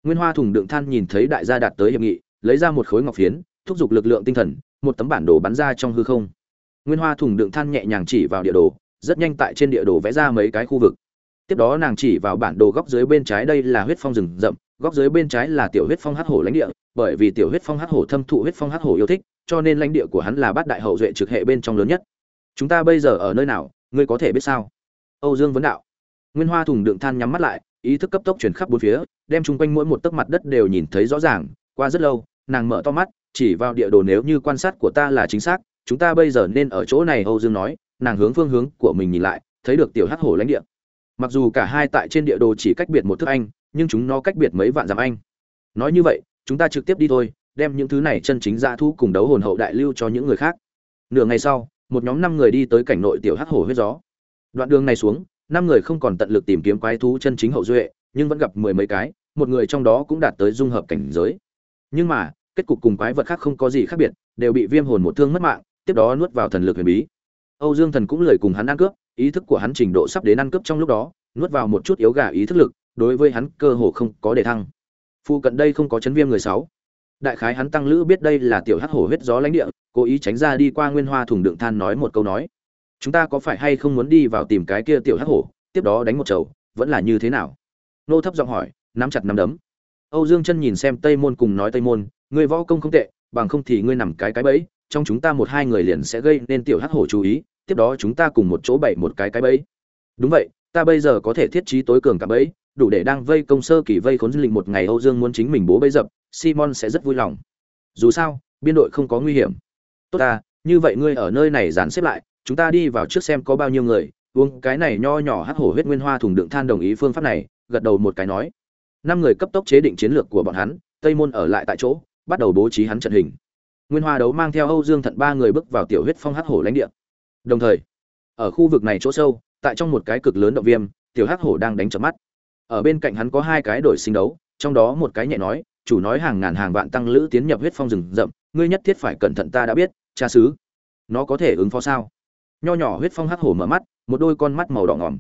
Nguyên hoa thùng đựng than nhìn thấy đại gia đạt tới hiệp nghị, lấy ra một khối ngọc phiến thúc giục lực lượng tinh thần, một tấm bản đồ bắn ra trong hư không. Nguyên hoa thùng đựng than nhẹ nhàng chỉ vào địa đồ, rất nhanh tại trên địa đồ vẽ ra mấy cái khu vực. Tiếp đó nàng chỉ vào bản đồ góc dưới bên trái đây là huyết phong rừng rậm, góc dưới bên trái là tiểu huyết phong hắc hổ lãnh địa, bởi vì tiểu huyết phong hắc hổ thâm thụ huyết phong hắc hổ yêu thích, cho nên lãnh địa của hắn là bát đại hậu duệ trực hệ bên trong lớn nhất. Chúng ta bây giờ ở nơi nào, ngươi có thể biết sao? Âu dương vấn đạo. Nguyên hoa thùng đựng than nhắm mắt lại, ý thức cấp tốc chuyển khắp bốn phía, đem chung quanh mỗi một tấc mặt đất đều nhìn thấy rõ ràng. Qua rất lâu, nàng mở to mắt chỉ vào địa đồ nếu như quan sát của ta là chính xác, chúng ta bây giờ nên ở chỗ này, âu dương nói, nàng hướng phương hướng của mình nhìn lại, thấy được tiểu hắc hổ lãnh địa. Mặc dù cả hai tại trên địa đồ chỉ cách biệt một thước anh, nhưng chúng nó cách biệt mấy vạn dặm anh. Nói như vậy, chúng ta trực tiếp đi thôi, đem những thứ này chân chính ra thu cùng đấu hồn hậu đại lưu cho những người khác. Nửa ngày sau, một nhóm năm người đi tới cảnh nội tiểu hắc hổ huyết gió. Đoạn đường này xuống, năm người không còn tận lực tìm kiếm quái thú chân chính hậu duệ, nhưng vẫn gặp mười mấy cái, một người trong đó cũng đạt tới dung hợp cảnh giới. Nhưng mà kết cục cùng quái vật khác không có gì khác biệt, đều bị viêm hồn một thương mất mạng, tiếp đó nuốt vào thần lực huyền bí. Âu dương thần cũng lời cùng hắn ăn cướp, ý thức của hắn trình độ sắp đến ăn cướp trong lúc đó, nuốt vào một chút yếu gà ý thức lực, đối với hắn cơ hồ không có đề thăng. Phu cận đây không có chấn viêm người sáu. Đại khái hắn tăng lữ biết đây là tiểu hắc hổ huyết gió lãnh địa, cố ý tránh ra đi qua nguyên hoa thùng đựng than nói một câu nói. Chúng ta có phải hay không muốn đi vào tìm cái kia tiểu hắc hổ, tiếp đó đánh một chầu, vẫn là như thế nào? Nô thấp giọng hỏi, nắm chặt nắm đấm. Âu dương chân nhìn xem tây môn cùng nói tây môn Ngươi võ công không tệ, bằng không thì ngươi nằm cái cái bẫy, trong chúng ta một hai người liền sẽ gây nên tiểu hắc hổ chú ý, tiếp đó chúng ta cùng một chỗ bày một cái cái bẫy. Đúng vậy, ta bây giờ có thể thiết trí tối cường cả bẫy, đủ để đang vây công sơ kỳ vây khốn linh một ngày âu dương muốn chính mình bố bẫy dập, simon sẽ rất vui lòng. Dù sao, biên đội không có nguy hiểm. Tốt ta, như vậy ngươi ở nơi này dàn xếp lại, chúng ta đi vào trước xem có bao nhiêu người, uống cái này nho nhỏ hắc hổ huyết nguyên hoa thùng đựng than đồng ý phương pháp này, gật đầu một cái nói. Năm người cấp tốc chế định chiến lược của bọn hắn, tây môn ở lại tại chỗ bắt đầu bố trí hắn trận hình. Nguyên hoa đấu mang theo âu dương thận ba người bước vào tiểu huyết phong hắc hổ lãnh địa. Đồng thời ở khu vực này chỗ sâu tại trong một cái cực lớn động viêm tiểu hắc hổ đang đánh chớp mắt. Ở bên cạnh hắn có hai cái đổi sinh đấu trong đó một cái nhẹ nói chủ nói hàng ngàn hàng vạn tăng lữ tiến nhập huyết phong rừng rậm ngươi nhất thiết phải cẩn thận ta đã biết cha xứ, nó có thể ứng phó sao? Nho nhỏ huyết phong hắc hổ mở mắt một đôi con mắt màu đỏ ngỏm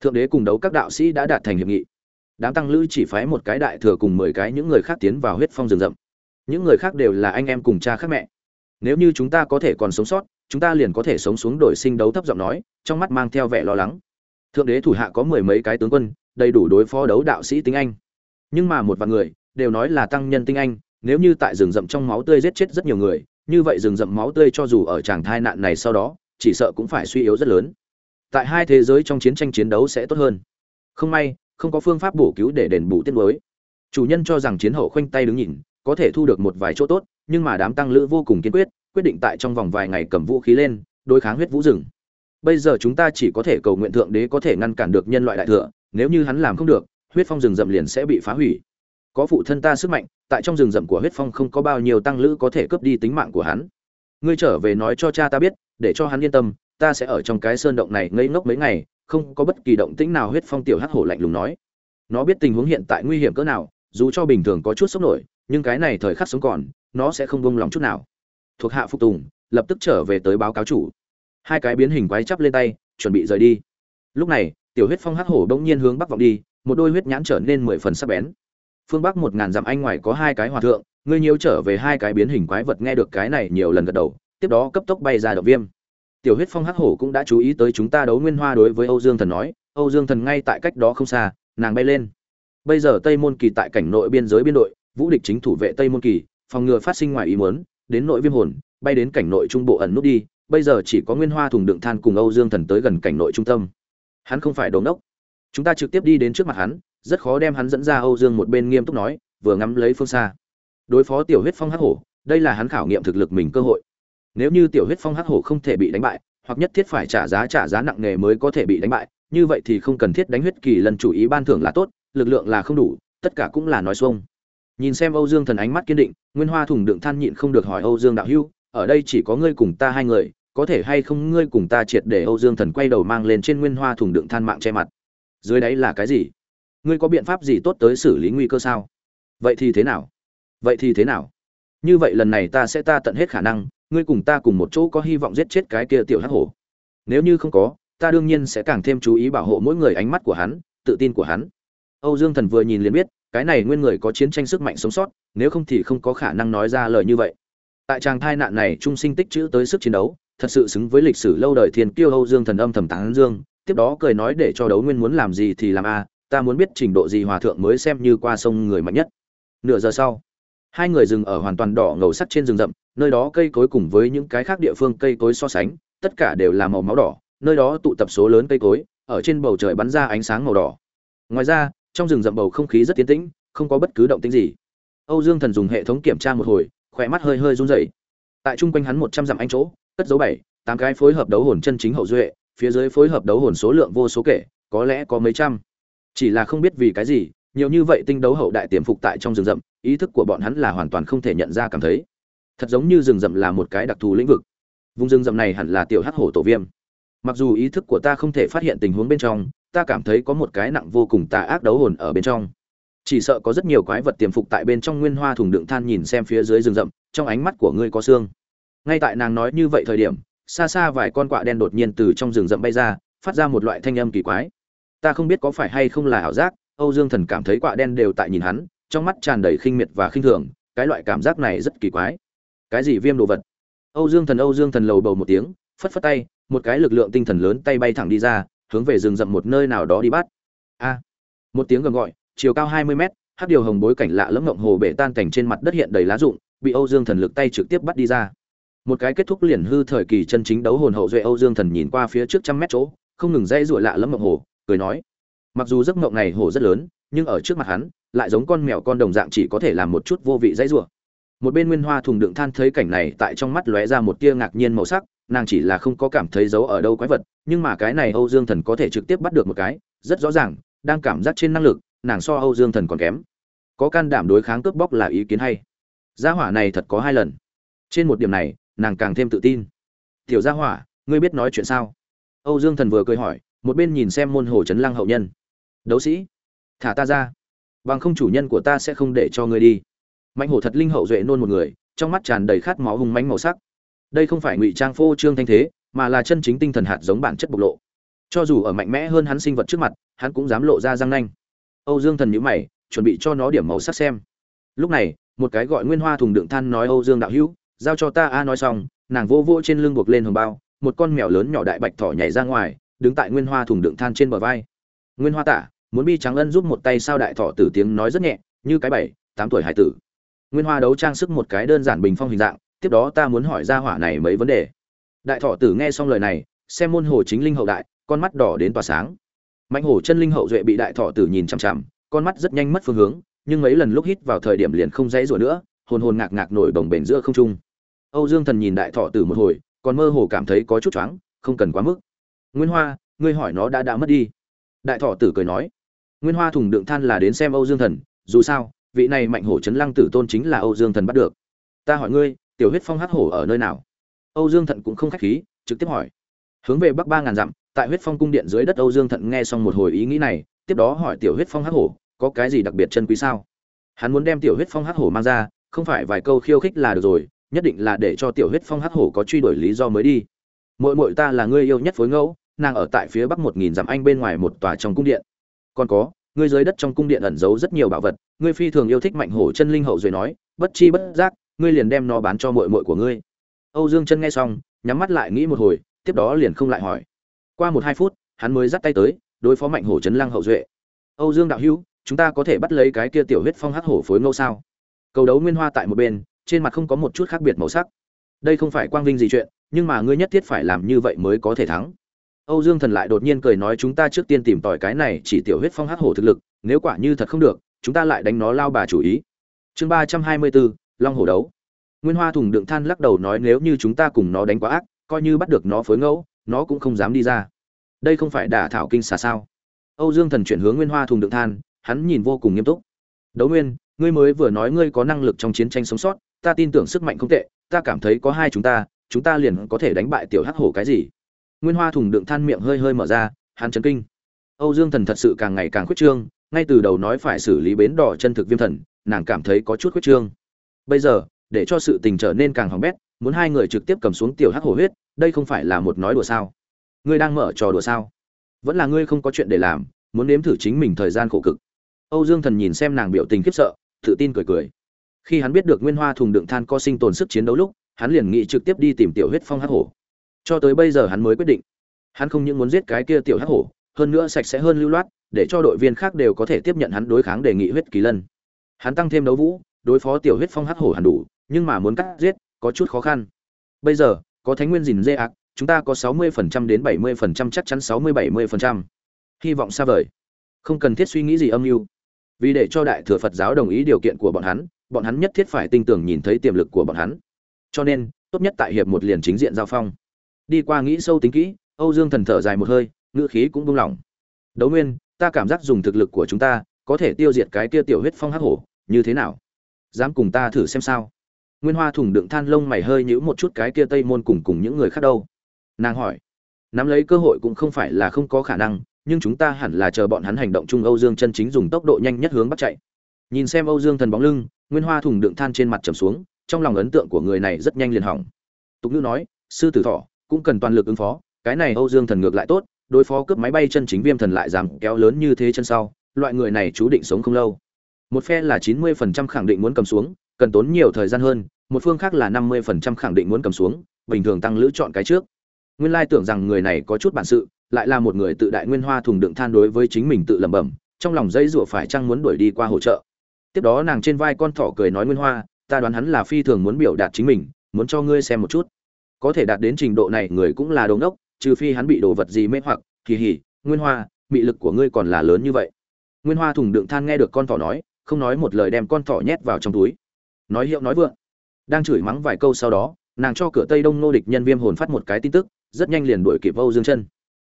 thượng đế cùng đấu các đạo sĩ đã đạt thành hiệp nghị. Đám tăng lữ chỉ phái một cái đại thừa cùng mười cái những người khác tiến vào huyết phong rừng rậm những người khác đều là anh em cùng cha khác mẹ. Nếu như chúng ta có thể còn sống sót, chúng ta liền có thể sống xuống đổi sinh đấu thấp giọng nói, trong mắt mang theo vẻ lo lắng. Thượng đế thủ hạ có mười mấy cái tướng quân, đầy đủ đối phó đấu đạo sĩ tinh anh. Nhưng mà một vài người, đều nói là tăng nhân tinh anh, nếu như tại rừng rậm trong máu tươi giết chết rất nhiều người, như vậy rừng rậm máu tươi cho dù ở tràng thai nạn này sau đó, chỉ sợ cũng phải suy yếu rất lớn. Tại hai thế giới trong chiến tranh chiến đấu sẽ tốt hơn. Không may, không có phương pháp bổ cứu để đền bù tiết mới chủ nhân cho rằng chiến hậu khoanh tay đứng nhìn có thể thu được một vài chỗ tốt, nhưng mà đám tăng lữ vô cùng kiên quyết quyết định tại trong vòng vài ngày cầm vũ khí lên, đối kháng huyết vũ rừng. Bây giờ chúng ta chỉ có thể cầu nguyện thượng đế có thể ngăn cản được nhân loại đại thừa, nếu như hắn làm không được, huyết phong rừng rậm liền sẽ bị phá hủy. Có phụ thân ta sức mạnh, tại trong rừng rậm của huyết phong không có bao nhiêu tăng lữ có thể cướp đi tính mạng của hắn. Ngươi trở về nói cho cha ta biết, để cho hắn yên tâm, ta sẽ ở trong cái sơn động này ngây ngốc mấy ngày, không có bất kỳ động tĩnh nào, huyết phong tiểu hắc hổ lạnh lùng nói. Nó biết tình huống hiện tại nguy hiểm cỡ nào, dù cho bình thường có chút sốc nổi nhưng cái này thời khắc sống còn, nó sẽ không bông lòng chút nào. Thuộc hạ phục tùng, lập tức trở về tới báo cáo chủ. Hai cái biến hình quái chắp lên tay, chuẩn bị rời đi. Lúc này, tiểu huyết phong hắc hổ bỗng nhiên hướng bắc vọng đi, một đôi huyết nhãn trở nên mười phần sắc bén. Phương bắc một ngàn dặm anh ngoài có hai cái hòa thượng, ngươi nhiều trở về hai cái biến hình quái vật nghe được cái này nhiều lần gật đầu, tiếp đó cấp tốc bay ra động viêm. Tiểu huyết phong hắc hổ cũng đã chú ý tới chúng ta đấu nguyên hoa đối với âu dương thần nói, âu dương thần ngay tại cách đó không xa, nàng bay lên. Bây giờ tây môn kỳ tại cảnh nội biên giới biên đội vũ địch chính thủ vệ tây môn kỳ, phòng ngừa phát sinh ngoài ý muốn, đến nội viêm hồn, bay đến cảnh nội trung bộ ẩn nút đi, bây giờ chỉ có nguyên hoa thùng đựng than cùng âu dương thần tới gần cảnh nội trung tâm. Hắn không phải đồ ngốc. Chúng ta trực tiếp đi đến trước mặt hắn, rất khó đem hắn dẫn ra âu dương một bên nghiêm túc nói, vừa ngắm lấy phương xa. Đối phó tiểu huyết phong hắc hổ, đây là hắn khảo nghiệm thực lực mình cơ hội. Nếu như tiểu huyết phong hắc hổ không thể bị đánh bại, hoặc nhất thiết phải trả giá trả giá nặng nề mới có thể bị đánh bại, như vậy thì không cần thiết đánh huyết kỳ lần chủ ý ban thưởng là tốt, lực lượng là không đủ, tất cả cũng là nói xuông nhìn xem âu dương thần ánh mắt kiên định, nguyên hoa thùng đựng than nhịn không được hỏi âu dương đạo hưu ở đây chỉ có ngươi cùng ta hai người, có thể hay không ngươi cùng ta triệt để âu dương thần quay đầu mang lên trên nguyên hoa thùng đựng than mạng che mặt? Dưới đấy là cái gì? Ngươi có biện pháp gì tốt tới xử lý nguy cơ sao? Vậy thì thế nào? Vậy thì thế nào? Như vậy lần này ta sẽ ta tận hết khả năng, ngươi cùng ta cùng một chỗ có hy vọng giết chết cái kia tiểu hắc hổ. Nếu như không có, ta đương nhiên sẽ càng thêm chú ý bảo hộ mỗi người ánh mắt của hắn, tự tin của hắn. Âu dương thần vừa nhìn liền biết cái này nguyên người có chiến tranh sức mạnh sống sót, nếu không thì không có khả năng nói ra lời như vậy. Tại tràng thai nạn này, trung sinh tích chữ tới sức chiến đấu, thật sự xứng với lịch sử lâu đời thiên kiêu âu dương thần âm thầm tán dương, tiếp đó cười nói để cho đấu nguyên muốn làm gì thì làm a, ta muốn biết trình độ gì hòa thượng mới xem như qua sông người mạnh nhất. Nửa giờ sau, hai người dừng ở hoàn toàn đỏ ngầu sắt trên rừng rậm, nơi đó cây cối cùng với những cái khác địa phương cây cối so sánh, tất cả đều là màu máu đỏ, nơi đó tụ tập số lớn cây cối, ở trên bầu trời bắn ra ánh sáng màu đỏ. Ngoài ra trong rừng rậm bầu không khí rất tiến tĩnh, không có bất cứ động tĩnh gì. Âu dương thần dùng hệ thống kiểm tra một hồi khỏe mắt hơi hơi run rẩy. Tại trung quanh hắn một trăm dặm anh chỗ, cất dấu bảy, tám cái phối hợp đấu hồn chân chính hậu duệ, phía dưới phối hợp đấu hồn số lượng vô số kể, có lẽ có mấy trăm. Chỉ là không biết vì cái gì, nhiều như vậy tinh đấu hậu đại tiềm phục tại trong rừng rậm, ý thức của bọn hắn là hoàn toàn không thể nhận ra cảm thấy. Thật giống như rừng rậm là một cái đặc thù lĩnh vực. Vùng rừng rậm này hẳn là tiểu hắc hổ tổ viêm. Mặc dù ý thức của ta không thể phát hiện tình huống bên trong ta cảm thấy có một cái nặng vô cùng tà ác đấu hồn ở bên trong. Chỉ sợ có rất nhiều quái vật tiềm phục tại bên trong nguyên hoa thùng đựng than nhìn xem phía dưới rừng rậm, trong ánh mắt của ngươi có xương. Ngay tại nàng nói như vậy thời điểm, xa xa vài con quạ đen đột nhiên từ trong rừng rậm bay ra, phát ra một loại thanh âm kỳ quái. Ta không biết có phải hay không là ảo giác, âu dương thần cảm thấy quạ đen đều tại nhìn hắn, trong mắt tràn đầy khinh miệt và khinh thường, cái loại cảm giác này rất kỳ quái. Cái gì viêm đồ vật? Âu dương thần, âu dương thần lầu bầu một tiếng, phất phất tay, một cái lực lượng tinh thần lớn tay bay thẳng đi ra hướng về rừng rậm một nơi nào đó đi bắt. A. Một tiếng gầm gọi, chiều cao hai mươi mét hát điều hồng bối cảnh lạ lẫm ngộng hồ bể tan cảnh trên mặt đất hiện đầy lá rụng, bị âu dương thần lực tay trực tiếp bắt đi ra. Một cái kết thúc liền hư thời kỳ chân chính đấu hồn hậu duệ âu dương thần nhìn qua phía trước trăm mét chỗ, không ngừng dây rụa lạ lẫm ngộng hồ, cười nói, mặc dù giấc ngộng này hồ rất lớn, nhưng ở trước mặt hắn, lại giống con mèo con đồng dạng chỉ có thể làm một chút vô vị dãy rủa. Một bên Nguyên Hoa thùng đựng than thấy cảnh này tại trong mắt lóe ra một tia ngạc nhiên màu sắc, nàng chỉ là không có cảm thấy giấu ở đâu quái vật, nhưng mà cái này Âu Dương Thần có thể trực tiếp bắt được một cái, rất rõ ràng, đang cảm giác trên năng lực, nàng so Âu Dương Thần còn kém. Có can đảm đối kháng cướp bóc là ý kiến hay. Gia hỏa này thật có hai lần. Trên một điểm này, nàng càng thêm tự tin. "Tiểu Gia hỏa, ngươi biết nói chuyện sao?" Âu Dương Thần vừa cười hỏi, một bên nhìn xem môn hồ trấn lăng hậu nhân. "Đấu sĩ, thả ta ra." bằng không chủ nhân của ta sẽ không để cho ngươi đi mạnh hổ thật linh hậu duệ nôn một người, trong mắt tràn đầy khát máu hung mánh màu sắc. Đây không phải ngụy trang phô trương thanh thế, mà là chân chính tinh thần hạt giống bản chất bộc lộ. Cho dù ở mạnh mẽ hơn hắn sinh vật trước mặt, hắn cũng dám lộ ra răng nanh. Âu dương thần nhíu mày, chuẩn bị cho nó điểm màu sắc xem. Lúc này, một cái gọi nguyên hoa thùng đựng than nói âu dương đạo hữu, giao cho ta, a nói xong, nàng vô vô trên lưng buộc lên hồng bao, một con mèo lớn nhỏ đại bạch thỏ nhảy ra ngoài, đứng tại nguyên hoa thùng đựng than trên bờ vai. Nguyên hoa tả, muốn bi trắng ân giúp một tay sao đại thọ tử tiếng nói rất nhẹ, như cái bảy, tám tuổi hải tử nguyên hoa đấu trang sức một cái đơn giản bình phong hình dạng, tiếp đó ta muốn hỏi ra hỏa này mấy vấn đề. Đại thọ tử nghe xong lời này, xem môn hồ chính linh hậu đại, con mắt đỏ đến tỏa sáng. Mạnh hổ chân linh hậu duệ bị đại thọ tử nhìn chằm chằm, con mắt rất nhanh mất phương hướng, nhưng mấy lần lúc hít vào thời điểm liền không dãy rủa nữa, hồn hồn ngạc ngạc nổi bồng bềnh giữa không trung. Âu dương thần nhìn đại thọ tử một hồi, còn mơ hồ cảm thấy có chút choáng, không cần quá mức. Nguyên hoa, ngươi hỏi nó đã đã mất đi. Đại thọ tử cười nói. Nguyên hoa thùng đựng than là đến xem âu dương thần, dù sao vị này mạnh hổ chấn lăng tử tôn chính là âu dương thần bắt được. Ta hỏi ngươi, tiểu huyết phong hắc hổ ở nơi nào? Âu dương thận cũng không khách khí, trực tiếp hỏi. Hướng về bắc ba ngàn dặm, tại huyết phong cung điện dưới đất âu dương thận nghe xong một hồi ý nghĩ này, tiếp đó hỏi tiểu huyết phong hắc hổ, có cái gì đặc biệt chân quý sao? Hắn muốn đem tiểu huyết phong hắc hổ mang ra, không phải vài câu khiêu khích là được rồi, nhất định là để cho tiểu huyết phong hắc hổ có truy đuổi lý do mới đi. Muội muội ta là người yêu nhất phối ngẫu, nàng ở tại phía bắc một nghìn dặm anh bên ngoài một tòa trong cung điện. Còn có ngươi dưới đất trong cung điện ẩn giấu rất nhiều bảo vật, ngươi phi thường yêu thích mạnh hổ chân linh hậu rồi nói, bất chi bất giác, ngươi liền đem nó bán cho muội muội của ngươi. Âu dương chân nghe xong, nhắm mắt lại nghĩ một hồi, tiếp đó liền không lại hỏi. Qua một hai phút, hắn mới dắt tay tới, đối phó mạnh hổ chân lăng hậu duệ. Âu dương đạo hữu, chúng ta có thể bắt lấy cái kia tiểu huyết phong hắc hổ phối ngâu sao? Cầu đấu nguyên hoa tại một bên, trên mặt không có một chút khác biệt màu sắc. Đây không phải quang vinh gì chuyện, nhưng mà ngươi nhất thiết phải làm như vậy mới có thể thắng. Âu Dương Thần lại đột nhiên cười nói chúng ta trước tiên tìm tòi cái này chỉ tiểu huyết phong hắc hổ thực lực, nếu quả như thật không được, chúng ta lại đánh nó lao bà chủ ý. Chương 324, Long hổ đấu. Nguyên Hoa thùng đựng than lắc đầu nói nếu như chúng ta cùng nó đánh quá ác, coi như bắt được nó phối ngẫu, nó cũng không dám đi ra đây không phải đả thảo kinh xà sao âu dương thần chuyển hướng nguyên hoa thùng đựng than hắn nhìn vô cùng nghiêm túc đấu nguyên ngươi mới vừa nói ngươi có năng lực trong chiến tranh sống sót ta tin tưởng sức mạnh không tệ ta cảm thấy có hai chúng ta chúng ta liền có thể đánh bại tiểu hắc hổ cái gì nguyên hoa thùng đựng than miệng hơi hơi mở ra, hắn chấn kinh. Âu dương thần thật sự càng ngày càng khuyết trương, ngay từ đầu nói phải xử lý bến đỏ chân thực viêm thần, nàng cảm thấy có chút khuyết trương. Bây giờ, để cho sự tình trở nên càng hỏng bét, muốn hai người trực tiếp cầm xuống tiểu hắc hổ huyết, đây không phải là một nói đùa sao? Ngươi đang mở trò đùa sao? Vẫn là ngươi không có chuyện để làm, muốn nếm thử chính mình thời gian khổ cực. Âu dương thần nhìn xem nàng biểu tình khiếp sợ, tự tin cười cười. Khi hắn biết được nguyên hoa thùng đựng than có sinh tồn sức chiến đấu lúc, hắn liền nghĩ trực tiếp đi tìm tiểu huyết phong hắc hổ cho tới bây giờ hắn mới quyết định. Hắn không những muốn giết cái kia tiểu hắc hổ, hơn nữa sạch sẽ hơn lưu loát, để cho đội viên khác đều có thể tiếp nhận hắn đối kháng đề nghị huyết kỳ lân. Hắn tăng thêm đấu vũ, đối phó tiểu huyết phong hắc hổ hẳn đủ, nhưng mà muốn cắt giết, có chút khó khăn. Bây giờ, có thánh nguyên dìn dê ạc chúng ta có 60% đến 70% chắc chắn 60-70%. hy vọng xa vời. Không cần thiết suy nghĩ gì âm mưu. Vì để cho đại thừa phật giáo đồng ý điều kiện của bọn hắn bọn hắn nhất thiết phải tin tưởng nhìn thấy tiềm lực của bọn hắn. Cho nên, tốt nhất tại hiệp một liền chính diện giao phong đi qua nghĩ sâu tính kỹ, âu dương thần thở dài một hơi, ngữ khí cũng buông lỏng. Đấu nguyên, ta cảm giác dùng thực lực của chúng ta có thể tiêu diệt cái kia tiểu huyết phong hắc hổ, như thế nào? Dám cùng ta thử xem sao? Nguyên hoa thủng đựng than lông mày hơi nhữ một chút cái kia tây môn cùng cùng những người khác đâu. Nàng hỏi. Nắm lấy cơ hội cũng không phải là không có khả năng, nhưng chúng ta hẳn là chờ bọn hắn hành động chung âu dương chân chính dùng tốc độ nhanh nhất hướng bắt chạy. Nhìn xem âu dương thần bóng lưng, nguyên hoa thủng đựng than trên mặt trầm xuống, trong lòng ấn tượng của người này rất nhanh liền hỏng. Tục ngữ nói, sư tử thọ cũng cần toàn lực ứng phó, cái này âu dương thần ngược lại tốt, đối phó cướp máy bay chân chính viêm thần lại rằng kéo lớn như thế chân sau, loại người này chú định sống không lâu. Một phe là chín mươi phần trăm khẳng định muốn cầm xuống, cần tốn nhiều thời gian hơn, một phương khác là năm mươi phần trăm khẳng định muốn cầm xuống, bình thường tăng lữ chọn cái trước. Nguyên lai tưởng rằng người này có chút bản sự, lại là một người tự đại nguyên hoa thùng đựng than đối với chính mình tự lẩm bẩm, trong lòng dây rủa phải chăng muốn đuổi đi qua hỗ trợ. Tiếp đó nàng trên vai con thỏ cười nói nguyên hoa, ta đoán hắn là phi thường muốn biểu đạt chính mình, muốn cho ngươi xem một chút có thể đạt đến trình độ này người cũng là đồ ngốc, trừ phi hắn bị đồ vật gì mê hoặc, kỳ hỉ, nguyên hoa, mị lực của ngươi còn là lớn như vậy. Nguyên hoa thùng đựng than nghe được con thỏ nói, không nói một lời đem con thỏ nhét vào trong túi. Nói hiệu nói vượng. Đang chửi mắng vài câu sau đó, nàng cho cửa tây đông nô địch nhân viêm hồn phát một cái tin tức, rất nhanh liền đuổi kịp âu dương chân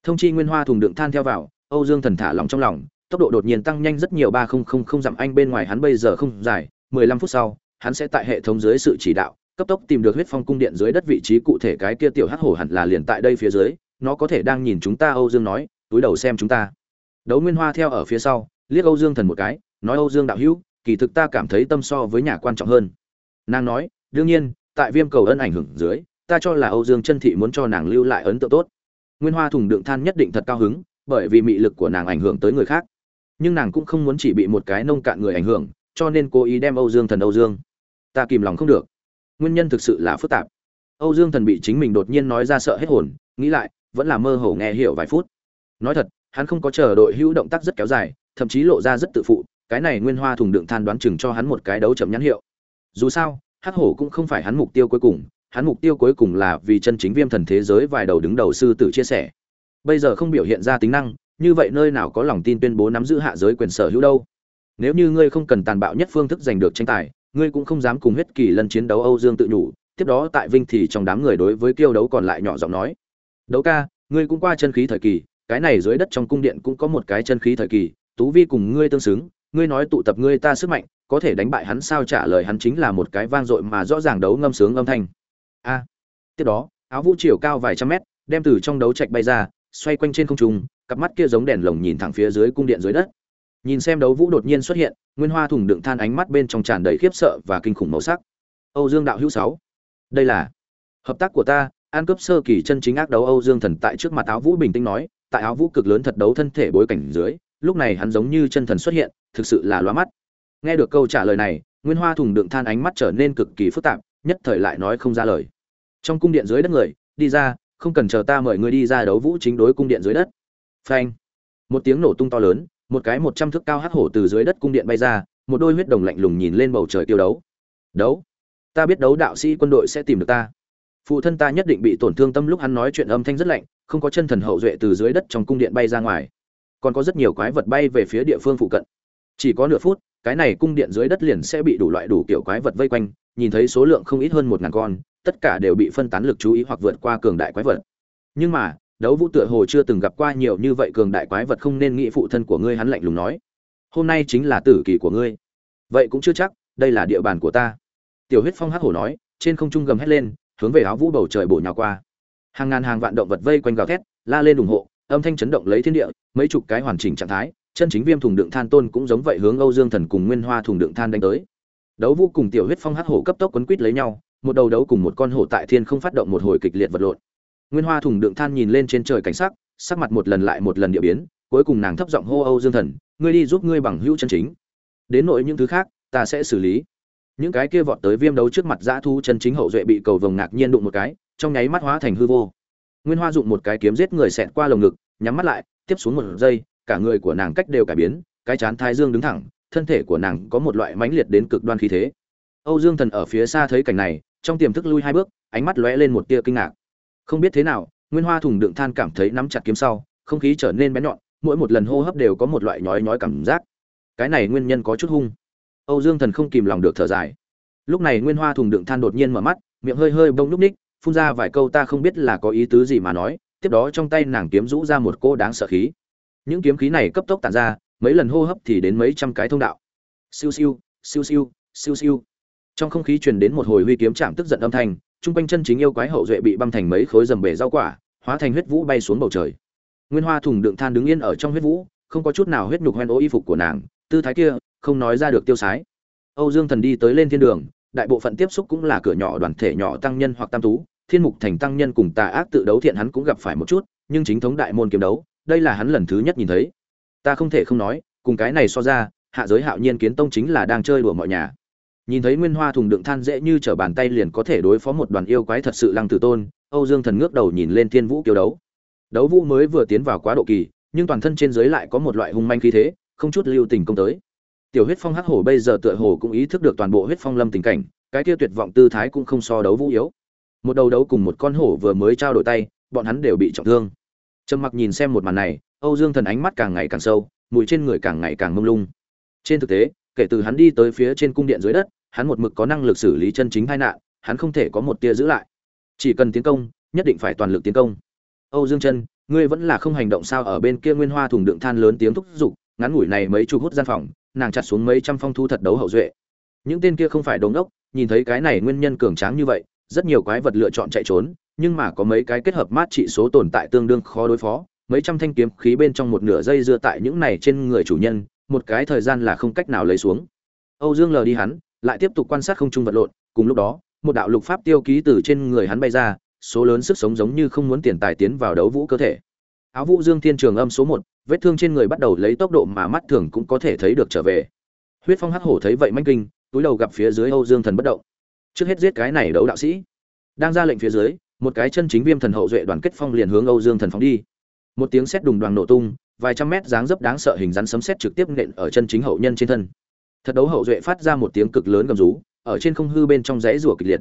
thông chi nguyên hoa thùng đựng than theo vào, âu dương thần thả lòng trong lòng, tốc độ đột nhiên tăng nhanh rất nhiều ba không không không dặm anh bên ngoài hắn bây giờ không dài, mười lăm phút sau, hắn sẽ tại hệ thống dưới sự chỉ đạo cấp tốc tìm được huyết phong cung điện dưới đất vị trí cụ thể cái kia tiểu hắc hổ hẳn là liền tại đây phía dưới, nó có thể đang nhìn chúng ta âu dương nói, túi đầu xem chúng ta. Đấu nguyên hoa theo ở phía sau, liếc âu dương thần một cái, nói âu dương đạo hữu, kỳ thực ta cảm thấy tâm so với nhà quan trọng hơn. Nàng nói, đương nhiên, tại viêm cầu ân ảnh hưởng dưới, ta cho là âu dương chân thị muốn cho nàng lưu lại ấn tượng tốt. Nguyên hoa thùng đựng than nhất định thật cao hứng, bởi vì mị lực của nàng ảnh hưởng tới người khác. Nhưng nàng cũng không muốn chỉ bị một cái nông cạn người ảnh hưởng, cho nên cố ý đem âu dương thần âu dương. Ta kìm lòng không được nguyên nhân thực sự là phức tạp. Âu dương thần bị chính mình đột nhiên nói ra sợ hết hồn, nghĩ lại, vẫn là mơ hồ nghe hiểu vài phút. Nói thật, hắn không có chờ đội hữu động tác rất kéo dài, thậm chí lộ ra rất tự phụ, cái này nguyên hoa thùng đựng than đoán chừng cho hắn một cái đấu chậm nhãn hiệu. Dù sao, hắc hổ cũng không phải hắn mục tiêu cuối cùng, hắn mục tiêu cuối cùng là vì chân chính viêm thần thế giới vài đầu đứng đầu sư tử chia sẻ. Bây giờ không biểu hiện ra tính năng, như vậy nơi nào có lòng tin tuyên bố nắm giữ hạ giới quyền sở hữu đâu? Nếu như ngươi không cần tàn bạo nhất phương thức giành được tranh tài ngươi cũng không dám cùng huyết kỳ lân chiến đấu âu dương tự nhủ, tiếp đó tại vinh thì trong đám người đối với kiêu đấu còn lại nhỏ giọng nói. Đấu ca, ngươi cũng qua chân khí thời kỳ, cái này dưới đất trong cung điện cũng có một cái chân khí thời kỳ, tú vi cùng ngươi tương xứng, ngươi nói tụ tập ngươi ta sức mạnh, có thể đánh bại hắn sao trả lời hắn chính là một cái vang dội mà rõ ràng đấu ngâm sướng âm thanh. A. Tiếp đó, áo vũ chiều cao vài trăm mét, đem từ trong đấu trạch bay ra, xoay quanh trên không trung, cặp mắt kia giống đèn lồng nhìn thẳng phía dưới cung điện dưới đất nhìn xem đấu vũ đột nhiên xuất hiện, nguyên hoa thùng đựng than ánh mắt bên trong tràn đầy khiếp sợ và kinh khủng màu sắc. Âu dương đạo hữu sáu, đây là hợp tác của ta an cấp sơ kỳ chân chính ác đấu âu dương thần tại trước mặt áo vũ bình tĩnh nói, tại áo vũ cực lớn thật đấu thân thể bối cảnh dưới, lúc này hắn giống như chân thần xuất hiện, thực sự là loa mắt. Nghe được câu trả lời này, nguyên hoa thùng đựng than ánh mắt trở nên cực kỳ phức tạp, nhất thời lại nói không ra lời. Trong cung điện dưới đất người, đi ra, không cần chờ ta mời ngươi đi ra đấu vũ chính đối cung điện dưới đất. Phanh. Một tiếng nổ tung to lớn một cái một trăm thước cao hắc hổ từ dưới đất cung điện bay ra, một đôi huyết đồng lạnh lùng nhìn lên bầu trời tiêu đấu. Đấu? Ta biết đấu đạo sĩ quân đội sẽ tìm được ta. Phụ thân ta nhất định bị tổn thương tâm lúc hắn nói chuyện âm thanh rất lạnh, không có chân thần hậu duệ từ dưới đất trong cung điện bay ra ngoài. Còn có rất nhiều quái vật bay về phía địa phương phụ cận. Chỉ có nửa phút, cái này cung điện dưới đất liền sẽ bị đủ loại đủ kiểu quái vật vây quanh, nhìn thấy số lượng không ít hơn một ngàn con, tất cả đều bị phân tán lực chú ý hoặc vượt qua cường đại quái vật. Nhưng mà đấu vũ tựa hồ chưa từng gặp qua nhiều như vậy cường đại quái vật không nên nghĩ phụ thân của ngươi hắn lạnh lùng nói. Hôm nay chính là tử kỳ của ngươi. Vậy cũng chưa chắc, đây là địa bàn của ta. Tiểu huyết phong hắc hổ nói, trên không trung gầm hét lên, hướng về áo vũ bầu trời bổ nhào qua. Hàng ngàn hàng vạn động vật vây quanh gào thét, la lên ủng hộ, âm thanh chấn động lấy thiên địa, mấy chục cái hoàn chỉnh trạng thái, chân chính viêm thùng đựng than tôn cũng giống vậy hướng âu dương thần cùng nguyên hoa thùng đựng than đánh tới. Đấu vũ cùng tiểu huyết phong hắc hổ cấp tốc quấn quít lấy nhau, một đầu đấu cùng một con hổ tại thiên không phát động một hồi kịch liệt vật lộn nguyên hoa thùng đựng than nhìn lên trên trời cảnh sắc sắc mặt một lần lại một lần địa biến, cuối cùng nàng thấp giọng hô âu dương thần, ngươi đi giúp ngươi bằng hữu chân chính. Đến nội những thứ khác, ta sẽ xử lý. Những cái kia vọt tới viêm đấu trước mặt dã thu chân chính hậu duệ bị cầu vồng ngạc nhiên đụng một cái, trong nháy mắt hóa thành hư vô. Nguyên hoa dụng một cái kiếm giết người xẹt qua lồng ngực, nhắm mắt lại, tiếp xuống một giây, cả người của nàng cách đều cải biến, cái chán thái dương đứng thẳng, thân thể của nàng có một loại mãnh liệt đến cực đoan khí thế. Âu dương thần ở phía xa thấy cảnh này, trong tiềm thức lui hai bước, ánh mắt lóe lên một tia kinh ngạc không biết thế nào, nguyên hoa thùng đựng than cảm thấy nắm chặt kiếm sau, không khí trở nên bén nhọn, mỗi một lần hô hấp đều có một loại nhói nhói cảm giác. Cái này nguyên nhân có chút hung. Âu dương thần không kìm lòng được thở dài. Lúc này nguyên hoa thùng đựng than đột nhiên mở mắt, miệng hơi hơi bông lúc ních, phun ra vài câu ta không biết là có ý tứ gì mà nói, tiếp đó trong tay nàng kiếm rũ ra một cô đáng sợ khí. Những kiếm khí này cấp tốc tản ra, mấy lần hô hấp thì đến mấy trăm cái thông đạo. Siêu siêu siêu siêu siêu siêu. Trong không khí truyền đến một hồi huy kiếm chạm tức giận âm thanh trung quanh chân chính yêu quái hậu duệ bị băm thành mấy khối dầm bể rau quả, hóa thành huyết vũ bay xuống bầu trời. Nguyên hoa thùng đựng than đứng yên ở trong huyết vũ, không có chút nào huyết nhục hoen ố y phục của nàng, tư thái kia, không nói ra được tiêu sái. Âu dương thần đi tới lên thiên đường, đại bộ phận tiếp xúc cũng là cửa nhỏ đoàn thể nhỏ tăng nhân hoặc tam tú, thiên mục thành tăng nhân cùng tà ác tự đấu thiện hắn cũng gặp phải một chút, nhưng chính thống đại môn kiếm đấu, đây là hắn lần thứ nhất nhìn thấy. Ta không thể không nói, cùng cái này so ra, hạ giới hạo nhiên kiến tông chính là đang chơi đùa mọi nhà nhìn thấy nguyên hoa thùng đựng than dễ như trở bàn tay liền có thể đối phó một đoàn yêu quái thật sự lăng tử tôn, âu dương thần ngước đầu nhìn lên thiên vũ kiêu đấu. Đấu vũ mới vừa tiến vào quá độ kỳ, nhưng toàn thân trên dưới lại có một loại hung manh khí thế, không chút lưu tình công tới. Tiểu huyết phong hắc hổ bây giờ tựa hồ cũng ý thức được toàn bộ huyết phong lâm tình cảnh, cái kia tuyệt vọng tư thái cũng không so đấu vũ yếu. Một đầu đấu cùng một con hổ vừa mới trao đổi tay, bọn hắn đều bị trọng thương. Trầm mặc nhìn xem một màn này, âu dương thần ánh mắt càng ngày càng sâu mùi trên người càng ngày càng mông lung. Trên thực tế, kể từ hắn đi tới phía trên cung điện dưới đất hắn một mực có năng lực xử lý chân chính tai nạn, hắn không thể có một tia giữ lại. Chỉ cần tiến công, nhất định phải toàn lực tiến công. Âu dương chân ngươi vẫn là không hành động sao? Ở bên kia nguyên hoa thùng đựng than lớn tiếng thúc giục, ngắn ngủi này mấy chục hút gian phòng, nàng chặt xuống mấy trăm phong thu thật đấu hậu duệ. Những tên kia không phải đồng đốc, nhìn thấy cái này nguyên nhân cường tráng như vậy, rất nhiều quái vật lựa chọn chạy trốn, nhưng mà có mấy cái kết hợp mát trị số tồn tại tương đương khó đối phó. Mấy trăm thanh kiếm khí bên trong một nửa dây dưa tại những này trên người chủ nhân, một cái thời gian là không cách nào lấy xuống. Âu dương lờ đi hắn lại tiếp tục quan sát không trung vật lộn, cùng lúc đó, một đạo lục pháp tiêu ký từ trên người hắn bay ra, số lớn sức sống giống như không muốn tiền tài tiến vào đấu vũ cơ thể. Áo vũ dương thiên trường âm số một, vết thương trên người bắt đầu lấy tốc độ mà mắt thường cũng có thể thấy được trở về. Huyết phong hắc hổ thấy vậy manh kinh, túi đầu gặp phía dưới âu dương thần bất động. Trước hết giết cái này đấu đạo sĩ. Đang ra lệnh phía dưới, một cái chân chính viêm thần hậu duệ đoàn kết phong liền hướng âu dương thần phóng đi. Một tiếng sét đùng đoàn nổ tung, vài trăm mét dáng dấp đáng sợ hình rắn sấm sét trực tiếp nện ở chân chính hậu nhân trên thân thật đấu hậu duệ phát ra một tiếng cực lớn gầm rú, ở trên không hư bên trong rãy rủa kịch liệt.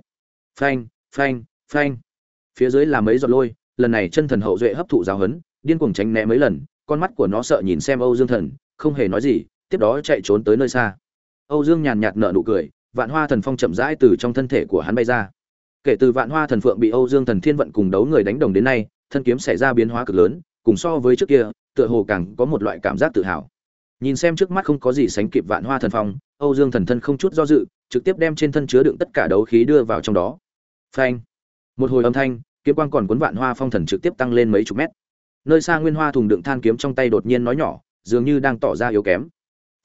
Phanh phanh phanh. Phía dưới là mấy giọt lôi, lần này chân thần hậu duệ hấp thụ giáo hấn điên cuồng tránh né mấy lần, con mắt của nó sợ nhìn xem âu dương thần, không hề nói gì, tiếp đó chạy trốn tới nơi xa. Âu dương nhàn nhạt nở nụ cười, vạn hoa thần phong chậm rãi từ trong thân thể của hắn bay ra. Kể từ vạn hoa thần phượng bị âu dương thần thiên vận cùng đấu người đánh đồng đến nay, thân kiếm xảy ra biến hóa cực lớn, cùng so với trước kia, tựa hồ càng có một loại cảm giác tự hào nhìn xem trước mắt không có gì sánh kịp vạn hoa thần phong, âu dương thần thân không chút do dự, trực tiếp đem trên thân chứa đựng tất cả đấu khí đưa vào trong đó. Phanh! Một hồi âm thanh, kiếm quang còn cuốn vạn hoa phong thần trực tiếp tăng lên mấy chục mét. Nơi xa nguyên hoa thùng đựng than kiếm trong tay đột nhiên nói nhỏ, dường như đang tỏ ra yếu kém.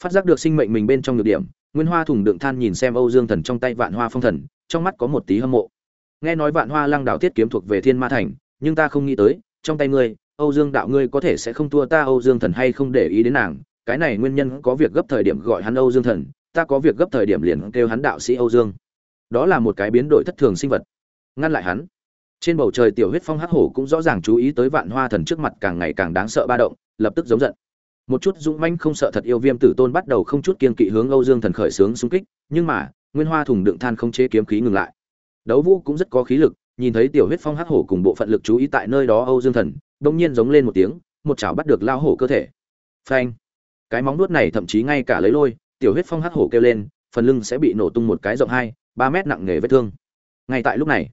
Phát giác được sinh mệnh mình bên trong nhược điểm, nguyên hoa thùng đựng than nhìn xem âu dương thần trong tay vạn hoa phong thần, trong mắt có một tí hâm mộ. Nghe nói vạn hoa lăng đạo tiết kiếm thuộc về thiên ma thành, nhưng ta không nghĩ tới, trong tay ngươi, âu dương đạo ngươi có thể sẽ không thua ta, âu dương thần hay không để ý đến nàng cái này nguyên nhân có việc gấp thời điểm gọi hắn âu dương thần, ta có việc gấp thời điểm liền kêu hắn đạo sĩ âu dương. Đó là một cái biến đổi thất thường sinh vật. Ngăn lại hắn. Trên bầu trời tiểu huyết phong hắc hổ cũng rõ ràng chú ý tới vạn hoa thần trước mặt càng ngày càng đáng sợ ba động, lập tức giống giận. Một chút dũng mãnh không sợ thật yêu viêm tử tôn bắt đầu không chút kiên kỵ hướng âu dương thần khởi sướng xung kích, nhưng mà, nguyên hoa thùng đựng than không chế kiếm khí ngừng lại. Đấu vũ cũng rất có khí lực, nhìn thấy tiểu huyết phong hắc hổ cùng bộ phận lực chú ý tại nơi đó âu dương thần, đột nhiên giống lên một tiếng, một chảo bắt được lao hổ cơ thể. Phanh! Cái móng nuốt này thậm chí ngay cả lấy lôi, tiểu huyết phong hắc hổ kêu lên, phần lưng sẽ bị nổ tung một cái rộng hai, ba mét nặng nề vết thương. Ngay tại lúc này,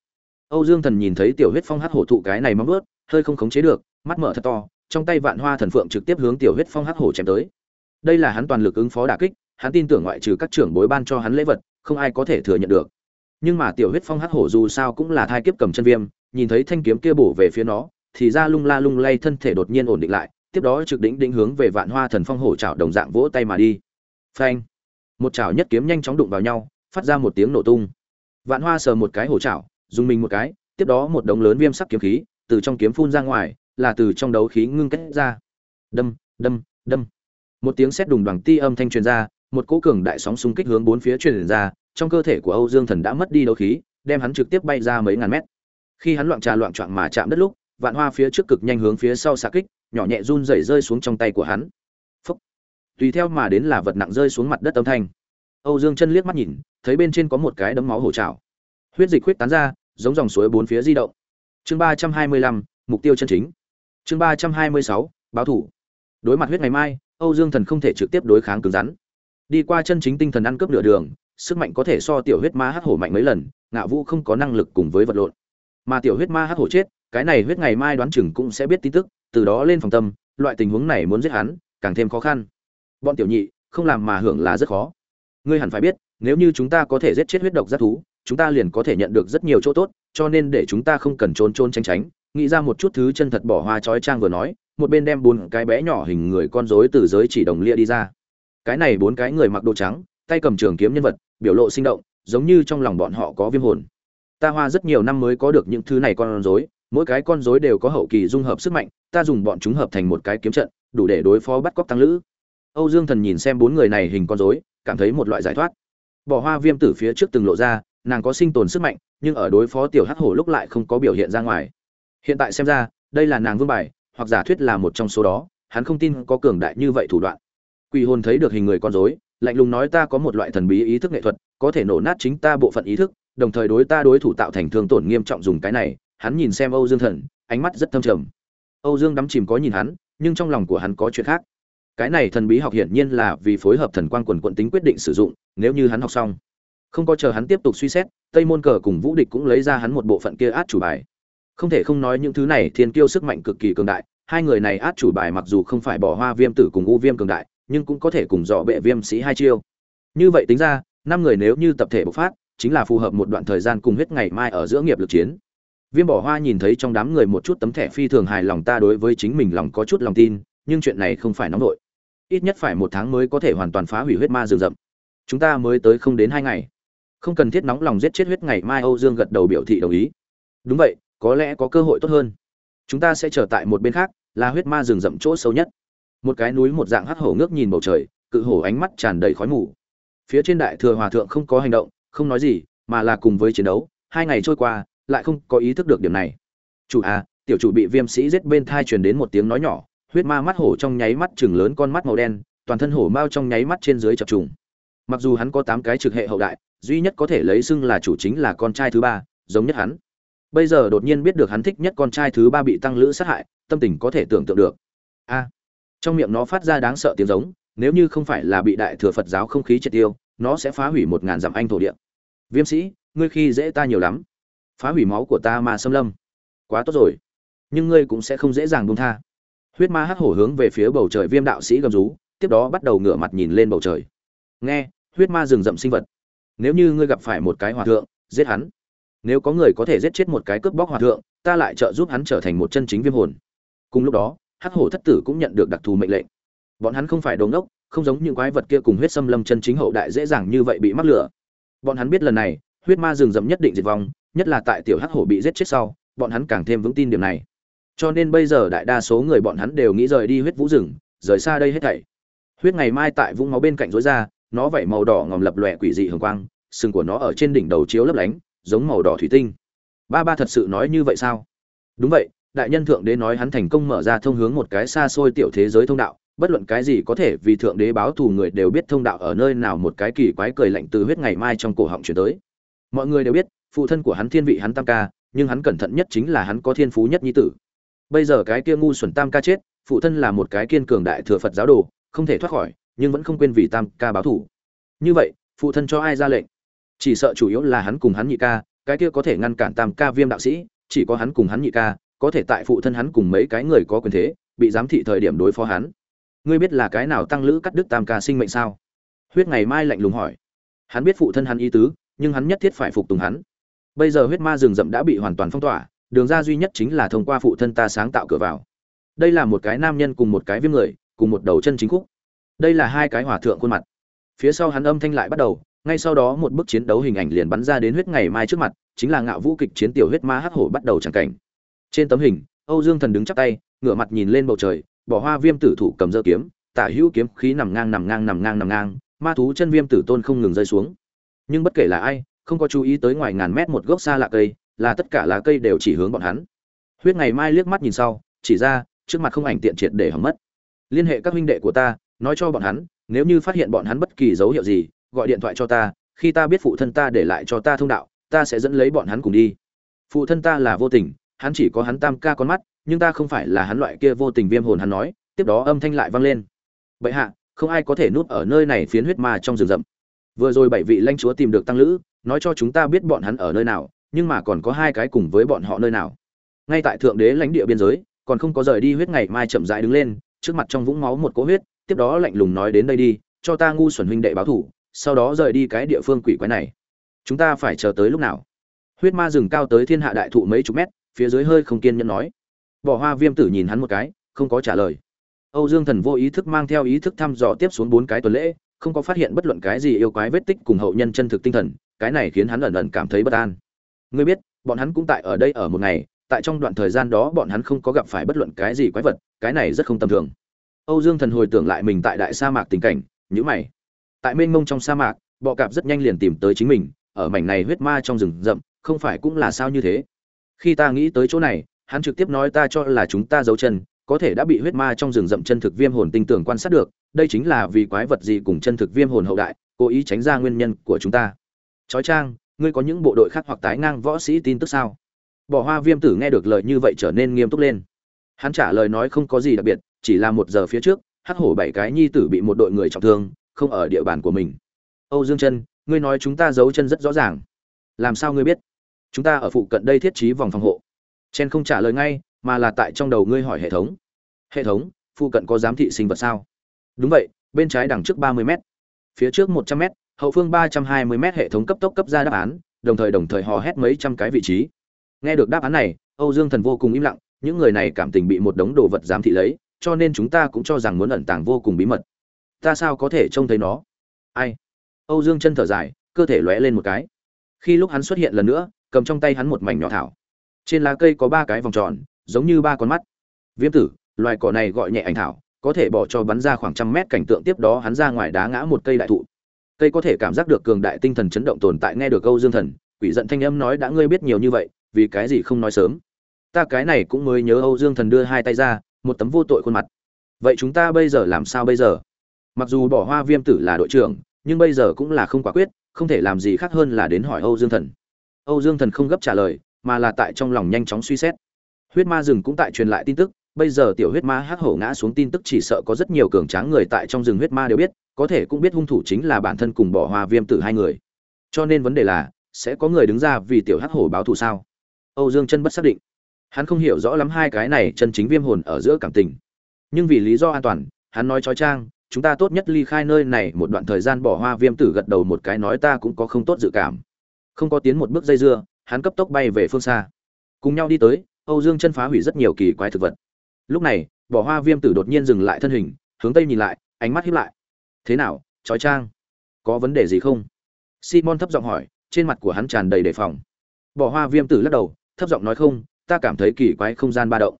âu dương thần nhìn thấy tiểu huyết phong hắc hổ thụ cái này móng nuốt, hơi không khống chế được, mắt mở thật to, trong tay vạn hoa thần phượng trực tiếp hướng tiểu huyết phong hắc hổ chém tới. Đây là hắn toàn lực ứng phó đả kích, hắn tin tưởng ngoại trừ các trưởng bối ban cho hắn lễ vật, không ai có thể thừa nhận được. Nhưng mà tiểu huyết phong hắc hổ dù sao cũng là thai kiếp cầm chân viêm, nhìn thấy thanh kiếm kia bổ về phía nó, thì ra lung la lung lay thân thể đột nhiên ổn định lại tiếp đó trực đỉnh đỉnh hướng về vạn hoa thần phong hổ chảo đồng dạng vỗ tay mà đi. Phanh. Một chảo nhất kiếm nhanh chóng đụng vào nhau, phát ra một tiếng nổ tung. Vạn hoa sờ một cái hổ chảo, dùng mình một cái, tiếp đó một đống lớn viêm sắc kiếm khí từ trong kiếm phun ra ngoài, là từ trong đấu khí ngưng kết ra. Đâm đâm đâm. Một tiếng sét đùng đoàng ti âm thanh truyền ra, một cỗ cường đại sóng xung kích hướng bốn phía truyền ra, trong cơ thể của âu dương thần đã mất đi đấu khí, đem hắn trực tiếp bay ra mấy ngàn mét. Khi hắn loạn trà loạn trạng mà chạm đất lúc, vạn hoa phía trước cực nhanh hướng phía sau xạ kích nhỏ nhẹ run rẩy rơi xuống trong tay của hắn. Phúc. tùy theo mà đến là vật nặng rơi xuống mặt đất âm thanh. Âu dương chân liếc mắt nhìn, thấy bên trên có một cái đấm máu hổ trảo. huyết dịch huyết tán ra, giống dòng suối bốn phía di động. Chương ba trăm hai mươi lăm, mục tiêu chân chính. Chương ba trăm hai mươi sáu, báo thủ. Đối mặt huyết ngày mai, âu dương thần không thể trực tiếp đối kháng cứng rắn. Đi qua chân chính tinh thần ăn cướp nửa đường, sức mạnh có thể so tiểu huyết ma hắc hổ mạnh mấy lần, Ngạ vũ không có năng lực cùng với vật lộn. Mà tiểu huyết ma hắc hổ chết, cái này huyết ngày mai đoán chừng cũng sẽ biết tin tức từ đó lên phòng tâm, loại tình huống này muốn giết hắn, càng thêm khó khăn. Bọn tiểu nhị, không làm mà hưởng là rất khó. Ngươi hẳn phải biết, nếu như chúng ta có thể giết chết huyết độc giác thú, chúng ta liền có thể nhận được rất nhiều chỗ tốt, cho nên để chúng ta không cần trốn trốn tránh tránh. Nghĩ ra một chút thứ chân thật bỏ hoa trói trang vừa nói, một bên đem bốn cái bé nhỏ hình người con rối từ giới chỉ đồng lia đi ra. Cái này bốn cái người mặc đồ trắng, tay cầm trường kiếm nhân vật, biểu lộ sinh động, giống như trong lòng bọn họ có viêm hồn. Ta hoa rất nhiều năm mới có được những thứ này con rối mỗi cái con rối đều có hậu kỳ dung hợp sức mạnh, ta dùng bọn chúng hợp thành một cái kiếm trận, đủ để đối phó bắt cóc tăng lữ. Âu dương thần nhìn xem bốn người này hình con rối, cảm thấy một loại giải thoát. Bỏ hoa viêm tử phía trước từng lộ ra, nàng có sinh tồn sức mạnh, nhưng ở đối phó tiểu hắc hổ lúc lại không có biểu hiện ra ngoài. Hiện tại xem ra, đây là nàng vương bài, hoặc giả thuyết là một trong số đó, hắn không tin có cường đại như vậy thủ đoạn. Quỷ hồn thấy được hình người con rối, lạnh lùng nói ta có một loại thần bí ý thức nghệ thuật, có thể nổ nát chính ta bộ phận ý thức, đồng thời đối ta đối thủ tạo thành thương tổn nghiêm trọng dùng cái này hắn nhìn xem âu dương thần, ánh mắt rất thâm trầm. Âu dương đắm chìm có nhìn hắn, nhưng trong lòng của hắn có chuyện khác. Cái này thần bí học hiển nhiên là vì phối hợp thần quang quần quận tính quyết định sử dụng, nếu như hắn học xong. Không có chờ hắn tiếp tục suy xét, tây môn cờ cùng vũ địch cũng lấy ra hắn một bộ phận kia át chủ bài. Không thể không nói những thứ này, thiên kiêu sức mạnh cực kỳ cường đại, hai người này át chủ bài mặc dù không phải bỏ hoa viêm tử cùng u viêm cường đại, nhưng cũng có thể cùng dọ bệ viêm sĩ hai chiêu. Như vậy tính ra, năm người nếu như tập thể bộc phát, chính là phù hợp một đoạn thời gian cùng huyết ngày mai ở giữa nghiệp lực chiến viêm bỏ hoa nhìn thấy trong đám người một chút tấm thẻ phi thường hài lòng ta đối với chính mình lòng có chút lòng tin, nhưng chuyện này không phải nóng nội. ít nhất phải một tháng mới có thể hoàn toàn phá hủy huyết ma rừng rậm. Chúng ta mới tới không đến hai ngày. Không cần thiết nóng lòng giết chết huyết ngày mai âu dương gật đầu biểu thị đồng ý. Đúng vậy, có lẽ có cơ hội tốt hơn. Chúng ta sẽ trở tại một bên khác, là huyết ma rừng rậm chỗ sâu nhất. Một cái núi một dạng hắc hổ ngước nhìn bầu trời, cự hổ ánh mắt tràn đầy khói mù. Phía trên đại thừa hòa thượng không có hành động, không nói gì, mà là cùng với chiến đấu. Hai ngày trôi qua lại không có ý thức được điểm này. Chủ à tiểu chủ bị viêm sĩ giết bên thai truyền đến một tiếng nói nhỏ, huyết ma mắt hổ trong nháy mắt chừng lớn con mắt màu đen, toàn thân hổ mao trong nháy mắt trên dưới chập trùng. Mặc dù hắn có tám cái trực hệ hậu đại, duy nhất có thể lấy xưng là chủ chính là con trai thứ ba, giống nhất hắn. Bây giờ đột nhiên biết được hắn thích nhất con trai thứ ba bị tăng lữ sát hại, tâm tình có thể tưởng tượng được. A. À, trong miệng nó phát ra đáng sợ tiếng giống, nếu như không phải là bị đại thừa phật giáo không khí triệt tiêu, nó sẽ phá hủy một ngàn dặm anh thổ địa. Viêm sĩ, ngươi khi dễ ta nhiều lắm phá hủy máu của ta mà xâm lâm. Quá tốt rồi. Nhưng ngươi cũng sẽ không dễ dàng buông tha. Huyết ma hắc hổ hướng về phía bầu trời viêm đạo sĩ gầm rú, tiếp đó bắt đầu ngửa mặt nhìn lên bầu trời. Nghe, huyết ma rừng rậm sinh vật. Nếu như ngươi gặp phải một cái hòa thượng, giết hắn. Nếu có người có thể giết chết một cái cướp bóc hòa thượng, ta lại trợ giúp hắn trở thành một chân chính viêm hồn. Cùng lúc đó, hắc hổ thất tử cũng nhận được đặc thù mệnh lệnh. Bọn hắn không phải đồ ngốc, không giống những quái vật kia cùng huyết xâm lâm chân chính hậu đại dễ dàng như vậy bị mắc lửa. Bọn hắn biết lần này, huyết ma rừng rậm nhất định diệt vong nhất là tại tiểu hắc hổ bị giết chết sau, bọn hắn càng thêm vững tin điểm này. Cho nên bây giờ đại đa số người bọn hắn đều nghĩ rời đi huyết vũ rừng, rời xa đây hết thảy. Huyết ngày mai tại vũng máu bên cạnh rối ra, nó vảy màu đỏ ngòm lập lòe quỷ dị hường quang, sừng của nó ở trên đỉnh đầu chiếu lấp lánh, giống màu đỏ thủy tinh. Ba ba thật sự nói như vậy sao? Đúng vậy, đại nhân thượng đế nói hắn thành công mở ra thông hướng một cái xa xôi tiểu thế giới thông đạo, bất luận cái gì có thể vì thượng đế báo thù người đều biết thông đạo ở nơi nào một cái kỳ quái cười lạnh từ huyết ngày mai trong cổ họng chuyển tới. Mọi người đều biết phụ thân của hắn thiên vị hắn tam ca, nhưng hắn cẩn thận nhất chính là hắn có thiên phú nhất nhi tử. Bây giờ cái kia ngu xuẩn tam ca chết, phụ thân là một cái kiên cường đại thừa phật giáo đồ, không thể thoát khỏi, nhưng vẫn không quên vì tam ca báo thủ như vậy, phụ thân cho ai ra lệnh? Chỉ sợ chủ yếu là hắn cùng hắn nhị ca, cái kia có thể ngăn cản tam ca viêm đạo sĩ, chỉ có hắn cùng hắn nhị ca, có thể tại phụ thân hắn cùng mấy cái người có quyền thế, bị giám thị thời điểm đối phó hắn. Ngươi biết là cái nào tăng lữ cắt đức tam ca sinh mệnh sao? Huyết ngày mai lạnh lùng hỏi. Hắn biết phụ thân hắn ý tứ, nhưng hắn nhất thiết phải phục tùng hắn bây giờ huyết ma rừng rậm đã bị hoàn toàn phong tỏa, đường ra duy nhất chính là thông qua phụ thân ta sáng tạo cửa vào. Đây là một cái nam nhân cùng một cái viêm người, cùng một đầu chân chính khúc. Đây là hai cái hòa thượng khuôn mặt. Phía sau hắn âm thanh lại bắt đầu, ngay sau đó một bức chiến đấu hình ảnh liền bắn ra đến huyết ngày mai trước mặt, chính là ngạo vũ kịch chiến tiểu huyết ma hắc hổ bắt đầu chẳng cảnh. Trên tấm hình, âu dương thần đứng chắp tay, ngửa mặt nhìn lên bầu trời, bỏ hoa viêm tử thủ cầm dơ kiếm, tả hữu kiếm, khí nằm ngang nằm ngang nằm ngang nằm ngang, ma thú chân viêm tử tôn không ngừng rơi xuống. Nhưng bất kể là ai không có chú ý tới ngoài ngàn mét một gốc xa lạ cây, là tất cả lá cây đều chỉ hướng bọn hắn. Huyết ngày mai liếc mắt nhìn sau, chỉ ra, trước mặt không ảnh tiện triệt để hỏng mất. Liên hệ các huynh đệ của ta, nói cho bọn hắn, nếu như phát hiện bọn hắn bất kỳ dấu hiệu gì, gọi điện thoại cho ta, khi ta biết phụ thân ta để lại cho ta thông đạo, ta sẽ dẫn lấy bọn hắn cùng đi. Phụ thân ta là vô tình, hắn chỉ có hắn tam ca con mắt, nhưng ta không phải là hắn loại kia vô tình viêm hồn hắn nói, tiếp đó âm thanh lại vang lên. Bệ hạ, không ai có thể núp ở nơi này phiến huyết ma trong rừng rậm. Vừa rồi bảy vị lãnh chúa tìm được tăng lữ nói cho chúng ta biết bọn hắn ở nơi nào, nhưng mà còn có hai cái cùng với bọn họ nơi nào. Ngay tại thượng đế lãnh địa biên giới, còn không có rời đi huyết ngày mai chậm rãi đứng lên, trước mặt trong vũng máu một cỗ huyết, tiếp đó lạnh lùng nói đến đây đi, cho ta ngu xuẩn huynh đệ báo thủ, sau đó rời đi cái địa phương quỷ quái này. Chúng ta phải chờ tới lúc nào? Huyết ma rừng cao tới thiên hạ đại thụ mấy chục mét, phía dưới hơi không kiên nhẫn nói. Bỏ hoa viêm tử nhìn hắn một cái, không có trả lời. Âu dương thần vô ý thức mang theo ý thức thăm dò tiếp xuống bốn cái tuần lễ, không có phát hiện bất luận cái gì yêu quái vết tích cùng hậu nhân chân thực tinh thần cái này khiến hắn ẩn ẩn cảm thấy bất an. Ngươi biết, bọn hắn cũng tại ở đây ở một ngày, tại trong đoạn thời gian đó bọn hắn không có gặp phải bất luận cái gì quái vật, cái này rất không tầm thường. Âu dương thần hồi tưởng lại mình tại đại sa mạc tình cảnh, nhíu mày. Tại mênh mông trong sa mạc, bọ cạp rất nhanh liền tìm tới chính mình, ở mảnh này huyết ma trong rừng rậm, không phải cũng là sao như thế? Khi ta nghĩ tới chỗ này, hắn trực tiếp nói ta cho là chúng ta giấu chân, có thể đã bị huyết ma trong rừng rậm chân thực viêm hồn tinh tưởng quan sát được, đây chính là vì quái vật gì cùng chân thực viêm hồn hậu đại, cố ý tránh ra nguyên nhân của chúng ta chói trang ngươi có những bộ đội khác hoặc tái ngang võ sĩ tin tức sao? Bỏ hoa viêm tử nghe được lời như vậy trở nên nghiêm túc lên. Hắn trả lời nói không có gì đặc biệt, chỉ là một giờ phía trước, hắc hổ bảy cái nhi tử bị một đội người trọng thương, không ở địa bàn của mình. Âu dương chân ngươi nói chúng ta giấu chân rất rõ ràng. Làm sao ngươi biết? Chúng ta ở phụ cận đây thiết trí vòng phòng hộ. Chen không trả lời ngay, mà là tại trong đầu ngươi hỏi hệ thống. Hệ thống, phụ cận có giám thị sinh vật sao? Đúng vậy, bên trái đằng trước ba mươi m phía trước một trăm m hậu phương ba trăm hai mươi m hệ thống cấp tốc cấp ra đáp án, đồng thời đồng thời hò hét mấy trăm cái vị trí. Nghe được đáp án này, âu dương thần vô cùng im lặng, những người này cảm tình bị một đống đồ vật giám thị lấy, cho nên chúng ta cũng cho rằng muốn ẩn tàng vô cùng bí mật. Ta sao có thể trông thấy nó? Ai? Âu dương chân thở dài, cơ thể lóe lên một cái. Khi lúc hắn xuất hiện lần nữa, cầm trong tay hắn một mảnh nhỏ thảo. Trên lá cây có ba cái vòng tròn, giống như ba con mắt. Viêm tử, loài cỏ này gọi nhẹ ảnh thảo, có thể bỏ cho bắn ra khoảng trăm mét cảnh tượng tiếp đó hắn ra ngoài đá ngã một cây đại thụ cây có thể cảm giác được cường đại tinh thần chấn động tồn tại nghe được câu dương thần, quỷ giận thanh âm nói đã ngươi biết nhiều như vậy, vì cái gì không nói sớm? Ta cái này cũng mới nhớ âu dương thần đưa hai tay ra, một tấm vô tội khuôn mặt. Vậy chúng ta bây giờ làm sao bây giờ? Mặc dù bỏ hoa viêm tử là đội trưởng, nhưng bây giờ cũng là không quả quyết, không thể làm gì khác hơn là đến hỏi âu dương thần. Âu dương thần không gấp trả lời, mà là tại trong lòng nhanh chóng suy xét. Huyết ma rừng cũng tại truyền lại tin tức, bây giờ tiểu huyết ma hắc hổ ngã xuống tin tức chỉ sợ có rất nhiều cường tráng người tại trong rừng huyết ma đều biết có thể cũng biết hung thủ chính là bản thân cùng bỏ hoa viêm tử hai người. Cho nên vấn đề là, sẽ có người đứng ra vì tiểu hắc hổ báo thù sao? Âu dương chân bất xác định. Hắn không hiểu rõ lắm hai cái này chân chính viêm hồn ở giữa cảm tình. Nhưng vì lý do an toàn, hắn nói trói trang chúng ta tốt nhất ly khai nơi này một đoạn thời gian bỏ hoa viêm tử gật đầu một cái nói ta cũng có không tốt dự cảm. Không có tiến một bước dây dưa, hắn cấp tốc bay về phương xa. Cùng nhau đi tới, âu dương chân phá hủy rất nhiều kỳ quái thực vật. Lúc này, bỏ hoa viêm tử đột nhiên dừng lại thân hình, hướng tây nhìn lại, ánh mắt hiếp lại thế nào, trói trang, có vấn đề gì không? Simon thấp giọng hỏi, trên mặt của hắn tràn đầy đề phòng. Bỏ hoa viêm tử lắc đầu, thấp giọng nói không, ta cảm thấy kỳ quái không gian ba động.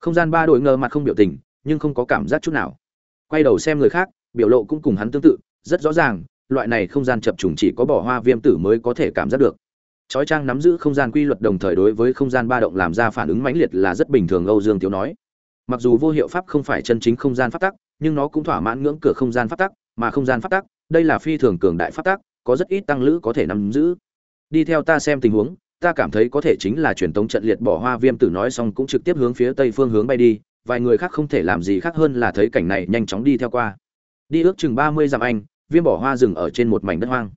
Không gian ba đổi ngờ mặt không biểu tình, nhưng không có cảm giác chút nào. Quay đầu xem người khác, biểu lộ cũng cùng hắn tương tự, rất rõ ràng, loại này không gian chập trùng chỉ có bỏ hoa viêm tử mới có thể cảm giác được. Chói trang nắm giữ không gian quy luật đồng thời đối với không gian ba động làm ra phản ứng mãnh liệt là rất bình thường, âu dương tiếu nói. Mặc dù vô hiệu pháp không phải chân chính không gian pháp tắc, nhưng nó cũng thỏa mãn ngưỡng cửa không gian pháp tắc mà không gian pháp tắc, đây là phi thường cường đại pháp tắc, có rất ít tăng lữ có thể nắm giữ. Đi theo ta xem tình huống, ta cảm thấy có thể chính là truyền tống trận liệt bỏ hoa viêm tử nói xong cũng trực tiếp hướng phía tây phương hướng bay đi, vài người khác không thể làm gì khác hơn là thấy cảnh này nhanh chóng đi theo qua. Đi ước chừng ba mươi dặm anh, viêm bỏ hoa rừng ở trên một mảnh đất hoang.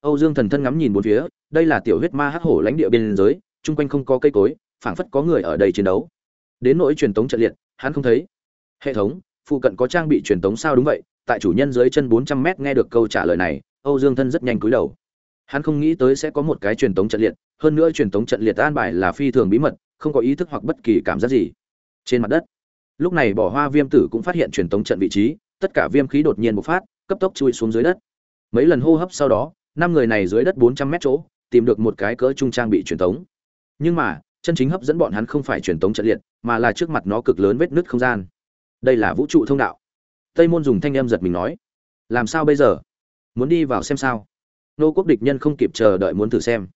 Âu dương thần thân ngắm nhìn bốn phía, đây là tiểu huyết ma hắc hổ lãnh địa biên giới, chung quanh không có cây cối, phảng phất có người ở đây chiến đấu. Đến nỗi truyền tống trận liệt, hắn không thấy. Hệ thống, phụ cận có trang bị truyền tống sao đúng vậy tại chủ nhân dưới chân 400 mét nghe được câu trả lời này, âu dương thân rất nhanh cúi đầu. Hắn không nghĩ tới sẽ có một cái truyền tống trận liệt, hơn nữa truyền tống trận liệt an bài là phi thường bí mật, không có ý thức hoặc bất kỳ cảm giác gì. Trên mặt đất, lúc này bỏ hoa viêm tử cũng phát hiện truyền tống trận vị trí, tất cả viêm khí đột nhiên bộc phát, cấp tốc chui xuống dưới đất. Mấy lần hô hấp sau đó, năm người này dưới đất 400 mét chỗ, tìm được một cái cỡ trung trang bị truyền tống. Nhưng mà, chân chính hấp dẫn bọn hắn không phải truyền tống trận liệt, mà là trước mặt nó cực lớn vết nứt không gian. Đây là vũ trụ thông đạo tây môn dùng thanh em giật mình nói, làm sao bây giờ? Muốn đi vào xem sao? Nô quốc địch nhân không kịp chờ đợi muốn thử xem.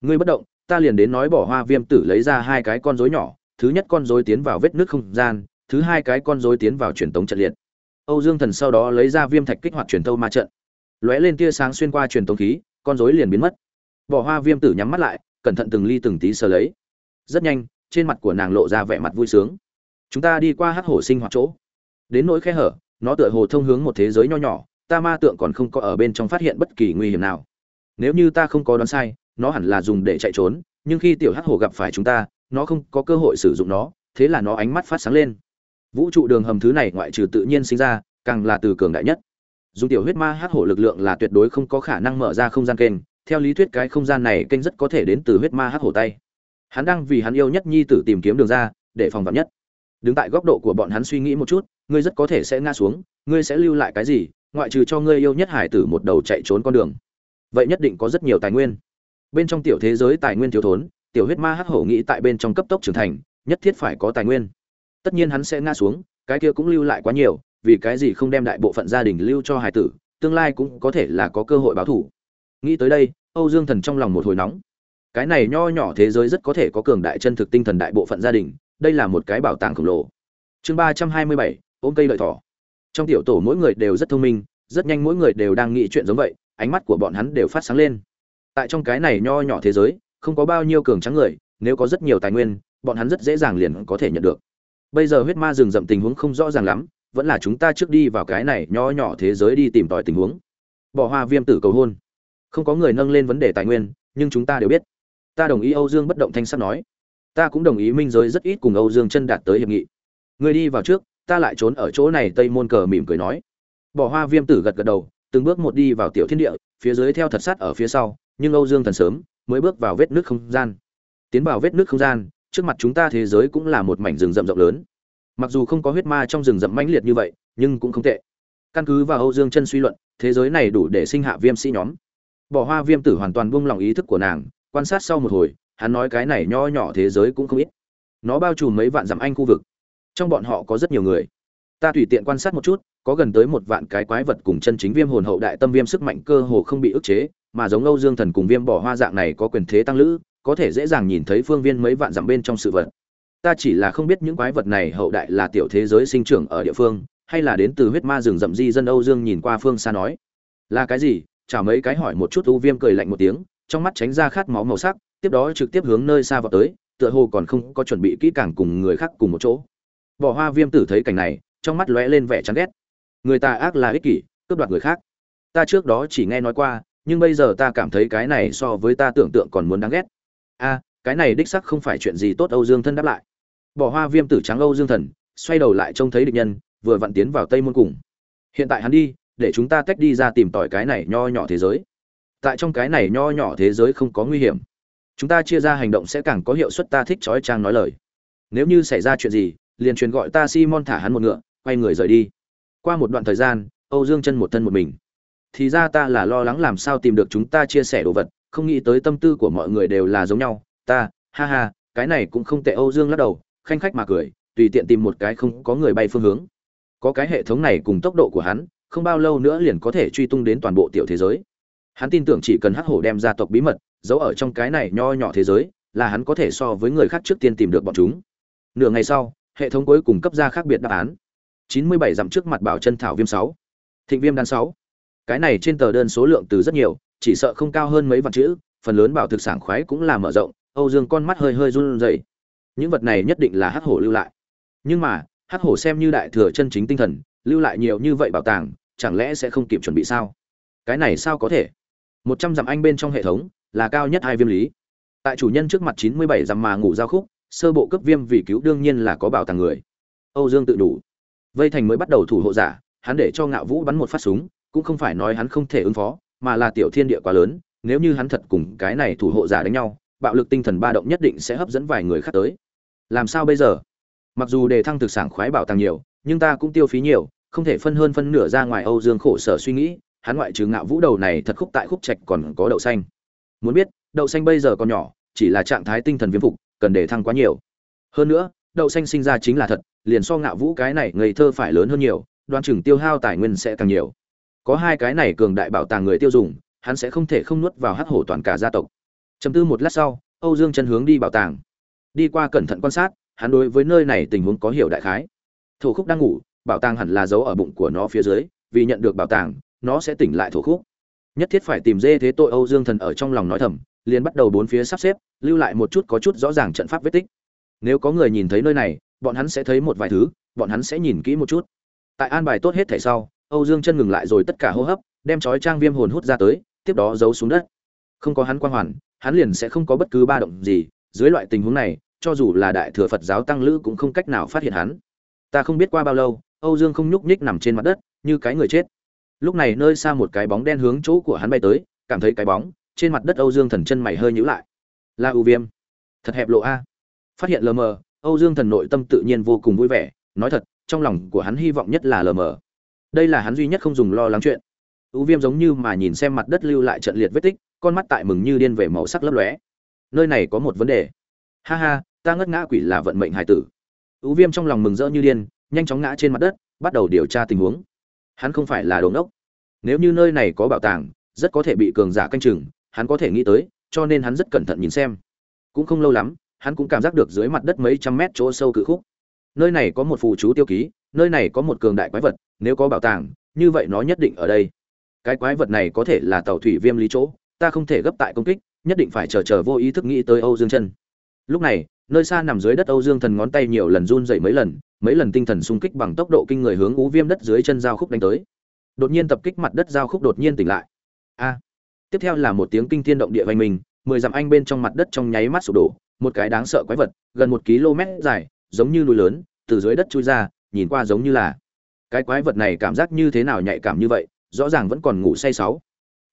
Ngươi bất động, ta liền đến nói bỏ hoa viêm tử lấy ra hai cái con rối nhỏ, thứ nhất con rối tiến vào vết nước không gian, thứ hai cái con rối tiến vào truyền tống trận liệt. Âu dương thần sau đó lấy ra viêm thạch kích hoạt truyền thâu ma trận. Lóe lên tia sáng xuyên qua truyền tống khí, con rối liền biến mất. Bỏ hoa viêm tử nhắm mắt lại, cẩn thận từng ly từng tí sờ lấy. Rất nhanh, trên mặt của nàng lộ ra vẻ mặt vui sướng. Chúng ta đi qua hắc hổ sinh hoạt chỗ. Đến nỗi khe hở nó tựa hồ thông hướng một thế giới nho nhỏ, ta ma tượng còn không có ở bên trong phát hiện bất kỳ nguy hiểm nào. Nếu như ta không có đoán sai, nó hẳn là dùng để chạy trốn, nhưng khi tiểu hắc hổ gặp phải chúng ta, nó không có cơ hội sử dụng nó, thế là nó ánh mắt phát sáng lên. Vũ trụ đường hầm thứ này ngoại trừ tự nhiên sinh ra, càng là từ cường đại nhất. Dùng tiểu huyết ma hắc hổ lực lượng là tuyệt đối không có khả năng mở ra không gian kênh, theo lý thuyết cái không gian này kênh rất có thể đến từ huyết ma hắc hổ tay. Hắn đang vì hắn yêu nhất nhi tử tìm kiếm đường ra, để phòng vắn nhất. Đứng tại góc độ của bọn hắn suy nghĩ một chút ngươi rất có thể sẽ ngã xuống, ngươi sẽ lưu lại cái gì, ngoại trừ cho ngươi yêu nhất hải tử một đầu chạy trốn con đường. Vậy nhất định có rất nhiều tài nguyên. Bên trong tiểu thế giới tài nguyên thiếu thốn, tiểu huyết ma hắc hổ nghĩ tại bên trong cấp tốc trưởng thành, nhất thiết phải có tài nguyên. Tất nhiên hắn sẽ ngã xuống, cái kia cũng lưu lại quá nhiều, vì cái gì không đem đại bộ phận gia đình lưu cho hải tử, tương lai cũng có thể là có cơ hội báo thủ. Nghĩ tới đây, âu dương thần trong lòng một hồi nóng. Cái này nho nhỏ thế giới rất có thể có cường đại chân thực tinh thần đại bộ phận gia đình, đây là một cái bảo tàng khổng lồ. Chương ba trăm hai mươi bảy ôm cây lợi thỏ. Trong tiểu tổ mỗi người đều rất thông minh, rất nhanh mỗi người đều đang nghĩ chuyện giống vậy, ánh mắt của bọn hắn đều phát sáng lên. Tại trong cái này nho nhỏ thế giới, không có bao nhiêu cường trắng người, nếu có rất nhiều tài nguyên, bọn hắn rất dễ dàng liền có thể nhận được. Bây giờ huyết ma rừng rậm tình huống không rõ ràng lắm, vẫn là chúng ta trước đi vào cái này nho nhỏ thế giới đi tìm tòi tình huống. Bỏ hoa viêm tử cầu hôn. Không có người nâng lên vấn đề tài nguyên, nhưng chúng ta đều biết. Ta đồng ý âu dương bất động thanh sắt nói. Ta cũng đồng ý minh giới rất ít cùng âu dương chân đạt tới hiệp nghị. Người đi vào trước ta lại trốn ở chỗ này, tây môn cờ mỉm cười nói. Bỏ hoa viêm tử gật gật đầu, từng bước một đi vào tiểu thiên địa, phía dưới theo thật sát ở phía sau, nhưng âu dương thần sớm, mới bước vào vết nước không gian. Tiến vào vết nước không gian, trước mặt chúng ta thế giới cũng là một mảnh rừng rậm rộng lớn. Mặc dù không có huyết ma trong rừng rậm mãnh liệt như vậy, nhưng cũng không tệ. Căn cứ vào âu dương chân suy luận, thế giới này đủ để sinh hạ viêm sĩ nhóm. Bỏ hoa viêm tử hoàn toàn buông lỏng ý thức của nàng, quan sát sau một hồi, hắn nói cái này nho nhỏ thế giới cũng không ít. Nó bao trùm mấy vạn dặm anh khu vực trong bọn họ có rất nhiều người. Ta tùy tiện quan sát một chút, có gần tới một vạn cái quái vật cùng chân chính viêm hồn hậu đại tâm viêm sức mạnh cơ hồ không bị ức chế, mà giống âu dương thần cùng viêm bỏ hoa dạng này có quyền thế tăng lữ, có thể dễ dàng nhìn thấy phương viên mấy vạn dặm bên trong sự vật. Ta chỉ là không biết những quái vật này hậu đại là tiểu thế giới sinh trưởng ở địa phương, hay là đến từ huyết ma rừng rậm di dân âu dương nhìn qua phương xa nói. Là cái gì? Chào mấy cái hỏi một chút u viêm cười lạnh một tiếng, trong mắt tránh ra khát máu màu sắc, tiếp đó trực tiếp hướng nơi xa vào tới, tựa hồ còn không có chuẩn bị kỹ càng cùng người khác cùng một chỗ bỏ hoa viêm tử thấy cảnh này, trong mắt lóe lên vẻ chán ghét. Người ta ác là ích kỷ, cướp đoạt người khác. Ta trước đó chỉ nghe nói qua, nhưng bây giờ ta cảm thấy cái này so với ta tưởng tượng còn muốn đáng ghét. A, cái này đích xác không phải chuyện gì tốt, âu dương thân đáp lại. Bỏ hoa viêm tử trắng âu dương thần, xoay đầu lại trông thấy địch nhân, vừa vặn tiến vào tây môn cùng. Hiện tại hắn đi, để chúng ta tách đi ra tìm tỏi cái này nho nhỏ thế giới. Tại trong cái này nho nhỏ thế giới không có nguy hiểm. Chúng ta chia ra hành động sẽ càng có hiệu suất ta thích trói trang nói lời. Nếu như xảy ra chuyện gì liền truyền gọi ta simon thả hắn một ngựa, quay người rời đi. Qua một đoạn thời gian, âu dương chân một thân một mình. Thì ra ta là lo lắng làm sao tìm được chúng ta chia sẻ đồ vật, không nghĩ tới tâm tư của mọi người đều là giống nhau. Ta, ha ha, cái này cũng không tệ, âu dương lắc đầu, khanh khách mà cười, tùy tiện tìm một cái không có người bay phương hướng. Có cái hệ thống này cùng tốc độ của hắn, không bao lâu nữa liền có thể truy tung đến toàn bộ tiểu thế giới. Hắn tin tưởng chỉ cần hắc hổ đem gia tộc bí mật, giấu ở trong cái này nho nhỏ thế giới, là hắn có thể so với người khác trước tiên tìm được bọn chúng. Nửa ngày sau hệ thống cuối cùng cấp ra khác biệt đáp án. Chín mươi bảy dặm trước mặt bảo chân thảo viêm sáu. Thịnh viêm đan sáu. Cái này trên tờ đơn số lượng từ rất nhiều, chỉ sợ không cao hơn mấy vạn chữ, phần lớn bảo thực sản khoái cũng là mở rộng, âu dương con mắt hơi hơi run rẩy. Những vật này nhất định là hắc hổ lưu lại. Nhưng mà, hắc hổ xem như đại thừa chân chính tinh thần, lưu lại nhiều như vậy bảo tàng, chẳng lẽ sẽ không kịp chuẩn bị sao? Cái này sao có thể? Một trăm dặm anh bên trong hệ thống là cao nhất hai viêm lý. Tại chủ nhân trước mặt chín mươi bảy dặm mà ngủ giao khúc sơ bộ cấp viêm vì cứu đương nhiên là có bảo tàng người. Âu dương tự đủ. Vây thành mới bắt đầu thủ hộ giả, hắn để cho ngạo vũ bắn một phát súng, cũng không phải nói hắn không thể ứng phó, mà là tiểu thiên địa quá lớn, nếu như hắn thật cùng cái này thủ hộ giả đánh nhau, bạo lực tinh thần ba động nhất định sẽ hấp dẫn vài người khác tới. Làm sao bây giờ? Mặc dù đề thăng thực sản khoái bảo tàng nhiều, nhưng ta cũng tiêu phí nhiều, không thể phân hơn phân nửa ra ngoài âu dương khổ sở suy nghĩ, hắn ngoại trừ ngạo vũ đầu này thật khúc tại khúc trạch còn có đậu xanh. Muốn biết, đậu xanh bây giờ còn nhỏ, chỉ là trạng thái tinh thần viêm phục cần để thăng quá nhiều. Hơn nữa, đậu xanh sinh ra chính là thật, liền so ngạo vũ cái này ngây thơ phải lớn hơn nhiều, đoan chừng tiêu hao tài nguyên sẽ càng nhiều. Có hai cái này cường đại bảo tàng người tiêu dùng, hắn sẽ không thể không nuốt vào hắc hổ toàn cả gia tộc. Chấm tư một lát sau, âu dương chân hướng đi bảo tàng. Đi qua cẩn thận quan sát, hắn đối với nơi này tình huống có hiểu đại khái. Thổ khúc đang ngủ, bảo tàng hẳn là giấu ở bụng của nó phía dưới, vì nhận được bảo tàng, nó sẽ tỉnh lại thổ khúc. Nhất thiết phải tìm dê thế tội âu dương thần ở trong lòng nói thầm liền bắt đầu bốn phía sắp xếp, lưu lại một chút có chút rõ ràng trận pháp vết tích. Nếu có người nhìn thấy nơi này, bọn hắn sẽ thấy một vài thứ, bọn hắn sẽ nhìn kỹ một chút. Tại an bài tốt hết thể sau, âu dương chân ngừng lại rồi tất cả hô hấp, đem chói trang viêm hồn hút ra tới, tiếp đó giấu xuống đất. Không có hắn quan hoàn, hắn liền sẽ không có bất cứ ba động gì. Dưới loại tình huống này, cho dù là đại thừa phật giáo tăng lữ cũng không cách nào phát hiện hắn. Ta không biết qua bao lâu, âu dương không nhúc nhích nằm trên mặt đất, như cái người chết. Lúc này nơi xa một cái bóng đen hướng chỗ của hắn bay tới, cảm thấy cái bóng trên mặt đất âu dương thần chân mày hơi nhíu lại. La U viêm, thật hẹp lộ a. Phát hiện lờ mờ, âu dương thần nội tâm tự nhiên vô cùng vui vẻ, nói thật, trong lòng của hắn hy vọng nhất là lờ mờ. Đây là hắn duy nhất không dùng lo lắng chuyện. U viêm giống như mà nhìn xem mặt đất lưu lại trận liệt vết tích, con mắt tại mừng như điên về màu sắc lấp lóe. Nơi này có một vấn đề. Ha ha, ta ngất ngã quỷ là vận mệnh hải tử. U viêm trong lòng mừng rỡ như điên, nhanh chóng ngã trên mặt đất, bắt đầu điều tra tình huống. Hắn không phải là đồ ngốc. Nếu như nơi này có bảo tàng, rất có thể bị cường giả canh chừng hắn có thể nghĩ tới, cho nên hắn rất cẩn thận nhìn xem. Cũng không lâu lắm, hắn cũng cảm giác được dưới mặt đất mấy trăm mét chỗ sâu cự khúc. Nơi này có một phù chú tiêu ký, nơi này có một cường đại quái vật, nếu có bảo tàng, như vậy nó nhất định ở đây. Cái quái vật này có thể là tàu thủy viêm lý chỗ, ta không thể gấp tại công kích, nhất định phải chờ chờ vô ý thức nghĩ tới âu dương chân. Lúc này, nơi xa nằm dưới đất âu dương thần ngón tay nhiều lần run dậy mấy lần mấy lần tinh thần xung kích bằng tốc độ kinh người hướng ú viêm đất dưới chân giao khúc đánh tới. Đột nhiên tập kích mặt đất giao khúc đột nhiên tỉnh lại. A! Tiếp theo là một tiếng kinh thiên động địa vang mình mười dặm anh bên trong mặt đất trong nháy mắt sụp đổ, một cái đáng sợ quái vật, gần một km dài, giống như núi lớn, từ dưới đất chui ra, nhìn qua giống như là. Cái quái vật này cảm giác như thế nào nhạy cảm như vậy, rõ ràng vẫn còn ngủ say sáu.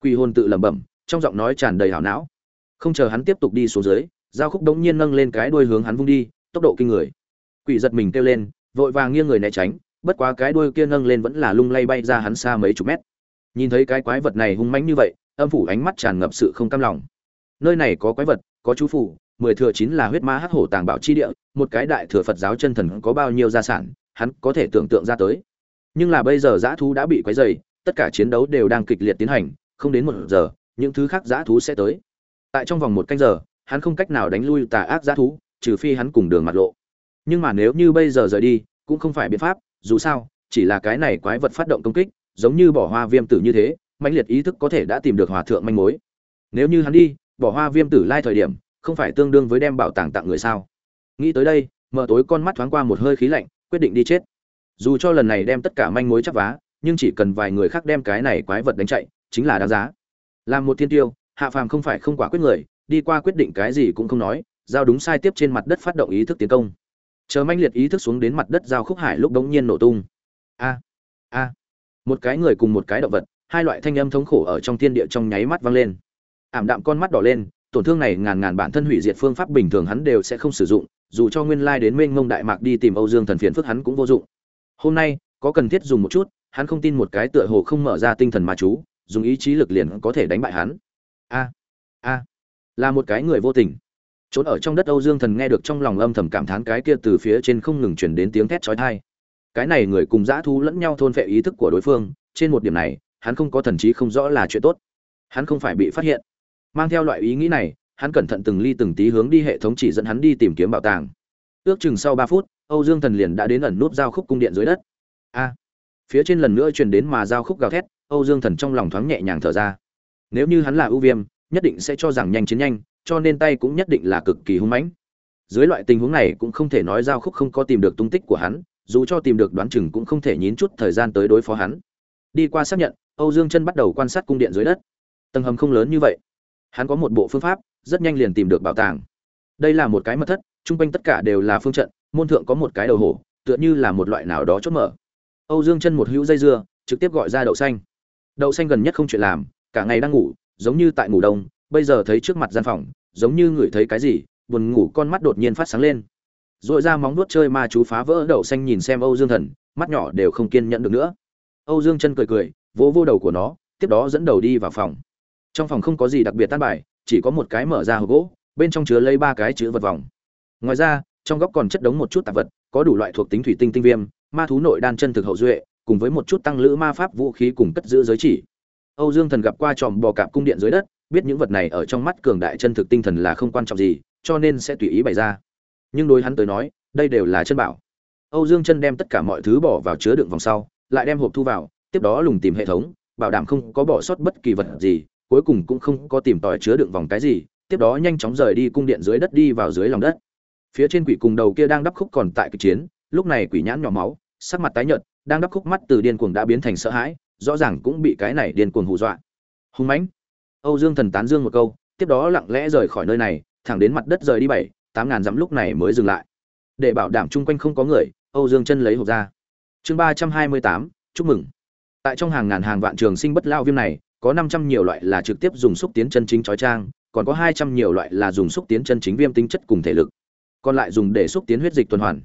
Quỷ hôn tự lẩm bẩm, trong giọng nói tràn đầy hảo não. Không chờ hắn tiếp tục đi xuống dưới, giao khúc đống nhiên nâng lên cái đuôi hướng hắn vung đi, tốc độ kinh người. Quỷ giật mình kêu lên, vội vàng nghiêng người né tránh, bất quá cái đuôi kia nâng lên vẫn là lung lay bay ra hắn xa mấy chục mét. Nhìn thấy cái quái vật này hung mãnh như vậy âm phủ ánh mắt tràn ngập sự không cam lòng. Nơi này có quái vật, có chú phủ, mười thừa chín là huyết ma hắc hổ tàng bảo chi địa, một cái đại thừa phật giáo chân thần có bao nhiêu gia sản, hắn có thể tưởng tượng ra tới. Nhưng là bây giờ dã thú đã bị quấy dày tất cả chiến đấu đều đang kịch liệt tiến hành, không đến một giờ, những thứ khác dã thú sẽ tới. Tại trong vòng một canh giờ, hắn không cách nào đánh lui tà ác dã thú, trừ phi hắn cùng đường mặt lộ. Nhưng mà nếu như bây giờ rời đi, cũng không phải biện pháp, dù sao, chỉ là cái này quái vật phát động công kích, giống như bỏ hoa viêm tử như thế mãnh liệt ý thức có thể đã tìm được hòa thượng manh mối. Nếu như hắn đi, bỏ hoa viêm tử lai thời điểm, không phải tương đương với đem bảo tàng tặng người sao? Nghĩ tới đây, mở tối con mắt thoáng qua một hơi khí lạnh, quyết định đi chết. Dù cho lần này đem tất cả manh mối chắp vá, nhưng chỉ cần vài người khác đem cái này quái vật đánh chạy, chính là đáng giá. Làm một thiên tiêu, hạ phàm không phải không quả quyết người, đi qua quyết định cái gì cũng không nói, giao đúng sai tiếp trên mặt đất phát động ý thức tiến công. Chờ manh liệt ý thức xuống đến mặt đất giao khúc hải lúc đống nhiên nổ tung. A a. Một cái người cùng một cái động vật hai loại thanh âm thống khổ ở trong thiên địa trong nháy mắt vang lên. Ảm đạm con mắt đỏ lên, tổn thương này ngàn ngàn bản thân hủy diệt phương pháp bình thường hắn đều sẽ không sử dụng, dù cho nguyên lai đến mênh mông đại mạc đi tìm âu dương thần phiền phức hắn cũng vô dụng. Hôm nay, có cần thiết dùng một chút, hắn không tin một cái tựa hồ không mở ra tinh thần ma chú, dùng ý chí lực liền có thể đánh bại hắn. A a, là một cái người vô tình. Trốn ở trong đất âu dương thần nghe được trong lòng âm thầm cảm thán cái kia từ phía trên không ngừng chuyển đến tiếng thét chói tai. Cái này người cùng dã thú lẫn nhau thôn phệ ý thức của đối phương, trên một điểm này hắn không có thần trí không rõ là chuyện tốt. Hắn không phải bị phát hiện. Mang theo loại ý nghĩ này, hắn cẩn thận từng ly từng tí hướng đi hệ thống chỉ dẫn hắn đi tìm kiếm bảo tàng. Ước chừng sau ba phút, âu dương thần liền đã đến ẩn nút giao khúc cung điện dưới đất. A! Phía trên lần nữa truyền đến mà giao khúc gào thét, âu dương thần trong lòng thoáng nhẹ nhàng thở ra. Nếu như hắn là ưu viêm, nhất định sẽ cho rằng nhanh chiến nhanh, cho nên tay cũng nhất định là cực kỳ hung mãnh. Dưới loại tình huống này cũng không thể nói giao khúc không có tìm được tung tích của hắn, dù cho tìm được đoán chừng cũng không thể nhín chút thời gian tới đối phó hắn. Đi qua xác nhận âu dương chân bắt đầu quan sát cung điện dưới đất. Tầng hầm không lớn như vậy. Hắn có một bộ phương pháp, rất nhanh liền tìm được bảo tàng. Đây là một cái mật thất trung quanh tất cả đều là phương trận, môn thượng có một cái đầu hổ, tựa như là một loại nào đó chốt mở. Âu dương chân một hữu dây dưa, trực tiếp gọi ra đậu xanh. Đậu xanh gần nhất không chuyện làm, cả ngày đang ngủ, giống như tại ngủ đông, bây giờ thấy trước mặt gian phòng, giống như ngửi thấy cái gì, buồn ngủ con mắt đột nhiên phát sáng lên. Rồi ra móng vuốt chơi ma chú phá vỡ đậu xanh nhìn xem âu dương thần, mắt nhỏ đều không kiên nhẫn được nữa. Âu dương chân cười cười vỗ vô đầu của nó, tiếp đó dẫn đầu đi vào phòng. Trong phòng không có gì đặc biệt tan bài, chỉ có một cái mở ra hộp gỗ, bên trong chứa lấy ba cái chữ vật vòng. Ngoài ra, trong góc còn chất đống một chút tạp vật, có đủ loại thuộc tính thủy tinh tinh viêm, ma thú nội đan chân thực hậu duệ, cùng với một chút tăng lữ ma pháp vũ khí cùng cất giữ giới chỉ. Âu dương thần gặp qua tròm bò cạp cung điện dưới đất, biết những vật này ở trong mắt cường đại chân thực tinh thần là không quan trọng gì, cho nên sẽ tùy ý bày ra. Nhưng đối hắn tới nói, đây đều là chân bảo. Âu dương chân đem tất cả mọi thứ bỏ vào chứa đựng vòng sau, lại đem hộp thu vào tiếp đó lùng tìm hệ thống, bảo đảm không có bỏ sót bất kỳ vật gì, cuối cùng cũng không có tìm tòi chứa đựng vòng cái gì, tiếp đó nhanh chóng rời đi cung điện dưới đất đi vào dưới lòng đất. Phía trên quỷ cùng đầu kia đang đắp khúc còn tại kịch chiến, lúc này quỷ nhãn nhỏ máu, sắc mặt tái nhợt, đang đắp khúc mắt từ điên cuồng đã biến thành sợ hãi, rõ ràng cũng bị cái này điên cuồng hù dọa. Hung mãnh. Âu dương thần tán dương một câu, tiếp đó lặng lẽ rời khỏi nơi này, thẳng đến mặt đất rời đi bảy, tám ngàn dặm lúc này mới dừng lại. Để bảo đảm chung quanh không có người, âu dương chân lấy hộp ra. Chương ba trăm hai mươi tám, chúc mừng tại trong hàng ngàn hàng vạn trường sinh bất lao viêm này, có năm trăm nhiều loại là trực tiếp dùng xúc tiến chân chính chói trang, còn có hai trăm nhiều loại là dùng xúc tiến chân chính viêm tính chất cùng thể lực. Còn lại dùng để xúc tiến huyết dịch tuần hoàn.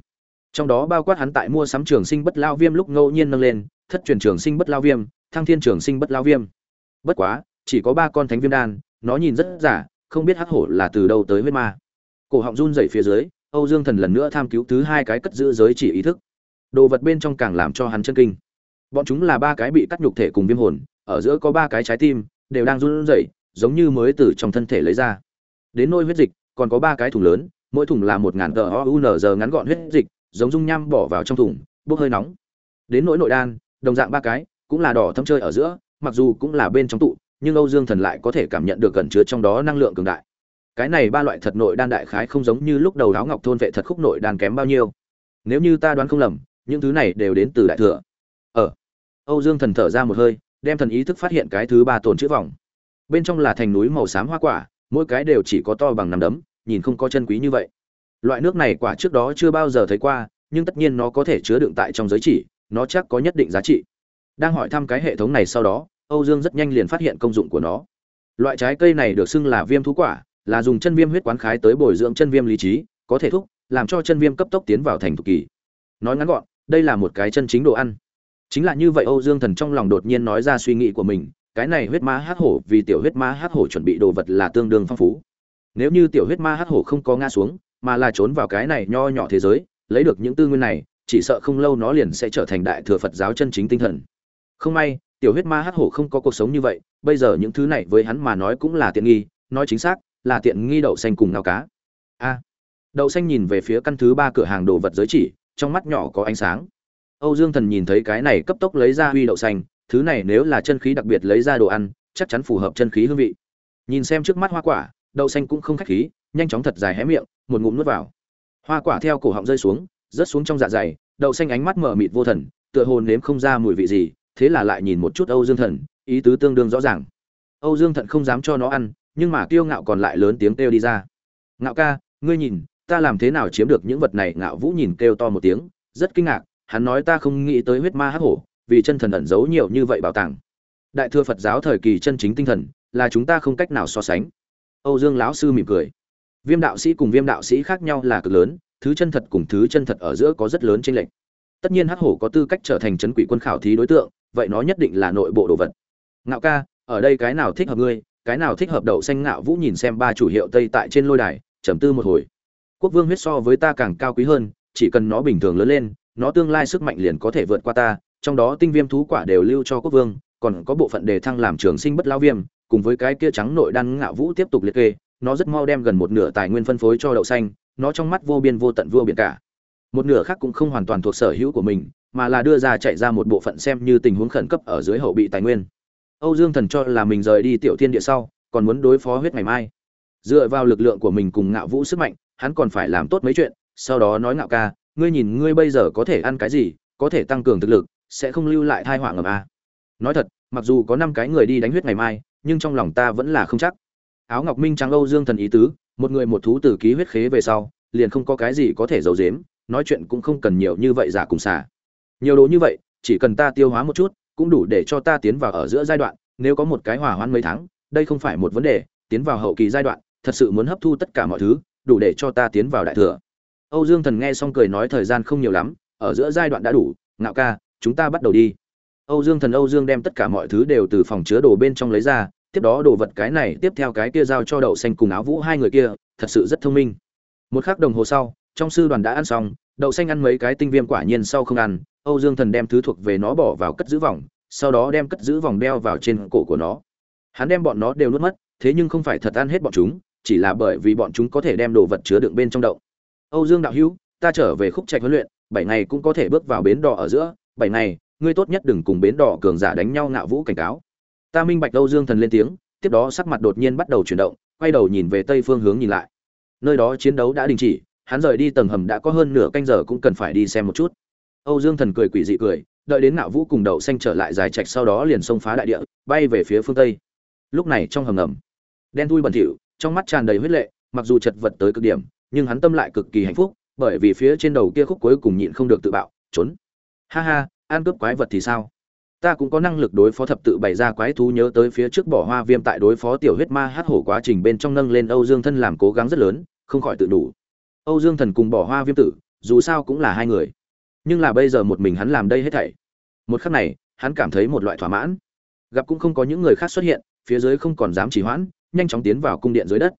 Trong đó bao quát hắn tại mua sắm trường sinh bất lao viêm lúc ngẫu nhiên nâng lên, thất truyền trường sinh bất lao viêm, thăng thiên trường sinh bất lao viêm. Bất quá, chỉ có ba con thánh viêm đan, nó nhìn rất giả, không biết hắc hổ là từ đâu tới huyết ma. Cổ họng run rẩy phía dưới, âu dương thần lần nữa tham cứu thứ hai cái cất giữ giới chỉ ý thức. Đồ vật bên trong càng làm cho hắn chân kinh bọn chúng là ba cái bị cắt nhục thể cùng viêm hồn, ở giữa có ba cái trái tim, đều đang run rẩy, giống như mới từ trong thân thể lấy ra. Đến nôi huyết dịch, còn có ba cái thùng lớn, mỗi thùng là một ngàn tờ ounz ngắn gọn huyết dịch, giống dung nham bỏ vào trong thùng, bốc hơi nóng. Đến nỗi nội đan, đồng dạng ba cái, cũng là đỏ thâm chơi ở giữa, mặc dù cũng là bên trong tụ, nhưng âu dương thần lại có thể cảm nhận được gần chứa trong đó năng lượng cường đại. Cái này ba loại thật nội đan đại khái không giống như lúc đầu đáo ngọc thôn vệ thật khúc nội đan kém bao nhiêu. Nếu như ta đoán không lầm, những thứ này đều đến từ đại thừa âu dương thần thở ra một hơi, đem thần ý thức phát hiện cái thứ ba tồn chữ vòng. Bên trong là thành núi màu xám hoa quả, mỗi cái đều chỉ có to bằng nắm đấm, nhìn không có chân quý như vậy. Loại nước này quả trước đó chưa bao giờ thấy qua, nhưng tất nhiên nó có thể chứa đựng tại trong giới chỉ, nó chắc có nhất định giá trị. Đang hỏi thăm cái hệ thống này sau đó, âu dương rất nhanh liền phát hiện công dụng của nó. Loại trái cây này được xưng là viêm thú quả, là dùng chân viêm huyết quán khái tới bồi dưỡng chân viêm lý trí, có thể thúc, làm cho chân viêm cấp tốc tiến vào thành thục kỳ. Nói ngắn gọn, đây là một cái chân chính đồ ăn chính là như vậy âu dương thần trong lòng đột nhiên nói ra suy nghĩ của mình, cái này huyết ma hắc hổ vì tiểu huyết ma hắc hổ chuẩn bị đồ vật là tương đương phong phú. Nếu như tiểu huyết ma hắc hổ không có ngã xuống, mà là trốn vào cái này nho nhỏ thế giới, lấy được những tư nguyên này, chỉ sợ không lâu nó liền sẽ trở thành đại thừa phật giáo chân chính tinh thần. Không may, tiểu huyết ma hắc hổ không có cuộc sống như vậy, bây giờ những thứ này với hắn mà nói cũng là tiện nghi, nói chính xác, là tiện nghi đậu xanh cùng ngao cá. A. Đậu xanh nhìn về phía căn thứ ba cửa hàng đồ vật giới chỉ, trong mắt nhỏ có ánh sáng âu dương thần nhìn thấy cái này cấp tốc lấy ra huy đậu xanh, thứ này nếu là chân khí đặc biệt lấy ra đồ ăn, chắc chắn phù hợp chân khí hương vị. Nhìn xem trước mắt hoa quả, đậu xanh cũng không khách khí, nhanh chóng thật dài hé miệng, một ngụm nuốt vào. Hoa quả theo cổ họng rơi xuống, rớt xuống trong dạ dày, đậu xanh ánh mắt mở mịt vô thần, tựa hồ nếm không ra mùi vị gì, thế là lại nhìn một chút âu dương thần, ý tứ tương đương rõ ràng. Âu dương thận không dám cho nó ăn, nhưng mà kiêu ngạo còn lại lớn tiếng kêu đi ra. Ngạo ca, ngươi nhìn, ta làm thế nào chiếm được những vật này? Ngạo vũ nhìn kêu to một tiếng, rất kinh ngạc hắn nói ta không nghĩ tới huyết ma hắc hổ, vì chân thần ẩn giấu nhiều như vậy bảo tàng. Đại thừa phật giáo thời kỳ chân chính tinh thần, là chúng ta không cách nào so sánh. Âu dương lão sư mỉm cười. Viêm đạo sĩ cùng viêm đạo sĩ khác nhau là cực lớn, thứ chân thật cùng thứ chân thật ở giữa có rất lớn tranh lệch. Tất nhiên hắc hổ có tư cách trở thành chấn quỷ quân khảo thí đối tượng, vậy nó nhất định là nội bộ đồ vật. Ngạo ca, ở đây cái nào thích hợp ngươi, cái nào thích hợp đậu xanh ngạo vũ nhìn xem ba chủ hiệu tây tại trên lôi đài, trầm tư một hồi. Quốc vương huyết so với ta càng cao quý hơn, chỉ cần nó bình thường lớn lên nó tương lai sức mạnh liền có thể vượt qua ta, trong đó tinh viêm thú quả đều lưu cho quốc vương, còn có bộ phận đề thăng làm trường sinh bất lao viêm, cùng với cái kia trắng nội đan ngạo vũ tiếp tục liệt kê, nó rất mau đem gần một nửa tài nguyên phân phối cho đậu xanh, nó trong mắt vô biên vô tận vô biển cả. Một nửa khác cũng không hoàn toàn thuộc sở hữu của mình, mà là đưa ra chạy ra một bộ phận xem như tình huống khẩn cấp ở dưới hậu bị tài nguyên. Âu dương thần cho là mình rời đi tiểu thiên địa sau, còn muốn đối phó huyết ngày mai. Dựa vào lực lượng của mình cùng ngạo vũ sức mạnh, hắn còn phải làm tốt mấy chuyện, sau đó nói ngạo ca ngươi nhìn ngươi bây giờ có thể ăn cái gì, có thể tăng cường thực lực, sẽ không lưu lại thai họa ngầm à. nói thật, mặc dù có năm cái người đi đánh huyết ngày mai, nhưng trong lòng ta vẫn là không chắc. Áo ngọc minh trắng âu dương thần ý tứ, một người một thú từ ký huyết khế về sau, liền không có cái gì có thể giấu giếm, nói chuyện cũng không cần nhiều như vậy giả cùng xả. Nhiều đồ như vậy, chỉ cần ta tiêu hóa một chút, cũng đủ để cho ta tiến vào ở giữa giai đoạn, nếu có một cái hỏa hoãn mấy tháng, đây không phải một vấn đề, tiến vào hậu kỳ giai đoạn, thật sự muốn hấp thu tất cả mọi thứ, đủ để cho ta tiến vào đại thừa âu dương thần nghe xong cười nói thời gian không nhiều lắm, ở giữa giai đoạn đã đủ, ngạo ca, chúng ta bắt đầu đi. Âu dương thần, âu dương đem tất cả mọi thứ đều từ phòng chứa đồ bên trong lấy ra, tiếp đó đồ vật cái này, tiếp theo cái kia giao cho đậu xanh cùng áo vũ hai người kia, thật sự rất thông minh. Một khắc đồng hồ sau, trong sư đoàn đã ăn xong, đậu xanh ăn mấy cái tinh viêm quả nhiên sau không ăn, âu dương thần đem thứ thuộc về nó bỏ vào cất giữ vòng, sau đó đem cất giữ vòng đeo vào trên cổ của nó. Hắn đem bọn nó đều nuốt mất, thế nhưng không phải thật ăn hết bọn chúng, chỉ là bởi vì bọn chúng có thể đem đồ vật chứa đựng bên trong đậu âu dương đạo hữu, ta trở về khúc trạch huấn luyện, bảy ngày cũng có thể bước vào bến đỏ ở giữa, bảy ngày, ngươi tốt nhất đừng cùng bến đỏ cường giả đánh nhau ngạo vũ cảnh cáo. Ta minh bạch âu dương thần lên tiếng, tiếp đó sắc mặt đột nhiên bắt đầu chuyển động, quay đầu nhìn về tây phương hướng nhìn lại. Nơi đó chiến đấu đã đình chỉ, hắn rời đi tầng hầm đã có hơn nửa canh giờ cũng cần phải đi xem một chút. Âu dương thần cười quỷ dị cười, đợi đến ngạo vũ cùng đậu xanh trở lại dài trạch sau đó liền xông phá đại địa, bay về phía phương tây. Lúc này trong hầm ngầm, đen thui bẩn thỉu, trong mắt tràn đầy huyết lệ, mặc dù chật vật tới cực điểm nhưng hắn tâm lại cực kỳ hạnh phúc, bởi vì phía trên đầu kia khúc cuối cùng nhịn không được tự bạo, trốn. Ha ha, ăn cướp quái vật thì sao? Ta cũng có năng lực đối phó thập tự bày ra quái thú nhớ tới phía trước bỏ hoa viêm tại đối phó tiểu huyết ma hát hổ quá trình bên trong nâng lên âu dương thân làm cố gắng rất lớn, không khỏi tự đủ. Âu dương thần cùng bỏ hoa viêm tử, dù sao cũng là hai người. Nhưng là bây giờ một mình hắn làm đây hết thảy. Một khắc này, hắn cảm thấy một loại thỏa mãn. Gặp cũng không có những người khác xuất hiện, phía dưới không còn dám chỉ hoãn, nhanh chóng tiến vào cung điện dưới đất.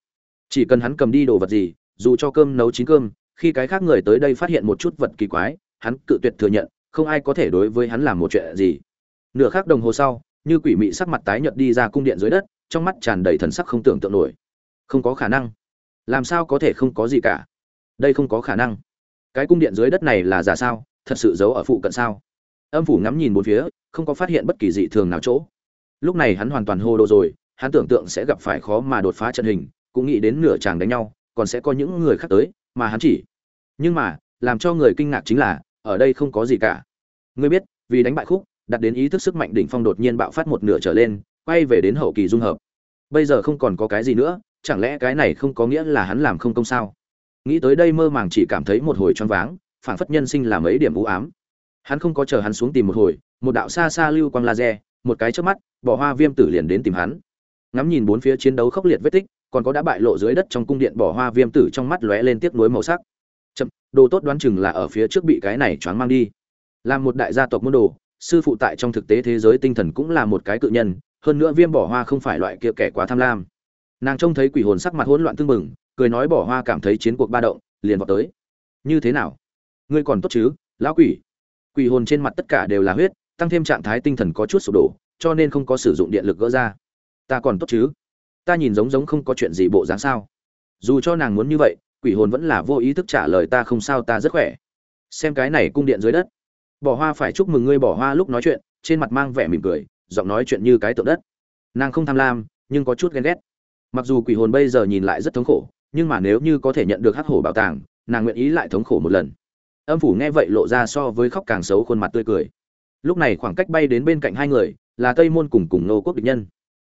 Chỉ cần hắn cầm đi đồ vật gì dù cho cơm nấu chín cơm, khi cái khác người tới đây phát hiện một chút vật kỳ quái, hắn cự tuyệt thừa nhận, không ai có thể đối với hắn làm một chuyện gì. Nửa khắc đồng hồ sau, như quỷ mị sắc mặt tái nhợt đi ra cung điện dưới đất, trong mắt tràn đầy thần sắc không tưởng tượng nổi. Không có khả năng. Làm sao có thể không có gì cả? Đây không có khả năng. Cái cung điện dưới đất này là giả sao? Thật sự giấu ở phụ cận sao? Âm phủ ngắm nhìn bốn phía, không có phát hiện bất kỳ dị thường nào chỗ. Lúc này hắn hoàn toàn hô đồ rồi, hắn tưởng tượng sẽ gặp phải khó mà đột phá trận hình, cũng nghĩ đến nửa chàng đánh nhau còn sẽ có những người khác tới, mà hắn chỉ. Nhưng mà, làm cho người kinh ngạc chính là, ở đây không có gì cả. Ngươi biết, vì đánh bại khúc, đặt đến ý thức sức mạnh đỉnh phong đột nhiên bạo phát một nửa trở lên, quay về đến hậu kỳ dung hợp. Bây giờ không còn có cái gì nữa, chẳng lẽ cái này không có nghĩa là hắn làm không công sao? Nghĩ tới đây mơ màng chỉ cảm thấy một hồi choáng váng, phảng phất nhân sinh làm ấy điểm u ám. Hắn không có chờ hắn xuống tìm một hồi, một đạo xa xa lưu quang laser, một cái trước mắt bỏ hoa viêm tử liền đến tìm hắn. Ngắm nhìn bốn phía chiến đấu khốc liệt vết tích còn có đã bại lộ dưới đất trong cung điện bỏ hoa viêm tử trong mắt lóe lên tiếc nuối màu sắc. Chậm, đồ tốt đoán chừng là ở phía trước bị cái này choáng mang đi. Làm một đại gia tộc môn đồ, sư phụ tại trong thực tế thế giới tinh thần cũng là một cái cự nhân, hơn nữa viêm bỏ hoa không phải loại kia kẻ quá tham lam. Nàng trông thấy quỷ hồn sắc mặt hỗn loạn tương mừng cười nói bỏ hoa cảm thấy chiến cuộc ba động, liền vào tới. Như thế nào? Ngươi còn tốt chứ, lão quỷ? Quỷ hồn trên mặt tất cả đều là huyết, tăng thêm trạng thái tinh thần có chút sụp đổ, cho nên không có sử dụng điện lực gỡ ra. Ta còn tốt chứ? Ta nhìn giống giống không có chuyện gì bộ dáng sao? Dù cho nàng muốn như vậy, quỷ hồn vẫn là vô ý thức trả lời ta không sao, ta rất khỏe. Xem cái này cung điện dưới đất. Bỏ hoa phải chúc mừng ngươi bỏ hoa lúc nói chuyện, trên mặt mang vẻ mỉm cười, giọng nói chuyện như cái tượng đất. Nàng không tham lam, nhưng có chút ghen ghét. Mặc dù quỷ hồn bây giờ nhìn lại rất thống khổ, nhưng mà nếu như có thể nhận được hắc hổ bảo tàng, nàng nguyện ý lại thống khổ một lần. Âm phủ nghe vậy lộ ra so với khóc càng xấu khuôn mặt tươi cười. Lúc này khoảng cách bay đến bên cạnh hai người, là tây môn cùng cùng nô quốc địch nhân.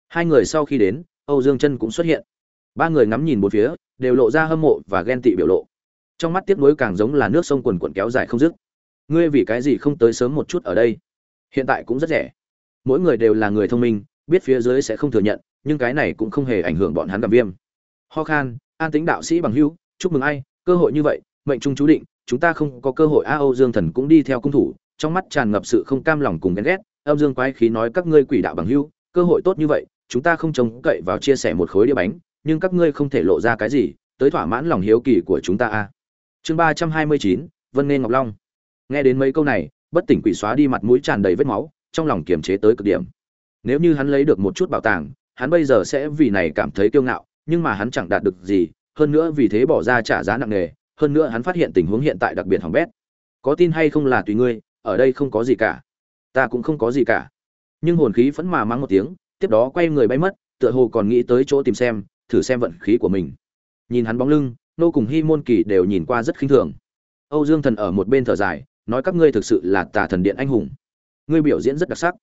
Hai người sau khi đến âu dương chân cũng xuất hiện. Ba người ngắm nhìn một phía, đều lộ ra hâm mộ và ghen tị biểu lộ. Trong mắt tiếc nuối càng giống là nước sông quần quần kéo dài không dứt. Ngươi vì cái gì không tới sớm một chút ở đây? Hiện tại cũng rất rẻ. Mỗi người đều là người thông minh, biết phía dưới sẽ không thừa nhận, nhưng cái này cũng không hề ảnh hưởng bọn hắn gặp viêm. Ho khan, an tính đạo sĩ bằng hữu, chúc mừng ai, cơ hội như vậy, mệnh trung chú định, chúng ta không có cơ hội. A, âu dương thần cũng đi theo cung thủ, trong mắt tràn ngập sự không cam lòng cùng ghen ghét. Âu dương quái khí nói các ngươi quỷ đạo bằng hữu, cơ hội tốt như vậy chúng ta không trông cậy vào chia sẻ một khối đĩa bánh, nhưng các ngươi không thể lộ ra cái gì, tới thỏa mãn lòng hiếu kỳ của chúng ta a chương ba trăm hai mươi chín, vân nên ngọc long. Nghe đến mấy câu này, bất tỉnh quỷ xóa đi mặt mũi tràn đầy vết máu, trong lòng kiềm chế tới cực điểm. Nếu như hắn lấy được một chút bảo tàng, hắn bây giờ sẽ vì này cảm thấy kiêu ngạo, nhưng mà hắn chẳng đạt được gì, hơn nữa vì thế bỏ ra trả giá nặng nề, hơn nữa hắn phát hiện tình huống hiện tại đặc biệt hỏng bét. Có tin hay không là tùy ngươi, ở đây không có gì cả. Ta cũng không có gì cả. Nhưng hồn khí vẫn mà mắng một tiếng tiếp đó quay người bay mất, tựa hồ còn nghĩ tới chỗ tìm xem, thử xem vận khí của mình. Nhìn hắn bóng lưng, nô cùng hy môn kỳ đều nhìn qua rất khinh thường. Âu dương thần ở một bên thở dài, nói các ngươi thực sự là tà thần điện anh hùng. Ngươi biểu diễn rất đặc sắc.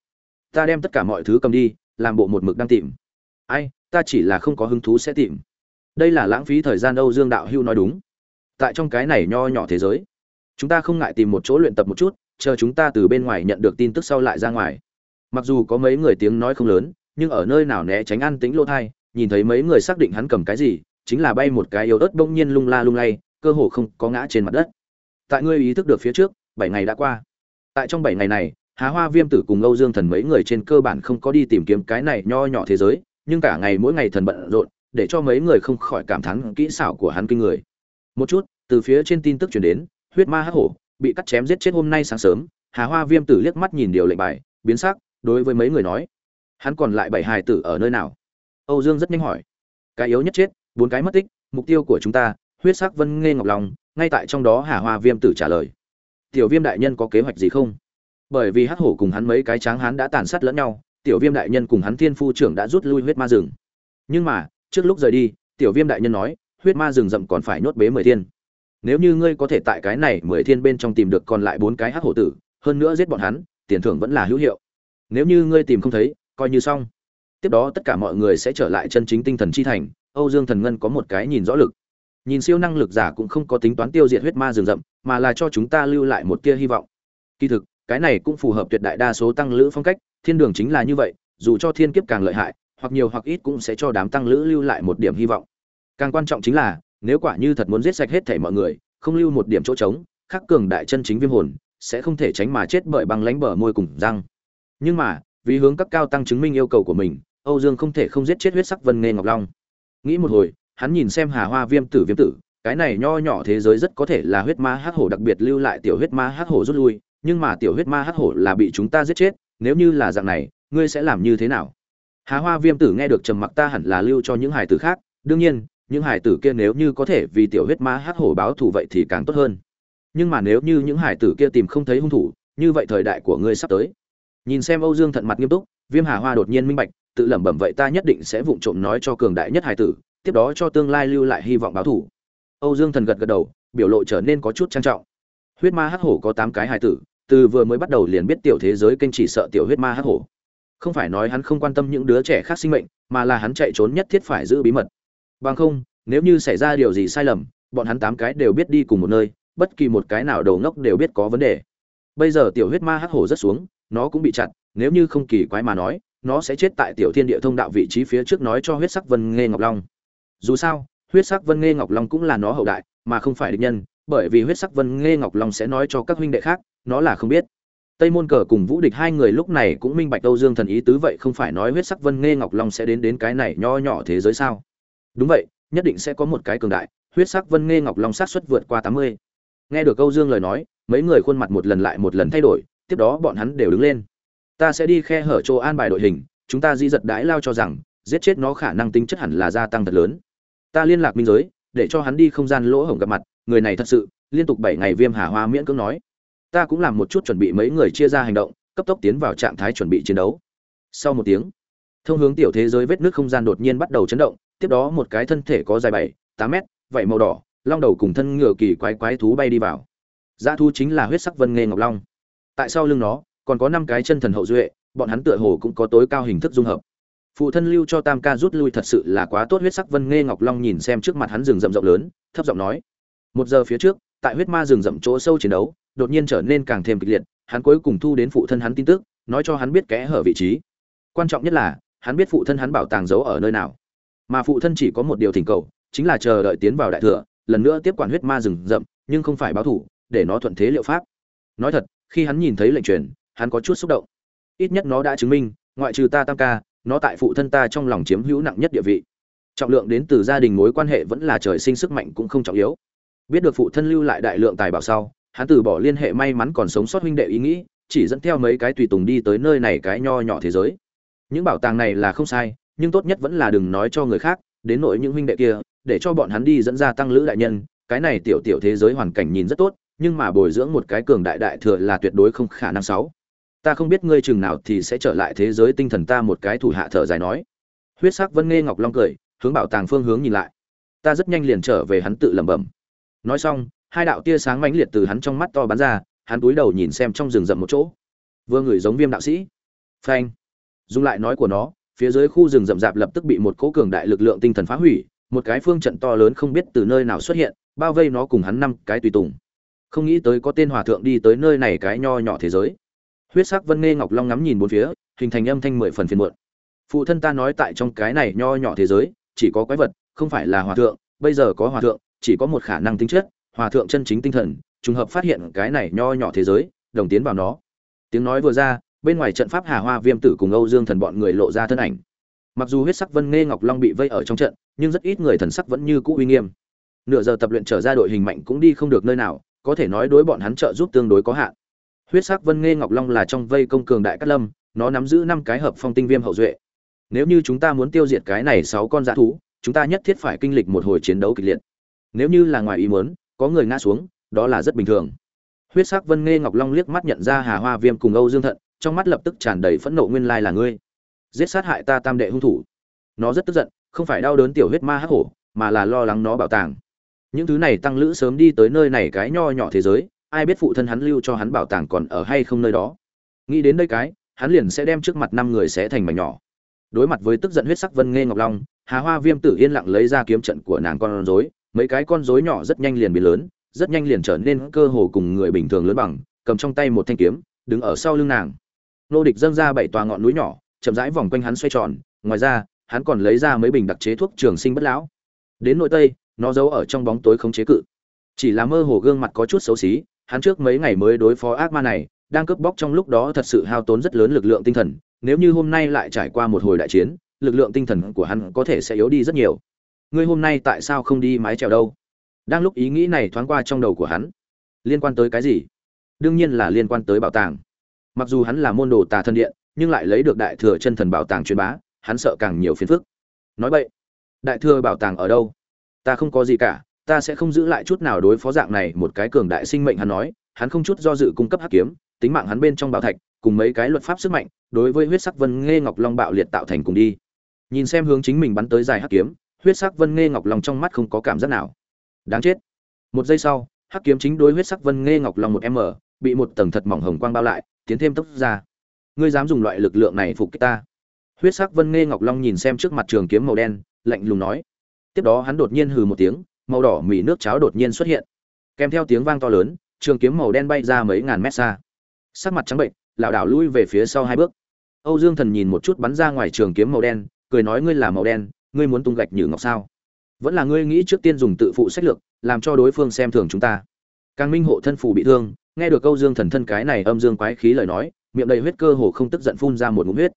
Ta đem tất cả mọi thứ cầm đi, làm bộ một mực đang tìm. Ai, ta chỉ là không có hứng thú sẽ tìm. Đây là lãng phí thời gian âu dương đạo hưu nói đúng. Tại trong cái này nho nhỏ thế giới, chúng ta không ngại tìm một chỗ luyện tập một chút, chờ chúng ta từ bên ngoài nhận được tin tức sau lại ra ngoài. Mặc dù có mấy người tiếng nói không lớn nhưng ở nơi nào né tránh an tính lỗ thai, nhìn thấy mấy người xác định hắn cầm cái gì, chính là bay một cái yếu ớt bỗng nhiên lung la lung lay, cơ hồ không có ngã trên mặt đất. Tại ngươi ý thức được phía trước, bảy ngày đã qua. Tại trong bảy ngày này, há hoa viêm tử cùng âu dương thần mấy người trên cơ bản không có đi tìm kiếm cái này nho nhỏ thế giới, nhưng cả ngày mỗi ngày thần bận rộn, để cho mấy người không khỏi cảm thán kỹ xảo của hắn kinh người. Một chút, từ phía trên tin tức chuyển đến, huyết ma hắc hổ, bị cắt chém giết chết hôm nay sáng sớm hà hoa viêm tử liếc mắt nhìn điều lệnh bài, biến sắc, đối với mấy người nói hắn còn lại bảy hài tử ở nơi nào? Âu dương rất nhanh hỏi. Cái yếu nhất chết, bốn cái mất tích, mục tiêu của chúng ta, huyết sắc vân nghe ngọc lòng, ngay tại trong đó hà hoa viêm tử trả lời. Tiểu viêm đại nhân có kế hoạch gì không? Bởi vì hắc hổ cùng hắn mấy cái tráng hắn đã tàn sát lẫn nhau, tiểu viêm đại nhân cùng hắn thiên phu trưởng đã rút lui huyết ma rừng. Nhưng mà, trước lúc rời đi, tiểu viêm đại nhân nói, huyết ma rừng rậm còn phải nhốt bế mười thiên. Nếu như ngươi có thể tại cái này mười thiên bên trong tìm được còn lại bốn cái hắc hổ tử, hơn nữa giết bọn hắn, tiền thưởng vẫn là hữu hiệu. Nếu như ngươi tìm không thấy coi như xong. Tiếp đó tất cả mọi người sẽ trở lại chân chính tinh thần chi thành, âu dương thần ngân có một cái nhìn rõ lực. Nhìn siêu năng lực giả cũng không có tính toán tiêu diệt huyết ma rừng rậm, mà là cho chúng ta lưu lại một tia hy vọng. Kỳ thực, cái này cũng phù hợp tuyệt đại đa số tăng lữ phong cách, thiên đường chính là như vậy, dù cho thiên kiếp càng lợi hại, hoặc nhiều hoặc ít cũng sẽ cho đám tăng lữ lưu lại một điểm hy vọng. Càng quan trọng chính là, nếu quả như thật muốn giết sạch hết thảy mọi người, không lưu một điểm chỗ trống, khắc cường đại chân chính viêm hồn, sẽ không thể tránh mà chết bởi băng lánh bờ môi cùng răng. Nhưng mà vì hướng các cao tăng chứng minh yêu cầu của mình, âu dương không thể không giết chết huyết sắc vân nghe ngọc long. Nghĩ một hồi, hắn nhìn xem hà hoa viêm tử viêm tử, cái này nho nhỏ thế giới rất có thể là huyết ma hắc hổ đặc biệt lưu lại tiểu huyết ma hắc hổ rút lui, nhưng mà tiểu huyết ma hắc hổ là bị chúng ta giết chết, nếu như là dạng này, ngươi sẽ làm như thế nào? Hà hoa viêm tử nghe được trầm mặc ta hẳn là lưu cho những hải tử khác, đương nhiên, những hải tử kia nếu như có thể vì tiểu huyết ma hắc hổ báo thù vậy thì càng tốt hơn. Nhưng mà nếu như những hải tử kia tìm không thấy hung thủ, như vậy thời đại của ngươi sắp tới nhìn xem âu dương thận mặt nghiêm túc, viêm hà hoa đột nhiên minh bạch, tự lẩm bẩm vậy ta nhất định sẽ vụng trộm nói cho cường đại nhất hải tử, tiếp đó cho tương lai lưu lại hy vọng báo thù âu dương thần gật gật đầu, biểu lộ trở nên có chút trang trọng. Huyết ma hắc hổ có tám cái hải tử, từ vừa mới bắt đầu liền biết tiểu thế giới kênh chỉ sợ tiểu huyết ma hắc hổ. Không phải nói hắn không quan tâm những đứa trẻ khác sinh mệnh, mà là hắn chạy trốn nhất thiết phải giữ bí mật. Bằng không, nếu như xảy ra điều gì sai lầm, bọn hắn tám cái đều biết đi cùng một nơi, bất kỳ một cái nào đầu ngốc đều biết có vấn đề. Bây giờ tiểu huyết ma hắc hổ rất xuống nó cũng bị chặn nếu như không kỳ quái mà nói, nó sẽ chết tại tiểu thiên địa thông đạo vị trí phía trước nói cho huyết sắc vân nghe ngọc long. Dù sao, huyết sắc vân nghe ngọc long cũng là nó hậu đại, mà không phải địch nhân, bởi vì huyết sắc vân nghe ngọc long sẽ nói cho các huynh đệ khác, nó là không biết. Tây môn cờ cùng vũ địch hai người lúc này cũng minh bạch âu dương thần ý tứ vậy không phải nói huyết sắc vân nghe ngọc long sẽ đến đến cái này nho nhỏ thế giới sao. Đúng vậy, nhất định sẽ có một cái cường đại, huyết sắc vân nghe ngọc long sát xuất vượt qua tám mươi. Nghe được âu dương lời nói, mấy người khuôn mặt một lần lại một lần thay đổi tiếp đó bọn hắn đều đứng lên. Ta sẽ đi khe hở chỗ an bài đội hình, chúng ta di giật đãi lao cho rằng, giết chết nó khả năng tính chất hẳn là gia tăng thật lớn. Ta liên lạc minh giới, để cho hắn đi không gian lỗ hổng gặp mặt, người này thật sự, liên tục bảy ngày viêm hà hoa miễn cưỡng nói. Ta cũng làm một chút chuẩn bị mấy người chia ra hành động, cấp tốc tiến vào trạng thái chuẩn bị chiến đấu. Sau một tiếng, thông hướng tiểu thế giới vết nước không gian đột nhiên bắt đầu chấn động, tiếp đó một cái thân thể có dài bảy, tám mét, vảy màu đỏ, long đầu cùng thân ngựa kỳ quái quái thú bay đi vào. Dã thú chính là huyết sắc vân nghê ngọc long tại sau lưng nó, còn có năm cái chân thần hậu duệ, bọn hắn tựa hồ cũng có tối cao hình thức dung hợp. Phụ thân lưu cho tam ca rút lui thật sự là quá tốt, huyết sắc vân nghe ngọc long nhìn xem trước mặt hắn rừng rậm rộng lớn, thấp giọng nói, một giờ phía trước, tại huyết ma rừng rậm chỗ sâu chiến đấu, đột nhiên trở nên càng thêm kịch liệt, hắn cuối cùng thu đến phụ thân hắn tin tức, nói cho hắn biết kẽ hở vị trí. Quan trọng nhất là, hắn biết phụ thân hắn bảo tàng giấu ở nơi nào. Mà phụ thân chỉ có một điều thỉnh cầu, chính là chờ đợi tiến vào đại thừa, lần nữa tiếp quản huyết ma rừng rậm, nhưng không phải báo thủ, để nó thuận thế liệu pháp. Nói thật khi hắn nhìn thấy lệnh truyền, hắn có chút xúc động. Ít nhất nó đã chứng minh, ngoại trừ ta tam ca, nó tại phụ thân ta trong lòng chiếm hữu nặng nhất địa vị. Trọng lượng đến từ gia đình mối quan hệ vẫn là trời sinh sức mạnh cũng không trọng yếu. Biết được phụ thân lưu lại đại lượng tài bảo sau, hắn từ bỏ liên hệ may mắn còn sống sót huynh đệ ý nghĩ, chỉ dẫn theo mấy cái tùy tùng đi tới nơi này cái nho nhỏ thế giới. Những bảo tàng này là không sai, nhưng tốt nhất vẫn là đừng nói cho người khác, đến nội những huynh đệ kia, để cho bọn hắn đi dẫn ra tăng lữ đại nhân, cái này tiểu tiểu thế giới hoàn cảnh nhìn rất tốt nhưng mà bồi dưỡng một cái cường đại đại thừa là tuyệt đối không khả năng sáu. Ta không biết ngươi chừng nào thì sẽ trở lại thế giới tinh thần ta một cái thủ hạ thở dài nói. Huyết sắc vân nghe ngọc long cười, hướng bảo tàng phương hướng nhìn lại. Ta rất nhanh liền trở về hắn tự lẩm bẩm. Nói xong, hai đạo tia sáng mãnh liệt từ hắn trong mắt to bắn ra, hắn túi đầu nhìn xem trong rừng rậm một chỗ. Vừa người giống viêm đạo sĩ. Phanh. Dùng lại nói của nó, phía dưới khu rừng rậm rạp lập tức bị một cỗ cường đại lực lượng tinh thần phá hủy, một cái phương trận to lớn không biết từ nơi nào xuất hiện, bao vây nó cùng hắn năm cái tùy tùng không nghĩ tới có tên hòa thượng đi tới nơi này cái nho nhỏ thế giới. Huyết sắc vân nghe ngọc long ngắm nhìn bốn phía, hình thành âm thanh mười phần phiền muộn. Phụ thân ta nói tại trong cái này nho nhỏ thế giới, chỉ có quái vật, không phải là hòa thượng, bây giờ có hòa thượng, chỉ có một khả năng tính chất, hòa thượng chân chính tinh thần, trùng hợp phát hiện cái này nho nhỏ thế giới, đồng tiến vào nó. Tiếng nói vừa ra, bên ngoài trận pháp hà hoa viêm tử cùng âu dương thần bọn người lộ ra thân ảnh. Mặc dù huyết sắc vân nghe ngọc long bị vây ở trong trận, nhưng rất ít người thần sắc vẫn như cũ uy nghiêm. Nửa giờ tập luyện trở ra đội hình mạnh cũng đi không được nơi nào có thể nói đối bọn hắn trợ giúp tương đối có hạn. Huyết sắc vân nghe ngọc long là trong vây công cường đại cát lâm, nó nắm giữ năm cái hợp phong tinh viêm hậu duệ. Nếu như chúng ta muốn tiêu diệt cái này sáu con dã thú, chúng ta nhất thiết phải kinh lịch một hồi chiến đấu kịch liệt. Nếu như là ngoài ý muốn, có người ngã xuống, đó là rất bình thường. Huyết sắc vân nghe ngọc long liếc mắt nhận ra hà hoa viêm cùng âu dương thận, trong mắt lập tức tràn đầy phẫn nộ nguyên lai là ngươi. Giết sát hại ta tam đệ hung thủ. Nó rất tức giận, không phải đau đớn tiểu huyết ma hắc hổ, mà là lo lắng nó bảo tàng những thứ này tăng lữ sớm đi tới nơi này cái nho nhỏ thế giới, ai biết phụ thân hắn lưu cho hắn bảo tàng còn ở hay không nơi đó. Nghĩ đến đây cái, hắn liền sẽ đem trước mặt năm người sẽ thành mảnh nhỏ. Đối mặt với tức giận huyết sắc vân nghe ngọc long, hà hoa viêm tử yên lặng lấy ra kiếm trận của nàng con rối, mấy cái con rối nhỏ rất nhanh liền biến lớn, rất nhanh liền trở nên cơ hồ cùng người bình thường lớn bằng, cầm trong tay một thanh kiếm, đứng ở sau lưng nàng. Nô địch dâng ra bảy tòa ngọn núi nhỏ, chậm rãi vòng quanh hắn xoay tròn, ngoài ra, hắn còn lấy ra mấy bình đặc chế thuốc trường sinh bất lão. Đến nội tây nó giấu ở trong bóng tối không chế cự. Chỉ là mơ hồ gương mặt có chút xấu xí, hắn trước mấy ngày mới đối phó ác ma này, đang cướp bóc trong lúc đó thật sự hao tốn rất lớn lực lượng tinh thần, nếu như hôm nay lại trải qua một hồi đại chiến, lực lượng tinh thần của hắn có thể sẽ yếu đi rất nhiều. Ngươi hôm nay tại sao không đi mái trèo đâu? Đang lúc ý nghĩ này thoáng qua trong đầu của hắn. Liên quan tới cái gì? Đương nhiên là liên quan tới bảo tàng. Mặc dù hắn là môn đồ tà thân điện, nhưng lại lấy được đại thừa chân thần bảo tàng truyền bá, hắn sợ càng nhiều phiền phức. Nói vậy, đại thừa bảo tàng ở đâu? Ta không có gì cả, ta sẽ không giữ lại chút nào đối phó dạng này một cái cường đại sinh mệnh, hắn nói, hắn không chút do dự cung cấp hắc kiếm, tính mạng hắn bên trong bảo thạch, cùng mấy cái luật pháp sức mạnh, đối với huyết sắc vân nghe ngọc long bạo liệt tạo thành cùng đi. Nhìn xem hướng chính mình bắn tới dài hắc kiếm, huyết sắc vân nghe ngọc long trong mắt không có cảm giác nào. Đáng chết. Một giây sau, hắc kiếm chính đối huyết sắc vân nghe ngọc long một m, bị một tầng thật mỏng hồng quang bao lại, tiến thêm tốc ra. Ngươi dám dùng loại lực lượng này phục kích ta. Huyết sắc vân nghe ngọc long nhìn xem trước mặt trường kiếm màu đen, lạnh lùng nói tiếp đó hắn đột nhiên hừ một tiếng, màu đỏ mì nước cháo đột nhiên xuất hiện. Kèm theo tiếng vang to lớn, trường kiếm màu đen bay ra mấy ngàn mét xa. Sắc mặt trắng bệnh, lảo đảo lui về phía sau hai bước. Âu dương thần nhìn một chút bắn ra ngoài trường kiếm màu đen, cười nói ngươi là màu đen, ngươi muốn tung gạch như ngọc sao? Vẫn là ngươi nghĩ trước tiên dùng tự phụ sách lược, làm cho đối phương xem thường chúng ta. Càng minh hộ thân phù bị thương, nghe được âu dương thần thân cái này âm dương quái khí lời nói, miệng đầy huyết cơ hồ không tức giận phun ra một ngụm huyết.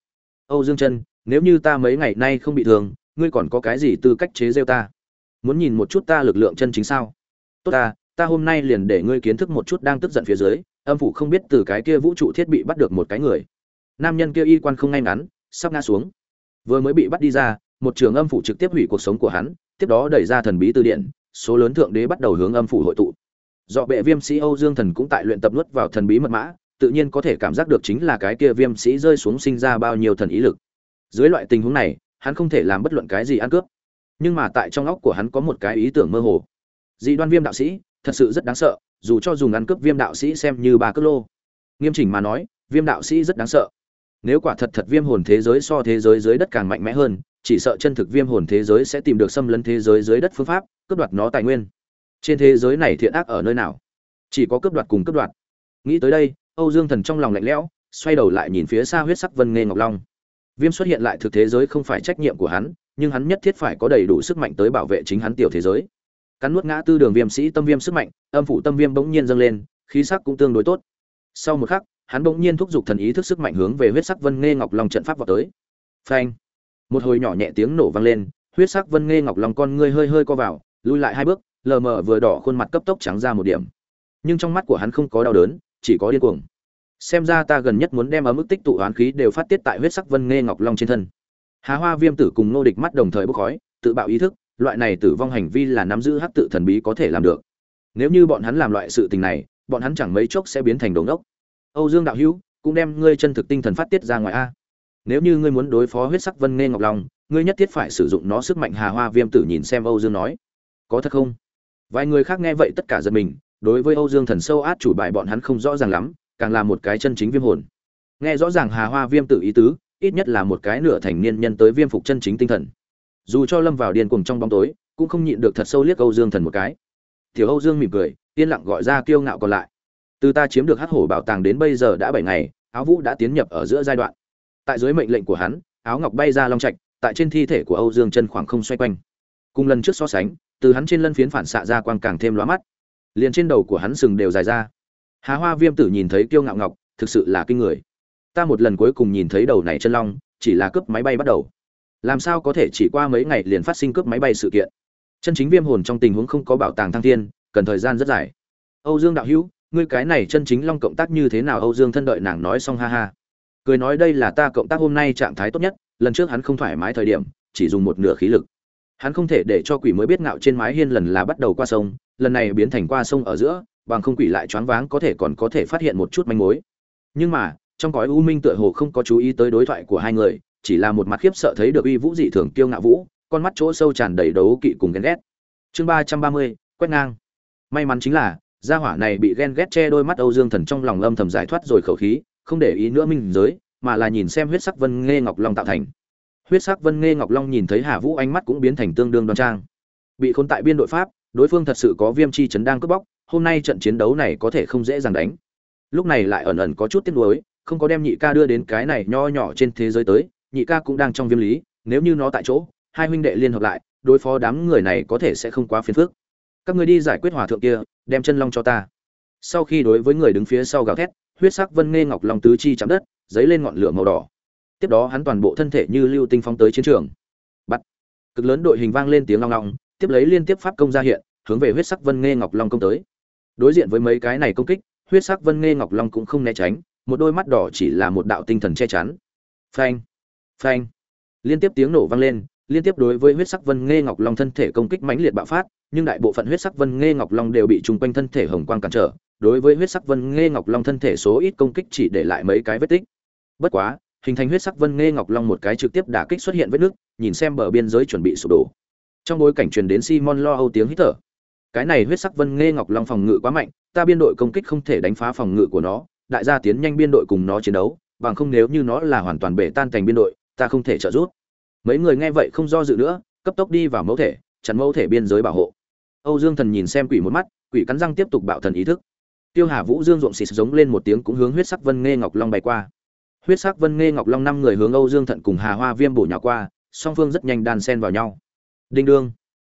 Âu dương chân nếu như ta mấy ngày nay không bị thương ngươi còn có cái gì tư cách chế rêu ta? Muốn nhìn một chút ta lực lượng chân chính sao? Tốt ta ta hôm nay liền để ngươi kiến thức một chút đang tức giận phía dưới, âm phủ không biết từ cái kia vũ trụ thiết bị bắt được một cái người. Nam nhân kia y quan không ngay ngắn, sắp ngã xuống. Vừa mới bị bắt đi ra, một trường âm phủ trực tiếp hủy cuộc sống của hắn, tiếp đó đẩy ra thần bí từ điện, số lớn thượng đế bắt đầu hướng âm phủ hội tụ. Do bệ viêm sĩ âu dương thần cũng tại luyện tập nuốt vào thần bí mật mã, tự nhiên có thể cảm giác được chính là cái kia viêm sĩ rơi xuống sinh ra bao nhiêu thần ý lực. Dưới loại tình huống này hắn không thể làm bất luận cái gì ăn cướp. Nhưng mà tại trong óc của hắn có một cái ý tưởng mơ hồ. Dị đoan viêm đạo sĩ, thật sự rất đáng sợ, dù cho dùng ăn cướp viêm đạo sĩ xem như ba cướp lô. Nghiêm chỉnh mà nói, viêm đạo sĩ rất đáng sợ. Nếu quả thật thật viêm hồn thế giới so thế giới dưới đất càng mạnh mẽ hơn, chỉ sợ chân thực viêm hồn thế giới sẽ tìm được xâm lấn thế giới dưới đất phương pháp, cướp đoạt nó tài nguyên. Trên thế giới này thiện ác ở nơi nào? Chỉ có cướp đoạt cùng cướp đoạt. Nghĩ tới đây, âu dương thần trong lòng lạnh lẽo, xoay đầu lại nhìn phía xa huyết sắc vân nghe ngọc long viêm xuất hiện lại thực thế giới không phải trách nhiệm của hắn, nhưng hắn nhất thiết phải có đầy đủ sức mạnh tới bảo vệ chính hắn tiểu thế giới. Cắn nuốt ngã tư đường viêm sĩ tâm viêm sức mạnh, âm phủ tâm viêm bỗng nhiên dâng lên, khí sắc cũng tương đối tốt. Sau một khắc, hắn bỗng nhiên thúc giục thần ý thức sức mạnh hướng về huyết sắc vân nghe ngọc long trận pháp vào tới. Phanh! Một hồi nhỏ nhẹ tiếng nổ vang lên, huyết sắc vân nghe ngọc long con ngươi hơi hơi co vào lui lại hai bước, lờ mờ vừa đỏ khuôn mặt cấp tốc trắng ra một điểm. Nhưng trong mắt của hắn không có đau đớn, chỉ có điên cuồng xem ra ta gần nhất muốn đem ở mức tích tụ oán khí đều phát tiết tại huyết sắc vân nghe ngọc long trên thân. Hà hoa viêm tử cùng nô địch mắt đồng thời bốc khói, tự bạo ý thức, loại này tử vong hành vi là nắm giữ hắc tự thần bí có thể làm được. Nếu như bọn hắn làm loại sự tình này, bọn hắn chẳng mấy chốc sẽ biến thành đống ốc âu dương đạo hữu, cũng đem ngươi chân thực tinh thần phát tiết ra ngoài a. Nếu như ngươi muốn đối phó huyết sắc vân nghe ngọc long, ngươi nhất thiết phải sử dụng nó sức mạnh hà hoa viêm tử nhìn xem âu dương nói. Có thật không? Vài người khác nghe vậy tất cả giật mình, đối với âu dương thần sâu át chủ bài bọn hắn không rõ ràng lắm càng là một cái chân chính viêm hồn. Nghe rõ ràng hà hoa viêm tự ý tứ, ít nhất là một cái nửa thành niên nhân tới viêm phục chân chính tinh thần. Dù cho lâm vào điên cuồng trong bóng tối, cũng không nhịn được thật sâu liếc âu dương thần một cái. Tiểu âu dương mỉm cười, yên lặng gọi ra kiêu ngạo còn lại. Từ ta chiếm được hắc hổ bảo tàng đến bây giờ đã bảy ngày, áo vũ đã tiến nhập ở giữa giai đoạn. Tại dưới mệnh lệnh của hắn, áo ngọc bay ra long trạch, tại trên thi thể của âu dương chân khoảng không xoay quanh. Cùng lần trước so sánh, từ hắn trên lân phiến phản xạ ra quang càng thêm lóa mắt. Liền trên đầu của hắn sừng đều dài ra hà hoa viêm tử nhìn thấy kiêu ngạo ngọc, thực sự là kinh người. Ta một lần cuối cùng nhìn thấy đầu này chân long, chỉ là cướp máy bay bắt đầu. Làm sao có thể chỉ qua mấy ngày liền phát sinh cướp máy bay sự kiện? Chân chính viêm hồn trong tình huống không có bảo tàng thăng thiên, cần thời gian rất dài. Âu dương đạo hữu, ngươi cái này chân chính long cộng tác như thế nào? Âu dương thân đợi nàng nói xong ha ha. Cười nói đây là ta cộng tác hôm nay trạng thái tốt nhất, lần trước hắn không thoải mái thời điểm, chỉ dùng một nửa khí lực. Hắn không thể để cho quỷ mới biết ngạo trên mái hiên lần là bắt đầu qua sông, lần này biến thành qua sông ở giữa bằng không quỷ lại choáng váng có thể còn có thể phát hiện một chút manh mối. Nhưng mà, trong cõi u minh tựa hồ không có chú ý tới đối thoại của hai người, chỉ là một mặt khiếp sợ thấy được uy vũ dị thường kiêu ngạo vũ, con mắt chỗ sâu tràn đầy đấu kỵ cùng ghen ghét. Chương ba trăm ba mươi, quét ngang. May mắn chính là, gia hỏa này bị ghen ghét che đôi mắt âu dương thần trong lòng âm thầm giải thoát rồi khẩu khí, không để ý nữa minh giới, mà là nhìn xem huyết sắc vân nghe ngọc long tạo thành. Huyết sắc vân nghe ngọc long nhìn thấy hà vũ ánh mắt cũng biến thành tương đương đoan trang. Bị khốn tại biên đội pháp, đối phương thật sự có viêm chi chấn đang cướp bóc hôm nay trận chiến đấu này có thể không dễ dàng đánh. Lúc này lại ẩn ẩn có chút tiếc nuối, không có đem nhị ca đưa đến cái này nho nhỏ trên thế giới tới, nhị ca cũng đang trong viêm lý, nếu như nó tại chỗ, hai huynh đệ liên hợp lại, đối phó đám người này có thể sẽ không quá phiền phức. Các người đi giải quyết hòa thượng kia, đem chân long cho ta. Sau khi đối với người đứng phía sau gào thét, huyết sắc vân nghe ngọc long tứ chi chạm đất dấy lên ngọn lửa màu đỏ. Tiếp đó hắn toàn bộ thân thể như lưu tinh phóng tới chiến trường. Bắt cực lớn đội hình vang lên tiếng long long tiếp lấy liên tiếp pháp công ra hiện, hướng về huyết sắc vân nghe ngọc long công tới đối diện với mấy cái này công kích, huyết sắc vân nghe ngọc long cũng không né tránh, một đôi mắt đỏ chỉ là một đạo tinh thần che chắn. Phanh phanh. Liên tiếp tiếng nổ vang lên, liên tiếp đối với huyết sắc vân nghe ngọc long thân thể công kích mãnh liệt bạo phát, nhưng đại bộ phận huyết sắc vân nghe ngọc long đều bị trùng quanh thân thể hồng quang cản trở, đối với huyết sắc vân nghe ngọc long thân thể số ít công kích chỉ để lại mấy cái vết tích. Bất quá, hình thành huyết sắc vân nghe ngọc long một cái trực tiếp đả kích xuất hiện vết nước nhìn xem bờ biên giới chuẩn bị sụp đổ. Trong bối cảnh truyền đến simon lo âu tiếng hít thở cái này huyết sắc vân nghe ngọc long phòng ngự quá mạnh, ta biên đội công kích không thể đánh phá phòng ngự của nó, đại gia tiến nhanh biên đội cùng nó chiến đấu, bằng không nếu như nó là hoàn toàn bể tan thành biên đội, ta không thể trợ giúp. Mấy người nghe vậy không do dự nữa, cấp tốc đi vào mẫu thể, chặn mẫu thể biên giới bảo hộ. Âu dương thần nhìn xem quỷ một mắt, quỷ cắn răng tiếp tục bạo thần ý thức. Tiêu hà vũ dương ruộng xịt giống lên một tiếng cũng hướng huyết sắc vân nghe ngọc long bay qua. Huyết sắc vân nghe ngọc long năm người hướng âu dương thận cùng hà hoa viêm bổ nhỏ qua, song phương rất nhanh đan sen vào nhau. Đinh đương.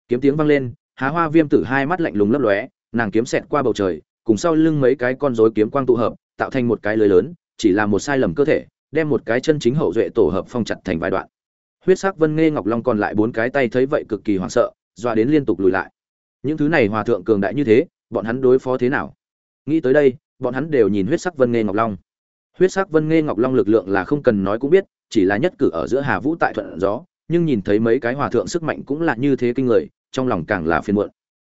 Kiếm tiếng vang lên hà hoa viêm tử hai mắt lạnh lùng lấp lóe, nàng kiếm xẹt qua bầu trời, cùng sau lưng mấy cái con rối kiếm quang tụ hợp, tạo thành một cái lưới lớn, chỉ là một sai lầm cơ thể, đem một cái chân chính hậu duệ tổ hợp phong chặt thành vài đoạn. Huyết sắc vân nghe ngọc long còn lại bốn cái tay thấy vậy cực kỳ hoảng sợ, dọa đến liên tục lùi lại. Những thứ này hòa thượng cường đại như thế, bọn hắn đối phó thế nào? Nghĩ tới đây, bọn hắn đều nhìn huyết sắc vân nghe ngọc long. Huyết sắc vân nghe ngọc long lực lượng là không cần nói cũng biết, chỉ là nhất cử ở giữa hà vũ tại thuận gió, nhưng nhìn thấy mấy cái hòa thượng sức mạnh cũng là như thế kinh người trong lòng càng là phiền muộn.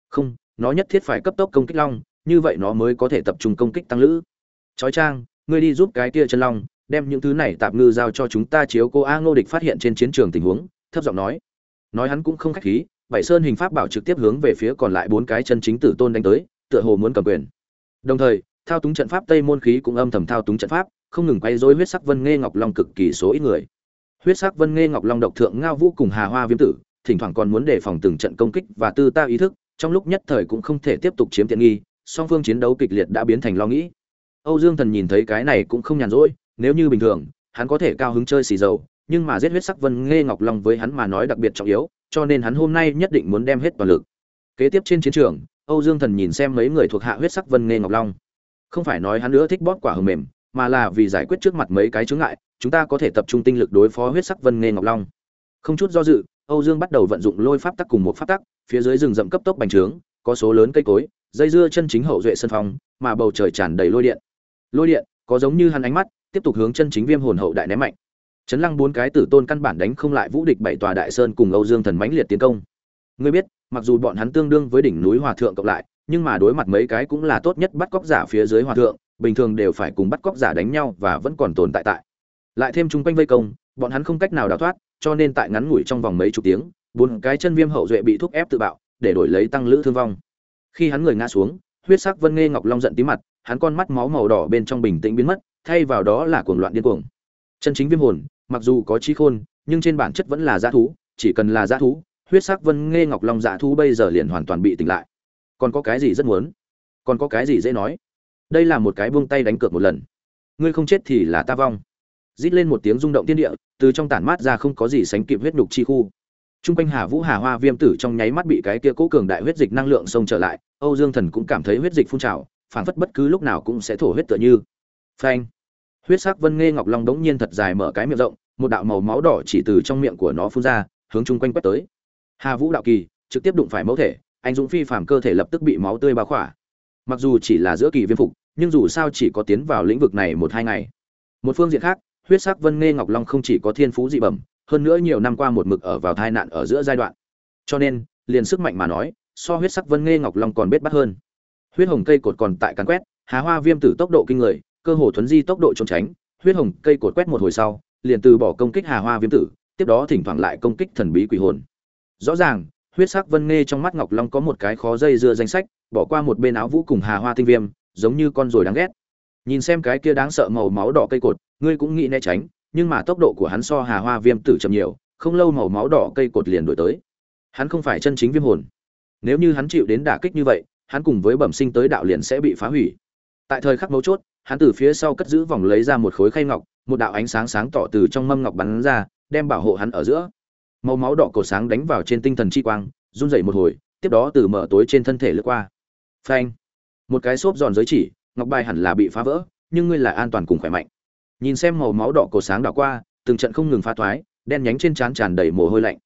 Không, nó nhất thiết phải cấp tốc công kích long, như vậy nó mới có thể tập trung công kích tăng lữ. Chói trang ngươi đi giúp cái kia chân long, đem những thứ này tạm ngư giao cho chúng ta chiếu cô a ngô địch phát hiện trên chiến trường tình huống, thấp giọng nói. Nói hắn cũng không khách khí, bảy sơn hình pháp bảo trực tiếp hướng về phía còn lại bốn cái chân chính tử tôn đánh tới, tựa hồ muốn cầm quyền. Đồng thời, thao túng trận pháp tây môn khí cũng âm thầm thao túng trận pháp, không ngừng quay dối huyết sắc vân nghe ngọc long cực kỳ số ít người. Huyết sắc vân nghe ngọc long độc thượng ngao vũ cùng hà hoa viêm tử thỉnh thoảng còn muốn đề phòng từng trận công kích và tư ta ý thức, trong lúc nhất thời cũng không thể tiếp tục chiếm tiện nghi, song phương chiến đấu kịch liệt đã biến thành lo nghĩ. Âu dương thần nhìn thấy cái này cũng không nhàn rỗi, nếu như bình thường, hắn có thể cao hứng chơi xì dầu, nhưng mà giết huyết sắc vân nghe ngọc long với hắn mà nói đặc biệt trọng yếu, cho nên hắn hôm nay nhất định muốn đem hết toàn lực. Kế tiếp trên chiến trường, âu dương thần nhìn xem mấy người thuộc hạ huyết sắc vân nghe ngọc long. Không phải nói hắn nữa thích bóp quả hờ mềm, mà là vì giải quyết trước mặt mấy cái chướng ngại, chúng ta có thể tập trung tinh lực đối phó huyết sắc vân nghe ngọc long. Không chút do dự âu dương bắt đầu vận dụng lôi pháp tắc cùng một pháp tắc, phía dưới rừng rậm cấp tốc bành trướng, có số lớn cây cối, dây dưa chân chính hậu duệ sân phong, mà bầu trời tràn đầy lôi điện. Lôi điện, có giống như hắn ánh mắt, tiếp tục hướng chân chính viêm hồn hậu đại ném mạnh. Chấn lăng bốn cái tử tôn căn bản đánh không lại vũ địch bảy tòa đại sơn cùng âu dương thần mãnh liệt tiến công. Ngươi biết, mặc dù bọn hắn tương đương với đỉnh núi hòa thượng cộng lại, nhưng mà đối mặt mấy cái cũng là tốt nhất bắt cóc giả phía dưới hòa thượng, bình thường đều phải cùng bắt cóc giả đánh nhau và vẫn còn tồn tại tại. Lại thêm chúng quanh vây công, bọn hắn không cách nào đào thoát cho nên tại ngắn ngủi trong vòng mấy chục tiếng, bốn cái chân viêm hậu duệ bị thúc ép tự bạo, để đổi lấy tăng lữ thương vong. Khi hắn người ngã xuống, huyết sắc vân nghe ngọc long giận tí mặt, hắn con mắt máu màu đỏ bên trong bình tĩnh biến mất, thay vào đó là cuồng loạn điên cuồng. Chân chính viêm hồn, mặc dù có trí khôn, nhưng trên bản chất vẫn là dã thú, chỉ cần là dã thú, huyết sắc vân nghe ngọc long dã thú bây giờ liền hoàn toàn bị tỉnh lại. Còn có cái gì rất muốn? Còn có cái gì dễ nói? Đây là một cái buông tay đánh cược một lần. Ngươi không chết thì là ta vong rít lên một tiếng rung động thiên địa từ trong tản mát ra không có gì sánh kịp huyết nhục chi khu Trung quanh Hà Vũ Hà Hoa Viêm tử trong nháy mắt bị cái kia cố cường đại huyết dịch năng lượng xông trở lại, Âu Dương Thần cũng cảm thấy huyết dịch phun trào, phảng phất bất cứ lúc nào cũng sẽ thổ huyết tựa như. Phanh. Huyết sắc Vân nghe Ngọc Long đống nhiên thật dài mở cái miệng rộng, một đạo màu máu đỏ chỉ từ trong miệng của nó phun ra, hướng chung quanh quét tới. Hà Vũ đạo kỳ, trực tiếp đụng phải mẫu thể, anh dũng phi phàm cơ thể lập tức bị máu tươi bao khỏa. Mặc dù chỉ là giữa kỳ viêm phục, nhưng dù sao chỉ có tiến vào lĩnh vực này một hai ngày. Một phương diện khác, huyết sắc Vân nghe Ngọc Long không chỉ có thiên phú dị bẩm, hơn nữa nhiều năm qua một mực ở vào tai nạn ở giữa giai đoạn. Cho nên, liền sức mạnh mà nói, so huyết sắc Vân nghe Ngọc Long còn biết bắt hơn. Huyết hồng cây cột còn tại càn quét, Hà Hoa Viêm tử tốc độ kinh người, cơ hồ thuấn di tốc độ trốn tránh, huyết hồng cây cột quét một hồi sau, liền từ bỏ công kích Hà Hoa Viêm tử, tiếp đó thỉnh thoảng lại công kích thần bí quỷ hồn. Rõ ràng, huyết sắc Vân nghe trong mắt Ngọc Long có một cái khó dây dưa danh sách, bỏ qua một bên áo vũ cùng Hà Hoa tinh viêm, giống như con rồi đáng ghét. Nhìn xem cái kia đáng sợ màu máu đỏ cây cột, ngươi cũng nghĩ né tránh, nhưng mà tốc độ của hắn so Hà Hoa Viêm tử chậm nhiều, không lâu màu máu đỏ cây cột liền đổi tới. Hắn không phải chân chính viêm hồn. Nếu như hắn chịu đến đả kích như vậy, hắn cùng với bẩm sinh tới đạo liền sẽ bị phá hủy. Tại thời khắc mấu chốt, hắn từ phía sau cất giữ vòng lấy ra một khối khay ngọc, một đạo ánh sáng sáng tỏ từ trong mâm ngọc bắn ra, đem bảo hộ hắn ở giữa. Màu máu đỏ cổ sáng đánh vào trên tinh thần chi quang, run rẩy một hồi, tiếp đó từ mở tối trên thân thể lướt qua. Phanh! Một cái xốp giòn giới chỉ, ngọc bài hẳn là bị phá vỡ, nhưng ngươi là an toàn cùng khỏe mạnh. Nhìn xem màu máu đỏ cổ sáng đảo qua, từng trận không ngừng phá thoái, đen nhánh trên trán tràn đầy mồ hôi lạnh.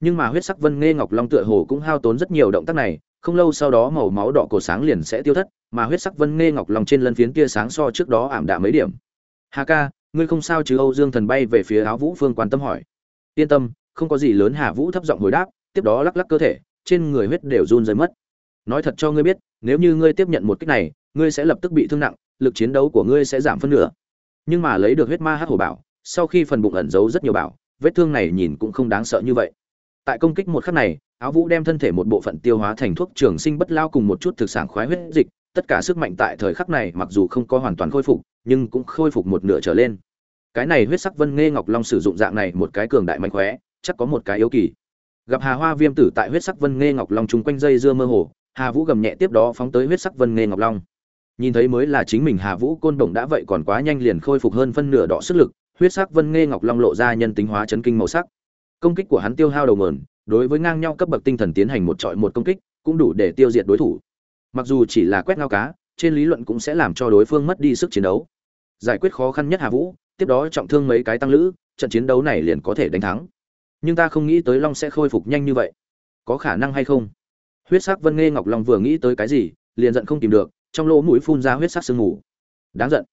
Nhưng mà huyết sắc vân nghe ngọc long tựa hồ cũng hao tốn rất nhiều động tác này, không lâu sau đó màu máu đỏ cổ sáng liền sẽ tiêu thất, mà huyết sắc vân nghe ngọc long trên lân phiến kia sáng so trước đó ảm đạm mấy điểm. Hà ca, ngươi không sao chứ? Âu Dương Thần bay về phía áo Vũ Phương quan tâm hỏi. Yên tâm, không có gì lớn. Hà Vũ thấp giọng hồi đáp, tiếp đó lắc lắc cơ thể, trên người huyết đều run rơi mất. Nói thật cho ngươi biết, nếu như ngươi tiếp nhận một kích này, ngươi sẽ lập tức bị thương nặng, lực chiến đấu của ngươi sẽ giảm phân nửa. Nhưng mà lấy được huyết ma hắc hổ bảo, sau khi phần bụng ẩn giấu rất nhiều bảo, vết thương này nhìn cũng không đáng sợ như vậy. Tại công kích một khắc này, áo vũ đem thân thể một bộ phận tiêu hóa thành thuốc trường sinh bất lao cùng một chút thực sản khoái huyết dịch, tất cả sức mạnh tại thời khắc này mặc dù không có hoàn toàn khôi phục, nhưng cũng khôi phục một nửa trở lên. Cái này huyết sắc vân nghe ngọc long sử dụng dạng này một cái cường đại mạnh khóe, chắc có một cái yếu kỳ. Gặp Hà Hoa Viêm tử tại huyết sắc vân nghe ngọc long trùng quanh dây dưa mơ hồ, Hà Vũ gầm nhẹ tiếp đó phóng tới huyết sắc vân nghe ngọc long. Nhìn thấy mới là chính mình Hà Vũ côn đồng đã vậy còn quá nhanh liền khôi phục hơn phân nửa đỏ sức lực, huyết sắc vân nghe ngọc long lộ ra nhân tính hóa chấn kinh màu sắc. Công kích của hắn tiêu hao đầu nguồn, đối với ngang nhau cấp bậc tinh thần tiến hành một trọi một công kích, cũng đủ để tiêu diệt đối thủ. Mặc dù chỉ là quét ngao cá, trên lý luận cũng sẽ làm cho đối phương mất đi sức chiến đấu. Giải quyết khó khăn nhất Hà Vũ, tiếp đó trọng thương mấy cái tăng lữ, trận chiến đấu này liền có thể đánh thắng. Nhưng ta không nghĩ tới Long sẽ khôi phục nhanh như vậy. Có khả năng hay không? Huyết sắc Vân Nghe Ngọc Long vừa nghĩ tới cái gì, liền giận không tìm được, trong lỗ mũi phun ra huyết sắc sương mù. Đáng giận,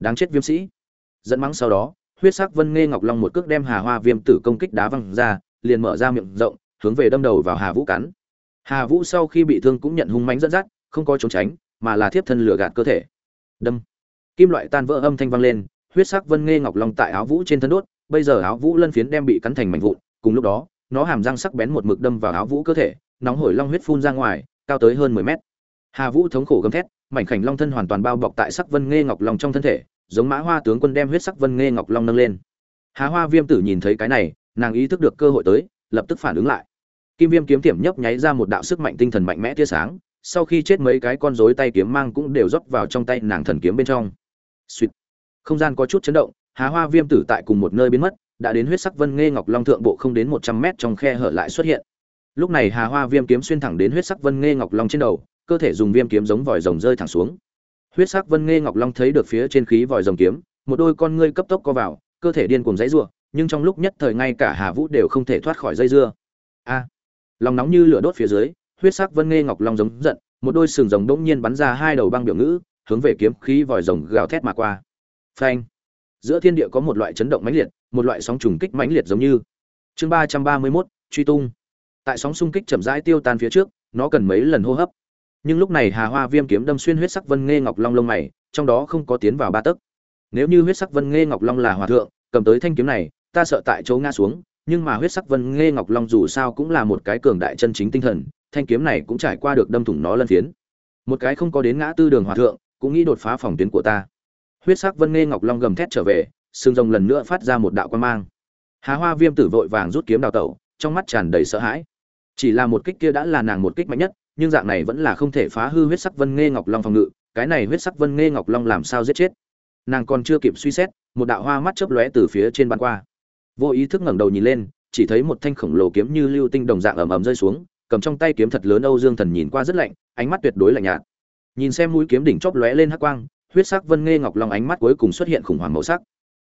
đáng chết viêm sĩ. Giận mắng sau đó, huyết sắc Vân Nghe Ngọc Long một cước đem Hà Hoa Viêm tử công kích đá văng ra, liền mở ra miệng rộng, hướng về đâm đầu vào Hà Vũ cắn. Hà Vũ sau khi bị thương cũng nhận hung mãnh dẫn dắt, không có trốn tránh, mà là thiếp thân lửa gạt cơ thể. Đâm. Kim loại tan vỡ âm thanh vang lên, huyết sắc vân nghe ngọc long tại áo vũ trên thân đốt, bây giờ áo vũ lân phiến đem bị cắn thành mảnh vụn, cùng lúc đó, nó hàm răng sắc bén một mực đâm vào áo vũ cơ thể, nóng hổi long huyết phun ra ngoài, cao tới hơn 10 mét. Hà Vũ thống khổ gầm thét, mảnh khảnh long thân hoàn toàn bao bọc tại sắc vân nghe ngọc long trong thân thể, giống mã hoa tướng quân đem huyết sắc vân nghe ngọc long nâng lên. Hà Hoa Viêm tử nhìn thấy cái này, nàng ý thức được cơ hội tới, lập tức phản ứng lại kim viêm kiếm tiệm nhấp nháy ra một đạo sức mạnh tinh thần mạnh mẽ tia sáng sau khi chết mấy cái con rối tay kiếm mang cũng đều rót vào trong tay nàng thần kiếm bên trong Sweet. không gian có chút chấn động há hoa viêm tử tại cùng một nơi biến mất đã đến huyết sắc vân nghe ngọc long thượng bộ không đến một trăm mét trong khe hở lại xuất hiện lúc này hà hoa viêm kiếm xuyên thẳng đến huyết sắc vân nghe ngọc long trên đầu cơ thể dùng viêm kiếm giống vòi rồng rơi thẳng xuống. Huyết sắc vân nghe ngọc long thấy được phía trên khí vòi rồng kiếm, một đôi con ngươi cấp tốc co vào, cơ thể điên cuồng dãy rủa, nhưng trong lúc nhất thời ngay cả hà vũ đều không thể thoát khỏi dây dưa. A! Lòng nóng như lửa đốt phía dưới, huyết sắc vân nghe ngọc long giống giận, một đôi sừng rồng đỗng nhiên bắn ra hai đầu băng biểu ngữ, hướng về kiếm khí vòi rồng gào thét mà qua. Phanh! Giữa thiên địa có một loại chấn động mãnh liệt, một loại sóng trùng kích mãnh liệt giống như. Chương ba trăm ba mươi mốt, truy tung. Tại sóng xung kích chậm rãi tiêu tan phía trước, nó cần mấy lần hô hấp? Nhưng lúc này hà hoa viêm kiếm đâm xuyên huyết sắc vân nghe ngọc long lông mày, trong đó không có tiến vào ba tấc. Nếu như huyết sắc vân nghe ngọc long là hòa thượng, cầm tới thanh kiếm này, ta sợ tại chỗ ngã xuống, nhưng mà huyết sắc vân nghe ngọc long dù sao cũng là một cái cường đại chân chính tinh thần, thanh kiếm này cũng trải qua được đâm thủng nó lân phiến. Một cái không có đến ngã tư đường hòa thượng, cũng nghĩ đột phá phòng tuyến của ta. Huyết sắc vân nghe ngọc long gầm thét trở về sương rồng lần nữa phát ra một đạo quan mang. Hà hoa viêm tử vội vàng rút kiếm đào tẩu, trong mắt tràn đầy sợ hãi. Chỉ là một kích kia đã là nàng một kích mạnh nhất nhưng dạng này vẫn là không thể phá hư huyết sắc vân nghe ngọc long phòng ngự, cái này huyết sắc vân nghe ngọc long làm sao giết chết? Nàng còn chưa kịp suy xét, một đạo hoa mắt chớp lóe từ phía trên ban qua. Vô ý thức ngẩng đầu nhìn lên, chỉ thấy một thanh khổng lồ kiếm như lưu tinh đồng dạng ầm ầm rơi xuống, cầm trong tay kiếm thật lớn âu dương thần nhìn qua rất lạnh, ánh mắt tuyệt đối lạnh nhạt. Nhìn xem mũi kiếm đỉnh chóp lóe lên hắc quang, huyết sắc vân nghe ngọc long ánh mắt cuối cùng xuất hiện khủng hoảng màu sắc.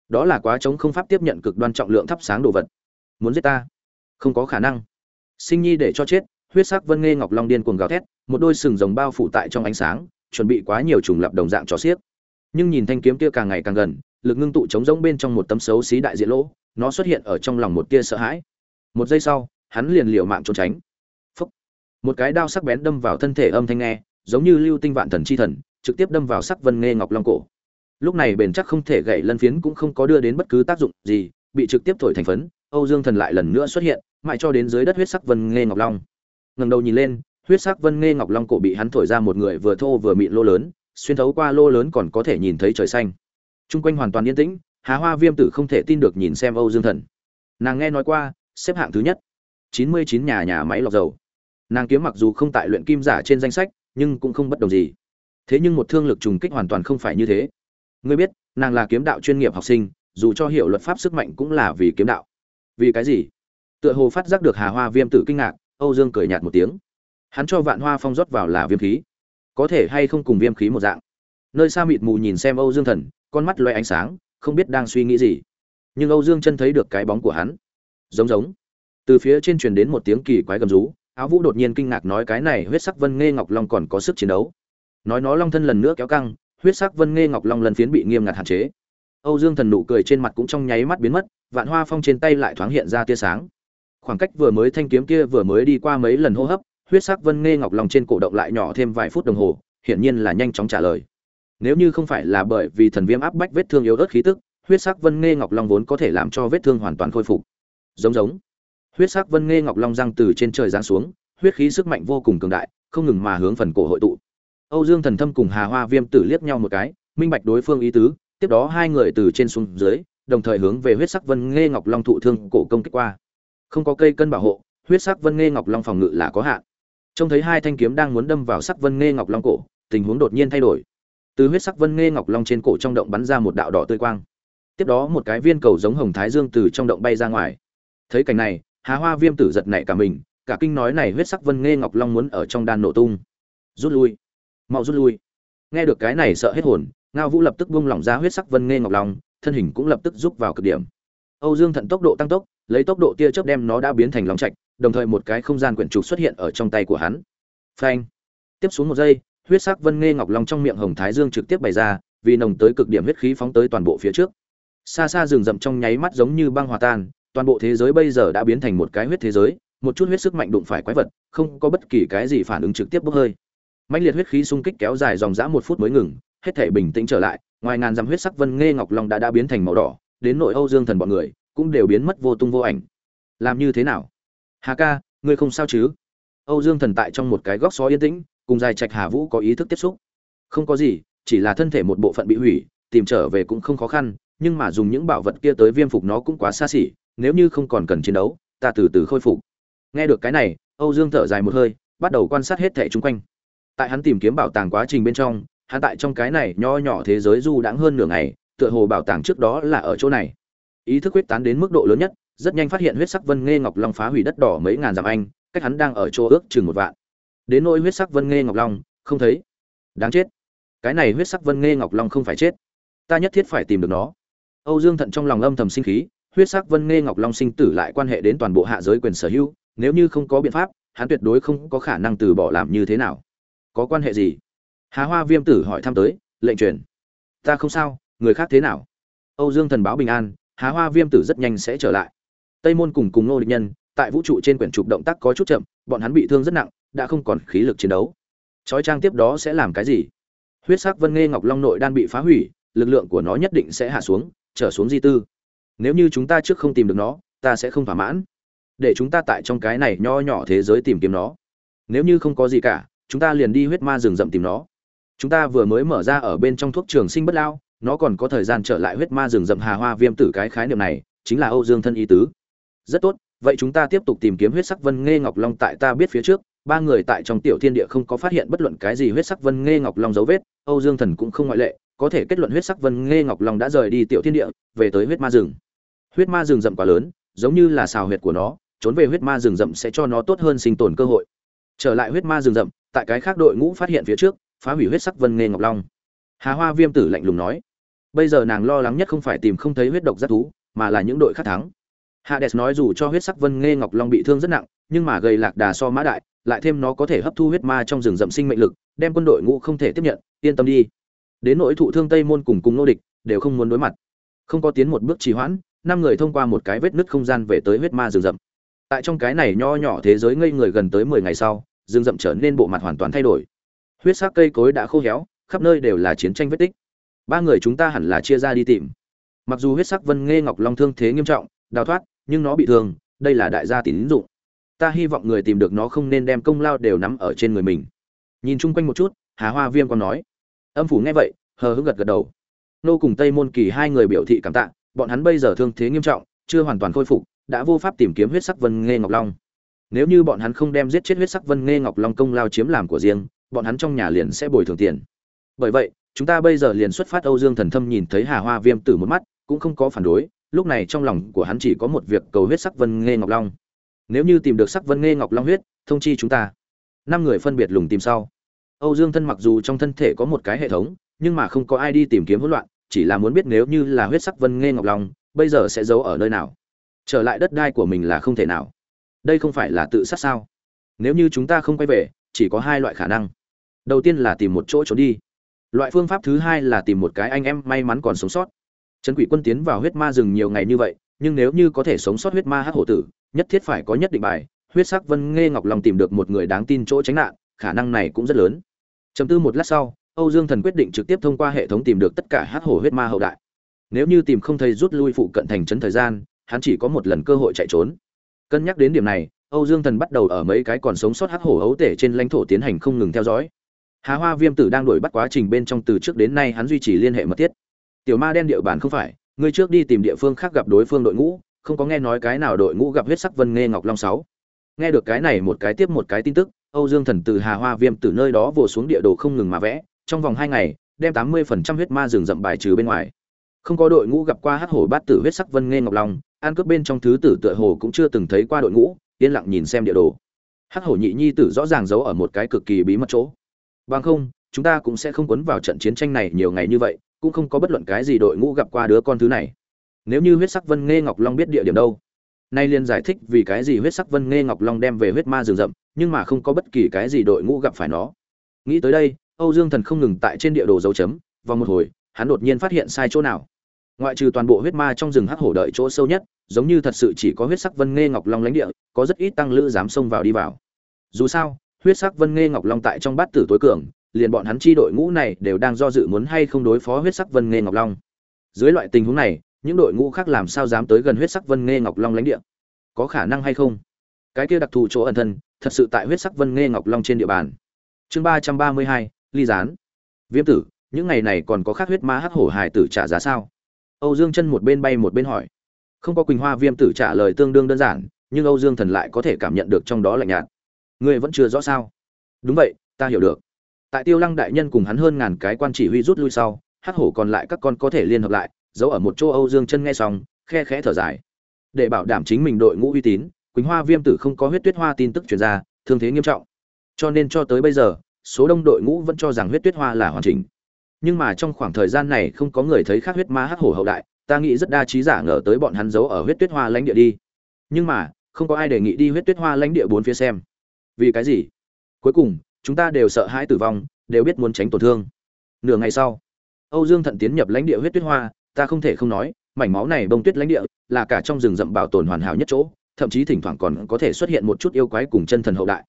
Đó là quá chống không pháp tiếp nhận cực đoan trọng lượng thắp sáng đồ vật. Muốn giết ta? Không có khả năng. Sinh nhi để cho chết huyết sắc vân nghe ngọc long điên cuồng gào thét, một đôi sừng rồng bao phủ tại trong ánh sáng, chuẩn bị quá nhiều trùng lập đồng dạng trò xiếc. Nhưng nhìn thanh kiếm kia càng ngày càng gần, lực ngưng tụ chống rỗng bên trong một tấm xấu xí đại diện lỗ, nó xuất hiện ở trong lòng một tia sợ hãi. Một giây sau, hắn liền liều mạng trốn tránh. Phúc. một cái đao sắc bén đâm vào thân thể âm thanh nghe, giống như lưu tinh vạn thần chi thần, trực tiếp đâm vào sắc vân nghe ngọc long cổ. Lúc này bền chắc không thể gãy lân phiến cũng không có đưa đến bất cứ tác dụng gì, bị trực tiếp thổi thành phấn, âu dương thần lại lần nữa xuất hiện, mãi cho đến dưới đất huyết sắc vân nghe ngọc long ngẩng đầu nhìn lên huyết sắc vân nghe ngọc long cổ bị hắn thổi ra một người vừa thô vừa mịn lô lớn xuyên thấu qua lô lớn còn có thể nhìn thấy trời xanh Trung quanh hoàn toàn yên tĩnh, Hà Hoa Viêm tử không thể tin được nhìn xem Âu Dương Thần. Nàng nghe nói qua, xếp hạng thứ nhất, chín mươi chín nhà nhà máy lọc dầu. Nàng kiếm mặc dù không tại luyện kim giả trên danh sách, nhưng cũng không bất đồng gì. Thế nhưng một thương lực trùng kích hoàn toàn không phải như thế. Ngươi biết, nàng là kiếm đạo chuyên nghiệp học sinh, dù cho hiểu luật pháp sức mạnh cũng là vì kiếm đạo. Vì cái gì? Tựa hồ phát giác được Hà Hoa Viêm tử kinh ngạc, Âu Dương cười nhạt một tiếng. Hắn cho Vạn Hoa Phong rót vào là viêm khí. Có thể hay không cùng viêm khí một dạng. Nơi xa mịt mù nhìn xem Âu Dương Thần, con mắt lóe ánh sáng không biết đang suy nghĩ gì nhưng âu dương chân thấy được cái bóng của hắn giống giống từ phía trên truyền đến một tiếng kỳ quái gầm rú áo vũ đột nhiên kinh ngạc nói cái này huyết sắc vân nghe ngọc long còn có sức chiến đấu nói nó long thân lần nữa kéo căng huyết sắc vân nghe ngọc long lần phiến bị nghiêm ngặt hạn chế âu dương thần nụ cười trên mặt cũng trong nháy mắt biến mất vạn hoa phong trên tay lại thoáng hiện ra tia sáng khoảng cách vừa mới thanh kiếm kia vừa mới đi qua mấy lần hô hấp, huyết sắc vân nghe ngọc long trên cổ động lại nhỏ thêm vài phút đồng hồ, hiển nhiên là nhanh chóng trả lời. Nếu như không phải là bởi vì thần viêm áp bách vết thương yếu ớt khí tức, huyết sắc vân nghe ngọc long vốn có thể làm cho vết thương hoàn toàn khôi phục. Giống giống. Huyết sắc vân nghe ngọc long răng từ trên trời giáng xuống, huyết khí sức mạnh vô cùng cường đại, không ngừng mà hướng phần cổ hội tụ. Âu dương thần thâm cùng hà hoa viêm tử liếc nhau một cái, minh bạch đối phương ý tứ, tiếp đó hai người từ trên xuống dưới, đồng thời hướng về huyết sắc vân nghe ngọc long thụ thương cổ công kích qua không có cây cân bảo hộ, huyết sắc vân nghe ngọc long phòng ngự là có hạn. Trông thấy hai thanh kiếm đang muốn đâm vào sắc vân nghe ngọc long cổ, tình huống đột nhiên thay đổi. Từ huyết sắc vân nghe ngọc long trên cổ trong động bắn ra một đạo đỏ tươi quang. Tiếp đó một cái viên cầu giống hồng thái dương từ trong động bay ra ngoài. Thấy cảnh này, hà hoa viêm tử giật nảy cả mình, cả kinh nói này huyết sắc vân nghe ngọc long muốn ở trong đan nổ tung. Rút lui. Mau rút lui. Nghe được cái này sợ hết hồn, ngao vũ lập tức buông lỏng ra huyết sắc vân nghe ngọc long, thân hình cũng lập tức rút vào cực điểm. Âu dương thận tốc độ tăng tốc lấy tốc độ tia chớp đem nó đã biến thành lòng trạch, đồng thời một cái không gian quyển trục xuất hiện ở trong tay của hắn. Phanh. Tiếp xuống một giây, huyết sắc vân nghe ngọc long trong miệng hồng thái dương trực tiếp bày ra, vì nồng tới cực điểm huyết khí phóng tới toàn bộ phía trước. Xa xa rừng rậm trong nháy mắt giống như băng hòa tan, toàn bộ thế giới bây giờ đã biến thành một cái huyết thế giới, một chút huyết sức mạnh đụng phải quái vật, không có bất kỳ cái gì phản ứng trực tiếp bốc hơi. Mạnh liệt huyết khí xung kích kéo dài dòng dã một phút mới ngừng, hết thể bình tĩnh trở lại, ngoài ngàn dặm huyết sắc vân nghe ngọc long đã đã biến thành màu đỏ, đến nội âu dương thần bọn người cũng đều biến mất vô tung vô ảnh. Làm như thế nào? Hà ca, ngươi không sao chứ? Âu dương thần tại trong một cái góc xó yên tĩnh, cùng dài trạch hà vũ có ý thức tiếp xúc. Không có gì, chỉ là thân thể một bộ phận bị hủy, tìm trở về cũng không khó khăn, nhưng mà dùng những bảo vật kia tới viêm phục nó cũng quá xa xỉ, nếu như không còn cần chiến đấu, ta từ từ khôi phục. Nghe được cái này, âu dương thở dài một hơi, bắt đầu quan sát hết thẻ chung quanh. Tại hắn tìm kiếm bảo tàng quá trình bên trong, hắn tại trong cái này nho nhỏ thế giới du đãng hơn nửa ngày, tựa hồ bảo tàng trước đó là ở chỗ này ý thức huyết tán đến mức độ lớn nhất, rất nhanh phát hiện huyết sắc vân nghe ngọc long phá hủy đất đỏ mấy ngàn dặm anh, cách hắn đang ở chỗ ước chừng một vạn. Đến nỗi huyết sắc vân nghe ngọc long, không thấy. Đáng chết. Cái này huyết sắc vân nghe ngọc long không phải chết. Ta nhất thiết phải tìm được nó. Âu dương thận trong lòng âm thầm sinh khí, huyết sắc vân nghe ngọc long sinh tử lại quan hệ đến toàn bộ hạ giới quyền sở hữu, nếu như không có biện pháp, hắn tuyệt đối không có khả năng từ bỏ làm như thế nào. Có quan hệ gì? Hà hoa viêm tử hỏi thăm tới, lệnh truyền. Ta không sao, người khác thế nào? Âu dương thần báo bình an Há hoa viêm tử rất nhanh sẽ trở lại. Tây môn cùng cùng nô địch nhân, tại vũ trụ trên quyển trục động tác có chút chậm, bọn hắn bị thương rất nặng, đã không còn khí lực chiến đấu. Chói trang tiếp đó sẽ làm cái gì? Huyết sắc vân nghe ngọc long nội đan bị phá hủy, lực lượng của nó nhất định sẽ hạ xuống, trở xuống di tư. Nếu như chúng ta trước không tìm được nó, ta sẽ không thỏa mãn. Để chúng ta tại trong cái này nho nhỏ thế giới tìm kiếm nó. Nếu như không có gì cả, chúng ta liền đi huyết ma rừng rậm tìm nó. Chúng ta vừa mới mở ra ở bên trong thuốc trường sinh bất lao nó còn có thời gian trở lại huyết ma rừng rậm hà hoa viêm tử cái khái niệm này, chính là âu dương thân y tứ. Rất tốt, vậy chúng ta tiếp tục tìm kiếm huyết sắc vân nghe ngọc long tại ta biết phía trước, ba người tại trong tiểu thiên địa không có phát hiện bất luận cái gì huyết sắc vân nghe ngọc long dấu vết, âu dương thần cũng không ngoại lệ, có thể kết luận huyết sắc vân nghe ngọc long đã rời đi tiểu thiên địa, về tới huyết ma rừng. Huyết ma rừng rậm quá lớn, giống như là xào huyệt của nó, trốn về huyết ma rừng rậm sẽ cho nó tốt hơn sinh tồn cơ hội. Trở lại huyết ma rừng rậm, tại cái khác đội ngũ phát hiện phía trước, phá hủy huyết sắc vân nghe ngọc long. Hà hoa viêm tử lạnh lùng nói bây giờ nàng lo lắng nhất không phải tìm không thấy huyết độc giác thú, mà là những đội khác thắng. Hades nói dù cho huyết sắc vân nghe ngọc long bị thương rất nặng, nhưng mà gây lạc đà so mã đại, lại thêm nó có thể hấp thu huyết ma trong rừng rậm sinh mệnh lực, đem quân đội ngũ không thể tiếp nhận, yên tâm đi. Đến nỗi thụ thương tây môn cùng cùng nô địch, đều không muốn đối mặt. Không có tiến một bước trì hoãn, năm người thông qua một cái vết nứt không gian về tới huyết ma rừng rậm. Tại trong cái này nho nhỏ thế giới ngây người gần tới mười ngày sau, rừng rậm trở nên bộ mặt hoàn toàn thay đổi. Huyết sắc cây cối đã khô héo, khắp nơi đều là chiến tranh vết tích ba người chúng ta hẳn là chia ra đi tìm. Mặc dù huyết sắc vân nghe ngọc long thương thế nghiêm trọng, đào thoát, nhưng nó bị thương, đây là đại gia tín dụng. Ta hy vọng người tìm được nó không nên đem công lao đều nắm ở trên người mình. Nhìn chung quanh một chút, hà hoa viêm còn nói. Âm phủ nghe vậy, hờ hững gật gật đầu. Nô cùng tây môn kỳ hai người biểu thị cảm tạ, bọn hắn bây giờ thương thế nghiêm trọng, chưa hoàn toàn khôi phục, đã vô pháp tìm kiếm huyết sắc vân nghe ngọc long. Nếu như bọn hắn không đem giết chết huyết sắc vân nghe ngọc long công lao chiếm làm của riêng, bọn hắn trong nhà liền sẽ bồi thường tiền. Bởi vậy chúng ta bây giờ liền xuất phát âu dương thần thâm nhìn thấy hà hoa viêm tử một mắt, cũng không có phản đối, lúc này trong lòng của hắn chỉ có một việc cầu huyết sắc vân nghe ngọc long. Nếu như tìm được sắc vân nghe ngọc long huyết, thông chi chúng ta. Năm người phân biệt lùng tìm sau. Âu dương thân mặc dù trong thân thể có một cái hệ thống, nhưng mà không có ai đi tìm kiếm hỗn loạn, chỉ là muốn biết nếu như là huyết sắc vân nghe ngọc long, bây giờ sẽ giấu ở nơi nào. Trở lại đất đai của mình là không thể nào. Đây không phải là tự sát sao? Nếu như chúng ta không quay về, chỉ có hai loại khả năng. Đầu tiên là tìm một chỗ trốn đi loại phương pháp thứ hai là tìm một cái anh em may mắn còn sống sót. Trấn quỷ quân tiến vào huyết ma rừng nhiều ngày như vậy, nhưng nếu như có thể sống sót huyết ma hắc hổ tử, nhất thiết phải có nhất định bài, huyết sắc vân nghe ngọc long tìm được một người đáng tin chỗ tránh nạn, khả năng này cũng rất lớn. Chấm tư một lát sau, âu dương thần quyết định trực tiếp thông qua hệ thống tìm được tất cả hắc hổ huyết ma hậu đại. Nếu như tìm không thấy rút lui phụ cận thành trấn thời gian, hắn chỉ có một lần cơ hội chạy trốn. Cân nhắc đến điểm này, âu dương thần bắt đầu ở mấy cái còn sống sót hắc hổ ấu tể trên lãnh thổ tiến hành không ngừng theo dõi hà hoa viêm tử đang đuổi bắt quá trình bên trong từ trước đến nay hắn duy trì liên hệ mật thiết. Tiểu ma đen địa bàn không phải ngươi trước đi tìm địa phương khác gặp đối phương đội ngũ, không có nghe nói cái nào đội ngũ gặp huyết sắc vân nghe ngọc long sáu. Nghe được cái này một cái tiếp một cái tin tức, âu dương thần từ hà hoa viêm Tử nơi đó vồ xuống địa đồ không ngừng mà vẽ, trong vòng hai ngày, đem tám mươi phần trăm huyết ma rừng rậm bài trừ bên ngoài. Không có đội ngũ gặp qua hắc hổ bát tử huyết sắc vân nghe ngọc long an cướp bên trong thứ tử tựa hồ cũng chưa từng thấy qua đội ngũ, yên lặng nhìn xem địa đồ. Hắc hổ nhị nhi tử rõ ràng giấu ở một cái cực kỳ bí mật chỗ bằng không, chúng ta cũng sẽ không quấn vào trận chiến tranh này nhiều ngày như vậy, cũng không có bất luận cái gì đội ngũ gặp qua đứa con thứ này. Nếu như huyết sắc vân nghe ngọc long biết địa điểm đâu? Nay liền giải thích vì cái gì huyết sắc vân nghe ngọc long đem về huyết ma rừng rậm, nhưng mà không có bất kỳ cái gì đội ngũ gặp phải nó. Nghĩ tới đây, âu dương thần không ngừng tại trên địa đồ dấu chấm và một hồi, hắn đột nhiên phát hiện sai chỗ nào. Ngoại trừ toàn bộ huyết ma trong rừng hắc hổ đợi chỗ sâu nhất, giống như thật sự chỉ có huyết sắc vân nghe ngọc long lãnh địa, có rất ít tăng lữ dám xông vào đi vào. Dù sao huyết sắc vân nghe ngọc long tại trong bát tử tối cường, liền bọn hắn chi đội ngũ này đều đang do dự muốn hay không đối phó huyết sắc vân nghe ngọc long. Dưới loại tình huống này, những đội ngũ khác làm sao dám tới gần huyết sắc vân nghe ngọc long lãnh địa? Có khả năng hay không? Cái kia đặc thù chỗ ẩn thân, thật sự tại huyết sắc vân nghe ngọc long trên địa bàn. Chương ba trăm ba mươi hai, ly gián. Viêm tử, những ngày này còn có khác huyết ma hắc hổ hài tử trả giá sao? Âu dương chân một bên bay một bên hỏi. Không có quỳnh hoa viêm tử trả lời tương đương đơn giản, nhưng âu dương thần lại có thể cảm nhận được trong đó lạnh nhạt ngươi vẫn chưa rõ sao? Đúng vậy, ta hiểu được. Tại tiêu lăng đại nhân cùng hắn hơn ngàn cái quan chỉ huy rút lui sau, hắc hổ còn lại các con có thể liên hợp lại, giấu ở một chỗ âu dương chân nghe xong, khe khẽ thở dài. Để bảo đảm chính mình đội ngũ uy tín, quỳnh hoa viêm tử không có huyết tuyết hoa tin tức truyền ra, thương thế nghiêm trọng. Cho nên cho tới bây giờ, số đông đội ngũ vẫn cho rằng huyết tuyết hoa là hoàn chỉnh. Nhưng mà trong khoảng thời gian này không có người thấy khác huyết ma hắc hổ hậu đại, ta nghĩ rất đa trí giả ngờ tới bọn hắn giấu ở huyết tuyết hoa lãnh địa đi. Nhưng mà, không có ai đề nghị đi huyết tuyết hoa lãnh địa bốn phía xem vì cái gì? Cuối cùng, chúng ta đều sợ hãi tử vong, đều biết muốn tránh tổn thương. Nửa ngày sau, âu dương thận tiến nhập lãnh địa huyết tuyết hoa, ta không thể không nói, mảnh máu này bông tuyết lãnh địa là cả trong rừng rậm bảo tồn hoàn hảo nhất chỗ, thậm chí thỉnh thoảng còn có thể xuất hiện một chút yêu quái cùng chân thần hậu đại.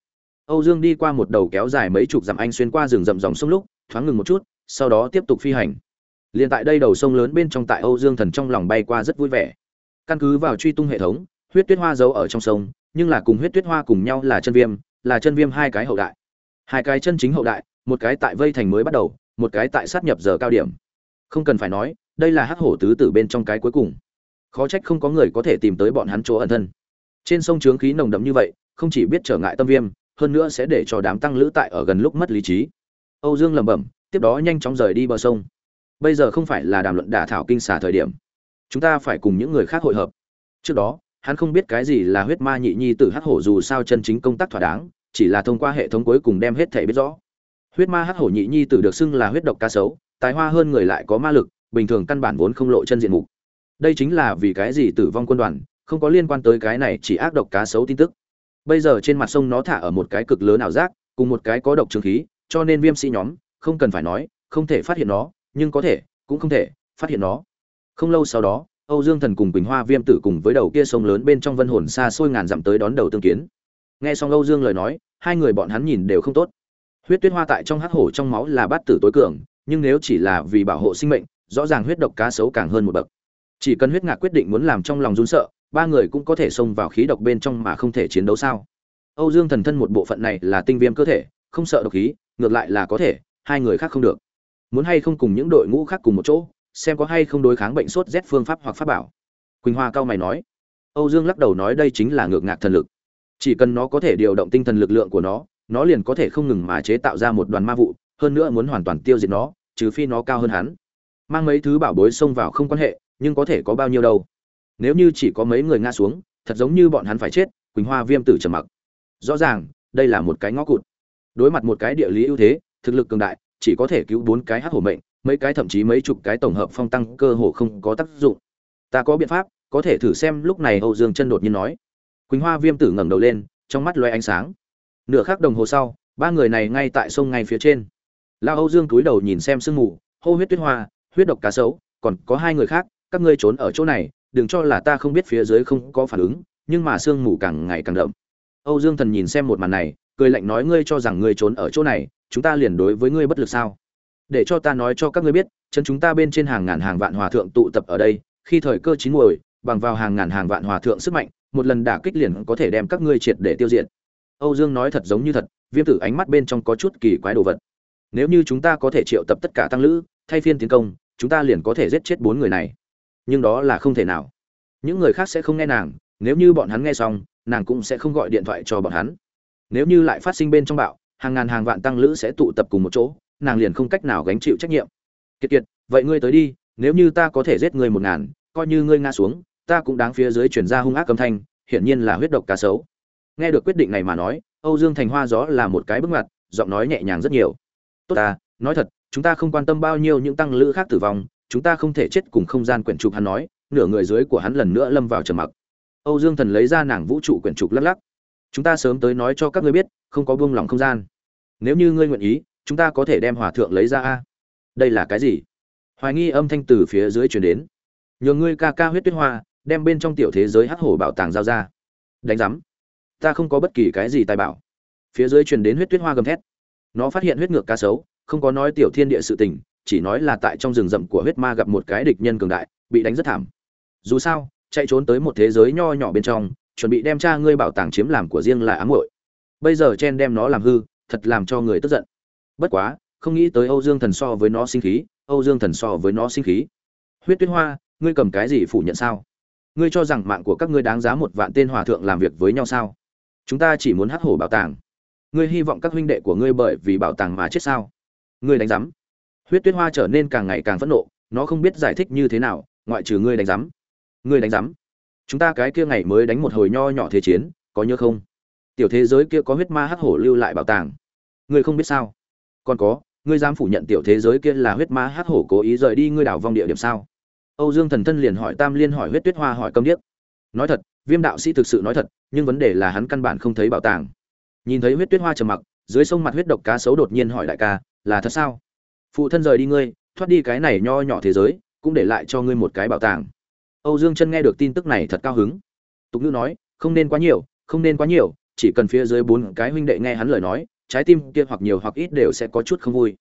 Âu dương đi qua một đầu kéo dài mấy chục dặm anh xuyên qua rừng rậm dòng sông lúc, thoáng ngừng một chút, sau đó tiếp tục phi hành. Liền tại đây đầu sông lớn bên trong tại âu dương thần trong lòng bay qua rất vui vẻ. Căn cứ vào truy tung hệ thống, huyết tuyết hoa giấu ở trong sông, nhưng là cùng huyết tuyết hoa cùng nhau là chân viêm là chân viêm hai cái hậu đại. Hai cái chân chính hậu đại, một cái tại vây thành mới bắt đầu, một cái tại sát nhập giờ cao điểm. Không cần phải nói, đây là hắc hổ tứ tử bên trong cái cuối cùng. Khó trách không có người có thể tìm tới bọn hắn chỗ ẩn thân. Trên sông trướng khí nồng đậm như vậy, không chỉ biết trở ngại tâm viêm, hơn nữa sẽ để cho đám tăng lữ tại ở gần lúc mất lý trí. Âu dương lẩm bẩm, tiếp đó nhanh chóng rời đi bờ sông. Bây giờ không phải là đàm luận đả thảo kinh xà thời điểm. Chúng ta phải cùng những người khác hội hợp. Trước đó hắn không biết cái gì là huyết ma nhị nhi tử hắc hổ dù sao chân chính công tác thỏa đáng, chỉ là thông qua hệ thống cuối cùng đem hết thể biết rõ. Huyết ma hắc hổ nhị nhi tử được xưng là huyết độc cá sấu, tài hoa hơn người lại có ma lực, bình thường căn bản vốn không lộ chân diện mục. Đây chính là vì cái gì tử vong quân đoàn, không có liên quan tới cái này chỉ ác độc cá sấu tin tức. Bây giờ trên mặt sông nó thả ở một cái cực lớn ảo giác, cùng một cái có độc trường khí, cho nên viêm sĩ nhóm, không cần phải nói, không thể phát hiện nó, nhưng có thể, cũng không thể phát hiện nó. Không lâu sau đó âu dương thần cùng quỳnh hoa viêm tử cùng với đầu kia sông lớn bên trong vân hồn xa xôi ngàn dặm tới đón đầu tương kiến. Nghe xong âu dương lời nói, hai người bọn hắn nhìn đều không tốt. Huyết tuyết hoa tại trong hắc hổ trong máu là bát tử tối cường, nhưng nếu chỉ là vì bảo hộ sinh mệnh, rõ ràng huyết độc cá sấu càng hơn một bậc. Chỉ cần huyết ngạc quyết định muốn làm trong lòng run sợ, ba người cũng có thể xông vào khí độc bên trong mà không thể chiến đấu sao? Âu dương thần thân một bộ phận này là tinh viêm cơ thể, không sợ độc khí, ngược lại là có thể, hai người khác không được. Muốn hay không cùng những đội ngũ khác cùng một chỗ xem có hay không đối kháng bệnh sốt rét phương pháp hoặc pháp bảo. Quỳnh hoa cao mày nói. Âu dương lắc đầu nói đây chính là ngược ngạc thần lực. Chỉ cần nó có thể điều động tinh thần lực lượng của nó nó liền có thể không ngừng mà chế tạo ra một đoàn ma vụ, hơn nữa muốn hoàn toàn tiêu diệt nó, trừ phi nó cao hơn hắn. Mang mấy thứ bảo bối xông vào không quan hệ, nhưng có thể có bao nhiêu đâu. Nếu như chỉ có mấy người ngã xuống, thật giống như bọn hắn phải chết, quỳnh hoa viêm tử trầm mặc. Rõ ràng, đây là một cái ngõ cụt. Đối mặt một cái địa lý ưu thế, thực lực cường đại, chỉ có thể cứu bốn cái hát hổ mệnh mấy cái thậm chí mấy chục cái tổng hợp phong tăng cơ hồ không có tác dụng. Ta có biện pháp, có thể thử xem lúc này âu dương chân đột nhiên nói. Quỳnh hoa viêm tử ngẩng đầu lên, trong mắt loe ánh sáng. Nửa khắc đồng hồ sau, ba người này ngay tại sông ngay phía trên. Lão âu dương cúi đầu nhìn xem sương mù, hô huyết tuyết hoa, huyết độc cá sấu, còn có hai người khác, các ngươi trốn ở chỗ này, đừng cho là ta không biết phía dưới không có phản ứng, nhưng mà sương mù càng ngày càng đậm. Âu dương thần nhìn xem một màn này, cười lạnh nói ngươi cho rằng ngươi trốn ở chỗ này, chúng ta liền đối với ngươi bất lực sao? Để cho ta nói cho các ngươi biết, chân chúng ta bên trên hàng ngàn hàng vạn hòa thượng tụ tập ở đây, khi thời cơ chín muồi, bằng vào hàng ngàn hàng vạn hòa thượng sức mạnh, một lần đả kích liền có thể đem các ngươi triệt để tiêu diệt. Âu dương nói thật giống như thật, viêm tử ánh mắt bên trong có chút kỳ quái đồ vật. Nếu như chúng ta có thể triệu tập tất cả tăng lữ, thay phiên tiến công, chúng ta liền có thể giết chết bốn người này. Nhưng đó là không thể nào. Những người khác sẽ không nghe nàng, nếu như bọn hắn nghe xong, nàng cũng sẽ không gọi điện thoại cho bọn hắn. Nếu như lại phát sinh bên trong bạo, hàng ngàn hàng vạn tăng lữ sẽ tụ tập cùng một chỗ nàng liền không cách nào gánh chịu trách nhiệm. Kiệt kiệt, vậy ngươi tới đi, nếu như ta có thể giết ngươi một ngàn, coi như ngươi ngã xuống, ta cũng đáng phía dưới chuyển ra hung ác âm thanh, hiển nhiên là huyết độc cá sấu. Nghe được quyết định này mà nói, âu dương thành hoa gió là một cái bước ngoặt giọng nói nhẹ nhàng rất nhiều. Tốt ta, nói thật, chúng ta không quan tâm bao nhiêu những tăng lữ khác tử vong, chúng ta không thể chết cùng không gian quyển trục hắn nói, nửa người dưới của hắn lần nữa lâm vào trầm mặc. Âu dương thần lấy ra nàng vũ trụ quyển trục lắc lắc. Chúng ta sớm tới nói cho các ngươi biết, không có buông lỏng không gian. Nếu như ngươi nguyện ý chúng ta có thể đem hòa thượng lấy ra a? Đây là cái gì? Hoài nghi âm thanh từ phía dưới truyền đến. Nhường ngươi ca ca huyết tuyết hoa, đem bên trong tiểu thế giới hắc hổ bảo tàng giao ra. Đánh giám. Ta không có bất kỳ cái gì tài bảo. Phía dưới truyền đến huyết tuyết hoa gầm thét. Nó phát hiện huyết ngược cá sấu, không có nói tiểu thiên địa sự tình, chỉ nói là tại trong rừng rậm của huyết ma gặp một cái địch nhân cường đại, bị đánh rất thảm. Dù sao, chạy trốn tới một thế giới nho nhỏ bên trong, chuẩn bị đem cha ngươi bảo tàng chiếm làm của riêng là ám hội bây giờ chen đem nó làm hư, thật làm cho người tức giận bất quá, không nghĩ tới âu dương thần so với nó sinh khí, âu dương thần so với nó sinh khí. Huyết tuyết hoa, ngươi cầm cái gì phủ nhận sao? Ngươi cho rằng mạng của các ngươi đáng giá một vạn tên hòa thượng làm việc với nhau sao? Chúng ta chỉ muốn hắc hổ bảo tàng. Ngươi hy vọng các huynh đệ của ngươi bởi vì bảo tàng mà chết sao? Ngươi đánh giám. Huyết tuyết hoa trở nên càng ngày càng phẫn nộ, nó không biết giải thích như thế nào, ngoại trừ ngươi đánh giám. Ngươi đánh giám. Chúng ta cái kia ngày mới đánh một hồi nho nhỏ thế chiến, có nhớ không? Tiểu thế giới kia có huyết ma hắc hổ lưu lại bảo tàng. Ngươi không biết sao? Còn có, ngươi dám phủ nhận tiểu thế giới kia là huyết ma hắc hổ cố ý rời đi ngươi đảo vong địa điểm sao? Âu dương thần thân liền hỏi tam liên hỏi huyết tuyết hoa hỏi câm điếc. Nói thật, viêm đạo sĩ thực sự nói thật, nhưng vấn đề là hắn căn bản không thấy bảo tàng. Nhìn thấy huyết tuyết hoa trầm mặc, dưới sông mặt huyết độc cá sấu đột nhiên hỏi đại ca, là thật sao? Phụ thân rời đi ngươi, thoát đi cái này nho nhỏ thế giới, cũng để lại cho ngươi một cái bảo tàng. Âu dương chân nghe được tin tức này thật cao hứng. Tục ngữ nói, không nên quá nhiều, không nên quá nhiều, chỉ cần phía dưới bốn cái huynh đệ nghe hắn lời nói trái tim kia hoặc nhiều hoặc ít đều sẽ có chút không vui.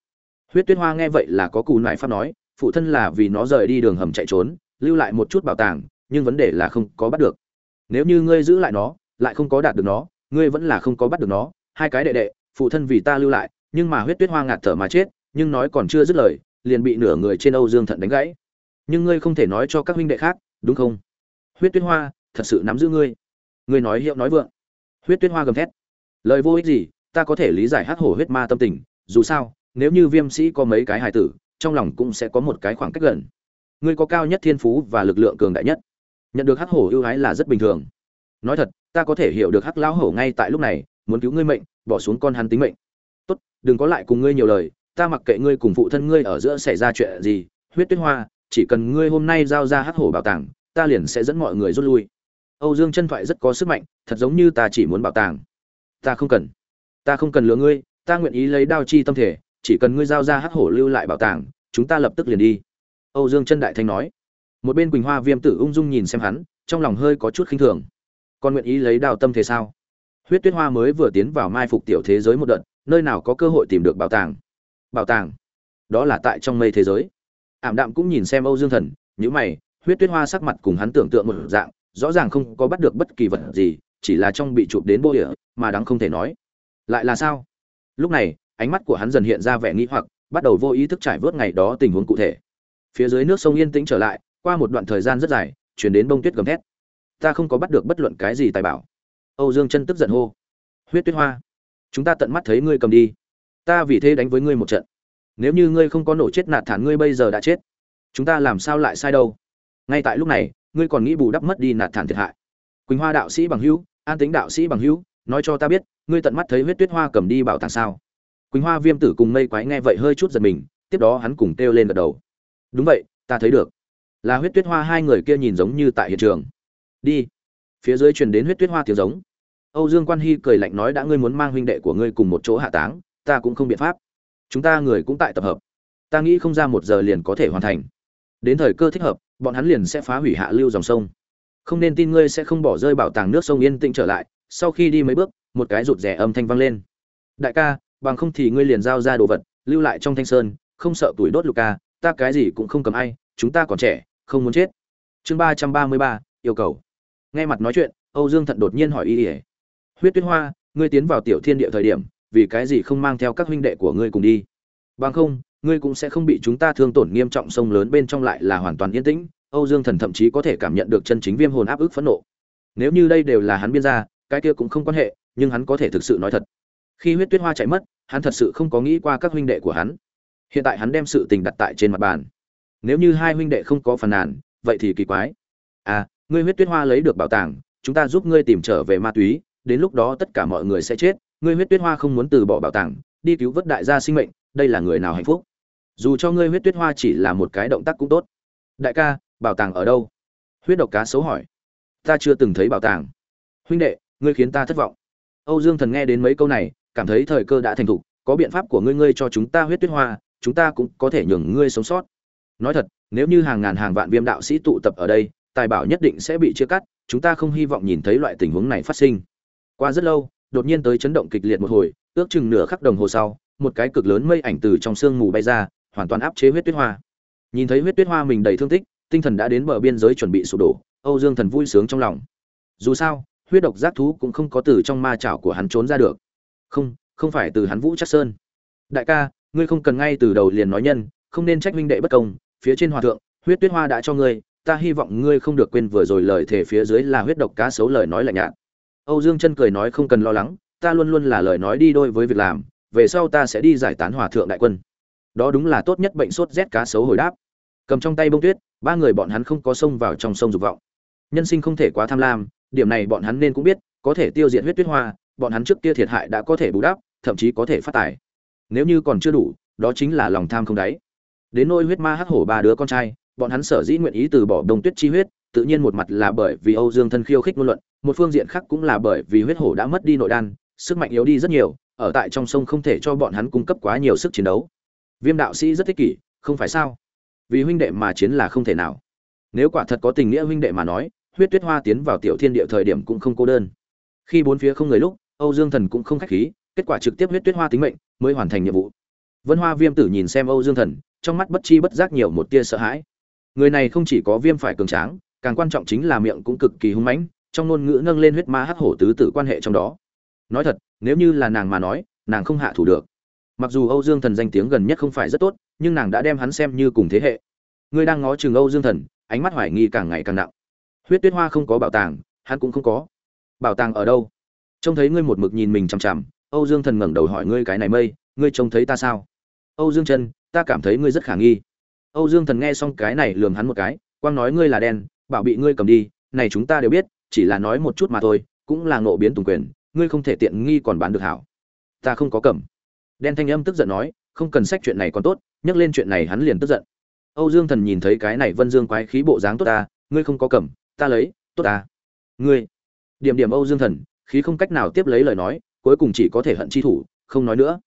Huyết tuyết hoa nghe vậy là có cù nại pháp nói, phụ thân là vì nó rời đi đường hầm chạy trốn, lưu lại một chút bảo tàng, nhưng vấn đề là không có bắt được. Nếu như ngươi giữ lại nó, lại không có đạt được nó, ngươi vẫn là không có bắt được nó. Hai cái đệ đệ, phụ thân vì ta lưu lại, nhưng mà huyết tuyết hoa ngạt thở mà chết, nhưng nói còn chưa dứt lời, liền bị nửa người trên âu dương thận đánh gãy. Nhưng ngươi không thể nói cho các huynh đệ khác, đúng không? Huyết tuyết hoa, thật sự nắm giữ ngươi. Ngươi nói hiệu nói vượng. Huyết tuyết hoa gầm thét. Lời vô ích gì ta có thể lý giải hắc hổ huyết ma tâm tình, dù sao, nếu như viêm sĩ có mấy cái hài tử, trong lòng cũng sẽ có một cái khoảng cách gần. Ngươi có cao nhất thiên phú và lực lượng cường đại nhất. Nhận được hắc hổ ưu ái là rất bình thường. Nói thật, ta có thể hiểu được hắc lão hổ ngay tại lúc này, muốn cứu ngươi mệnh, bỏ xuống con hắn tính mệnh. Tốt, đừng có lại cùng ngươi nhiều lời, ta mặc kệ ngươi cùng phụ thân ngươi ở giữa xảy ra chuyện gì, huyết tuyết hoa, chỉ cần ngươi hôm nay giao ra hắc hổ bảo tàng, ta liền sẽ dẫn mọi người rút lui. Âu dương chân thoại rất có sức mạnh, thật giống như ta chỉ muốn bảo tàng. Ta không cần ta không cần lừa ngươi, ta nguyện ý lấy đao chi tâm thể, chỉ cần ngươi giao ra hắc hổ lưu lại bảo tàng, chúng ta lập tức liền đi. Âu dương chân đại thanh nói. Một bên quỳnh hoa viêm tử ung dung nhìn xem hắn, trong lòng hơi có chút khinh thường. Còn nguyện ý lấy đao tâm thế sao? Huyết tuyết hoa mới vừa tiến vào mai phục tiểu thế giới một đợt, nơi nào có cơ hội tìm được bảo tàng? Bảo tàng? Đó là tại trong mây thế giới. Ảm đạm cũng nhìn xem âu dương thần nhữ mày, huyết tuyết hoa sắc mặt cùng hắn tưởng tượng một dạng, rõ ràng không có bắt được bất kỳ vật gì, chỉ là trong bị chụp đến bô địa, mà đáng không thể nói lại là sao? Lúc này, ánh mắt của hắn dần hiện ra vẻ nghĩ hoặc, bắt đầu vô ý thức trải vớt ngày đó tình huống cụ thể. Phía dưới nước sông yên tĩnh trở lại, qua một đoạn thời gian rất dài, chuyển đến bông tuyết gầm thét. Ta không có bắt được bất luận cái gì tài bảo. Âu dương chân tức giận hô. Huyết tuyết hoa, chúng ta tận mắt thấy ngươi cầm đi. Ta vì thế đánh với ngươi một trận. Nếu như ngươi không có nổ chết nạt thản ngươi bây giờ đã chết, chúng ta làm sao lại sai đâu? Ngay tại lúc này, ngươi còn nghĩ bù đắp mất đi nạt thản thiệt hại. Quỳnh hoa đạo sĩ bằng hữu, an tính đạo sĩ bằng hữu nói cho ta biết, ngươi tận mắt thấy huyết tuyết hoa cầm đi bảo tàng sao? Quỳnh hoa viêm tử cùng mây quái nghe vậy hơi chút giật mình, tiếp đó hắn cùng kêu lên gật đầu. Đúng vậy, ta thấy được. Là huyết tuyết hoa hai người kia nhìn giống như tại hiện trường. Đi. Phía dưới truyền đến huyết tuyết hoa tiếng giống. Âu dương quan hy cười lạnh nói đã ngươi muốn mang huynh đệ của ngươi cùng một chỗ hạ táng, ta cũng không biện pháp. Chúng ta người cũng tại tập hợp. Ta nghĩ không ra một giờ liền có thể hoàn thành. Đến thời cơ thích hợp, bọn hắn liền sẽ phá hủy hạ lưu dòng sông. Không nên tin ngươi sẽ không bỏ rơi bảo tàng nước sông yên tĩnh trở lại sau khi đi mấy bước, một cái rụt rè âm thanh vang lên. Đại ca, bằng không thì ngươi liền giao ra đồ vật, lưu lại trong thanh sơn, không sợ tuổi đốt lục ca, ta cái gì cũng không cầm ai, chúng ta còn trẻ, không muốn chết. Chương ba trăm ba mươi ba, yêu cầu. Nghe mặt nói chuyện, âu dương thận đột nhiên hỏi y ỉa huyết tuyết hoa, ngươi tiến vào tiểu thiên địa thời điểm, vì cái gì không mang theo các huynh đệ của ngươi cùng đi? Bằng không, ngươi cũng sẽ không bị chúng ta thương tổn nghiêm trọng sông lớn bên trong lại là hoàn toàn yên tĩnh. Âu dương thần thậm chí có thể cảm nhận được chân chính viêm hồn áp ức phẫn nộ. Nếu như đây đều là hắn biên ra cái kia cũng không quan hệ, nhưng hắn có thể thực sự nói thật. Khi huyết tuyết hoa chạy mất, hắn thật sự không có nghĩ qua các huynh đệ của hắn. Hiện tại hắn đem sự tình đặt tại trên mặt bàn. Nếu như hai huynh đệ không có phàn nàn, vậy thì kỳ quái. À ngươi huyết tuyết hoa lấy được bảo tàng, chúng ta giúp ngươi tìm trở về ma túy, đến lúc đó tất cả mọi người sẽ chết. Ngươi huyết tuyết hoa không muốn từ bỏ bảo tàng, đi cứu vớt đại gia sinh mệnh, đây là người nào hạnh phúc? Dù cho ngươi huyết tuyết hoa chỉ là một cái động tác cũng tốt. Đại ca, bảo tàng ở đâu? Huyết độc cá xấu hỏi. Ta chưa từng thấy bảo tàng. Huynh đệ ngươi khiến ta thất vọng. Âu dương thần nghe đến mấy câu này, cảm thấy thời cơ đã thành thục, có biện pháp của ngươi ngươi cho chúng ta huyết tuyết hoa, chúng ta cũng có thể nhường ngươi sống sót. Nói thật, nếu như hàng ngàn hàng vạn viêm đạo sĩ tụ tập ở đây, tài bảo nhất định sẽ bị chia cắt, chúng ta không hy vọng nhìn thấy loại tình huống này phát sinh. Qua rất lâu, đột nhiên tới chấn động kịch liệt một hồi, ước chừng nửa khắc đồng hồ sau, một cái cực lớn mây ảnh từ trong sương mù bay ra, hoàn toàn áp chế huyết tuyết hoa. Nhìn thấy huyết tuyết hoa mình đầy thương tích, tinh thần đã đến bờ biên giới chuẩn bị sụp đổ, âu dương thần vui sướng trong lòng. Dù sao huyết độc giác thú cũng không có từ trong ma chảo của hắn trốn ra được. Không không phải từ hắn vũ chắc sơn. Đại ca, ngươi không cần ngay từ đầu liền nói nhân, không nên trách minh đệ bất công. Phía trên hòa thượng, huyết tuyết hoa đã cho ngươi, ta hy vọng ngươi không được quên vừa rồi lời thề phía dưới là huyết độc cá xấu lời nói lạnh nhạt. Âu dương chân cười nói không cần lo lắng, ta luôn luôn là lời nói đi đôi với việc làm, về sau ta sẽ đi giải tán hòa thượng đại quân. Đó đúng là tốt nhất bệnh sốt rét cá xấu hồi đáp. Cầm trong tay bông tuyết, ba người bọn hắn không có xông vào trong sông dục vọng. Nhân sinh không thể quá tham lam điểm này bọn hắn nên cũng biết, có thể tiêu diệt huyết tuyết hoa, bọn hắn trước kia thiệt hại đã có thể bù đắp, thậm chí có thể phát tài. Nếu như còn chưa đủ, đó chính là lòng tham không đáy. Đến nôi huyết ma hắc hổ ba đứa con trai, bọn hắn sở dĩ nguyện ý từ bỏ đồng tuyết chi huyết, tự nhiên một mặt là bởi vì âu dương thân khiêu khích ngôn luận, một phương diện khác cũng là bởi vì huyết hổ đã mất đi nội đan, sức mạnh yếu đi rất nhiều, ở tại trong sông không thể cho bọn hắn cung cấp quá nhiều sức chiến đấu. Viêm đạo sĩ rất thích kỷ, không phải sao? Vì huynh đệ mà chiến là không thể nào. Nếu quả thật có tình nghĩa huynh đệ mà nói huyết tuyết hoa tiến vào tiểu thiên địa thời điểm cũng không cô đơn. Khi bốn phía không người lúc, âu dương thần cũng không khách khí, kết quả trực tiếp huyết tuyết hoa tính mệnh, mới hoàn thành nhiệm vụ. Vân hoa viêm tử nhìn xem âu dương thần, trong mắt bất chi bất giác nhiều một tia sợ hãi. Người này không chỉ có viêm phải cường tráng, càng quan trọng chính là miệng cũng cực kỳ hung mãnh, trong ngôn ngữ nâng lên huyết ma hắc hổ tứ tử quan hệ trong đó. Nói thật, nếu như là nàng mà nói, nàng không hạ thủ được. Mặc dù âu dương thần danh tiếng gần nhất không phải rất tốt, nhưng nàng đã đem hắn xem như cùng thế hệ. Ngươi đang ngó chừng âu dương thần, ánh mắt hoài nghi càng ngày càng nặng huyết tuyết hoa không có bảo tàng, hắn cũng không có. Bảo tàng ở đâu? Trông thấy ngươi một mực nhìn mình chằm chằm, âu dương thần ngẩng đầu hỏi ngươi cái này mây, ngươi trông thấy ta sao? Âu dương chân ta cảm thấy ngươi rất khả nghi. Âu dương thần nghe xong cái này lườm hắn một cái quang nói ngươi là đen, bảo bị ngươi cầm đi, này chúng ta đều biết, chỉ là nói một chút mà thôi, cũng là ngộ biến tùng quyền, ngươi không thể tiện nghi còn bán được hảo. Ta không có cầm. Đen thanh âm tức giận nói, không cần sách chuyện này còn tốt, nhắc lên chuyện này hắn liền tức giận. Âu dương thần nhìn thấy cái này vân dương quái khí bộ dáng tốt ta, ngươi không có cầm ta lấy, tốt ta. Ngươi, điểm điểm âu dương thần, khí không cách nào tiếp lấy lời nói, cuối cùng chỉ có thể hận chi thủ, không nói nữa.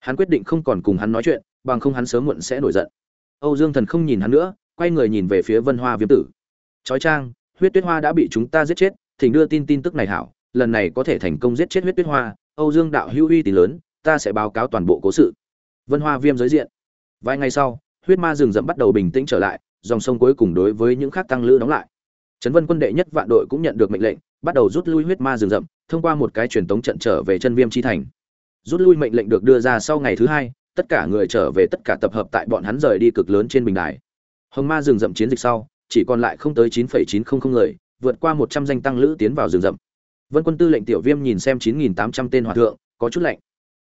Hắn quyết định không còn cùng hắn nói chuyện, bằng không hắn sớm muộn sẽ nổi giận. Âu dương thần không nhìn hắn nữa, quay người nhìn về phía vân hoa viêm tử. Chói trang huyết tuyết hoa đã bị chúng ta giết chết, thỉnh đưa tin tin tức này hảo, lần này có thể thành công giết chết huyết tuyết hoa, âu dương đạo hữu uy tín lớn, ta sẽ báo cáo toàn bộ cố sự. Vân hoa viêm giới diện. Vài ngày sau, huyết ma rừng rậm bắt đầu bình tĩnh trở lại, dòng sông cuối cùng đối với những khác tăng lữ đóng lại trấn vân quân đệ nhất vạn đội cũng nhận được mệnh lệnh, bắt đầu rút lui huyết ma rừng rậm, thông qua một cái truyền tống trận trở về chân viêm chi thành. Rút lui mệnh lệnh được đưa ra sau ngày thứ hai, tất cả người trở về tất cả tập hợp tại bọn hắn rời đi cực lớn trên bình đài. Hồng ma rừng rậm chiến dịch sau, chỉ còn lại không tới chín chín trăm linh người, vượt qua một trăm danh tăng lữ tiến vào rừng rậm. Vân quân tư lệnh tiểu viêm nhìn xem chín nghìn tám trăm tên hòa thượng, có chút lạnh.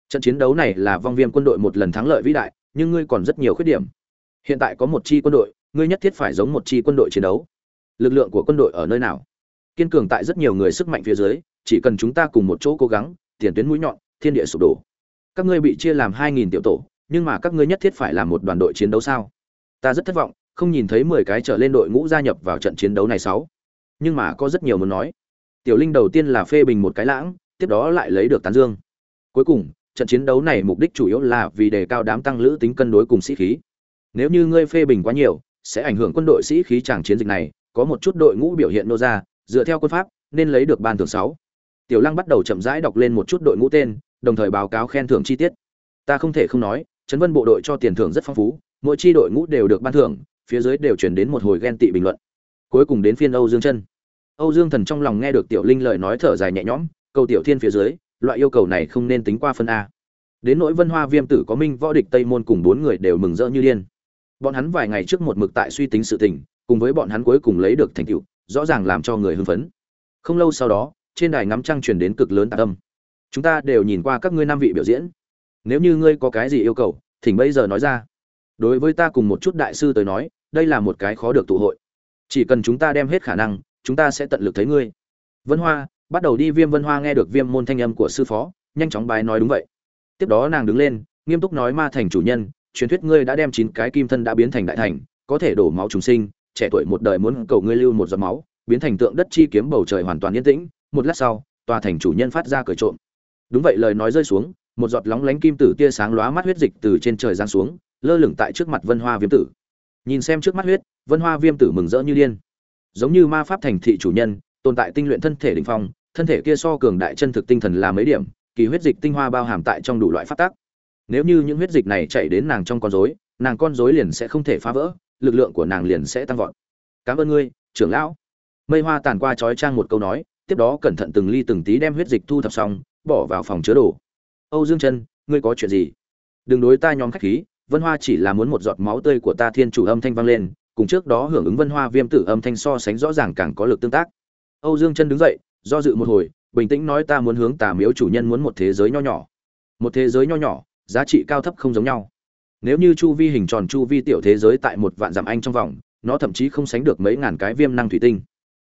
Trận chiến đấu này là vong viêm quân đội một lần thắng lợi vĩ đại, nhưng ngươi còn rất nhiều khuyết điểm. Hiện tại có một chi quân đội, ngươi nhất thiết phải giống một chi quân đội chiến đấu lực lượng của quân đội ở nơi nào? Kiên cường tại rất nhiều người sức mạnh phía dưới, chỉ cần chúng ta cùng một chỗ cố gắng, tiền tuyến mũi nhọn, thiên địa sụp đổ. Các ngươi bị chia làm hai nghìn tiểu tổ, nhưng mà các ngươi nhất thiết phải làm một đoàn đội chiến đấu sao? Ta rất thất vọng, không nhìn thấy mười cái trở lên đội ngũ gia nhập vào trận chiến đấu này sáu. Nhưng mà có rất nhiều muốn nói. Tiểu linh đầu tiên là phê bình một cái lãng, tiếp đó lại lấy được tán dương. Cuối cùng, trận chiến đấu này mục đích chủ yếu là vì đề cao đám tăng lữ tính cân đối cùng sĩ khí. Nếu như ngươi phê bình quá nhiều, sẽ ảnh hưởng quân đội sĩ khí chàng chiến dịch này có một chút đội ngũ biểu hiện nô ra, dựa theo quân pháp, nên lấy được ban thưởng sáu. Tiểu lăng bắt đầu chậm rãi đọc lên một chút đội ngũ tên, đồng thời báo cáo khen thưởng chi tiết. Ta không thể không nói, trấn vân bộ đội cho tiền thưởng rất phong phú, mỗi chi đội ngũ đều được ban thưởng, phía dưới đều truyền đến một hồi ghen tị bình luận. Cuối cùng đến phiên âu dương chân âu dương thần trong lòng nghe được tiểu linh lời nói thở dài nhẹ nhõm, cầu tiểu thiên phía dưới, loại yêu cầu này không nên tính qua phân a. Đến nỗi vân hoa viêm tử có minh võ địch tây môn cùng bốn người đều mừng rỡ như điên. Bọn hắn vài ngày trước một mực tại suy tính sự tình cùng với bọn hắn cuối cùng lấy được thành tựu, rõ ràng làm cho người hưng phấn. Không lâu sau đó, trên đài ngắm trăng truyền đến cực lớn tạc âm. chúng ta đều nhìn qua các ngươi năm vị biểu diễn. Nếu như ngươi có cái gì yêu cầu, thỉnh bây giờ nói ra. Đối với ta cùng một chút đại sư tới nói, đây là một cái khó được tụ hội. Chỉ cần chúng ta đem hết khả năng, chúng ta sẽ tận lực thấy ngươi. Vân hoa, bắt đầu đi viêm vân hoa nghe được viêm môn thanh âm của sư phó, nhanh chóng bái nói đúng vậy. Tiếp đó nàng đứng lên, nghiêm túc nói ma thành chủ nhân, truyền thuyết ngươi đã đem chín cái kim thân đã biến thành đại thành, có thể đổ máu trùng sinh trẻ tuổi một đời muốn cầu ngươi lưu một giọt máu, biến thành tượng đất chi kiếm bầu trời hoàn toàn yên tĩnh. Một lát sau, tòa thành chủ nhân phát ra cười trộm. Đúng vậy, lời nói rơi xuống, một giọt lóng lánh kim tử tia sáng lóa mắt huyết dịch từ trên trời giáng xuống, lơ lửng tại trước mặt vân hoa viêm tử. Nhìn xem trước mắt huyết, vân hoa viêm tử mừng rỡ như điên. Giống như ma pháp thành thị chủ nhân, tồn tại tinh luyện thân thể đỉnh phong, thân thể kia so cường đại chân thực tinh thần là mấy điểm, kỳ huyết dịch tinh hoa bao hàm tại trong đủ loại phát tác nếu như những huyết dịch này chạy đến nàng trong con rối, nàng con rối liền sẽ không thể phá vỡ lực lượng của nàng liền sẽ tăng vọt. Cảm ơn ngươi, trưởng lão. Mây hoa tàn qua trói trang một câu nói, tiếp đó cẩn thận từng ly từng tí đem huyết dịch thu thập xong, bỏ vào phòng chứa đồ. Âu dương chân ngươi có chuyện gì? Đừng đối ta nhóm khách khí, vân hoa chỉ là muốn một giọt máu tươi của ta thiên chủ âm thanh vang lên, cùng trước đó hưởng ứng vân hoa viêm tử âm thanh so sánh rõ ràng càng có lực tương tác. Âu dương chân đứng dậy, do dự một hồi, bình tĩnh nói ta muốn hướng tà miếu chủ nhân muốn một thế giới nho nhỏ. Một thế giới nho nhỏ, giá trị cao thấp không giống nhau nếu như chu vi hình tròn chu vi tiểu thế giới tại một vạn dặm anh trong vòng nó thậm chí không sánh được mấy ngàn cái viêm năng thủy tinh.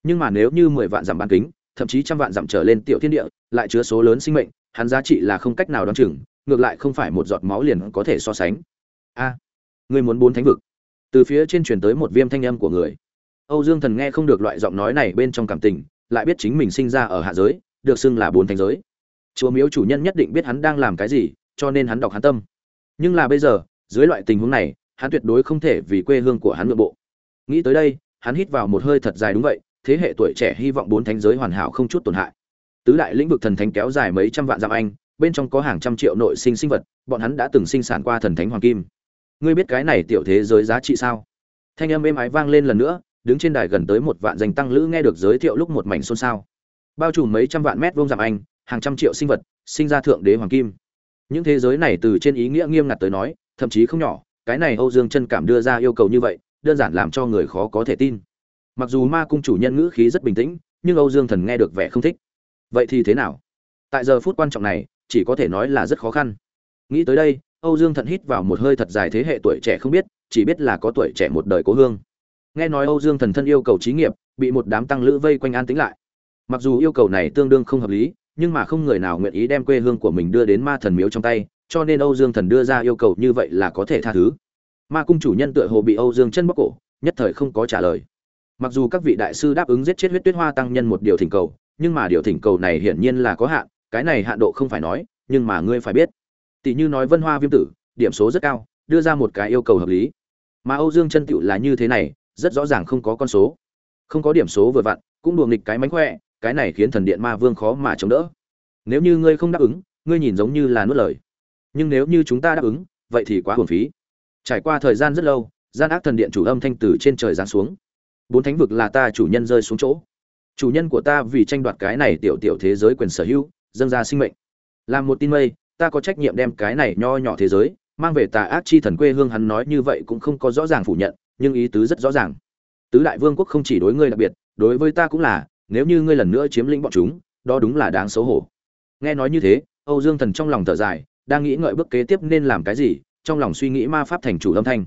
Nhưng mà nếu như mười vạn dặm bán kính thậm chí trăm vạn dặm trở lên tiểu thiên địa lại chứa số lớn sinh mệnh hắn giá trị là không cách nào đoán chừng ngược lại không phải một giọt máu liền có thể so sánh. A à, người muốn bốn thánh vực. Từ phía trên truyền tới một viêm thanh âm của người. Âu dương thần nghe không được loại giọng nói này bên trong cảm tình lại biết chính mình sinh ra ở hạ giới được xưng là bốn thánh giới. Chúa miếu chủ nhân nhất định biết hắn đang làm cái gì cho nên hắn đọc hắn tâm. Nhưng là bây giờ dưới loại tình huống này, hắn tuyệt đối không thể vì quê hương của hắn nội bộ. Nghĩ tới đây, hắn hít vào một hơi thật dài đúng vậy, thế hệ tuổi trẻ hy vọng bốn thánh giới hoàn hảo không chút tổn hại. Tứ đại lĩnh vực thần thánh kéo dài mấy trăm vạn dặm anh, bên trong có hàng trăm triệu nội sinh sinh vật, bọn hắn đã từng sinh sản qua thần thánh hoàng kim. Ngươi biết cái này tiểu thế giới giá trị sao? Thanh âm êm ái vang lên lần nữa, đứng trên đài gần tới một vạn danh tăng lữ nghe được giới thiệu lúc một mảnh xôn xao. Bao trùm mấy trăm vạn mét vuông dặm anh, hàng trăm triệu sinh vật, sinh ra thượng đế hoàng kim. Những thế giới này từ trên ý nghĩa nghiêm ngặt tới nói thậm chí không nhỏ, cái này âu dương chân cảm đưa ra yêu cầu như vậy, đơn giản làm cho người khó có thể tin. Mặc dù ma cung chủ nhân ngữ khí rất bình tĩnh, nhưng âu dương thần nghe được vẻ không thích. Vậy thì thế nào? Tại giờ phút quan trọng này, chỉ có thể nói là rất khó khăn. Nghĩ tới đây, âu dương thận hít vào một hơi thật dài thế hệ tuổi trẻ không biết, chỉ biết là có tuổi trẻ một đời cố hương. Nghe nói âu dương thần thân yêu cầu trí nghiệp, bị một đám tăng lữ vây quanh an tính lại. Mặc dù yêu cầu này tương đương không hợp lý, nhưng mà không người nào nguyện ý đem quê hương của mình đưa đến ma thần miếu trong tay cho nên âu dương thần đưa ra yêu cầu như vậy là có thể tha thứ. Ma cung chủ nhân tựa hồ bị âu dương chân bóc cổ, nhất thời không có trả lời. Mặc dù các vị đại sư đáp ứng giết chết huyết tuyết hoa tăng nhân một điều thỉnh cầu, nhưng mà điều thỉnh cầu này hiển nhiên là có hạn, cái này hạn độ không phải nói, nhưng mà ngươi phải biết. Tỷ như nói vân hoa viêm tử, điểm số rất cao, đưa ra một cái yêu cầu hợp lý. Mà âu dương chân tựu là như thế này, rất rõ ràng không có con số. Không có điểm số vừa vặn, cũng đùa nghịch cái mánh khỏe, cái này khiến thần điện ma vương khó mà chống đỡ. Nếu như ngươi không đáp ứng, ngươi nhìn giống như là nuốt lời nhưng nếu như chúng ta đáp ứng, vậy thì quá hồn phí. Trải qua thời gian rất lâu, gian ác thần điện chủ âm thanh từ trên trời giáng xuống. Bốn thánh vực là ta chủ nhân rơi xuống chỗ. Chủ nhân của ta vì tranh đoạt cái này tiểu tiểu thế giới quyền sở hữu, dâng ra sinh mệnh. Làm một tin mây, ta có trách nhiệm đem cái này nho nhỏ thế giới, mang về tà ác chi thần quê hương hắn nói như vậy cũng không có rõ ràng phủ nhận, nhưng ý tứ rất rõ ràng. Tứ đại vương quốc không chỉ đối ngươi đặc biệt, đối với ta cũng là, nếu như ngươi lần nữa chiếm lĩnh bọn chúng, đó đúng là đáng xấu hổ. Nghe nói như thế, âu dương thần trong lòng thở dài đang nghĩ ngợi bước kế tiếp nên làm cái gì, trong lòng suy nghĩ ma pháp thành chủ âm thanh.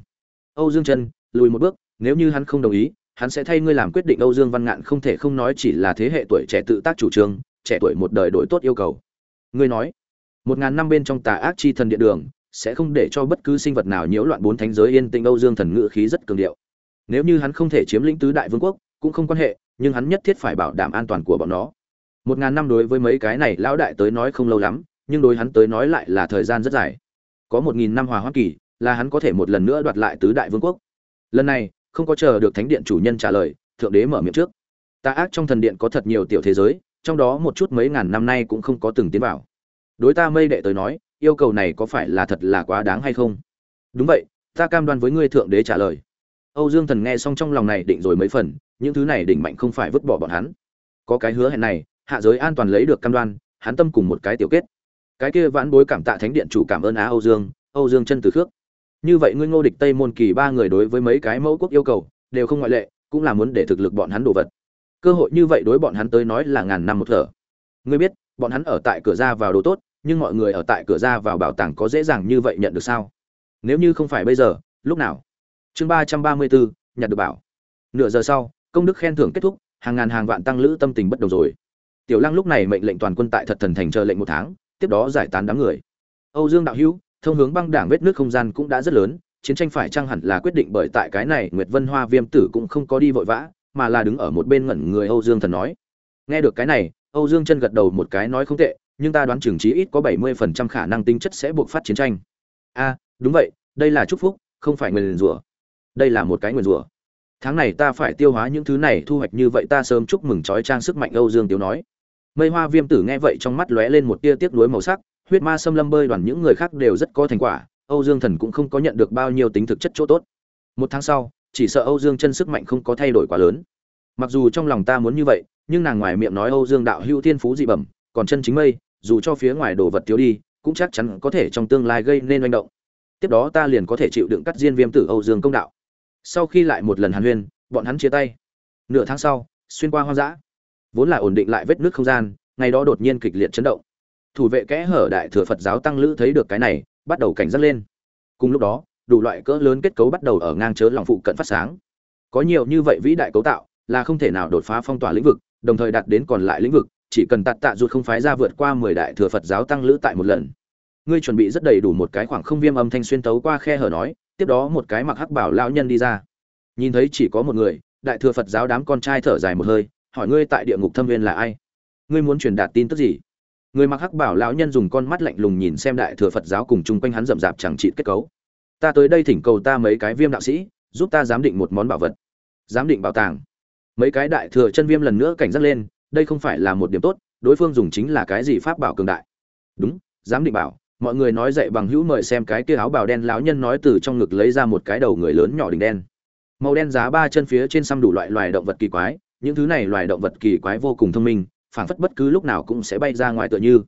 Âu dương chân lùi một bước, nếu như hắn không đồng ý, hắn sẽ thay ngươi làm quyết định âu dương văn ngạn không thể không nói chỉ là thế hệ tuổi trẻ tự tác chủ trương, trẻ tuổi một đời đổi tốt yêu cầu. Ngươi nói, một ngàn năm bên trong tà ác chi thần điện đường, sẽ không để cho bất cứ sinh vật nào nhiễu loạn bốn thánh giới yên tĩnh âu dương thần ngự khí rất cường điệu. Nếu như hắn không thể chiếm lĩnh tứ đại vương quốc, cũng không quan hệ, nhưng hắn nhất thiết phải bảo đảm an toàn của bọn nó. Một ngàn năm đối với mấy cái này lão đại tới nói không lâu lắm nhưng đối hắn tới nói lại là thời gian rất dài. Có một nghìn năm hòa hoa kỳ, là hắn có thể một lần nữa đoạt lại tứ đại vương quốc. Lần này, không có chờ được thánh điện chủ nhân trả lời, thượng đế mở miệng trước. Tà ác trong thần điện có thật nhiều tiểu thế giới, trong đó một chút mấy ngàn năm nay cũng không có từng tiến vào. Đối ta mây đệ tới nói, yêu cầu này có phải là thật là quá đáng hay không? Đúng vậy, ta cam đoan với ngươi thượng đế trả lời. Âu dương thần nghe xong trong lòng này định rồi mấy phần, những thứ này đỉnh mạnh không phải vứt bỏ bọn hắn. Có cái hứa hẹn này, hạ giới an toàn lấy được cam đoan, hắn tâm cùng một cái tiểu kết cái kia vãn bối cảm tạ thánh điện chủ cảm ơn á âu dương âu dương chân từ khước. Như vậy ngươi ngô địch tây môn kỳ ba người đối với mấy cái mẫu quốc yêu cầu, đều không ngoại lệ, cũng là muốn để thực lực bọn hắn đồ vật. Cơ hội như vậy đối bọn hắn tới nói là ngàn năm một thở. Ngươi biết, bọn hắn ở tại cửa ra vào đồ tốt, nhưng mọi người ở tại cửa ra vào bảo tàng có dễ dàng như vậy nhận được sao? Nếu như không phải bây giờ, lúc nào? Chương ba trăm ba mươi bốn, nhặt được bảo. Nửa giờ sau, công đức khen thưởng kết thúc, hàng ngàn hàng vạn tăng lữ tâm tình bất đồng rồi. Tiểu lăng lúc này mệnh lệnh toàn quân tại thật thần thành chờ lệnh một tháng tiếp đó giải tán đám người. Âu dương đạo hữu, thông hướng băng đảng vết nước không gian cũng đã rất lớn, chiến tranh phải chăng hẳn là quyết định bởi tại cái này nguyệt vân hoa viêm tử cũng không có đi vội vã, mà là đứng ở một bên ngẩn người âu dương thần nói. Nghe được cái này, âu dương chân gật đầu một cái nói không tệ, nhưng ta đoán chừng chí ít có bảy mươi phần trăm khả năng tính chất sẽ buộc phát chiến tranh. A đúng vậy, đây là chúc phúc, không phải nguyền rủa. Đây là một cái nguyền rủa. Tháng này ta phải tiêu hóa những thứ này, thu hoạch như vậy ta sớm chúc mừng trói trang sức mạnh âu dương tiếu nói mây hoa viêm tử nghe vậy trong mắt lóe lên một tia tiếc nuối màu sắc, huyết ma xâm lâm bơi đoàn những người khác đều rất có thành quả, âu dương thần cũng không có nhận được bao nhiêu tính thực chất chỗ tốt. Một tháng sau, chỉ sợ âu dương chân sức mạnh không có thay đổi quá lớn. Mặc dù trong lòng ta muốn như vậy, nhưng nàng ngoài miệng nói âu dương đạo hữu thiên phú dị bẩm, còn chân chính mây, dù cho phía ngoài đồ vật thiếu đi, cũng chắc chắn có thể trong tương lai gây nên manh động. Tiếp đó ta liền có thể chịu đựng cắt diên viêm tử âu dương công đạo. Sau khi lại một lần hàn huyên, bọn hắn chia tay. Nửa tháng sau, xuyên qua hoang dã vốn là ổn định lại vết nước không gian, ngày đó đột nhiên kịch liệt chấn động. Thủ vệ kẽ hở đại thừa phật giáo tăng lữ thấy được cái này, bắt đầu cảnh giác lên. Cùng lúc đó, đủ loại cỡ lớn kết cấu bắt đầu ở ngang chớ lòng phụ cận phát sáng. Có nhiều như vậy vĩ đại cấu tạo, là không thể nào đột phá phong tỏa lĩnh vực, đồng thời đạt đến còn lại lĩnh vực, chỉ cần tạt tạ ruột không phái ra vượt qua mười đại thừa phật giáo tăng lữ tại một lần. Ngươi chuẩn bị rất đầy đủ một cái khoảng không viêm âm thanh xuyên tấu qua khe hở nói, tiếp đó một cái mặc hắc bảo lão nhân đi ra. Nhìn thấy chỉ có một người, đại thừa phật giáo đám con trai thở dài một hơi hỏi ngươi tại địa ngục thâm viên là ai? Ngươi muốn truyền đạt tin tức gì? Người mặc hắc bảo lão nhân dùng con mắt lạnh lùng nhìn xem đại thừa phật giáo cùng chung quanh hắn rậm rạp chẳng trị kết cấu. Ta tới đây thỉnh cầu ta mấy cái viêm đạo sĩ, giúp ta giám định một món bảo vật. Giám định bảo tàng. Mấy cái đại thừa chân viêm lần nữa cảnh giác lên, đây không phải là một điểm tốt, đối phương dùng chính là cái gì pháp bảo cường đại? Đúng, giám định bảo. Mọi người nói dậy bằng hữu mời xem cái kia áo bào đen lão nhân nói từ trong ngực lấy ra một cái đầu người lớn nhỏ đỉnh đen. Màu đen giá ba chân phía trên xăm đủ loại loài động vật kỳ quái những thứ này loài động vật kỳ quái vô cùng thông minh, phảng phất bất cứ lúc nào cũng sẽ bay ra ngoài tựa như.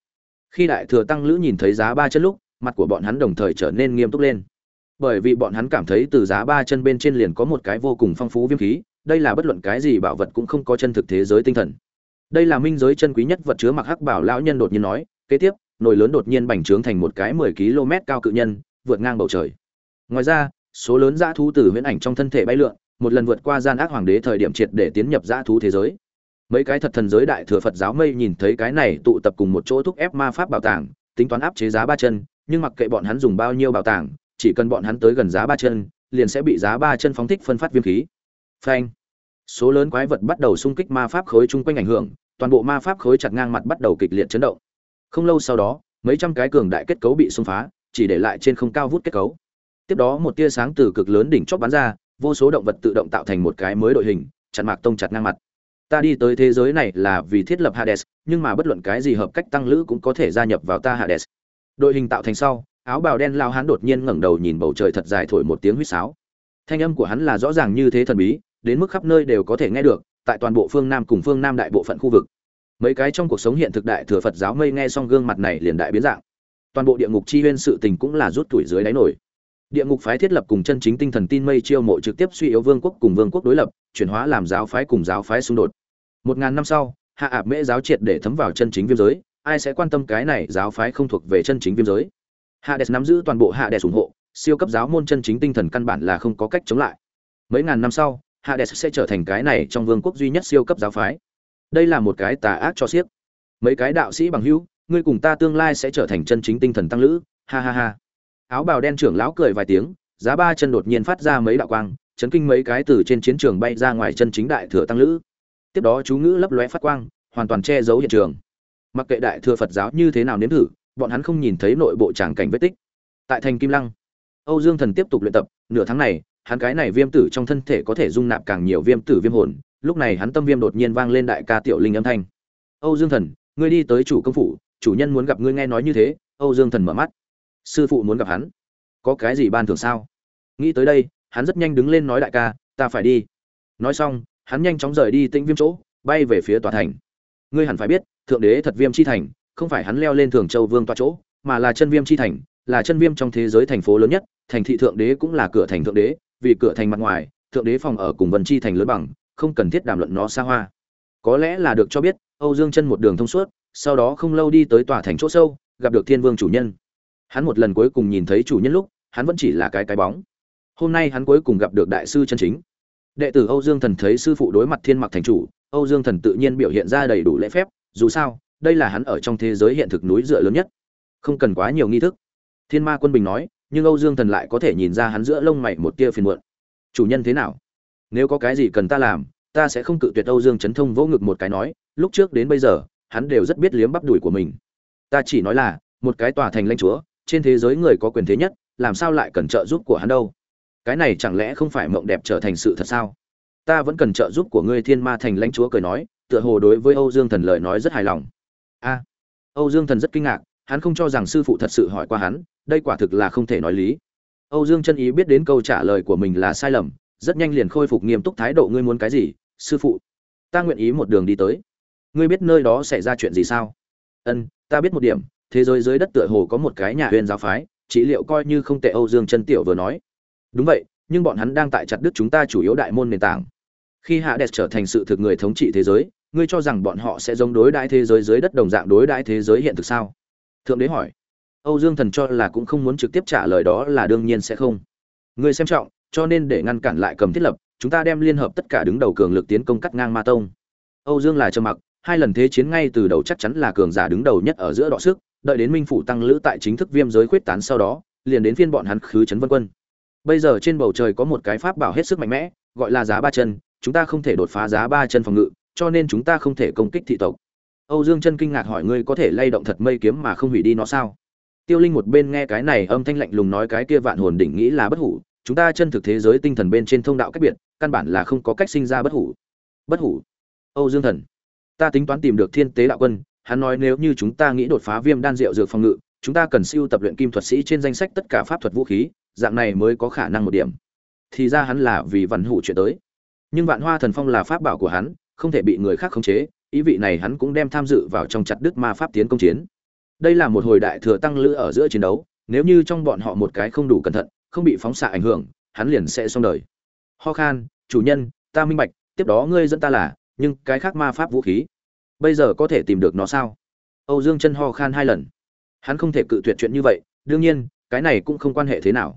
Khi đại thừa tăng lữ nhìn thấy giá ba chân lúc, mặt của bọn hắn đồng thời trở nên nghiêm túc lên. Bởi vì bọn hắn cảm thấy từ giá ba chân bên trên liền có một cái vô cùng phong phú viêm khí, đây là bất luận cái gì bảo vật cũng không có chân thực thế giới tinh thần. Đây là minh giới chân quý nhất vật chứa mặc hắc bảo lão nhân đột nhiên nói, kế tiếp, nồi lớn đột nhiên bành trướng thành một cái mười km cao cự nhân, vượt ngang bầu trời. Ngoài ra, số lớn dã thú từ huyễn ảnh trong thân thể bay lượn một lần vượt qua gian ác hoàng đế thời điểm triệt để tiến nhập dã thú thế giới. Mấy cái thật thần giới đại thừa phật giáo mây nhìn thấy cái này tụ tập cùng một chỗ thúc ép ma pháp bảo tàng, tính toán áp chế giá ba chân, nhưng mặc kệ bọn hắn dùng bao nhiêu bảo tàng, chỉ cần bọn hắn tới gần giá ba chân, liền sẽ bị giá ba chân phóng thích phân phát viêm khí. Phanh! Số lớn quái vật bắt đầu xung kích ma pháp khối chung quanh ảnh hưởng, toàn bộ ma pháp khối chặt ngang mặt bắt đầu kịch liệt chấn động. Không lâu sau đó, mấy trăm cái cường đại kết cấu bị xung phá, chỉ để lại trên không cao vút kết cấu. Tiếp đó một tia sáng từ cực lớn đỉnh chóp bắn ra vô số động vật tự động tạo thành một cái mới đội hình, chặn mạc tông chặt ngang mặt. Ta đi tới thế giới này là vì thiết lập hades, nhưng mà bất luận cái gì hợp cách tăng lữ cũng có thể gia nhập vào ta hades. Đội hình tạo thành sau, áo bào đen lao hắn đột nhiên ngẩng đầu nhìn bầu trời thật dài thổi một tiếng huýt sáo. Thanh âm của hắn là rõ ràng như thế thần bí, đến mức khắp nơi đều có thể nghe được, tại toàn bộ phương nam cùng phương nam đại bộ phận khu vực. Mấy cái trong cuộc sống hiện thực đại thừa phật giáo mây nghe xong gương mặt này liền đại biến dạng. Toàn bộ địa ngục chi huyên sự tình cũng là rút tuổi dưới đáy nổi địa ngục phái thiết lập cùng chân chính tinh thần tin mây chiêu mộ trực tiếp suy yếu vương quốc cùng vương quốc đối lập, chuyển hóa làm giáo phái cùng giáo phái xung đột. Một ngàn năm sau, hạ ạp mễ giáo triệt để thấm vào chân chính viêm giới, ai sẽ quan tâm cái này giáo phái không thuộc về chân chính viêm giới? Hades nắm giữ toàn bộ hades ủng hộ, siêu cấp giáo môn chân chính tinh thần căn bản là không có cách chống lại. Mấy ngàn năm sau hades sẽ trở thành cái này trong vương quốc duy nhất siêu cấp giáo phái. Đây là một cái tà ác cho xiếc mấy cái đạo sĩ bằng hữu, ngươi cùng ta tương lai sẽ trở thành chân chính tinh thần tăng lữ. Ha ha ha áo bào đen trưởng lão cười vài tiếng, giá ba chân đột nhiên phát ra mấy đạo quang, chấn kinh mấy cái từ trên chiến trường bay ra ngoài chân chính đại thừa tăng lữ. Tiếp đó chú ngữ lấp lóe phát quang, hoàn toàn che giấu hiện trường. Mặc kệ đại thừa phật giáo như thế nào nếm thử, bọn hắn không nhìn thấy nội bộ tràng cảnh vết tích. Tại thành kim lăng, âu dương thần tiếp tục luyện tập, nửa tháng này, hắn cái này viêm tử trong thân thể có thể dung nạp càng nhiều viêm tử viêm hồn, lúc này hắn tâm viêm đột nhiên vang lên đại ca tiểu linh âm thanh. Âu dương thần, ngươi đi tới chủ công phủ, chủ nhân muốn gặp ngươi nghe nói như thế, âu dương thần mở mắt sư phụ muốn gặp hắn. Có cái gì ban thường sao? Nghĩ tới đây, hắn rất nhanh đứng lên nói đại ca, ta phải đi. Nói xong, hắn nhanh chóng rời đi tĩnh viêm chỗ, bay về phía tòa thành. Ngươi hẳn phải biết, thượng đế thật viêm chi thành, không phải hắn leo lên thường châu vương tòa chỗ, mà là chân viêm chi thành, là chân viêm trong thế giới thành phố lớn nhất, thành thị thượng đế cũng là cửa thành thượng đế, vì cửa thành mặt ngoài, thượng đế phòng ở cùng vân chi thành lớn bằng, không cần thiết đàm luận nó xa hoa. Có lẽ là được cho biết, âu dương chân một đường thông suốt, sau đó không lâu đi tới tòa thành chỗ sâu, gặp được thiên vương chủ nhân hắn một lần cuối cùng nhìn thấy chủ nhân lúc, hắn vẫn chỉ là cái cái bóng. Hôm nay hắn cuối cùng gặp được đại sư chân chính. Đệ tử âu dương thần thấy sư phụ đối mặt thiên mặc thành chủ, âu dương thần tự nhiên biểu hiện ra đầy đủ lễ phép, dù sao, đây là hắn ở trong thế giới hiện thực núi dựa lớn nhất. Không cần quá nhiều nghi thức. Thiên ma quân bình nói, nhưng âu dương thần lại có thể nhìn ra hắn giữa lông mày một tia phiền muộn. Chủ nhân thế nào? Nếu có cái gì cần ta làm, ta sẽ không cự tuyệt âu dương chấn thông vỗ ngực một cái nói, lúc trước đến bây giờ, hắn đều rất biết liếm bắp đùi của mình. Ta chỉ nói là, một cái tòa thành lãnh chúa trên thế giới người có quyền thế nhất, làm sao lại cần trợ giúp của hắn đâu? Cái này chẳng lẽ không phải mộng đẹp trở thành sự thật sao? Ta vẫn cần trợ giúp của ngươi thiên ma thành lãnh chúa cười nói, tựa hồ đối với âu dương thần lời nói rất hài lòng. A, âu dương thần rất kinh ngạc, hắn không cho rằng sư phụ thật sự hỏi qua hắn, đây quả thực là không thể nói lý. Âu dương chân ý biết đến câu trả lời của mình là sai lầm, rất nhanh liền khôi phục nghiêm túc thái độ, ngươi muốn cái gì, sư phụ? Ta nguyện ý một đường đi tới. Ngươi biết nơi đó xảy ra chuyện gì sao? Ân ta biết một điểm thế giới dưới đất tựa hồ có một cái nhà huyền giáo phái, trị liệu coi như không tệ, âu dương chân tiểu vừa nói. Đúng vậy, nhưng bọn hắn đang tại chặt đứt chúng ta chủ yếu đại môn nền tảng. Khi hạ đẹp trở thành sự thực người thống trị thế giới, ngươi cho rằng bọn họ sẽ giống đối đãi thế giới dưới đất đồng dạng đối đãi thế giới hiện thực sao? Thượng đế hỏi. Âu dương thần cho là cũng không muốn trực tiếp trả lời đó là đương nhiên sẽ không. Ngươi xem trọng, cho nên để ngăn cản lại cầm thiết lập, chúng ta đem liên hợp tất cả đứng đầu cường lực tiến công cắt ngang ma tông. Âu dương là trầm mặc, hai lần thế chiến ngay từ đầu chắc chắn là cường giả đứng đầu nhất ở giữa đọ sức đợi đến minh phủ tăng lữ tại chính thức viêm giới khuyết tán sau đó, liền đến phiên bọn hắn khứ chấn vân quân. Bây giờ trên bầu trời có một cái pháp bảo hết sức mạnh mẽ, gọi là giá ba chân, chúng ta không thể đột phá giá ba chân phòng ngự, cho nên chúng ta không thể công kích thị tộc. Âu dương chân kinh ngạc hỏi ngươi có thể lay động thật mây kiếm mà không hủy đi nó sao? Tiêu linh một bên nghe cái này âm thanh lạnh lùng nói cái kia vạn hồn đỉnh nghĩ là bất hủ, chúng ta chân thực thế giới tinh thần bên trên thông đạo cách biệt, căn bản là không có cách sinh ra bất hủ. Bất hủ? Âu dương thần, ta tính toán tìm được thiên tế đạo quân hắn nói nếu như chúng ta nghĩ đột phá viêm đan rượu dược phòng ngự, chúng ta cần siêu tập luyện kim thuật sĩ trên danh sách tất cả pháp thuật vũ khí, dạng này mới có khả năng một điểm. Thì ra hắn là vì văn hủ chuyện tới. Nhưng vạn hoa thần phong là pháp bảo của hắn, không thể bị người khác khống chế, ý vị này hắn cũng đem tham dự vào trong chặt đức ma pháp tiến công chiến. Đây là một hồi đại thừa tăng lữ ở giữa chiến đấu, nếu như trong bọn họ một cái không đủ cẩn thận, không bị phóng xạ ảnh hưởng, hắn liền sẽ xong đời. Ho khan, chủ nhân, ta minh bạch, tiếp đó ngươi dẫn ta là, nhưng cái khác ma pháp vũ khí? Bây giờ có thể tìm được nó sao? Âu dương chân ho khan hai lần. Hắn không thể cự tuyệt chuyện như vậy, đương nhiên, cái này cũng không quan hệ thế nào.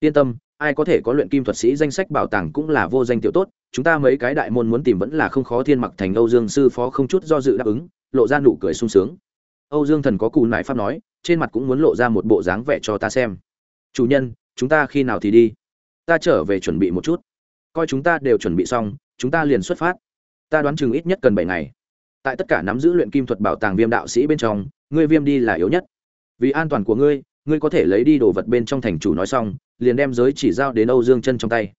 Yên tâm, ai có thể có luyện kim thuật sĩ danh sách bảo tàng cũng là vô danh tiểu tốt, chúng ta mấy cái đại môn muốn tìm vẫn là không khó thiên mặc thành âu dương sư phó không chút do dự đáp ứng, lộ ra nụ cười sung sướng. Âu dương thần có cù nải pháp nói, trên mặt cũng muốn lộ ra một bộ dáng vẻ cho ta xem. Chủ nhân, chúng ta khi nào thì đi? Ta trở về chuẩn bị một chút. Coi chúng ta đều chuẩn bị xong, chúng ta liền xuất phát. Ta đoán chừng ít nhất cần bảy ngày tại tất cả nắm giữ luyện kim thuật bảo tàng viêm đạo sĩ bên trong, ngươi viêm đi là yếu nhất. Vì an toàn của ngươi ngươi có thể lấy đi đồ vật bên trong thành chủ nói xong, liền đem giới chỉ giao đến âu dương chân trong tay.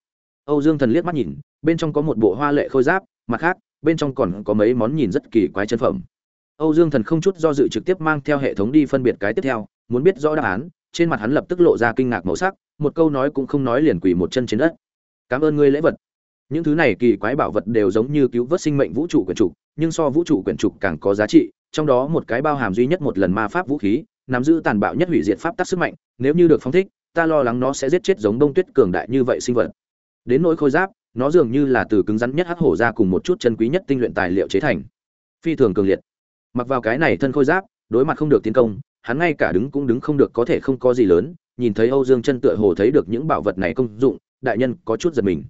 Âu dương thần liếc mắt nhìn, bên trong có một bộ hoa lệ khôi giáp, mặt khác, bên trong còn có mấy món nhìn rất kỳ quái chân phẩm. Âu dương thần không chút do dự trực tiếp mang theo hệ thống đi phân biệt cái tiếp theo, muốn biết rõ đáp án, trên mặt hắn lập tức lộ ra kinh ngạc màu sắc, một câu nói cũng không nói liền quỳ một chân trên đất. Cảm ơn ngươi lễ vật những thứ này kỳ quái bảo vật đều giống như cứu vớt sinh mệnh vũ trụ quyển trục, nhưng so vũ trụ quyển trục càng có giá trị, trong đó một cái bao hàm duy nhất một lần ma pháp vũ khí, nắm giữ tàn bạo nhất hủy diệt pháp tắc sức mạnh, nếu như được phóng thích, ta lo lắng nó sẽ giết chết giống đông tuyết cường đại như vậy sinh vật. Đến nỗi khôi giáp, nó dường như là từ cứng rắn nhất hắc hổ ra cùng một chút chân quý nhất tinh luyện tài liệu chế thành. Phi thường cường liệt. Mặc vào cái này thân khôi giáp, đối mặt không được tiến công, hắn ngay cả đứng cũng đứng không được có thể không có gì lớn, nhìn thấy âu dương chân tựa hồ thấy được những bảo vật này công dụng, đại nhân có chút giật mình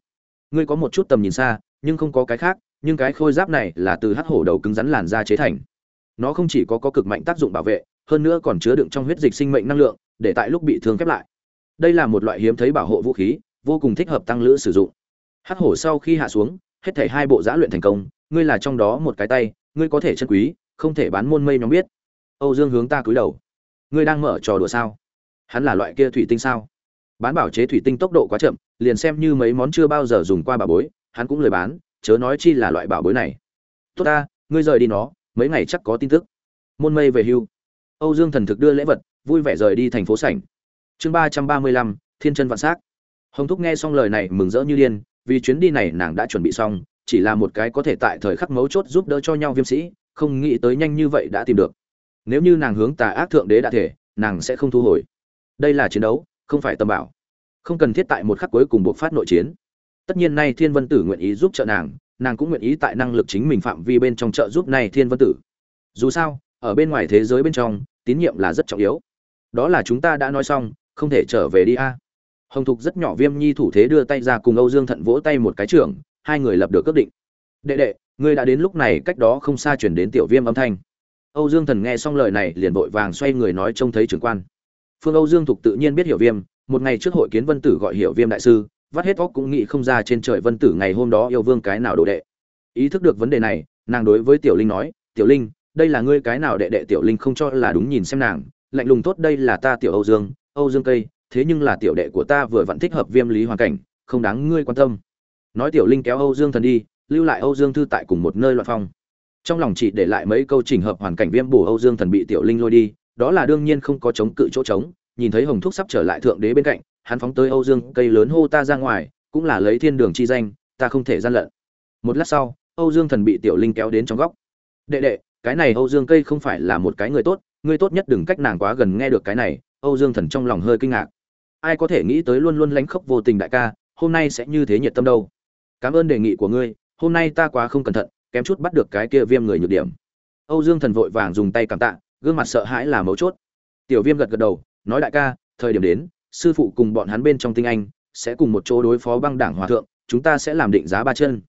ngươi có một chút tầm nhìn xa, nhưng không có cái khác, nhưng cái khôi giáp này là từ hắc hổ đầu cứng rắn làn da chế thành. Nó không chỉ có có cực mạnh tác dụng bảo vệ, hơn nữa còn chứa đựng trong huyết dịch sinh mệnh năng lượng, để tại lúc bị thương khép lại. Đây là một loại hiếm thấy bảo hộ vũ khí, vô cùng thích hợp tăng lữ sử dụng. Hắc hổ sau khi hạ xuống, hết thảy hai bộ giã luyện thành công, ngươi là trong đó một cái tay, ngươi có thể chân quý, không thể bán môn mây nhóm biết. Âu dương hướng ta cúi đầu. Ngươi đang mở trò đùa sao? Hắn là loại kia thủy tinh sao? Bán bảo chế thủy tinh tốc độ quá chậm, liền xem như mấy món chưa bao giờ dùng qua bảo bối, hắn cũng lời bán, chớ nói chi là loại bảo bối này. Tốt ta, ngươi rời đi nó, mấy ngày chắc có tin tức. Môn mây về hưu. Âu dương thần thực đưa lễ vật, vui vẻ rời đi thành phố sảnh. Chương ba trăm ba mươi lăm, thiên chân vạn s á c hồng thúc nghe xong lời này mừng rỡ như điên, vì chuyến đi này nàng đã chuẩn bị xong, chỉ là một cái có thể tại thời khắc mấu chốt giúp đỡ cho nhau viêm sĩ, không nghĩ tới nhanh như vậy đã tìm được. Nếu như nàng hướng tà ác thượng đế đã thể, nàng sẽ không thu hồi. Đây là chiến đấu không phải tâm bảo. Không cần thiết tại một khắc cuối cùng buộc phát nội chiến. Tất nhiên nay thiên vân tử nguyện ý giúp trợ nàng nàng cũng nguyện ý tại năng lực chính mình phạm vi bên trong trợ giúp này thiên vân tử. Dù sao, ở bên ngoài thế giới bên trong, tín nhiệm là rất trọng yếu. Đó là chúng ta đã nói xong, không thể trở về đi a. Hồng thục rất nhỏ viêm nhi thủ thế đưa tay ra cùng âu dương thận vỗ tay một cái trưởng, hai người lập được ước định. Đệ đệ, ngươi đã đến lúc này cách đó không xa chuyển đến tiểu viêm âm thanh. Âu dương thần nghe xong lời này liền vội vàng xoay người nói trông thấy trưởng quan phương âu dương thục tự nhiên biết hiểu viêm, một ngày trước hội kiến vân tử gọi hiểu viêm đại sư, vắt hết óc cũng nghĩ không ra trên trời vân tử ngày hôm đó yêu vương cái nào đồ đệ. Ý thức được vấn đề này, nàng đối với tiểu linh nói, tiểu linh, đây là ngươi cái nào đệ đệ tiểu linh không cho là đúng nhìn xem nàng, lạnh lùng tốt đây là ta tiểu âu dương âu dương cây, thế nhưng là tiểu đệ của ta vừa vẫn thích hợp viêm lý hoàn cảnh, không đáng ngươi quan tâm. Nói tiểu linh kéo âu dương thần đi, lưu lại âu dương thư tại cùng một nơi loạn phong. Trong lòng chị để lại mấy câu chỉnh hợp hoàn cảnh viêm bổ âu dương thần bị tiểu linh lôi đi đó là đương nhiên không có chống cự chỗ trống, nhìn thấy hồng thúc sắp trở lại thượng đế bên cạnh, hắn phóng tới âu dương, cây lớn hô ta ra ngoài, cũng là lấy thiên đường chi danh, ta không thể gian lận. Một lát sau, âu dương thần bị tiểu linh kéo đến trong góc. Đệ đệ, cái này âu dương cây không phải là một cái người tốt người tốt nhất đừng cách nàng quá gần nghe được cái này. Âu dương thần trong lòng hơi kinh ngạc. Ai có thể nghĩ tới luôn luôn lánh khóc vô tình đại ca, hôm nay sẽ như thế nhiệt tâm đâu. Cảm ơn đề nghị của ngươi, hôm nay ta quá không cẩn thận, kém chút bắt được cái kia viêm người nhược điểm. Âu dương thần vội vàng dùng tay cảm tạ gương mặt sợ hãi là mấu chốt. Tiểu viêm gật gật đầu, nói đại ca, thời điểm đến, sư phụ cùng bọn hắn bên trong tinh anh sẽ cùng một chỗ đối phó băng đảng hòa thượng, chúng ta sẽ làm định giá ba chân.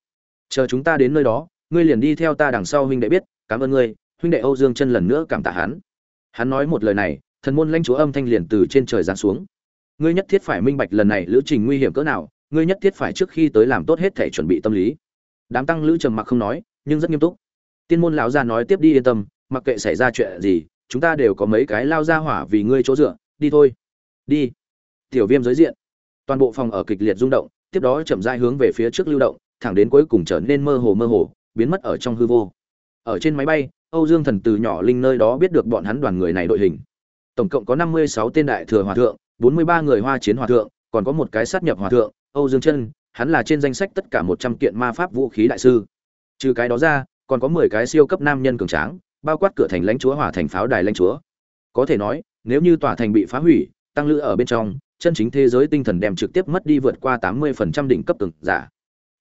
Chờ chúng ta đến nơi đó, ngươi liền đi theo ta đằng sau huynh đệ biết, cảm ơn ngươi, huynh đệ âu dương chân lần nữa cảm tạ hắn. Hắn nói một lời này, thần môn lãnh chúa âm thanh liền từ trên trời giáng xuống. Ngươi nhất thiết phải minh bạch lần này lữ trình nguy hiểm cỡ nào, ngươi nhất thiết phải trước khi tới làm tốt hết thể chuẩn bị tâm lý. Đám tăng lữ trầm mặc không nói, nhưng rất nghiêm túc. Tiên môn lão gia nói tiếp đi yên tâm mặc kệ xảy ra chuyện gì, chúng ta đều có mấy cái lao ra hỏa vì ngươi chỗ dựa, đi thôi. Đi. Tiểu viêm giới diện. Toàn bộ phòng ở kịch liệt rung động, tiếp đó chậm rãi hướng về phía trước lưu động, thẳng đến cuối cùng trở nên mơ hồ mơ hồ, biến mất ở trong hư vô. Ở trên máy bay, âu dương thần từ nhỏ linh nơi đó biết được bọn hắn đoàn người này đội hình. Tổng cộng có năm mươi sáu tên đại thừa hòa thượng, bốn mươi ba người hoa chiến hòa thượng, còn có một cái sát nhập hòa thượng, âu dương chân, hắn là trên danh sách tất cả một trăm kiện ma pháp vũ khí đại sư. Trừ cái đó ra, còn có mười cái siêu cấp nam nhân cường tráng bao quát cửa thành lãnh chúa hòa thành pháo đài lãnh chúa. Có thể nói, nếu như tòa thành bị phá hủy, tăng lữ ở bên trong, chân chính thế giới tinh thần đem trực tiếp mất đi vượt qua tám mươi phần trăm đỉnh cấp từng giả.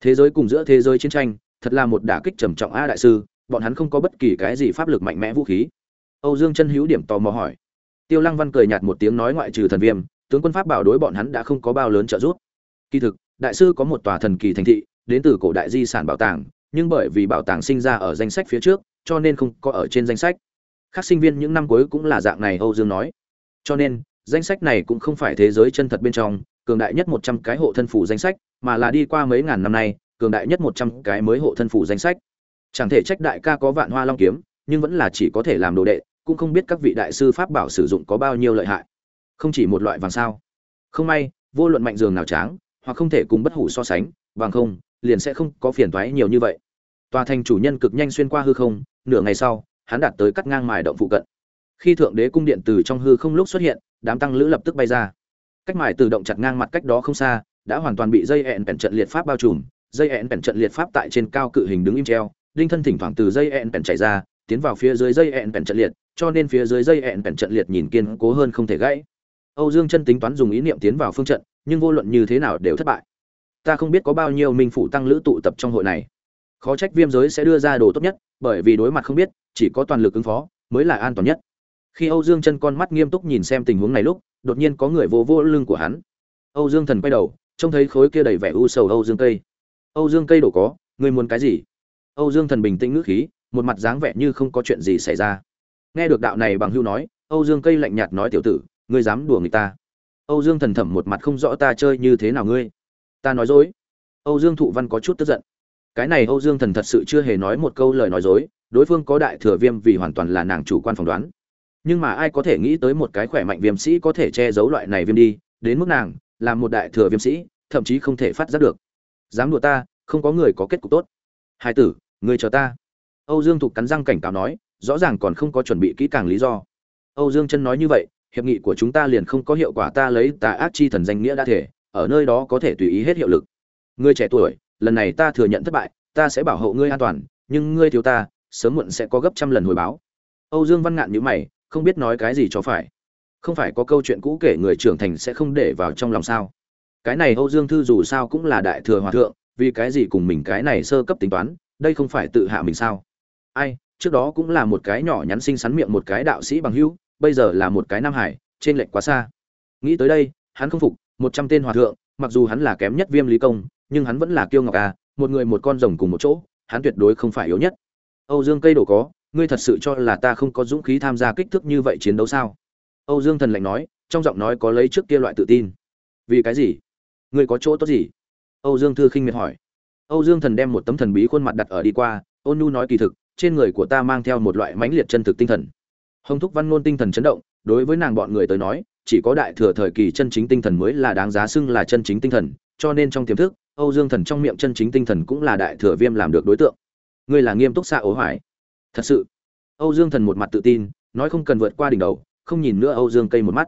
Thế giới cùng giữa thế giới chiến tranh, thật là một đả kích trầm trọng a đại sư, bọn hắn không có bất kỳ cái gì pháp lực mạnh mẽ vũ khí. Âu dương chân hữu điểm tò mò hỏi. Tiêu lăng văn cười nhạt một tiếng nói ngoại trừ thần viêm, tướng quân pháp bảo đối bọn hắn đã không có bao lớn trợ giúp. Kỳ thực, đại sư có một tòa thần kỳ thành thị, đến từ cổ đại di sản bảo tàng, nhưng bởi vì bảo tàng sinh ra ở danh sách phía trước cho nên không có ở trên danh sách. Các sinh viên những năm cuối cũng là dạng này, âu dương nói. Cho nên, danh sách này cũng không phải thế giới chân thật bên trong, cường đại nhất một trăm cái hộ thân phủ danh sách, mà là đi qua mấy ngàn năm nay, cường đại nhất một trăm cái mới hộ thân phủ danh sách. Chẳng thể trách đại ca có vạn hoa long kiếm, nhưng vẫn là chỉ có thể làm đồ đệ, cũng không biết các vị đại sư pháp bảo sử dụng có bao nhiêu lợi hại. Không chỉ một loại vàng sao. Không may, vô luận mạnh dường nào tráng, hoặc không thể cùng bất hủ so sánh vàng không, liền sẽ không có phiền toái nhiều như vậy tòa thành chủ nhân cực nhanh xuyên qua hư không, nửa ngày sau, hắn đạt tới cắt ngang mài động phụ cận. Khi thượng đế cung điện từ trong hư không lúc xuất hiện, đám tăng lữ lập tức bay ra. Cách mài tự động chặt ngang mặt cách đó không xa, đã hoàn toàn bị dây ẹn bèn trận liệt pháp bao trùm, dây ẹn bèn trận liệt pháp tại trên cao cự hình đứng im treo, đinh thân thỉnh thoảng từ dây ẹn bèn chạy ra, tiến vào phía dưới dây ẹn bèn trận liệt, cho nên phía dưới dây ẹn bèn trận liệt nhìn kiên cố hơn không thể gãy. Âu dương chân tính toán dùng ý niệm tiến vào phương trận, nhưng vô luận như thế nào đều thất bại. Ta không biết có bao nhiêu minh phủ tăng lữ tụ tập trong hội này khó trách viêm giới sẽ đưa ra đồ tốt nhất, bởi vì đối mặt không biết, chỉ có toàn lực ứng phó, mới là an toàn nhất. Khi âu dương chân con mắt nghiêm túc nhìn xem tình huống này lúc, đột nhiên có người vô vô lưng của hắn. Âu dương thần quay đầu, trông thấy khối kia đầy vẻ u sầu âu dương cây. Âu dương cây đổ có, ngươi muốn cái gì? Âu dương thần bình tĩnh ngữ khí, một mặt dáng vẻ như không có chuyện gì xảy ra. Nghe được đạo này bằng hưu nói, âu dương cây lạnh nhạt nói tiểu tử, ngươi dám đùa người ta. Âu dương thần thẩm một mặt không rõ ta chơi như thế nào ngươi. Ta nói dối. Âu dương thụ văn có chút tức giận cái này âu dương thần thật sự chưa hề nói một câu lời nói dối, đối phương có đại thừa viêm vì hoàn toàn là nàng chủ quan phỏng đoán. Nhưng mà ai có thể nghĩ tới một cái khỏe mạnh viêm sĩ có thể che giấu loại này viêm đi, đến mức nàng, là một đại thừa viêm sĩ, thậm chí không thể phát giác được. Dám đùa ta, không có người có kết cục tốt. Hai tử người chờ ta. Âu dương thục cắn răng cảnh cáo nói, rõ ràng còn không có chuẩn bị kỹ càng lý do. Âu dương chân nói như vậy, hiệp nghị của chúng ta liền không có hiệu quả ta lấy tà ác chi thần danh nghĩa đã thể, ở nơi đó có thể tùy ý hết hiệu lực. Ngươi trẻ tuổi lần này ta thừa nhận thất bại, ta sẽ bảo hộ ngươi an toàn, nhưng ngươi thiếu ta, sớm muộn sẽ có gấp trăm lần hồi báo. Âu dương văn ngạn nhíu mày, không biết nói cái gì cho phải. Không phải có câu chuyện cũ kể người trưởng thành sẽ không để vào trong lòng sao? Cái này âu dương thư dù sao cũng là đại thừa hòa thượng, vì cái gì cùng mình cái này sơ cấp tính toán, đây không phải tự hạ mình sao? Ai, trước đó cũng là một cái nhỏ nhắn xinh xắn miệng một cái đạo sĩ bằng hữu, bây giờ là một cái nam hải, trên lệnh quá xa. Nghĩ tới đây, hắn không phục, một trăm tên hòa thượng, mặc dù hắn là kém nhất viêm lý công nhưng hắn vẫn là kiêu ngọc à một người một con rồng cùng một chỗ, hắn tuyệt đối không phải yếu nhất. Âu dương cây đổ có, ngươi thật sự cho là ta không có dũng khí tham gia kích thước như vậy chiến đấu sao? Âu dương thần lạnh nói, trong giọng nói có lấy trước kia loại tự tin. Vì cái gì? Ngươi có chỗ tốt gì? Âu dương thư khinh miệt hỏi. Âu dương thần đem một tấm thần bí khuôn mặt đặt ở đi qua, ôn nhu nói kỳ thực, trên người của ta mang theo một loại mãnh liệt chân thực tinh thần. Hồng thúc văn ngôn tinh thần chấn động, đối với nàng bọn người tới nói, chỉ có đại thừa thời kỳ chân chính tinh thần mới là đáng giá xưng là chân chính tinh thần, cho nên trong tiềm thức âu dương thần trong miệng chân chính tinh thần cũng là đại thừa viêm làm được đối tượng. Ngươi là nghiêm túc xa ố hoài. Thật sự. Âu dương thần một mặt tự tin, nói không cần vượt qua đỉnh đầu, không nhìn nữa âu dương cây một mắt.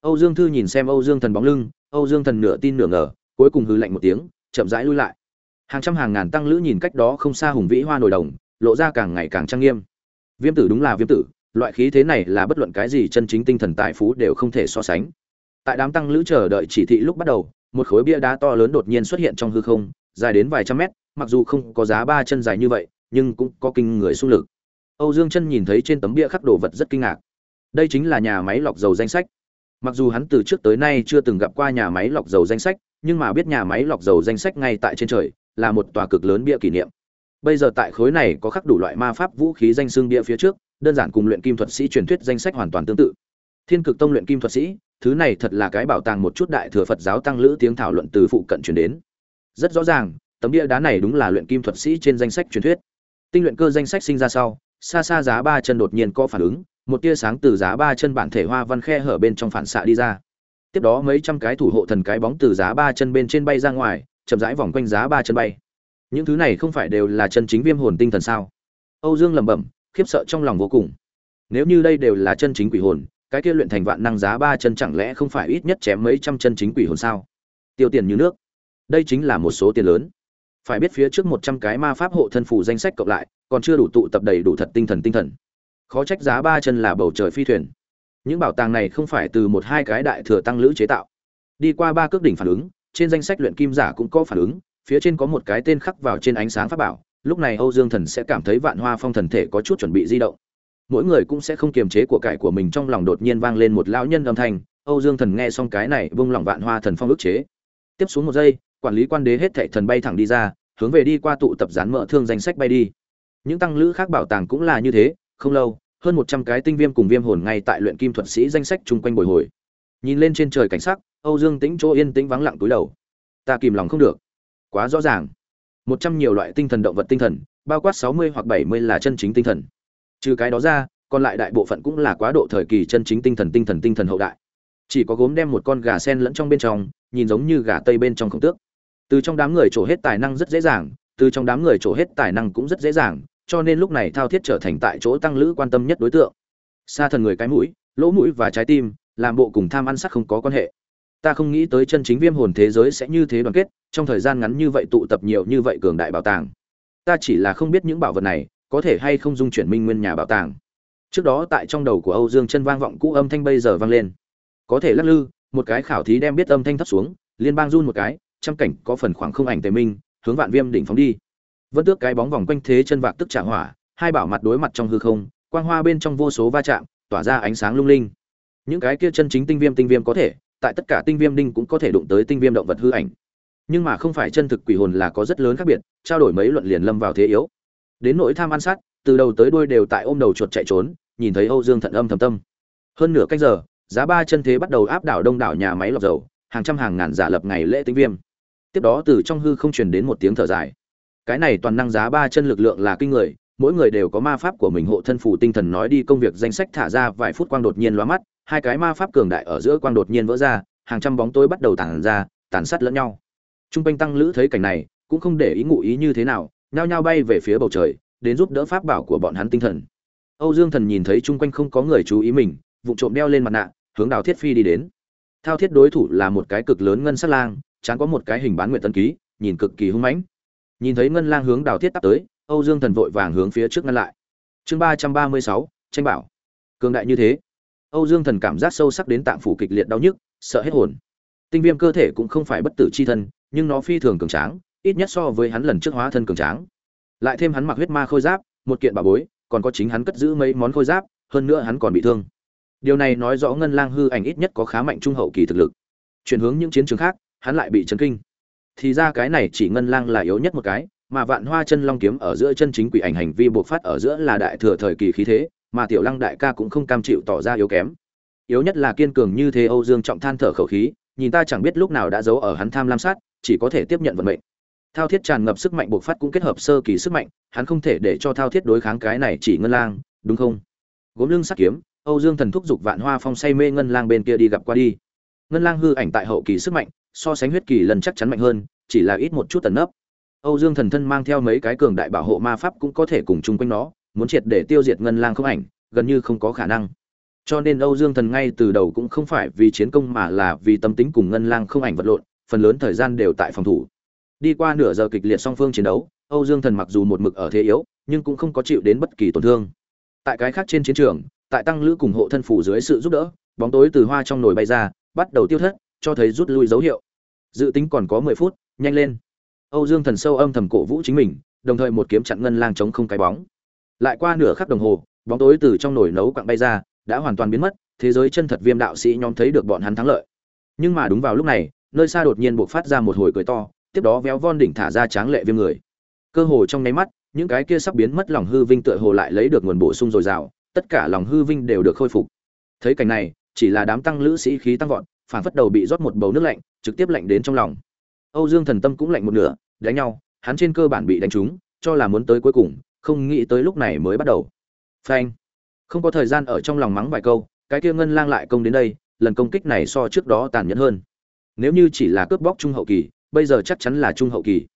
Âu dương thư nhìn xem âu dương thần bóng lưng, âu dương thần nửa tin nửa ngờ, cuối cùng hừ lạnh một tiếng, chậm rãi lui lại. Hàng trăm hàng ngàn tăng lữ nhìn cách đó không xa hùng vĩ hoa nổi đồng, lộ ra càng ngày càng trang nghiêm. Viêm tử đúng là viêm tử, loại khí thế này là bất luận cái gì chân chính tinh thần tài phú đều không thể so sánh. Tại đám tăng lữ chờ đợi chỉ thị lúc bắt đầu một khối bia đá to lớn đột nhiên xuất hiện trong hư không, dài đến vài trăm mét, mặc dù không có giá ba chân dài như vậy, nhưng cũng có kinh người xung lực. Âu dương chân nhìn thấy trên tấm bia khắc đồ vật rất kinh ngạc. Đây chính là nhà máy lọc dầu danh sách. Mặc dù hắn từ trước tới nay chưa từng gặp qua nhà máy lọc dầu danh sách, nhưng mà biết nhà máy lọc dầu danh sách ngay tại trên trời, là một tòa cực lớn bia kỷ niệm. Bây giờ tại khối này có khắc đủ loại ma pháp vũ khí danh xương bia phía trước, đơn giản cùng luyện kim thuật sĩ truyền thuyết danh sách hoàn toàn tương tự. Thiên cực tông luyện kim thuật sĩ thứ này thật là cái bảo tàng một chút đại thừa phật giáo tăng lữ tiếng thảo luận từ phụ cận truyền đến. Rất rõ ràng, tấm bia đá này đúng là luyện kim thuật sĩ trên danh sách truyền thuyết. Tinh luyện cơ danh sách sinh ra sau, xa xa giá ba chân đột nhiên có phản ứng, một tia sáng từ giá ba chân bản thể hoa văn khe hở bên trong phản xạ đi ra. Tiếp đó mấy trăm cái thủ hộ thần cái bóng từ giá ba chân bên trên bay ra ngoài, chậm rãi vòng quanh giá ba chân bay. Những thứ này không phải đều là chân chính viêm hồn tinh thần sao? Âu dương lẩm bẩm, khiếp sợ trong lòng vô cùng. Nếu như đây đều là chân chính quỷ hồn cái kia luyện thành vạn năng giá ba chân chẳng lẽ không phải ít nhất chém mấy trăm chân chính quỷ hồn sao? Tiêu tiền như nước. Đây chính là một số tiền lớn. Phải biết phía trước một trăm cái ma pháp hộ thân phủ danh sách cộng lại, còn chưa đủ tụ tập đầy đủ thật tinh thần tinh thần. Khó trách giá ba chân là bầu trời phi thuyền. Những bảo tàng này không phải từ một hai cái đại thừa tăng lữ chế tạo. Đi qua ba cước đỉnh phản ứng, trên danh sách luyện kim giả cũng có phản ứng, phía trên có một cái tên khắc vào trên ánh sáng pháp bảo. Lúc này âu dương thần sẽ cảm thấy vạn hoa phong thần thể có chút chuẩn bị di động mỗi người cũng sẽ không kiềm chế của cải của mình trong lòng đột nhiên vang lên một lão nhân âm thanh. Âu dương thần nghe xong cái này, vung lòng vạn hoa thần phong ức chế. Tiếp xuống một giây, quản lý quan đế hết thệ thần bay thẳng đi ra, hướng về đi qua tụ tập dán mỡ thương danh sách bay đi. Những tăng lữ khác bảo tàng cũng là như thế, không lâu, hơn một trăm cái tinh viêm cùng viêm hồn ngay tại luyện kim thuật sĩ danh sách chung quanh bồi hồi. Nhìn lên trên trời cảnh sắc, âu dương tĩnh chỗ yên tĩnh vắng lặng túi đầu. Ta kìm lòng không được. Quá rõ ràng. Một trăm nhiều loại tinh thần động vật tinh thần, bao quát sáu mươi hoặc bảy mươi là chân chính tinh thần trừ cái đó ra, còn lại đại bộ phận cũng là quá độ thời kỳ chân chính tinh thần tinh thần tinh thần hậu đại. Chỉ có gốm đem một con gà sen lẫn trong bên trong, nhìn giống như gà tây bên trong không tước. Từ trong đám người trổ hết tài năng rất dễ dàng, từ trong đám người trổ hết tài năng cũng rất dễ dàng, cho nên lúc này thao thiết trở thành tại chỗ tăng lữ quan tâm nhất đối tượng. Xa thần người cái mũi, lỗ mũi và trái tim, làm bộ cùng tham ăn sắc không có quan hệ. Ta không nghĩ tới chân chính viêm hồn thế giới sẽ như thế đoàn kết, trong thời gian ngắn như vậy tụ tập nhiều như vậy cường đại bảo tàng. Ta chỉ là không biết những bảo vật này có thể hay không dung chuyển minh nguyên nhà bảo tàng. Trước đó tại trong đầu của âu dương chân vang vọng cũ âm thanh bây giờ vang lên. Có thể lắc lư, một cái khảo thí đem biết âm thanh thấp xuống, liên bang run một cái, trăm cảnh có phần khoảng không ảnh tề minh, hướng vạn viêm đỉnh phóng đi. Vẫn tước cái bóng vòng quanh thế chân vạc tức trả hỏa, hai bảo mặt đối mặt trong hư không, quang hoa bên trong vô số va chạm, tỏa ra ánh sáng lung linh. Những cái kia chân chính tinh viêm tinh viêm có thể, tại tất cả tinh viêm đinh cũng có thể đụng tới tinh viêm động vật hư ảnh. Nhưng mà không phải chân thực quỷ hồn là có rất lớn khác biệt, trao đổi mấy luận liền lâm vào thế yếu đến nỗi tham ăn sát, từ đầu tới đuôi đều tại ôm đầu chuột chạy trốn, nhìn thấy âu dương thận âm thầm tâm. Hơn nửa cách giờ, giá ba chân thế bắt đầu áp đảo đông đảo nhà máy lọc dầu, hàng trăm hàng ngàn giả lập ngày lễ tinh viêm. Tiếp đó từ trong hư không truyền đến một tiếng thở dài. Cái này toàn năng giá ba chân lực lượng là kinh người, mỗi người đều có ma pháp của mình, hộ thân phủ tinh thần nói đi công việc danh sách thả ra, vài phút quang đột nhiên lóa mắt, hai cái ma pháp cường đại ở giữa quang đột nhiên vỡ ra, hàng trăm bóng tối bắt đầu tàn ra, tàn sát lẫn nhau. Trung quanh tăng lữ thấy cảnh này, cũng không để ý ngụ ý như thế nào nhao nhao bay về phía bầu trời, đến giúp đỡ pháp bảo của bọn hắn tinh thần. Âu dương thần nhìn thấy chung quanh không có người chú ý mình, vụng trộm đeo lên mặt nạ, hướng đào thiết phi đi đến. Thao thiết đối thủ là một cái cực lớn ngân sắc lang, chán có một cái hình bán nguyện tân ký, nhìn cực kỳ hung mãnh. Nhìn thấy ngân lang hướng đào thiết tắt tới, âu dương thần vội vàng hướng phía trước ngăn lại. Chương ba trăm ba mươi sáu, tranh bảo. Cường đại như thế. Âu dương thần cảm giác sâu sắc đến tạng phủ kịch liệt đau nhức, sợ hết hồn. Tinh viêm cơ thể cũng không phải bất tử chi thân, nhưng nó phi thường cường tráng ít nhất so với hắn lần trước hóa thân cường tráng. Lại thêm hắn mặc huyết ma khôi giáp, một kiện bà bối, còn có chính hắn cất giữ mấy món khôi giáp, hơn nữa hắn còn bị thương. Điều này nói rõ ngân lang hư ảnh ít nhất có khá mạnh trung hậu kỳ thực lực. Chuyển hướng những chiến trường khác, hắn lại bị chấn kinh. Thì ra cái này chỉ ngân lang là yếu nhất một cái, mà vạn hoa chân long kiếm ở giữa chân chính quỷ ảnh hành vi bộc phát ở giữa là đại thừa thời kỳ khí thế, mà tiểu lăng đại ca cũng không cam chịu tỏ ra yếu kém. Yếu nhất là kiên cường như thế âu dương trọng than thở khẩu khí, nhìn ta chẳng biết lúc nào đã giấu ở hắn tham lam sát, chỉ có thể tiếp nhận vận mệnh thao thiết tràn ngập sức mạnh bộc phát cũng kết hợp sơ kỳ sức mạnh, hắn không thể để cho thao thiết đối kháng cái này chỉ ngân lang, đúng không? Gốm lưng sắt kiếm, âu dương thần thúc giục vạn hoa phong say mê ngân lang bên kia đi gặp qua đi. Ngân lang hư ảnh tại hậu kỳ sức mạnh, so sánh huyết kỳ lần chắc chắn mạnh hơn, chỉ là ít một chút tần nấp. Âu dương thần thân mang theo mấy cái cường đại bảo hộ ma pháp cũng có thể cùng chung quanh nó, muốn triệt để tiêu diệt ngân lang không ảnh, gần như không có khả năng. Cho nên âu dương thần ngay từ đầu cũng không phải vì chiến công mà là vì tâm tính cùng ngân lang không ảnh vật lộn, phần lớn thời gian đều tại phòng thủ đi qua nửa giờ kịch liệt song phương chiến đấu, âu dương thần mặc dù một mực ở thế yếu, nhưng cũng không có chịu đến bất kỳ tổn thương. Tại cái khác trên chiến trường, tại tăng lữ cùng hộ thân phủ dưới sự giúp đỡ, bóng tối từ hoa trong nồi bay ra, bắt đầu tiêu thất, cho thấy rút lui dấu hiệu. Dự tính còn có mười phút, nhanh lên. Âu dương thần sâu âm thầm cổ vũ chính mình, đồng thời một kiếm chặn ngân lang chống không cái bóng. Lại qua nửa khắc đồng hồ, bóng tối từ trong nồi nấu quặng bay ra, đã hoàn toàn biến mất, thế giới chân thật viêm đạo sĩ nhóm thấy được bọn hắn thắng lợi. Nhưng mà đúng vào lúc này, nơi xa đột nhiên buộc phát ra một hồi cười to tiếp đó véo von đỉnh thả ra tráng lệ viêm người. Cơ hồ trong nháy mắt, những cái kia sắp biến mất lòng hư vinh tựa hồ lại lấy được nguồn bổ sung dồi dào, tất cả lòng hư vinh đều được khôi phục. Thấy cảnh này, chỉ là đám tăng lữ sĩ khí tăng vọt phản phất đầu bị rót một bầu nước lạnh, trực tiếp lạnh đến trong lòng. Âu dương thần tâm cũng lạnh một nửa, đánh nhau, hắn trên cơ bản bị đánh trúng, cho là muốn tới cuối cùng, không nghĩ tới lúc này mới bắt đầu. Phanh. Không có thời gian ở trong lòng mắng vài câu, cái kia ngân lang lại công đến đây, lần công kích này so trước đó tàn nhẫn hơn. Nếu như chỉ là cướp bóc trung hậu kỳ bây giờ chắc chắn là trung hậu kỳ.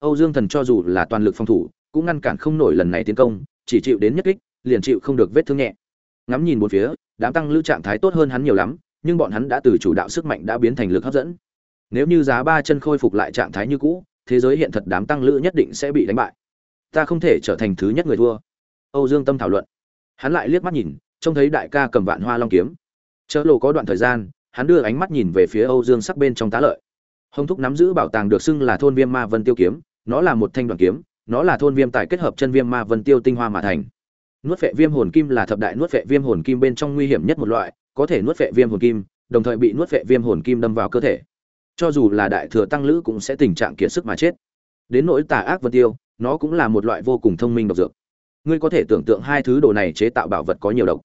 Âu dương thần cho dù là toàn lực phòng thủ, cũng ngăn cản không nổi lần này tiến công, chỉ chịu đến nhất kích, liền chịu không được vết thương nhẹ. Ngắm nhìn một phía, đám tăng lưu trạng thái tốt hơn hắn nhiều lắm, nhưng bọn hắn đã từ chủ đạo sức mạnh đã biến thành lực hấp dẫn. Nếu như giá ba chân khôi phục lại trạng thái như cũ, thế giới hiện thật đám tăng lữ nhất định sẽ bị đánh bại. Ta không thể trở thành thứ nhất người thua. Âu dương tâm thảo luận. Hắn lại liếc mắt nhìn, trông thấy đại ca cầm vạn hoa long kiếm. Chớ lộ có đoạn thời gian, hắn đưa ánh mắt nhìn về phía âu dương sắc bên trong tá lợi hồng thúc nắm giữ bảo tàng được xưng là thôn viêm ma vân tiêu kiếm, nó là một thanh đoàn kiếm, nó là thôn viêm tài kết hợp chân viêm ma vân tiêu tinh hoa mà thành. Nuốt phệ viêm hồn kim là thập đại nuốt phệ viêm hồn kim bên trong nguy hiểm nhất một loại, có thể nuốt phệ viêm hồn kim, đồng thời bị nuốt phệ viêm hồn kim đâm vào cơ thể. Cho dù là đại thừa tăng lữ cũng sẽ tình trạng kiệt sức mà chết. Đến nỗi tà ác vân tiêu, nó cũng là một loại vô cùng thông minh độc dược. Ngươi có thể tưởng tượng hai thứ đồ này chế tạo bảo vật có nhiều độc.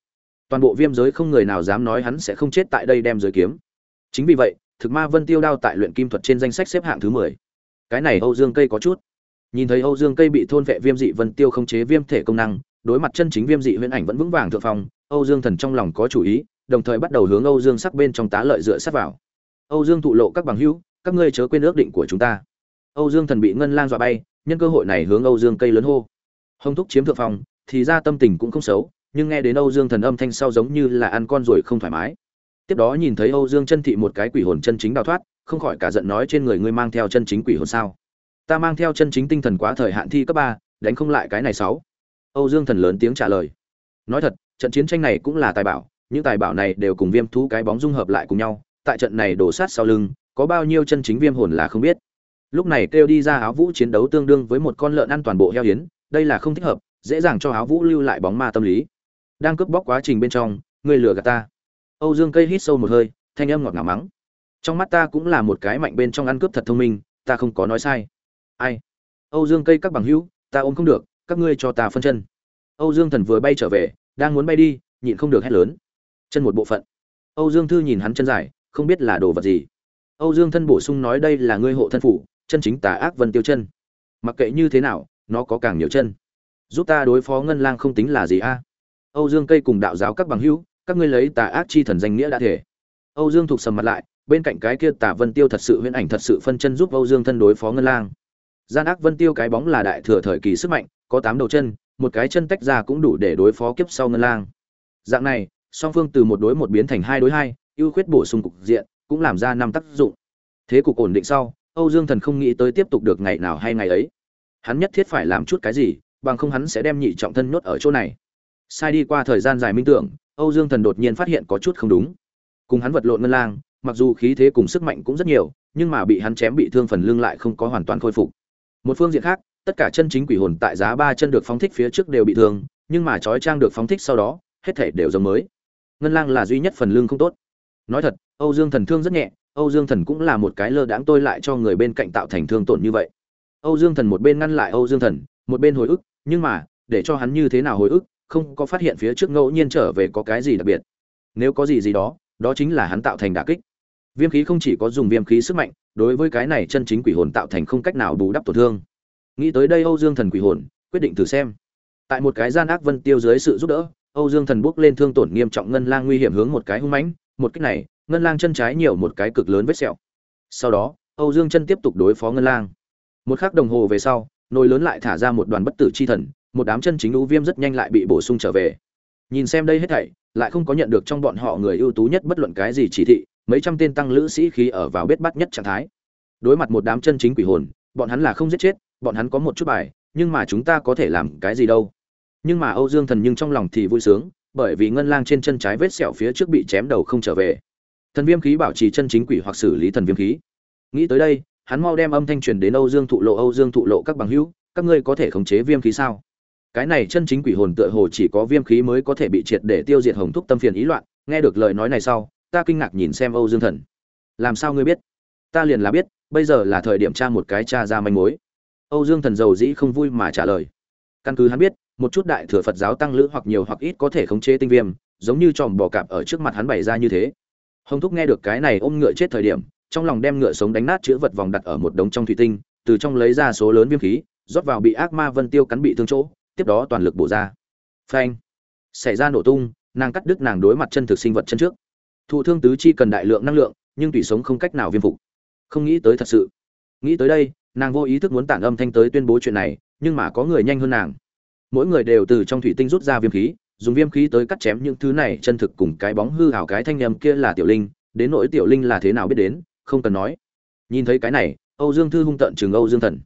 Toàn bộ viêm giới không người nào dám nói hắn sẽ không chết tại đây đem giới kiếm. Chính vì vậy thực ma vân tiêu đao tại luyện kim thuật trên danh sách xếp hạng thứ mười. Cái này âu dương cây có chút. Nhìn thấy âu dương cây bị thôn vệ viêm dị vân tiêu không chế viêm thể công năng, đối mặt chân chính viêm dị huyễn ảnh vẫn vững vàng thượng phong, âu dương thần trong lòng có chủ ý, đồng thời bắt đầu hướng âu dương sắc bên trong tá lợi dựa sát vào. Âu dương thụ lộ các bằng hữu, các ngươi chớ quên ước định của chúng ta. Âu dương thần bị ngân lang dọa bay, nhân cơ hội này hướng âu dương cây lớn hô. Hông thúc chiếm thượng phong, thì ra tâm tình cũng không xấu, nhưng nghe đến âu dương thần âm thanh sau giống như là ăn con rồi không thoải mái tiếp đó nhìn thấy âu dương chân thị một cái quỷ hồn chân chính đào thoát, không khỏi cả giận nói trên người ngươi mang theo chân chính quỷ hồn sao? Ta mang theo chân chính tinh thần quá thời hạn thi cấp ba, đánh không lại cái này sáu. Âu dương thần lớn tiếng trả lời. Nói thật, trận chiến tranh này cũng là tài bảo, những tài bảo này đều cùng viêm thú cái bóng dung hợp lại cùng nhau, tại trận này đổ sát sau lưng, có bao nhiêu chân chính viêm hồn là không biết. Lúc này kêu đi ra áo vũ chiến đấu tương đương với một con lợn ăn toàn bộ heo hiến đây là không thích hợp, dễ dàng cho áo vũ lưu lại bóng ma tâm lý. Đang cướp bóc quá trình bên trong, ngươi lừa gạt ta âu dương cây hít sâu một hơi, thanh âm ngọt ngào mắng. Trong mắt ta cũng là một cái mạnh bên trong ăn cướp thật thông minh, ta không có nói sai. Ai? Âu dương cây các bằng hữu, ta ôm không được, các ngươi cho ta phân chân. Âu dương thần vừa bay trở về, đang muốn bay đi, nhịn không được hét lớn. Chân một bộ phận. Âu dương thư nhìn hắn chân dài, không biết là đồ vật gì. Âu dương thân bổ sung nói đây là ngươi hộ thân phủ, chân chính tà ác vân tiêu chân. Mặc kệ như thế nào, nó có càng nhiều chân. Giúp ta đối phó ngân lang không tính là gì a. Âu dương cây cùng đạo giáo các bằng hữu các ngươi lấy tà ác chi thần danh nghĩa đã thể. Âu dương thuộc sầm mặt lại, bên cạnh cái kia tà vân tiêu thật sự huyễn ảnh thật sự phân chân giúp âu dương thân đối phó ngân lang. Gian ác vân tiêu cái bóng là đại thừa thời kỳ sức mạnh, có tám đầu chân, một cái chân tách ra cũng đủ để đối phó kiếp sau ngân lang. Dạng này, song phương từ một đối một biến thành hai đối hai, ưu khuyết bổ sung cục diện, cũng làm ra năm tác dụng. Thế cục ổn định sau, âu dương thần không nghĩ tới tiếp tục được ngày nào hay ngày ấy. Hắn nhất thiết phải làm chút cái gì, bằng không hắn sẽ đem nhị trọng thân nhốt ở chỗ này. Sai đi qua thời gian dài minh tưởng âu dương thần đột nhiên phát hiện có chút không đúng. Cùng hắn vật lộn ngân lang, mặc dù khí thế cùng sức mạnh cũng rất nhiều, nhưng mà bị hắn chém bị thương phần lưng lại không có hoàn toàn khôi phục. Một phương diện khác, tất cả chân chính quỷ hồn tại giá ba chân được phóng thích phía trước đều bị thương, nhưng mà trói trang được phóng thích sau đó, hết thể đều giống mới. Ngân lang là duy nhất phần lưng không tốt. Nói thật, âu dương thần thương rất nhẹ, âu dương thần cũng là một cái lơ đãng tôi lại cho người bên cạnh tạo thành thương tổn như vậy. Âu dương thần một bên ngăn lại âu dương thần, một bên hồi ức, nhưng mà, để cho hắn như thế nào hồi ức không có phát hiện phía trước ngẫu nhiên trở về có cái gì đặc biệt. Nếu có gì gì đó đó chính là hắn tạo thành đả kích. Viêm khí không chỉ có dùng viêm khí sức mạnh, đối với cái này chân chính quỷ hồn tạo thành không cách nào bù đắp tổn thương. Nghĩ tới đây âu dương thần quỷ hồn, quyết định thử xem. Tại một cái gian ác vân tiêu dưới sự giúp đỡ, âu dương thần bước lên thương tổn nghiêm trọng ngân lang nguy hiểm hướng một cái hung mãnh, một cách này, ngân lang chân trái nhiều một cái cực lớn vết sẹo. Sau đó, âu dương chân tiếp tục đối phó ngân lang. Một khắc đồng hồ về sau, nồi lớn lại thả ra một đoàn bất tử chi thần một đám chân chính lũ viêm rất nhanh lại bị bổ sung trở về. Nhìn xem đây hết thảy, lại không có nhận được trong bọn họ người ưu tú nhất bất luận cái gì chỉ thị, mấy trăm tên tăng lữ sĩ khí ở vào bết bắt nhất trạng thái. Đối mặt một đám chân chính quỷ hồn, bọn hắn là không giết chết, bọn hắn có một chút bài, nhưng mà chúng ta có thể làm cái gì đâu. Nhưng mà âu dương thần nhưng trong lòng thì vui sướng, bởi vì ngân lang trên chân trái vết sẹo phía trước bị chém đầu không trở về. Thần viêm khí bảo trì chân chính quỷ hoặc xử lý thần viêm khí. Nghĩ tới đây, hắn mau đem âm thanh truyền đến âu dương thụ lộ, âu dương thụ lộ các bằng hữu, các ngươi có thể khống chế viêm khí sao? Cái này chân chính quỷ hồn tựa hồ chỉ có viêm khí mới có thể bị triệt để tiêu diệt hồng thúc tâm phiền ý loạn. Nghe được lời nói này sau, ta kinh ngạc nhìn xem âu dương thần. Làm sao ngươi biết? Ta liền là biết, bây giờ là thời điểm tra một cái tra ra manh mối. Âu dương thần giàu dĩ không vui mà trả lời. Căn cứ hắn biết, một chút đại thừa phật giáo tăng lữ hoặc nhiều hoặc ít có thể khống chế tinh viêm, giống như tròm bò cạp ở trước mặt hắn bày ra như thế. Hồng thúc nghe được cái này ôm ngựa chết thời điểm, trong lòng đem ngựa sống đánh nát chữ vật vòng đặt ở một đống trong thủy tinh, từ trong lấy ra số lớn viêm khí, rót vào bị ác ma vân tiêu cắn bị thương chỗ tiếp đó toàn lực bổ ra. Phanh. Xảy ra nổ tung, nàng cắt đứt nàng đối mặt chân thực sinh vật chân trước. Thụ thương tứ chi cần đại lượng năng lượng, nhưng tủy sống không cách nào viêm phục. Không nghĩ tới thật sự. Nghĩ tới đây, nàng vô ý thức muốn tản âm thanh tới tuyên bố chuyện này, nhưng mà có người nhanh hơn nàng. Mỗi người đều từ trong thủy tinh rút ra viêm khí, dùng viêm khí tới cắt chém những thứ này chân thực cùng cái bóng hư ảo cái thanh nhầm kia là tiểu linh, đến nỗi tiểu linh là thế nào biết đến, không cần nói. Nhìn thấy cái này, âu dương thư hung tận chừng âu dương thần.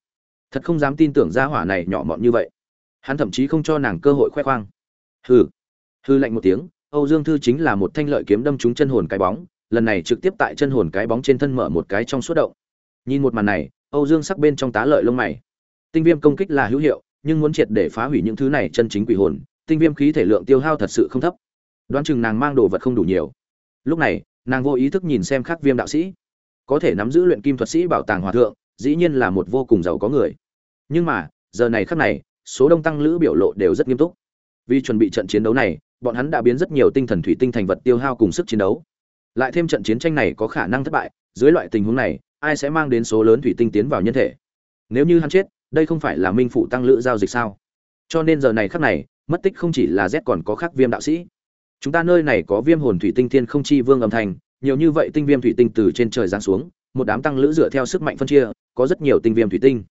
Thật không dám tin tưởng ra hỏa này nhỏ mọn như vậy hắn thậm chí không cho nàng cơ hội khoe khoang. Hừ. Hư lạnh một tiếng, âu dương thư chính là một thanh lợi kiếm đâm trúng chân hồn cái bóng, lần này trực tiếp tại chân hồn cái bóng trên thân mở một cái trong suốt động. Nhìn một màn này, âu dương sắc bên trong tá lợi lông mày. Tinh viêm công kích là hữu hiệu, nhưng muốn triệt để phá hủy những thứ này chân chính quỷ hồn, tinh viêm khí thể lượng tiêu hao thật sự không thấp. Đoán chừng nàng mang đồ vật không đủ nhiều. Lúc này, nàng vô ý thức nhìn xem khắc viêm đạo sĩ. Có thể nắm giữ luyện kim thuật sĩ bảo tàng hòa thượng, dĩ nhiên là một vô cùng giàu có người. Nhưng mà, giờ này khắc này số đông tăng lữ biểu lộ đều rất nghiêm túc. Vì chuẩn bị trận chiến đấu này, bọn hắn đã biến rất nhiều tinh thần thủy tinh thành vật tiêu hao cùng sức chiến đấu. Lại thêm trận chiến tranh này có khả năng thất bại, dưới loại tình huống này, ai sẽ mang đến số lớn thủy tinh tiến vào nhân thể? Nếu như hắn chết, đây không phải là minh phụ tăng lữ giao dịch sao? Cho nên giờ này khắc này, mất tích không chỉ là z còn có khắc viêm đạo sĩ. Chúng ta nơi này có viêm hồn thủy tinh thiên không chi vương âm thanh, nhiều như vậy tinh viêm thủy tinh từ trên trời giáng xuống, một đám tăng lữ dựa theo sức mạnh phân chia, có rất nhiều tinh viêm thủy tinh.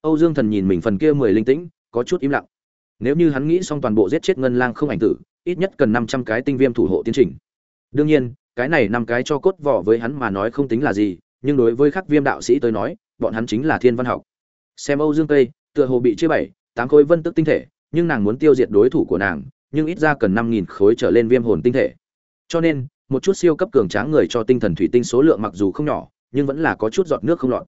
Âu dương thần nhìn mình phần kia mười linh tĩnh có chút im lặng. Nếu như hắn nghĩ xong toàn bộ giết chết ngân lang không ảnh tử, ít nhất cần năm trăm cái tinh viêm thủ hộ tiến trình. Đương nhiên, cái này năm cái cho cốt vỏ với hắn mà nói không tính là gì, nhưng đối với khắc viêm đạo sĩ tới nói, bọn hắn chính là thiên văn học. Xem âu dương tây, tựa hồ bị chia bảy, tám khối vân tức tinh thể, nhưng nàng muốn tiêu diệt đối thủ của nàng, nhưng ít ra cần năm nghìn khối trở lên viêm hồn tinh thể. Cho nên, một chút siêu cấp cường tráng người cho tinh thần thủy tinh số lượng mặc dù không nhỏ, nhưng vẫn là có chút giọt nước không lọt.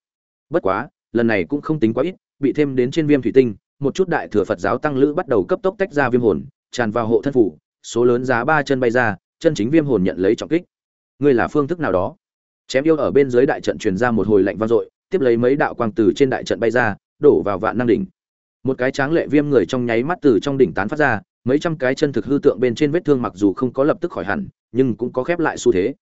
Bất quá, lần này cũng không tính quá ít, bị thêm đến trên viêm thủy tinh một chút đại thừa phật giáo tăng lữ bắt đầu cấp tốc tách ra viêm hồn, tràn vào hộ thân phủ, số lớn giá ba chân bay ra, chân chính viêm hồn nhận lấy trọng kích. Ngươi là phương thức nào đó? Chém yêu ở bên dưới đại trận truyền ra một hồi lạnh vang dội, tiếp lấy mấy đạo quang từ trên đại trận bay ra, đổ vào vạn năng đỉnh. Một cái tráng lệ viêm người trong nháy mắt từ trong đỉnh tán phát ra, mấy trăm cái chân thực hư tượng bên trên vết thương mặc dù không có lập tức khỏi hẳn, nhưng cũng có khép lại xu thế.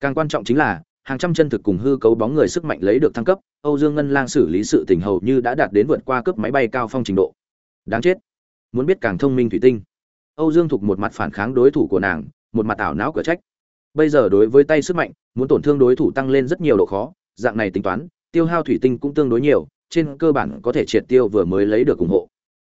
Càng quan trọng chính là hàng trăm chân thực cùng hư cấu bóng người sức mạnh lấy được thăng cấp, âu dương ngân lang xử lý sự tình hầu như đã đạt đến vượt qua cướp máy bay cao phong trình độ. Đáng chết. Muốn biết càng thông minh thủy tinh. Âu dương thục một mặt phản kháng đối thủ của nàng, một mặt ảo não cửa trách. Bây giờ đối với tay sức mạnh, muốn tổn thương đối thủ tăng lên rất nhiều độ khó, dạng này tính toán, tiêu hao thủy tinh cũng tương đối nhiều, trên cơ bản có thể triệt tiêu vừa mới lấy được ủng hộ.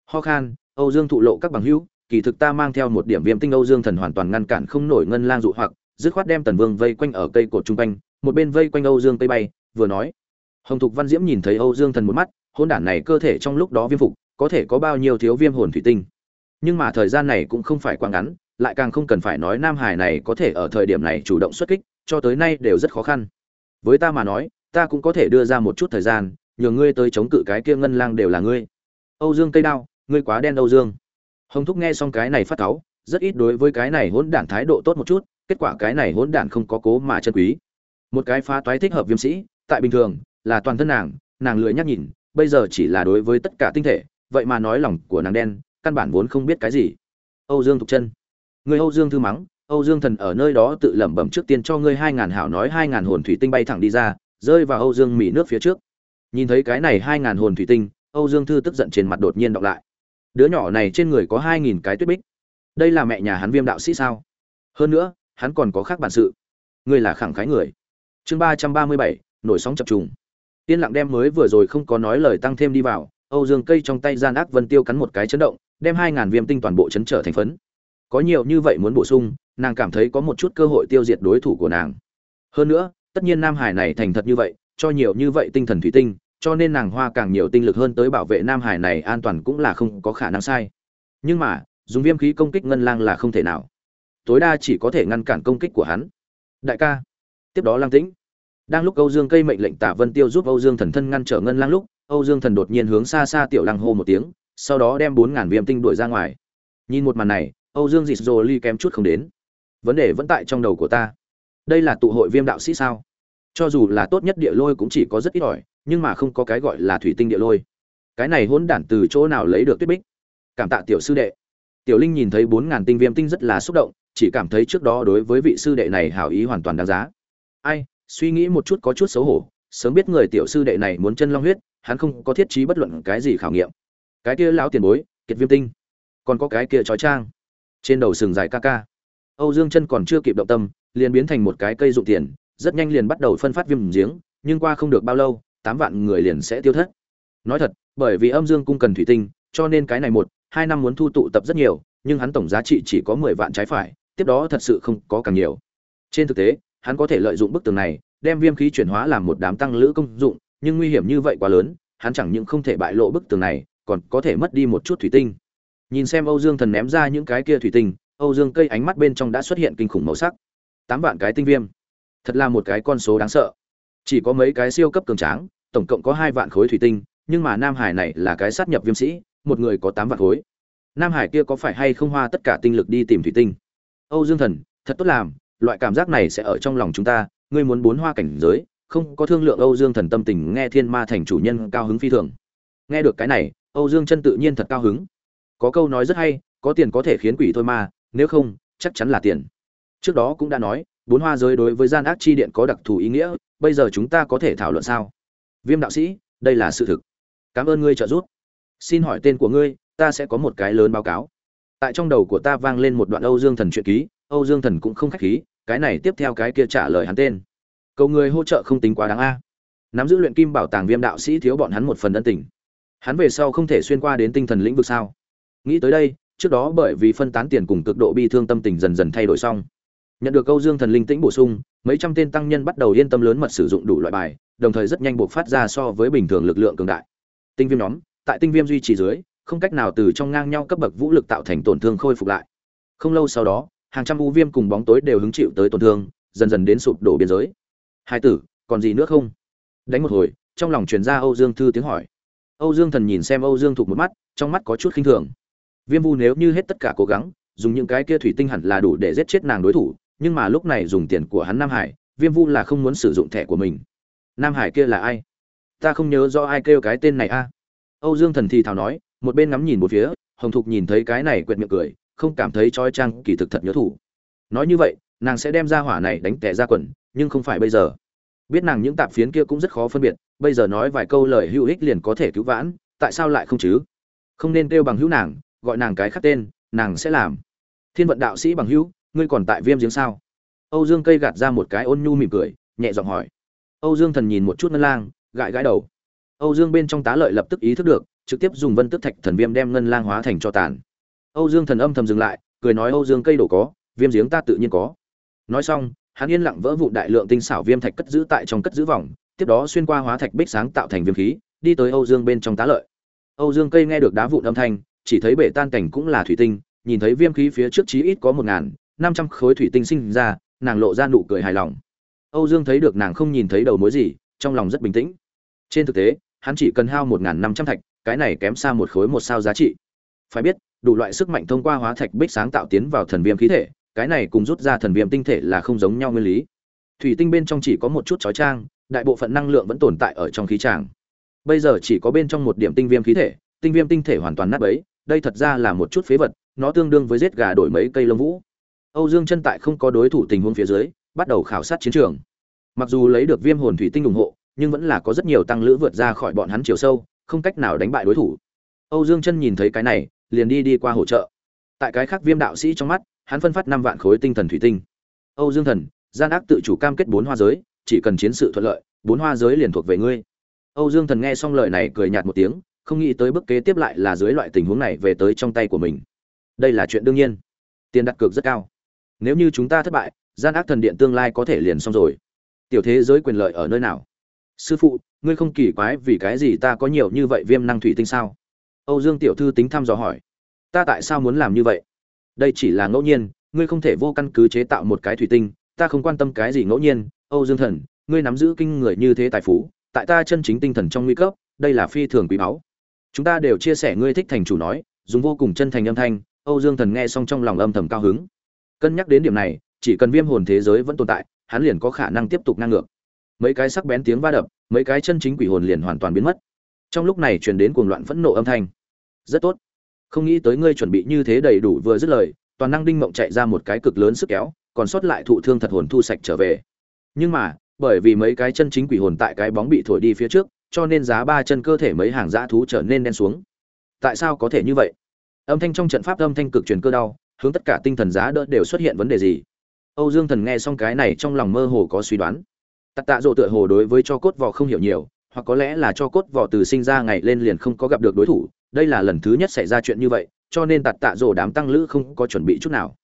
Ho khan, âu dương thụ lộ các bằng hữu, kỳ thực ta mang theo một điểm viêm tinh âu dương thần hoàn toàn ngăn cản không nổi ngân lang dụ hoặc, dứt khoát đem tần vương vây quanh ở cây cột trung quanh một bên vây quanh âu dương tây bay, vừa nói. Hồng thục văn diễm nhìn thấy âu dương thần một mắt, hôn đản này cơ thể trong lúc đó viêm phục, có thể có bao nhiêu thiếu viêm hồn thủy tinh. Nhưng mà thời gian này cũng không phải quá ngắn, lại càng không cần phải nói nam hải này có thể ở thời điểm này chủ động xuất kích, cho tới nay đều rất khó khăn. Với ta mà nói, ta cũng có thể đưa ra một chút thời gian, nhờ ngươi tới chống cự cái kia ngân lang đều là ngươi. Âu dương cây đao, ngươi quá đen âu dương. Hồng thúc nghe xong cái này phát cáu rất ít đối với cái này hỗn đản thái độ tốt một chút, kết quả cái này hỗn đản không có cố mà chân quý một cái phá toái thích hợp viêm sĩ, tại bình thường, là toàn thân nàng nàng lười nhắc nhìn, bây giờ chỉ là đối với tất cả tinh thể, vậy mà nói lòng của nàng đen, căn bản vốn không biết cái gì. Âu dương thục chân. Người âu dương thư mắng, âu dương thần ở nơi đó tự lẩm bẩm trước tiên cho ngươi hai ngàn hảo nói hai ngàn hồn thủy tinh bay thẳng đi ra, rơi vào âu dương mỹ nước phía trước. Nhìn thấy cái này hai ngàn hồn thủy tinh, âu dương thư tức giận trên mặt đột nhiên đọc lại. Đứa nhỏ này trên người có hai nghìn cái tuyết bích. Đây là mẹ nhà hắn viêm đạo sĩ sao? Hơn nữa, hắn còn có khác bản sự. Ngươi là khẳng khái người chương ba trăm ba mươi bảy, nổi sóng chập trùng. Yên lặng đem mới vừa rồi không có nói lời tăng thêm đi vào, âu dương cây trong tay gian ác vân tiêu cắn một cái chấn động, đem hai ngàn viêm tinh toàn bộ chấn trở thành phấn. Có nhiều như vậy muốn bổ sung, nàng cảm thấy có một chút cơ hội tiêu diệt đối thủ của nàng. Hơn nữa, tất nhiên nam hải này thành thật như vậy, cho nhiều như vậy tinh thần thủy tinh, cho nên nàng hoa càng nhiều tinh lực hơn tới bảo vệ nam hải này an toàn cũng là không có khả năng sai. Nhưng mà, dùng viêm khí công kích ngân lang là không thể nào. Tối đa chỉ có thể ngăn cản công kích của hắn. Đại ca tiếp đó lang tĩnh. Đang lúc âu dương cây mệnh lệnh tả vân tiêu giúp âu dương thần thân ngăn trở ngân lang lúc, âu dương thần đột nhiên hướng xa xa tiểu Lang hô một tiếng, sau đó đem bốn ngàn viêm tinh đuổi ra ngoài. Nhìn một màn này, âu dương dịt rồ ly kém chút không đến. Vấn đề vẫn tại trong đầu của ta. Đây là tụ hội viêm đạo sĩ sao? Cho dù là tốt nhất địa lôi cũng chỉ có rất ít ỏi, nhưng mà không có cái gọi là thủy tinh địa lôi. Cái này hỗn đản từ chỗ nào lấy được tuyết bích? Cảm tạ tiểu sư đệ. Tiểu linh nhìn thấy bốn ngàn tinh viêm tinh rất là xúc động, chỉ cảm thấy trước đó đối với vị sư đệ này hảo ý hoàn toàn đáng giá ai, suy nghĩ một chút có chút xấu hổ, sớm biết người tiểu sư đệ này muốn chân long huyết, hắn không có thiết trí bất luận cái gì khảo nghiệm. Cái kia lão tiền bối, kiệt viêm tinh, còn có cái kia trói trang. Trên đầu sừng dài ca ca. Âu dương chân còn chưa kịp động tâm, liền biến thành một cái cây dụng tiền, rất nhanh liền bắt đầu phân phát viêm giếng, nhưng qua không được bao lâu, tám vạn người liền sẽ tiêu thất. Nói thật, bởi vì âm dương cung cần thủy tinh, cho nên cái này một, hai năm muốn thu tụ tập rất nhiều, nhưng hắn tổng giá trị chỉ có mười vạn trái phải, tiếp đó thật sự không có càng nhiều. Trên thực tế hắn có thể lợi dụng bức tường này, đem viêm khí chuyển hóa làm một đám tăng lữ công dụng, nhưng nguy hiểm như vậy quá lớn, hắn chẳng những không thể bại lộ bức tường này, còn có thể mất đi một chút thủy tinh. Nhìn xem âu dương thần ném ra những cái kia thủy tinh, âu dương cây ánh mắt bên trong đã xuất hiện kinh khủng màu sắc. Tám vạn cái tinh viêm. Thật là một cái con số đáng sợ. Chỉ có mấy cái siêu cấp cường tráng, tổng cộng có hai vạn khối thủy tinh, nhưng mà nam hải này là cái sát nhập viêm sĩ, một người có tám vạn khối. Nam hải kia có phải hay không hoa tất cả tinh lực đi tìm thủy tinh? Âu dương thần, thật tốt làm loại cảm giác này sẽ ở trong lòng chúng ta. Ngươi muốn bốn hoa cảnh giới, không có thương lượng âu dương thần tâm tình, nghe thiên ma thành chủ nhân cao hứng phi thường. Nghe được cái này, âu dương chân tự nhiên thật cao hứng. Có câu nói rất hay, có tiền có thể khiến quỷ thôi ma nếu không, chắc chắn là tiền. Trước đó cũng đã nói, bốn hoa giới đối với gian ác chi điện có đặc thù ý nghĩa, bây giờ chúng ta có thể thảo luận sao? Viêm đạo sĩ, đây là sự thực. Cảm ơn ngươi trợ giúp. Xin hỏi tên của ngươi, ta sẽ có một cái lớn báo cáo. Tại trong đầu của ta vang lên một đoạn âu dương thần truyện ký, âu dương thần cũng không khách khí cái này tiếp theo cái kia trả lời hắn tên. Cầu người hỗ trợ không tính quá đáng a. Nắm giữ luyện kim bảo tàng viêm đạo sĩ thiếu bọn hắn một phần ân tình. Hắn về sau không thể xuyên qua đến tinh thần lĩnh vực sao? Nghĩ tới đây, trước đó bởi vì phân tán tiền cùng cực độ bi thương tâm tình dần dần thay đổi xong. Nhận được câu dương thần linh tĩnh bổ sung, mấy trăm tên tăng nhân bắt đầu yên tâm lớn mật sử dụng đủ loại bài, đồng thời rất nhanh buộc phát ra so với bình thường lực lượng cường đại. Tinh viêm nhóm, tại tinh viêm duy trì dưới, không cách nào từ trong ngang nhau cấp bậc vũ lực tạo thành tổn thương khôi phục lại. Không lâu sau đó hàng trăm u viêm cùng bóng tối đều hứng chịu tới tổn thương, dần dần đến sụp đổ biên giới. Hai tử, còn gì nữa không? Đánh một hồi, trong lòng truyền ra âu dương thư tiếng hỏi. Âu dương thần nhìn xem âu dương thục một mắt, trong mắt có chút khinh thường. Viêm vu nếu như hết tất cả cố gắng, dùng những cái kia thủy tinh hẳn là đủ để giết chết nàng đối thủ, nhưng mà lúc này dùng tiền của hắn nam hải, viêm vu là không muốn sử dụng thẻ của mình. Nam hải kia là ai? Ta không nhớ do ai kêu cái tên này a. Âu dương thần thì thào nói, một bên ngắm nhìn một phía, hồng thục nhìn thấy cái này quệt miệng cười không cảm thấy trói trang, kỳ thực thật nhớ thủ. Nói như vậy, nàng sẽ đem ra hỏa này đánh tẻ ra quần, nhưng không phải bây giờ. Biết nàng những tạp phiến kia cũng rất khó phân biệt, bây giờ nói vài câu lời hữu ích liền có thể cứu vãn, tại sao lại không chứ? Không nên kêu bằng hữu nàng, gọi nàng cái khác tên, nàng sẽ làm. Thiên vận đạo sĩ bằng hữu, ngươi còn tại viêm giếng sao? Âu dương cây gạt ra một cái ôn nhu mỉm cười, nhẹ giọng hỏi. Âu dương thần nhìn một chút ngân lang, gãi gãi đầu. Âu dương bên trong tá lợi lập tức ý thức được, trực tiếp dùng vân tức thạch thần viêm đem ngân lang hóa thành cho tàn âu dương thần âm thầm dừng lại, cười nói âu dương cây đổ có, viêm giếng ta tự nhiên có. Nói xong, hắn yên lặng vỡ vụn đại lượng tinh xảo viêm thạch cất giữ tại trong cất giữ vòng, tiếp đó xuyên qua hóa thạch bích sáng tạo thành viêm khí, đi tới âu dương bên trong tá lợi. Âu dương cây nghe được đá vụn âm thanh, chỉ thấy bể tan cảnh cũng là thủy tinh, nhìn thấy viêm khí phía trước chí ít có một ngàn năm trăm khối thủy tinh sinh ra, nàng lộ ra nụ cười hài lòng. Âu dương thấy được nàng không nhìn thấy đầu mối gì, trong lòng rất bình tĩnh. Trên thực tế, hắn chỉ cần hao một ngàn năm trăm thạch, cái này kém xa một khối một sao giá trị. Phải biết đủ loại sức mạnh thông qua hóa thạch bích sáng tạo tiến vào thần viêm khí thể, cái này cùng rút ra thần viêm tinh thể là không giống nhau nguyên lý. Thủy tinh bên trong chỉ có một chút chói trang, đại bộ phận năng lượng vẫn tồn tại ở trong khí tràng. Bây giờ chỉ có bên trong một điểm tinh viêm khí thể, tinh viêm tinh thể hoàn toàn nát bấy, đây thật ra là một chút phế vật, nó tương đương với giết gà đổi mấy cây lông vũ. Âu dương chân tại không có đối thủ tình huống phía dưới, bắt đầu khảo sát chiến trường. Mặc dù lấy được viêm hồn thủy tinh ủng hộ, nhưng vẫn là có rất nhiều tăng lữ vượt ra khỏi bọn hắn chiều sâu, không cách nào đánh bại đối thủ. Âu dương chân nhìn thấy cái này liền đi đi qua hỗ trợ. Tại cái khác viêm đạo sĩ trong mắt, hắn phân phát năm vạn khối tinh thần thủy tinh. Âu dương thần, gian ác tự chủ cam kết bốn hoa giới, chỉ cần chiến sự thuận lợi, bốn hoa giới liền thuộc về ngươi. Âu dương thần nghe xong lời này cười nhạt một tiếng, không nghĩ tới bước kế tiếp lại là dưới loại tình huống này về tới trong tay của mình. Đây là chuyện đương nhiên. Tiền đặt cược rất cao. Nếu như chúng ta thất bại, gian ác thần điện tương lai có thể liền xong rồi. Tiểu thế giới quyền lợi ở nơi nào? Sư phụ, ngươi không kỳ quái vì cái gì ta có nhiều như vậy viêm năng thủy tinh sao? Âu dương tiểu thư tính thăm dò hỏi. Ta tại sao muốn làm như vậy? Đây chỉ là ngẫu nhiên, ngươi không thể vô căn cứ chế tạo một cái thủy tinh, ta không quan tâm cái gì ngẫu nhiên. Âu dương thần, ngươi nắm giữ kinh người như thế tài phú, tại ta chân chính tinh thần trong nguy cấp, đây là phi thường quý báu. Chúng ta đều chia sẻ ngươi thích thành chủ nói, dùng vô cùng chân thành âm thanh, âu dương thần nghe xong trong lòng âm thầm cao hứng. Cân nhắc đến điểm này, chỉ cần viêm hồn thế giới vẫn tồn tại, hắn liền có khả năng tiếp tục năng ngược. Mấy cái sắc bén tiếng va đập, mấy cái chân chính quỷ hồn liền hoàn toàn biến mất trong lúc này truyền đến cuồng loạn phẫn nộ âm thanh. Rất tốt. Không nghĩ tới ngươi chuẩn bị như thế đầy đủ vừa dứt lời, toàn năng đinh mộng chạy ra một cái cực lớn sức kéo, còn sót lại thụ thương thật hồn thu sạch trở về. Nhưng mà, bởi vì mấy cái chân chính quỷ hồn tại cái bóng bị thổi đi phía trước, cho nên giá ba chân cơ thể mấy hàng dã thú trở nên đen xuống. Tại sao có thể như vậy? Âm thanh trong trận pháp âm thanh cực truyền cơ đau, hướng tất cả tinh thần giá đỡ đều xuất hiện vấn đề gì? Âu dương thần nghe xong cái này trong lòng mơ hồ có suy đoán. Tạ tạ dỗ tựa hồ đối với cho cốt vỏ không hiểu nhiều hoặc có lẽ là cho cốt vỏ từ sinh ra ngày lên liền không có gặp được đối thủ, đây là lần thứ nhất xảy ra chuyện như vậy, cho nên tạt tạ rổ đám tăng lữ không có chuẩn bị chút nào.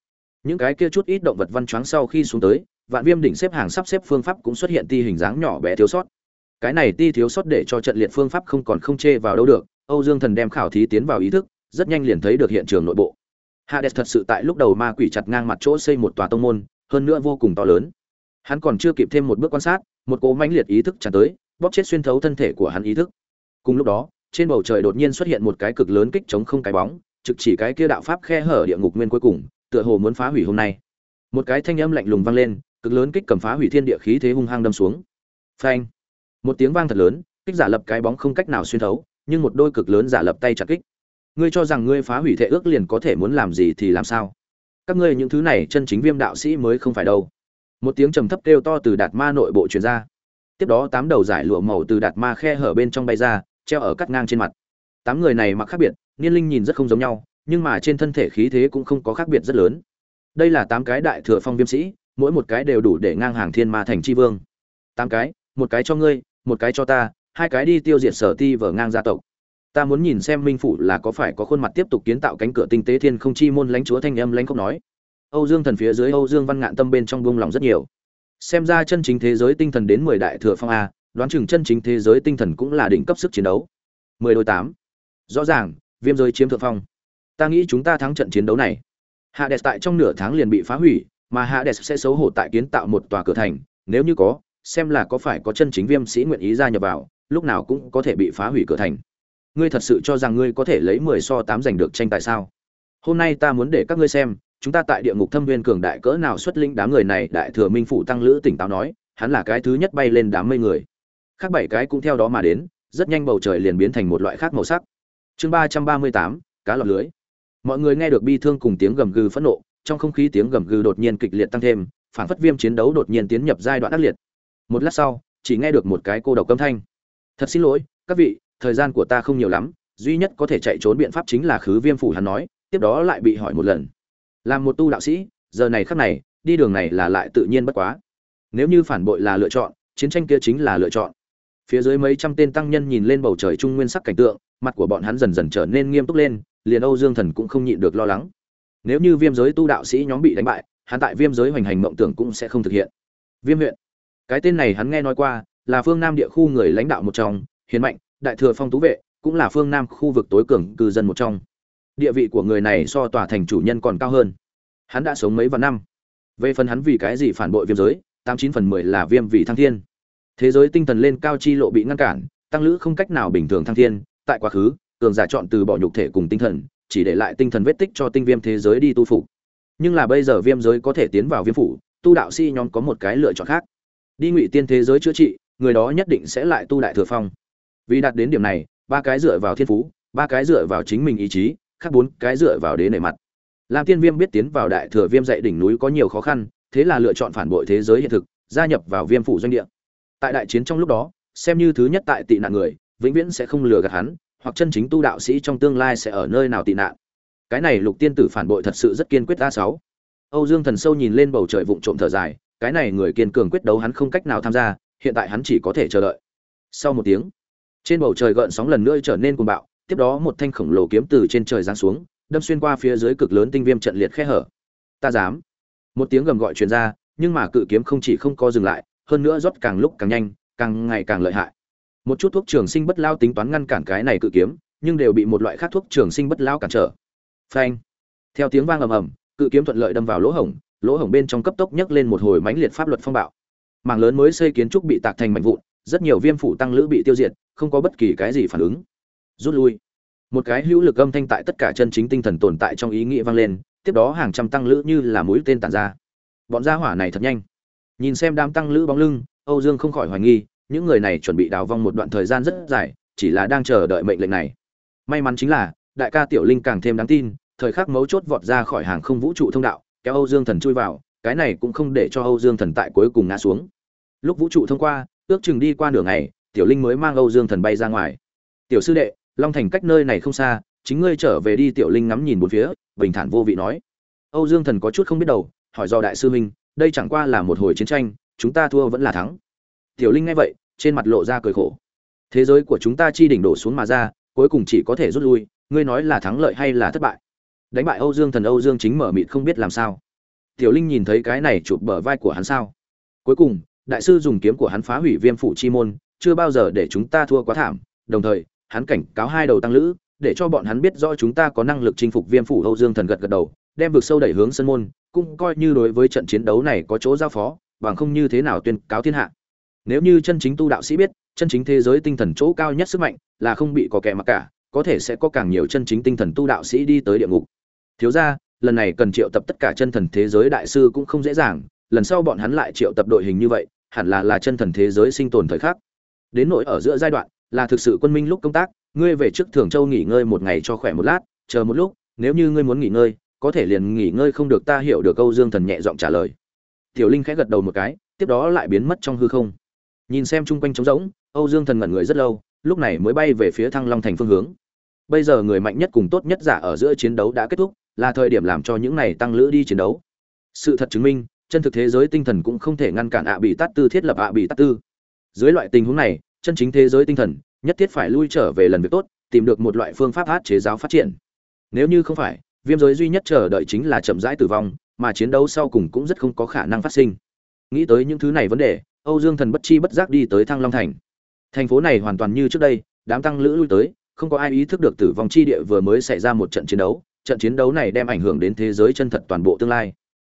Những cái kia chút ít động vật văn choáng sau khi xuống tới, vạn viêm đỉnh xếp hàng sắp xếp phương pháp cũng xuất hiện ti hình dáng nhỏ bé thiếu sót. Cái này ti thiếu sót để cho trận liệt phương pháp không còn không chê vào đâu được, âu dương thần đem khảo thí tiến vào ý thức, rất nhanh liền thấy được hiện trường nội bộ. Hades thật sự tại lúc đầu ma quỷ chặt ngang mặt chỗ xây một tòa tông môn, hơn nữa vô cùng to lớn. Hắn còn chưa kịp thêm một bước quan sát, một cỗ mãnh liệt ý thức tràn tới bóp chết xuyên thấu thân thể của hắn ý thức. Cùng lúc đó, trên bầu trời đột nhiên xuất hiện một cái cực lớn kích chống không cái bóng, trực chỉ cái kia đạo pháp khe hở địa ngục nguyên cuối cùng, tựa hồ muốn phá hủy hôm nay. Một cái thanh âm lạnh lùng vang lên, cực lớn kích cầm phá hủy thiên địa khí thế hung hăng đâm xuống. Phanh! Một tiếng vang thật lớn, kích giả lập cái bóng không cách nào xuyên thấu, nhưng một đôi cực lớn giả lập tay chặt kích. Ngươi cho rằng ngươi phá hủy thể ước liền có thể muốn làm gì thì làm sao? Các ngươi những thứ này chân chính viêm đạo sĩ mới không phải đâu. Một tiếng trầm thấp kêu to từ đạt ma nội bộ truyền ra tiếp đó tám đầu giải lụa màu từ đạt ma khe hở bên trong bay ra, treo ở cắt ngang trên mặt. Tám người này mặc khác biệt, niên linh nhìn rất không giống nhau, nhưng mà trên thân thể khí thế cũng không có khác biệt rất lớn. Đây là tám cái đại thừa phong viêm sĩ, mỗi một cái đều đủ để ngang hàng thiên ma thành tri vương. Tám cái, một cái cho ngươi, một cái cho ta, hai cái đi tiêu diệt sở ti vở ngang gia tộc. Ta muốn nhìn xem minh phủ là có phải có khuôn mặt tiếp tục kiến tạo cánh cửa tinh tế thiên không chi môn lãnh chúa thanh âm lãnh không nói. Âu dương thần phía dưới âu dương văn ngạn tâm bên trong buông lòng rất nhiều xem ra chân chính thế giới tinh thần đến mười đại thừa phong a, đoán chừng chân chính thế giới tinh thần cũng là đỉnh cấp sức chiến đấu. Mười đôi tám. Rõ ràng, viêm giới chiếm thượng phong. Ta nghĩ chúng ta thắng trận chiến đấu này. Hạ hades tại trong nửa tháng liền bị phá hủy, mà hạ hades sẽ xấu hổ tại kiến tạo một tòa cửa thành, nếu như có, xem là có phải có chân chính viêm sĩ nguyện ý gia nhập vào, lúc nào cũng có thể bị phá hủy cửa thành. Ngươi thật sự cho rằng ngươi có thể lấy mười so tám giành được tranh tại sao? Hôm nay ta muốn để các ngươi xem chúng ta tại địa ngục thâm viên cường đại cỡ nào xuất linh đám người này, đại thừa minh phủ tăng lữ tỉnh táo nói, hắn là cái thứ nhất bay lên đám mây người. Khác bảy cái cũng theo đó mà đến, rất nhanh bầu trời liền biến thành một loại khác màu sắc. Chương ba trăm ba mươi tám, cá lọt lưới. Mọi người nghe được bi thương cùng tiếng gầm gừ phẫn nộ, trong không khí tiếng gầm gừ đột nhiên kịch liệt tăng thêm phản phất viêm chiến đấu đột nhiên tiến nhập giai đoạn ác liệt. Một lát sau, chỉ nghe được một cái cô độc âm thanh. Thật xin lỗi, các vị, thời gian của ta không nhiều lắm, duy nhất có thể chạy trốn biện pháp chính là khứ viêm phủ. Hắn nói, tiếp đó lại bị hỏi một lần làm một tu đạo sĩ, giờ này khắc này, đi đường này là lại tự nhiên bất quá. Nếu như phản bội là lựa chọn, chiến tranh kia chính là lựa chọn. Phía dưới mấy trăm tên tăng nhân nhìn lên bầu trời trung nguyên sắc cảnh tượng, mặt của bọn hắn dần dần trở nên nghiêm túc lên, liền âu dương thần cũng không nhịn được lo lắng. Nếu như viêm giới tu đạo sĩ nhóm bị đánh bại, hắn tại viêm giới hoành hành mộng tưởng cũng sẽ không thực hiện. Viêm huyện. Cái tên này hắn nghe nói qua, là phương nam địa khu người lãnh đạo một trong, hiền mạnh, đại thừa phong tú vệ, cũng là phương nam khu vực tối cường cư dân một trong địa vị của người này so tòa thành chủ nhân còn cao hơn. Hắn đã sống mấy vạn năm. Về phần hắn vì cái gì phản bội viêm giới, tám chín phần mười là viêm vì thăng thiên. Thế giới tinh thần lên cao chi lộ bị ngăn cản, tăng lữ không cách nào bình thường thăng thiên, tại quá khứ, cường giả chọn từ bỏ nhục thể cùng tinh thần, chỉ để lại tinh thần vết tích cho tinh viêm thế giới đi tu phục. Nhưng là bây giờ viêm giới có thể tiến vào viêm phủ, tu đạo si nhóm có một cái lựa chọn khác. Đi ngụy tiên thế giới chữa trị, người đó nhất định sẽ lại tu đại thừa phong. Vì đạt đến điểm này, ba cái dựa vào thiên phú, ba cái dựa vào chính mình ý chí khác bốn cái dựa vào đế nề mặt. Lam tiên viêm biết tiến vào đại thừa viêm dạy đỉnh núi có nhiều khó khăn, thế là lựa chọn phản bội thế giới hiện thực, gia nhập vào viêm phủ doanh địa. Tại đại chiến trong lúc đó, xem như thứ nhất tại tị nạn người, vĩnh viễn sẽ không lừa gạt hắn, hoặc chân chính tu đạo sĩ trong tương lai sẽ ở nơi nào tị nạn. Cái này lục tiên tử phản bội thật sự rất kiên quyết a sáu. Âu dương thần sâu nhìn lên bầu trời vụng trộm thở dài, cái này người kiên cường quyết đấu hắn không cách nào tham gia, hiện tại hắn chỉ có thể chờ đợi. Sau một tiếng, trên bầu trời gợn sóng lần nữa trở nên cuồng bạo tiếp đó một thanh khổng lồ kiếm từ trên trời giáng xuống, đâm xuyên qua phía dưới cực lớn tinh viêm trận liệt khe hở. Ta dám. Một tiếng gầm gọi truyền ra, nhưng mà cự kiếm không chỉ không co dừng lại, hơn nữa rót càng lúc càng nhanh, càng ngày càng lợi hại. Một chút thuốc trường sinh bất lao tính toán ngăn cản cái này cự kiếm, nhưng đều bị một loại khác thuốc trường sinh bất lao cản trở. Phanh. Theo tiếng vang ầm ầm, cự kiếm thuận lợi đâm vào lỗ hổng lỗ hổng bên trong cấp tốc nhấc lên một hồi mãnh liệt pháp luật phong bạo. Mảng lớn mới xây kiến trúc bị tạc thành mảnh vụn, rất nhiều viêm phủ tăng lữ bị tiêu diệt, không có bất kỳ cái gì phản ứng rút lui. Một cái hữu lực âm thanh tại tất cả chân chính tinh thần tồn tại trong ý nghĩa vang lên, tiếp đó hàng trăm tăng lữ như là mũi tên tàn ra. Bọn gia hỏa này thật nhanh. Nhìn xem đám tăng lữ bóng lưng, âu dương không khỏi hoài nghi, những người này chuẩn bị đào vong một đoạn thời gian rất dài, chỉ là đang chờ đợi mệnh lệnh này. May mắn chính là, đại ca tiểu linh càng thêm đáng tin, thời khắc mấu chốt vọt ra khỏi hàng không vũ trụ thông đạo, kéo âu dương thần chui vào, cái này cũng không để cho âu dương thần tại cuối cùng ngã xuống. Lúc vũ trụ thông qua, ước chừng đi qua nửa ngày, tiểu linh mới mang âu dương thần bay ra ngoài. Tiểu sư đệ long thành cách nơi này không xa, chính ngươi trở về đi tiểu linh ngắm nhìn bốn phía, bình thản vô vị nói. Âu dương thần có chút không biết đầu, hỏi do đại sư minh đây chẳng qua là một hồi chiến tranh, chúng ta thua vẫn là thắng. Tiểu linh nghe vậy, trên mặt lộ ra cười khổ. Thế giới của chúng ta chi đỉnh đổ xuống mà ra, cuối cùng chỉ có thể rút lui, ngươi nói là thắng lợi hay là thất bại? Đánh bại âu dương thần, âu dương chính mở mịt không biết làm sao. Tiểu linh nhìn thấy cái này chụp bờ vai của hắn sao? Cuối cùng, đại sư dùng kiếm của hắn phá hủy viêm phụ chi môn, chưa bao giờ để chúng ta thua quá thảm, đồng thời hắn cảnh cáo hai đầu tăng lữ, để cho bọn hắn biết rõ chúng ta có năng lực chinh phục viêm phủ âu dương thần gật gật đầu, đem vực sâu đẩy hướng sân môn, cũng coi như đối với trận chiến đấu này có chỗ giao phó, bằng không như thế nào tuyên cáo thiên hạ. Nếu như chân chính tu đạo sĩ biết, chân chính thế giới tinh thần chỗ cao nhất sức mạnh là không bị có kẻ mặc cả, có thể sẽ có càng nhiều chân chính tinh thần tu đạo sĩ đi tới địa ngục. Thiếu ra lần này cần triệu tập tất cả chân thần thế giới đại sư cũng không dễ dàng, lần sau bọn hắn lại triệu tập đội hình như vậy, hẳn là là chân thần thế giới sinh tồn thời khắc. Đến nỗi ở giữa giai đoạn là thực sự quân minh lúc công tác, ngươi về trước thường châu nghỉ ngơi một ngày cho khỏe một lát, chờ một lúc, nếu như ngươi muốn nghỉ ngơi, có thể liền nghỉ ngơi không được ta hiểu được câu dương thần nhẹ giọng trả lời. Tiểu linh khẽ gật đầu một cái, tiếp đó lại biến mất trong hư không. Nhìn xem chung quanh trống rỗng, âu dương thần ngẩn người rất lâu, lúc này mới bay về phía thăng long thành phương hướng. Bây giờ người mạnh nhất cùng tốt nhất giả ở giữa chiến đấu đã kết thúc, là thời điểm làm cho những này tăng lữ đi chiến đấu. Sự thật chứng minh, chân thực thế giới tinh thần cũng không thể ngăn cản ạ bị tát tư thiết lập ạ bị tát tư. Dưới loại tình huống này chân chính thế giới tinh thần, nhất thiết phải lui trở về lần việc tốt, tìm được một loại phương pháp hát chế giáo phát triển. Nếu như không phải, viêm giới duy nhất chờ đợi chính là chậm rãi tử vong, mà chiến đấu sau cùng cũng rất không có khả năng phát sinh. Nghĩ tới những thứ này vấn đề, âu dương thần bất chi bất giác đi tới thăng long thành. Thành phố này hoàn toàn như trước đây, đám tăng lữ lui tới, không có ai ý thức được tử vong chi địa vừa mới xảy ra một trận chiến đấu, trận chiến đấu này đem ảnh hưởng đến thế giới chân thật toàn bộ tương lai.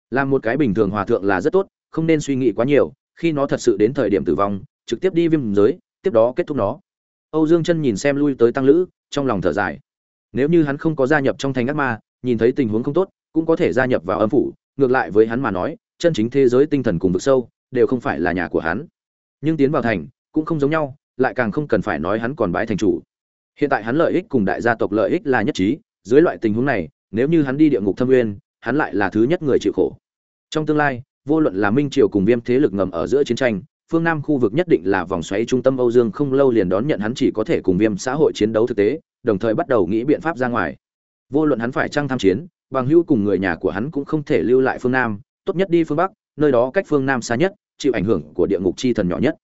Làm một cái bình thường hòa thượng là rất tốt, không nên suy nghĩ quá nhiều, khi nó thật sự đến thời điểm tử vong, trực tiếp đi viêm giới tiếp đó kết thúc nó. Âu dương chân nhìn xem lui tới tăng lữ, trong lòng thở dài. Nếu như hắn không có gia nhập trong thành ác ma, nhìn thấy tình huống không tốt, cũng có thể gia nhập vào âm phủ. Ngược lại với hắn mà nói, chân chính thế giới tinh thần cùng vực sâu, đều không phải là nhà của hắn. Nhưng tiến vào thành, cũng không giống nhau, lại càng không cần phải nói hắn còn bãi thành chủ. Hiện tại hắn lợi ích cùng đại gia tộc lợi ích là nhất trí, dưới loại tình huống này, nếu như hắn đi địa ngục thâm nguyên hắn lại là thứ nhất người chịu khổ. Trong tương lai, vô luận là minh triều cùng viêm thế lực ngầm ở giữa chiến tranh phương nam khu vực nhất định là vòng xoáy trung tâm âu dương, không lâu liền đón nhận hắn chỉ có thể cùng viêm xã hội chiến đấu thực tế, đồng thời bắt đầu nghĩ biện pháp ra ngoài. Vô luận hắn phải trăng tham chiến, bằng hữu cùng người nhà của hắn cũng không thể lưu lại phương nam, tốt nhất đi phương bắc, nơi đó cách phương nam xa nhất, chịu ảnh hưởng của địa ngục chi thần nhỏ nhất.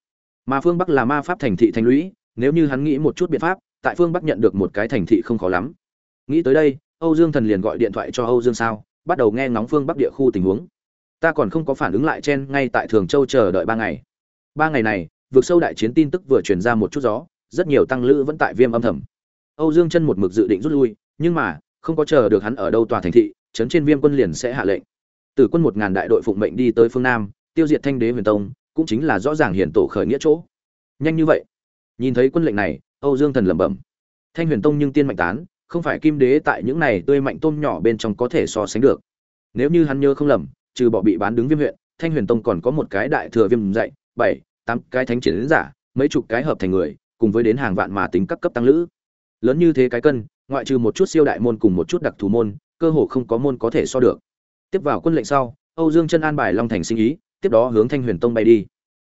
Mà phương bắc là ma pháp thành thị thành lũy, nếu như hắn nghĩ một chút biện pháp, tại phương bắc nhận được một cái thành thị không khó lắm. Nghĩ tới đây, âu dương thần liền gọi điện thoại cho âu dương sao, bắt đầu nghe ngóng phương bắc địa khu tình huống. Ta còn không có phản ứng lại chen ngay tại thường châu chờ đợi ba ngày ba ngày này vượt sâu đại chiến tin tức vừa truyền ra một chút gió, rất nhiều tăng lữ vẫn tại viêm âm thầm. Âu dương chân một mực dự định rút lui, nhưng mà, không có chờ được hắn ở đâu tòa thành thị trấn trên viêm quân liền sẽ hạ lệnh. Từ quân một ngàn đại đội phụng mệnh đi tới phương nam, tiêu diệt thanh đế huyền tông, cũng chính là rõ ràng hiển tổ khởi nghĩa chỗ. Nhanh như vậy. Nhìn thấy quân lệnh này, âu dương thần lẩm bẩm. Thanh huyền tông nhưng tiên mạnh tán, không phải kim đế tại những này tươi mạnh tôm nhỏ bên trong có thể so sánh được. Nếu như hắn nhớ không lầm, trừ bỏ bị bán đứng viêm huyện, thanh huyền tông còn có một cái đại thừa viêm dạy, bảy tám cái thánh chiến giả, mấy chục cái hợp thành người, cùng với đến hàng vạn mà tính các cấp tăng lữ. Lớn như thế cái cân, ngoại trừ một chút siêu đại môn cùng một chút đặc thù môn, cơ hồ không có môn có thể so được. Tiếp vào quân lệnh sau, âu dương chân an bài long thành sinh ý, tiếp đó hướng thanh huyền tông bay đi.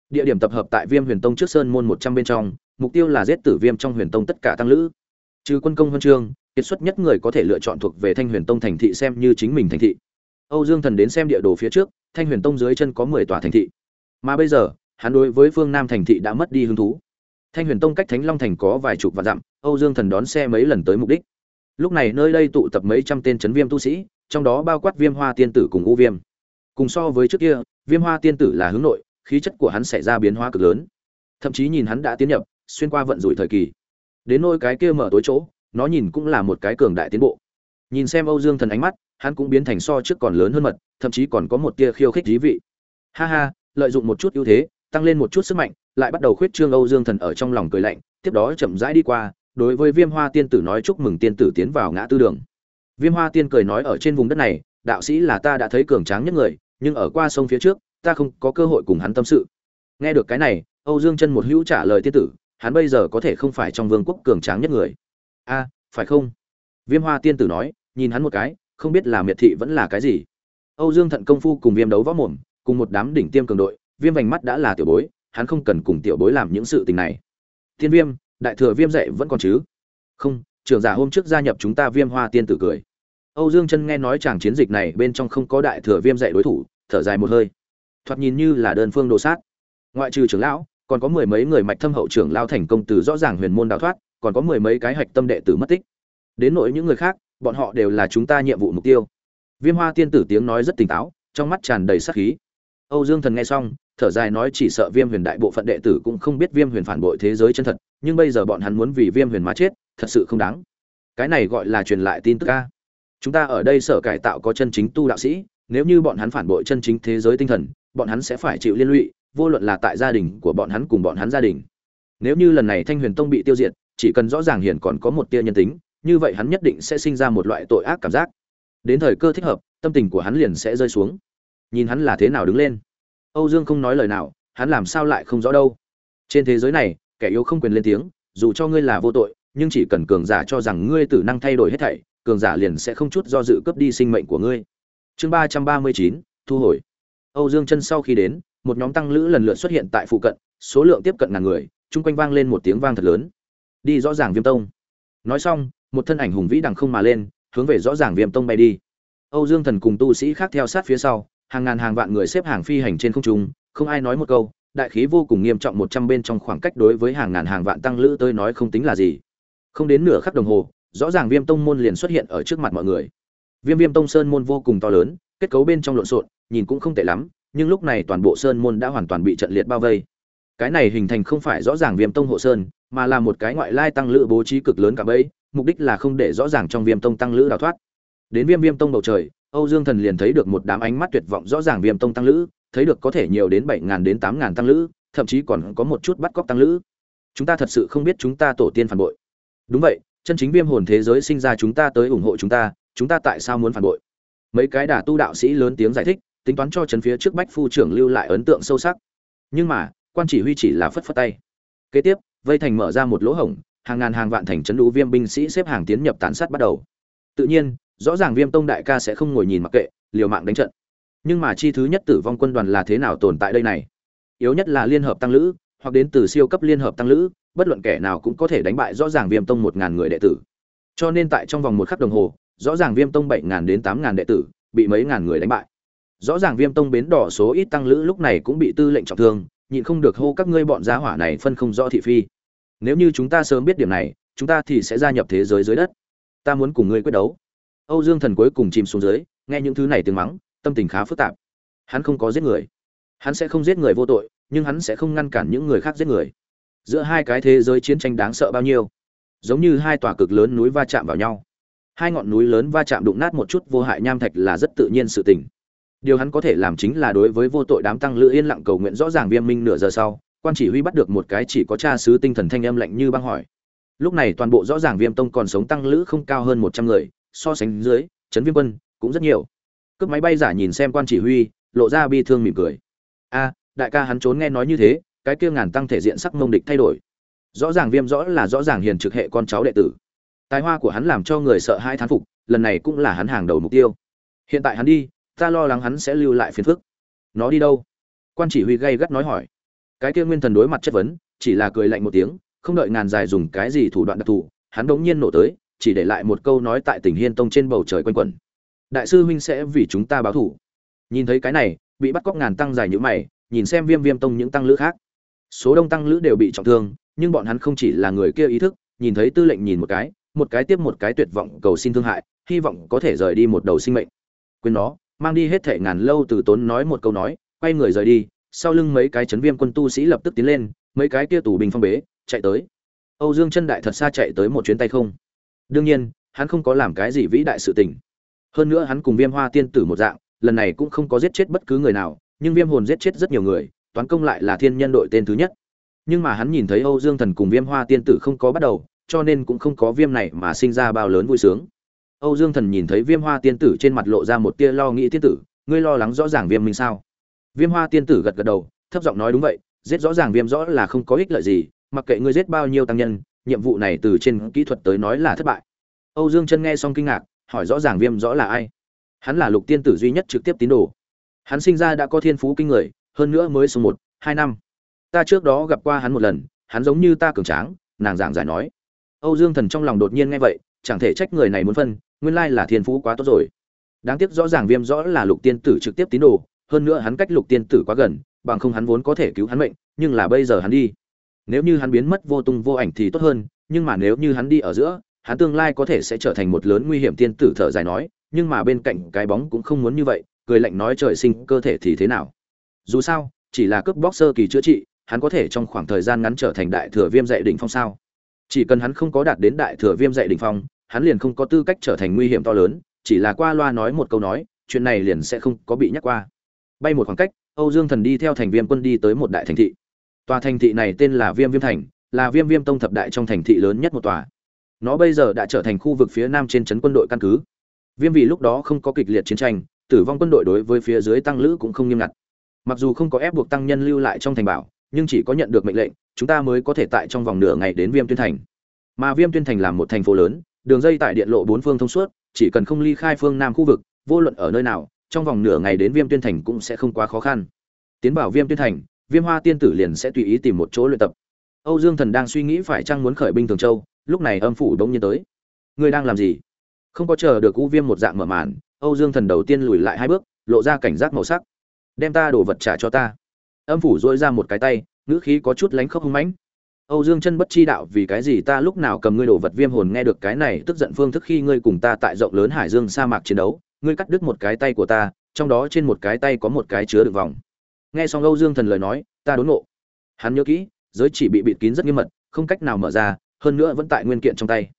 Địa điểm tập hợp tại viêm huyền tông trước sơn môn một trăm bên trong, mục tiêu là giết tử viêm trong huyền tông tất cả tăng lữ. Trừ quân công huân chương, kiệt xuất nhất người có thể lựa chọn thuộc về thanh huyền tông thành thị xem như chính mình thành thị. Âu dương thần đến xem địa đồ phía trước, thanh huyền tông dưới chân có mười tòa thành thị. Mà bây giờ hắn đối với phương nam thành thị đã mất đi hứng thú. Thanh huyền tông cách thánh long thành có vài chục vạn dặm, âu dương thần đón xe mấy lần tới mục đích. Lúc này nơi đây tụ tập mấy trăm tên chấn viêm tu sĩ, trong đó bao quát viêm hoa tiên tử cùng u viêm. Cùng so với trước kia, viêm hoa tiên tử là hướng nội, khí chất của hắn xảy ra biến hóa cực lớn. Thậm chí nhìn hắn đã tiến nhập, xuyên qua vận rủi thời kỳ. Đến nôi cái kia mở tối chỗ, nó nhìn cũng là một cái cường đại tiến bộ. Nhìn xem âu dương thần ánh mắt, hắn cũng biến thành so trước còn lớn hơn mật, thậm chí còn có một tia khiêu khích dí vị. Ha ha, lợi dụng một chút ưu thế tăng lên một chút sức mạnh, lại bắt đầu khuyết trương âu dương thần ở trong lòng cười lạnh, tiếp đó chậm rãi đi qua, đối với viêm hoa tiên tử nói chúc mừng tiên tử tiến vào ngã tư đường. Viêm hoa tiên cười nói ở trên vùng đất này, đạo sĩ là ta đã thấy cường tráng nhất người, nhưng ở qua sông phía trước, ta không có cơ hội cùng hắn tâm sự. Nghe được cái này, âu dương chân một hữu trả lời tiên tử, hắn bây giờ có thể không phải trong vương quốc cường tráng nhất người. A, phải không? Viêm hoa tiên tử nói, nhìn hắn một cái, không biết là miệt thị vẫn là cái gì. Âu dương thận công phu cùng viêm đấu võ mồm, cùng một đám đỉnh tiêm cường đội viêm vành mắt đã là tiểu bối, hắn không cần cùng tiểu bối làm những sự tình này. Tiên viêm, đại thừa viêm dạy vẫn còn chứ? Không, trưởng giả hôm trước gia nhập chúng ta viêm hoa tiên tử cười. Âu dương chân nghe nói chàng chiến dịch này bên trong không có đại thừa viêm dạy đối thủ, thở dài một hơi. Thoạt nhìn như là đơn phương đồ sát. Ngoại trừ trưởng lão, còn có mười mấy người mạch thâm hậu trưởng lao thành công từ rõ ràng huyền môn đào thoát, còn có mười mấy cái hạch tâm đệ tử mất tích. Đến nỗi những người khác, bọn họ đều là chúng ta nhiệm vụ mục tiêu. Viêm hoa tiên tử tiếng nói rất tỉnh táo, trong mắt tràn đầy sát khí âu dương thần nghe xong, thở dài nói chỉ sợ viêm huyền đại bộ phận đệ tử cũng không biết viêm huyền phản bội thế giới chân thật, nhưng bây giờ bọn hắn muốn vì viêm huyền mà chết, thật sự không đáng. Cái này gọi là truyền lại tin tức a? chúng ta ở đây sở cải tạo có chân chính tu đạo sĩ, nếu như bọn hắn phản bội chân chính thế giới tinh thần, bọn hắn sẽ phải chịu liên lụy, vô luận là tại gia đình của bọn hắn cùng bọn hắn gia đình. Nếu như lần này thanh huyền tông bị tiêu diệt, chỉ cần rõ ràng hiển còn có một tia nhân tính, như vậy hắn nhất định sẽ sinh ra một loại tội ác cảm giác. Đến thời cơ thích hợp, tâm tình của hắn liền sẽ rơi xuống nhìn hắn là thế nào đứng lên. Âu dương không nói lời nào, hắn làm sao lại không rõ đâu. Trên thế giới này, kẻ yếu không quyền lên tiếng, dù cho ngươi là vô tội, nhưng chỉ cần cường giả cho rằng ngươi tử năng thay đổi hết thảy, cường giả liền sẽ không chút do dự cướp đi sinh mệnh của ngươi. Chương ba trăm ba mươi chín, thu hồi. Âu dương chân sau khi đến, một nhóm tăng lữ lần lượt xuất hiện tại phụ cận, số lượng tiếp cận ngàn người, chung quanh vang lên một tiếng vang thật lớn. Đi rõ ràng viêm tông. Nói xong, một thân ảnh hùng vĩ đằng không mà lên, hướng về rõ ràng viêm tông bay đi. Âu dương thần cùng tu sĩ khác theo sát phía sau hàng ngàn hàng vạn người xếp hàng phi hành trên không trung, không ai nói một câu, đại khí vô cùng nghiêm trọng một trăm bên trong khoảng cách đối với hàng ngàn hàng vạn tăng lữ tới nói không tính là gì. Không đến nửa khắc đồng hồ, rõ ràng viêm tông môn liền xuất hiện ở trước mặt mọi người. Viêm viêm tông sơn môn vô cùng to lớn, kết cấu bên trong lộn xộn, nhìn cũng không tệ lắm, nhưng lúc này toàn bộ sơn môn đã hoàn toàn bị trận liệt bao vây. Cái này hình thành không phải rõ ràng viêm tông hộ sơn, mà là một cái ngoại lai tăng lữ bố trí cực lớn cả bấy mục đích là không để rõ ràng trong viêm tông tăng lữ đào thoát. Đến viêm viêm tông bầu trời âu dương thần liền thấy được một đám ánh mắt tuyệt vọng rõ ràng viêm tông tăng lữ, thấy được có thể nhiều đến bảy ngàn đến tám ngàn tăng lữ, thậm chí còn có một chút bắt cóc tăng lữ. Chúng ta thật sự không biết chúng ta tổ tiên phản bội. Đúng vậy, chân chính viêm hồn thế giới sinh ra chúng ta tới ủng hộ chúng ta chúng ta tại sao muốn phản bội? Mấy cái đả tu đạo sĩ lớn tiếng giải thích, tính toán cho trấn phía trước bách phu trưởng lưu lại ấn tượng sâu sắc. Nhưng mà, quan chỉ huy chỉ là phất phất tay. Kế tiếp, vây thành mở ra một lỗ hổng, hàng ngàn hàng vạn thành trấn lũ viêm binh sĩ xếp hàng tiến nhập tàn sát bắt đầu. Tự nhiên rõ ràng viêm tông đại ca sẽ không ngồi nhìn mặc kệ, liều mạng đánh trận. Nhưng mà chi thứ nhất tử vong quân đoàn là thế nào tồn tại đây này? Yếu nhất là liên hợp tăng lữ, hoặc đến từ siêu cấp liên hợp tăng lữ, bất luận kẻ nào cũng có thể đánh bại rõ ràng viêm tông một ngàn người đệ tử. Cho nên tại trong vòng một khắc đồng hồ, rõ ràng viêm tông bảy ngàn đến tám ngàn đệ tử bị mấy ngàn người đánh bại. Rõ ràng viêm tông bến đỏ số ít tăng lữ lúc này cũng bị tư lệnh trọng thương, nhịn không được hô các ngươi bọn giá hỏa này phân không rõ thị phi. Nếu như chúng ta sớm biết điểm này, chúng ta thì sẽ gia nhập thế giới dưới đất. Ta muốn cùng ngươi quyết đấu âu dương thần cuối cùng chìm xuống dưới, nghe những thứ này tiếng mắng, tâm tình khá phức tạp. Hắn không có giết người. Hắn sẽ không giết người vô tội, nhưng hắn sẽ không ngăn cản những người khác giết người. Giữa hai cái thế giới chiến tranh đáng sợ bao nhiêu? Giống như hai tòa cực lớn núi va chạm vào nhau. Hai ngọn núi lớn va chạm đụng nát một chút vô hại nham thạch là rất tự nhiên sự tình. Điều hắn có thể làm chính là đối với vô tội đám tăng lữ yên lặng cầu nguyện rõ ràng viêm minh nửa giờ sau, quan chỉ huy bắt được một cái chỉ có cha sứ tinh thần thanh âm lạnh như băng hỏi. Lúc này toàn bộ rõ ràng viêm tông còn sống tăng lữ không cao hơn một trăm người so sánh dưới, trấn viêm quân cũng rất nhiều. Cướp máy bay giả nhìn xem quan chỉ huy, lộ ra bi thương mỉm cười. A, đại ca hắn trốn nghe nói như thế, cái kia ngàn tăng thể diện sắc mông địch thay đổi. Rõ ràng viêm rõ là rõ ràng hiền trực hệ con cháu đệ tử. Tài hoa của hắn làm cho người sợ hai thán phục, lần này cũng là hắn hàng đầu mục tiêu. Hiện tại hắn đi, ta lo lắng hắn sẽ lưu lại phiền phức. Nó đi đâu? Quan chỉ huy gay gắt nói hỏi. Cái kia nguyên thần đối mặt chất vấn, chỉ là cười lạnh một tiếng, không đợi ngàn dài dùng cái gì thủ đoạn đặc thù, hắn đống nhiên nổ tới chỉ để lại một câu nói tại tỉnh hiên tông trên bầu trời quanh quẩn. Đại sư huynh sẽ vì chúng ta báo thủ. Nhìn thấy cái này, bị bắt cóc ngàn tăng dài như mày, nhìn xem viêm viêm tông những tăng lữ khác. Số đông tăng lữ đều bị trọng thương, nhưng bọn hắn không chỉ là người kia ý thức, nhìn thấy tư lệnh nhìn một cái một cái tiếp một cái tuyệt vọng cầu xin thương hại, hy vọng có thể rời đi một đầu sinh mệnh. Quên nó, mang đi hết thể ngàn lâu từ tốn nói một câu nói, quay người rời đi, sau lưng mấy cái chấn viêm quân tu sĩ lập tức tiến lên, mấy cái kia tù bình phong bế, chạy tới. Âu dương chân đại thật xa chạy tới một chuyến tay không đương nhiên, hắn không có làm cái gì vĩ đại sự tình. Hơn nữa hắn cùng viêm hoa tiên tử một dạng, lần này cũng không có giết chết bất cứ người nào, nhưng viêm hồn giết chết rất nhiều người, toán công lại là thiên nhân đội tên thứ nhất. Nhưng mà hắn nhìn thấy âu dương thần cùng viêm hoa tiên tử không có bắt đầu, cho nên cũng không có viêm này mà sinh ra bao lớn vui sướng. Âu dương thần nhìn thấy viêm hoa tiên tử trên mặt lộ ra một tia lo nghĩ tiên tử, ngươi lo lắng rõ ràng viêm minh sao? Viêm hoa tiên tử gật gật đầu, thấp giọng nói đúng vậy, giết rõ ràng viêm rõ là không có ích lợi gì, mặc kệ ngươi giết bao nhiêu tăng nhân nhiệm vụ này từ trên kỹ thuật tới nói là thất bại. Âu dương chân nghe xong kinh ngạc, hỏi rõ ràng viêm rõ là ai. Hắn là lục tiên tử duy nhất trực tiếp tín đồ. Hắn sinh ra đã có thiên phú kinh người, hơn nữa mới số một, hai năm. Ta trước đó gặp qua hắn một lần, hắn giống như ta cường tráng, nàng giảng giải nói. Âu dương thần trong lòng đột nhiên nghe vậy, chẳng thể trách người này muốn phân, nguyên lai là thiên phú quá tốt rồi. Đáng tiếc rõ ràng viêm rõ là lục tiên tử trực tiếp tín đồ, hơn nữa hắn cách lục tiên tử quá gần, bằng không hắn vốn có thể cứu hắn mệnh, nhưng là bây giờ hắn đi nếu như hắn biến mất vô tung vô ảnh thì tốt hơn, nhưng mà nếu như hắn đi ở giữa, hắn tương lai có thể sẽ trở thành một lớn nguy hiểm tiên tử thở dài nói, nhưng mà bên cạnh cái bóng cũng không muốn như vậy, cười lạnh nói trời sinh cơ thể thì thế nào. Dù sao, chỉ là cướp boxer kỳ chữa trị, hắn có thể trong khoảng thời gian ngắn trở thành đại thừa viêm dạy đỉnh phong sao? Chỉ cần hắn không có đạt đến đại thừa viêm dạy đỉnh phong, hắn liền không có tư cách trở thành nguy hiểm to lớn, chỉ là qua loa nói một câu nói, chuyện này liền sẽ không có bị nhắc qua. Bay một khoảng cách, âu dương thần đi theo thành viên quân đi tới một đại thành thị tòa thành thị này tên là viêm viêm thành, là viêm viêm tông thập đại trong thành thị lớn nhất một tòa. Nó bây giờ đã trở thành khu vực phía nam trên trấn quân đội căn cứ. Viêm vì lúc đó không có kịch liệt chiến tranh, tử vong quân đội đối với phía dưới tăng lữ cũng không nghiêm ngặt. Mặc dù không có ép buộc tăng nhân lưu lại trong thành bảo, nhưng chỉ có nhận được mệnh lệnh, chúng ta mới có thể tại trong vòng nửa ngày đến viêm tuyên thành. Mà viêm tuyên thành là một thành phố lớn, đường dây tại điện lộ bốn phương thông suốt, chỉ cần không ly khai phương nam khu vực, vô luận ở nơi nào, trong vòng nửa ngày đến viêm tuyên thành cũng sẽ không quá khó khăn. Tiến vào viêm tuyên thành viêm hoa tiên tử liền sẽ tùy ý tìm một chỗ luyện tập. Âu dương thần đang suy nghĩ phải chăng muốn khởi binh thường châu, lúc này âm phủ đông nhiên tới. Ngươi đang làm gì? Không có chờ được u viêm một dạng mở màn, âu dương thần đầu tiên lùi lại hai bước, lộ ra cảnh giác màu sắc. Đem ta đồ vật trả cho ta. Âm phủ dỗi ra một cái tay, ngữ khí có chút lánh khóc hung mãnh. Âu dương chân bất chi đạo, vì cái gì ta lúc nào cầm ngươi đồ vật viêm hồn nghe được cái này tức giận phương thức khi ngươi cùng ta tại rộng lớn hải dương sa mạc chiến đấu, ngươi cắt đứt một cái tay của ta, trong đó trên một cái tay có một cái chứa được vòng nghe xong âu dương thần lời nói, ta đốn ngộ. Hắn nhớ kỹ, giới chỉ bị bịt kín rất nghiêm mật, không cách nào mở ra, hơn nữa vẫn tại nguyên kiện trong tay.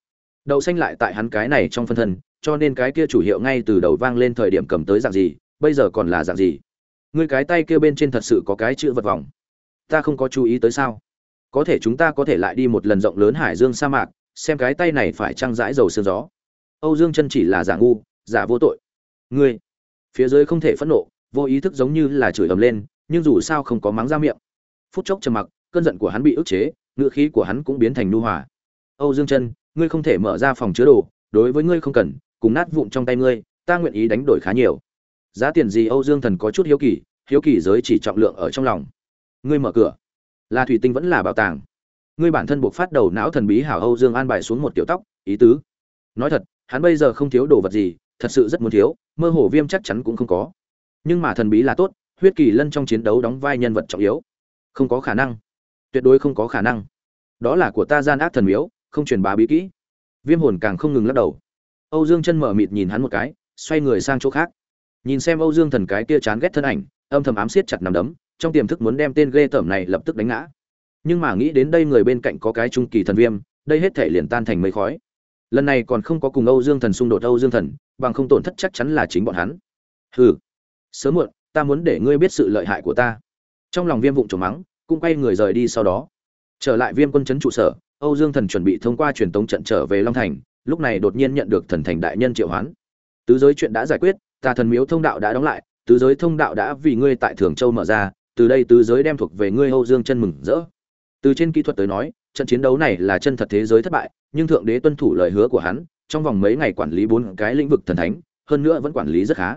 Đậu xanh lại tại hắn cái này trong phân thân, cho nên cái kia chủ hiệu ngay từ đầu vang lên thời điểm cầm tới dạng gì, bây giờ còn là dạng gì? Ngươi cái tay kia bên trên thật sự có cái chữ vật vòng ta không có chú ý tới sao? Có thể chúng ta có thể lại đi một lần rộng lớn hải dương sa mạc, xem cái tay này phải trăng rãi dầu sương gió. Âu dương chân chỉ là giả ngu, giả vô tội. Ngươi, phía dưới không thể phẫn nộ, vô ý thức giống như là chửi ầm lên nhưng dù sao không có mắng ra miệng. Phút chốc trầm mặc, cơn giận của hắn bị ức chế ngựa khí của hắn cũng biến thành nu hòa. Âu dương chân ngươi không thể mở ra phòng chứa đồ, đối với ngươi không cần, cùng nát vụn trong tay ngươi, ta nguyện ý đánh đổi khá nhiều. Giá tiền gì âu dương thần có chút hiếu kỳ hiếu kỳ giới chỉ trọng lượng ở trong lòng. Ngươi mở cửa. Là thủy tinh vẫn là bảo tàng. Ngươi bản thân buộc phát đầu não thần bí hảo âu dương an bài xuống một tiểu tóc, ý tứ. Nói thật, hắn bây giờ không thiếu đồ vật gì, thật sự rất muốn thiếu, mơ hồ viêm chắc chắn cũng không có. Nhưng mà thần bí là tốt huyết kỳ lân trong chiến đấu đóng vai nhân vật trọng yếu. Không có khả năng. Tuyệt đối không có khả năng. Đó là của ta gian ác thần miếu, không truyền bá bí kỹ. Viêm hồn càng không ngừng lắc đầu. Âu dương chân mở mịt nhìn hắn một cái, xoay người sang chỗ khác. Nhìn xem âu dương thần cái kia chán ghét thân ảnh, âm thầm ám siết chặt nằm đấm, trong tiềm thức muốn đem tên ghê tởm này lập tức đánh ngã. Nhưng mà nghĩ đến đây người bên cạnh có cái trung kỳ thần viêm, đây hết thể liền tan thành mây khói. Lần này còn không có cùng âu dương thần xung đột âu dương thần, bằng không tổn thất chắc chắn là chính bọn hắn. Hừ. Sớm muộn ta muốn để ngươi biết sự lợi hại của ta. Trong lòng viêm vụng trổ mắng, cũng quay người rời đi sau đó. Trở lại viêm quân chấn trụ sở, âu dương thần chuẩn bị thông qua truyền tống trận trở về long thành, lúc này đột nhiên nhận được thần thành đại nhân triệu hoán. Tứ giới chuyện đã giải quyết tà thần miếu thông đạo đã đóng lại, tứ giới thông đạo đã vì ngươi tại thường châu mở ra, từ đây tứ giới đem thuộc về ngươi âu dương chân mừng rỡ. Từ trên kỹ thuật tới nói, trận chiến đấu này là chân thật thế giới thất bại, nhưng thượng đế tuân thủ lời hứa của hắn, trong vòng mấy ngày quản lý bốn cái lĩnh vực thần thánh, hơn nữa vẫn quản lý rất khá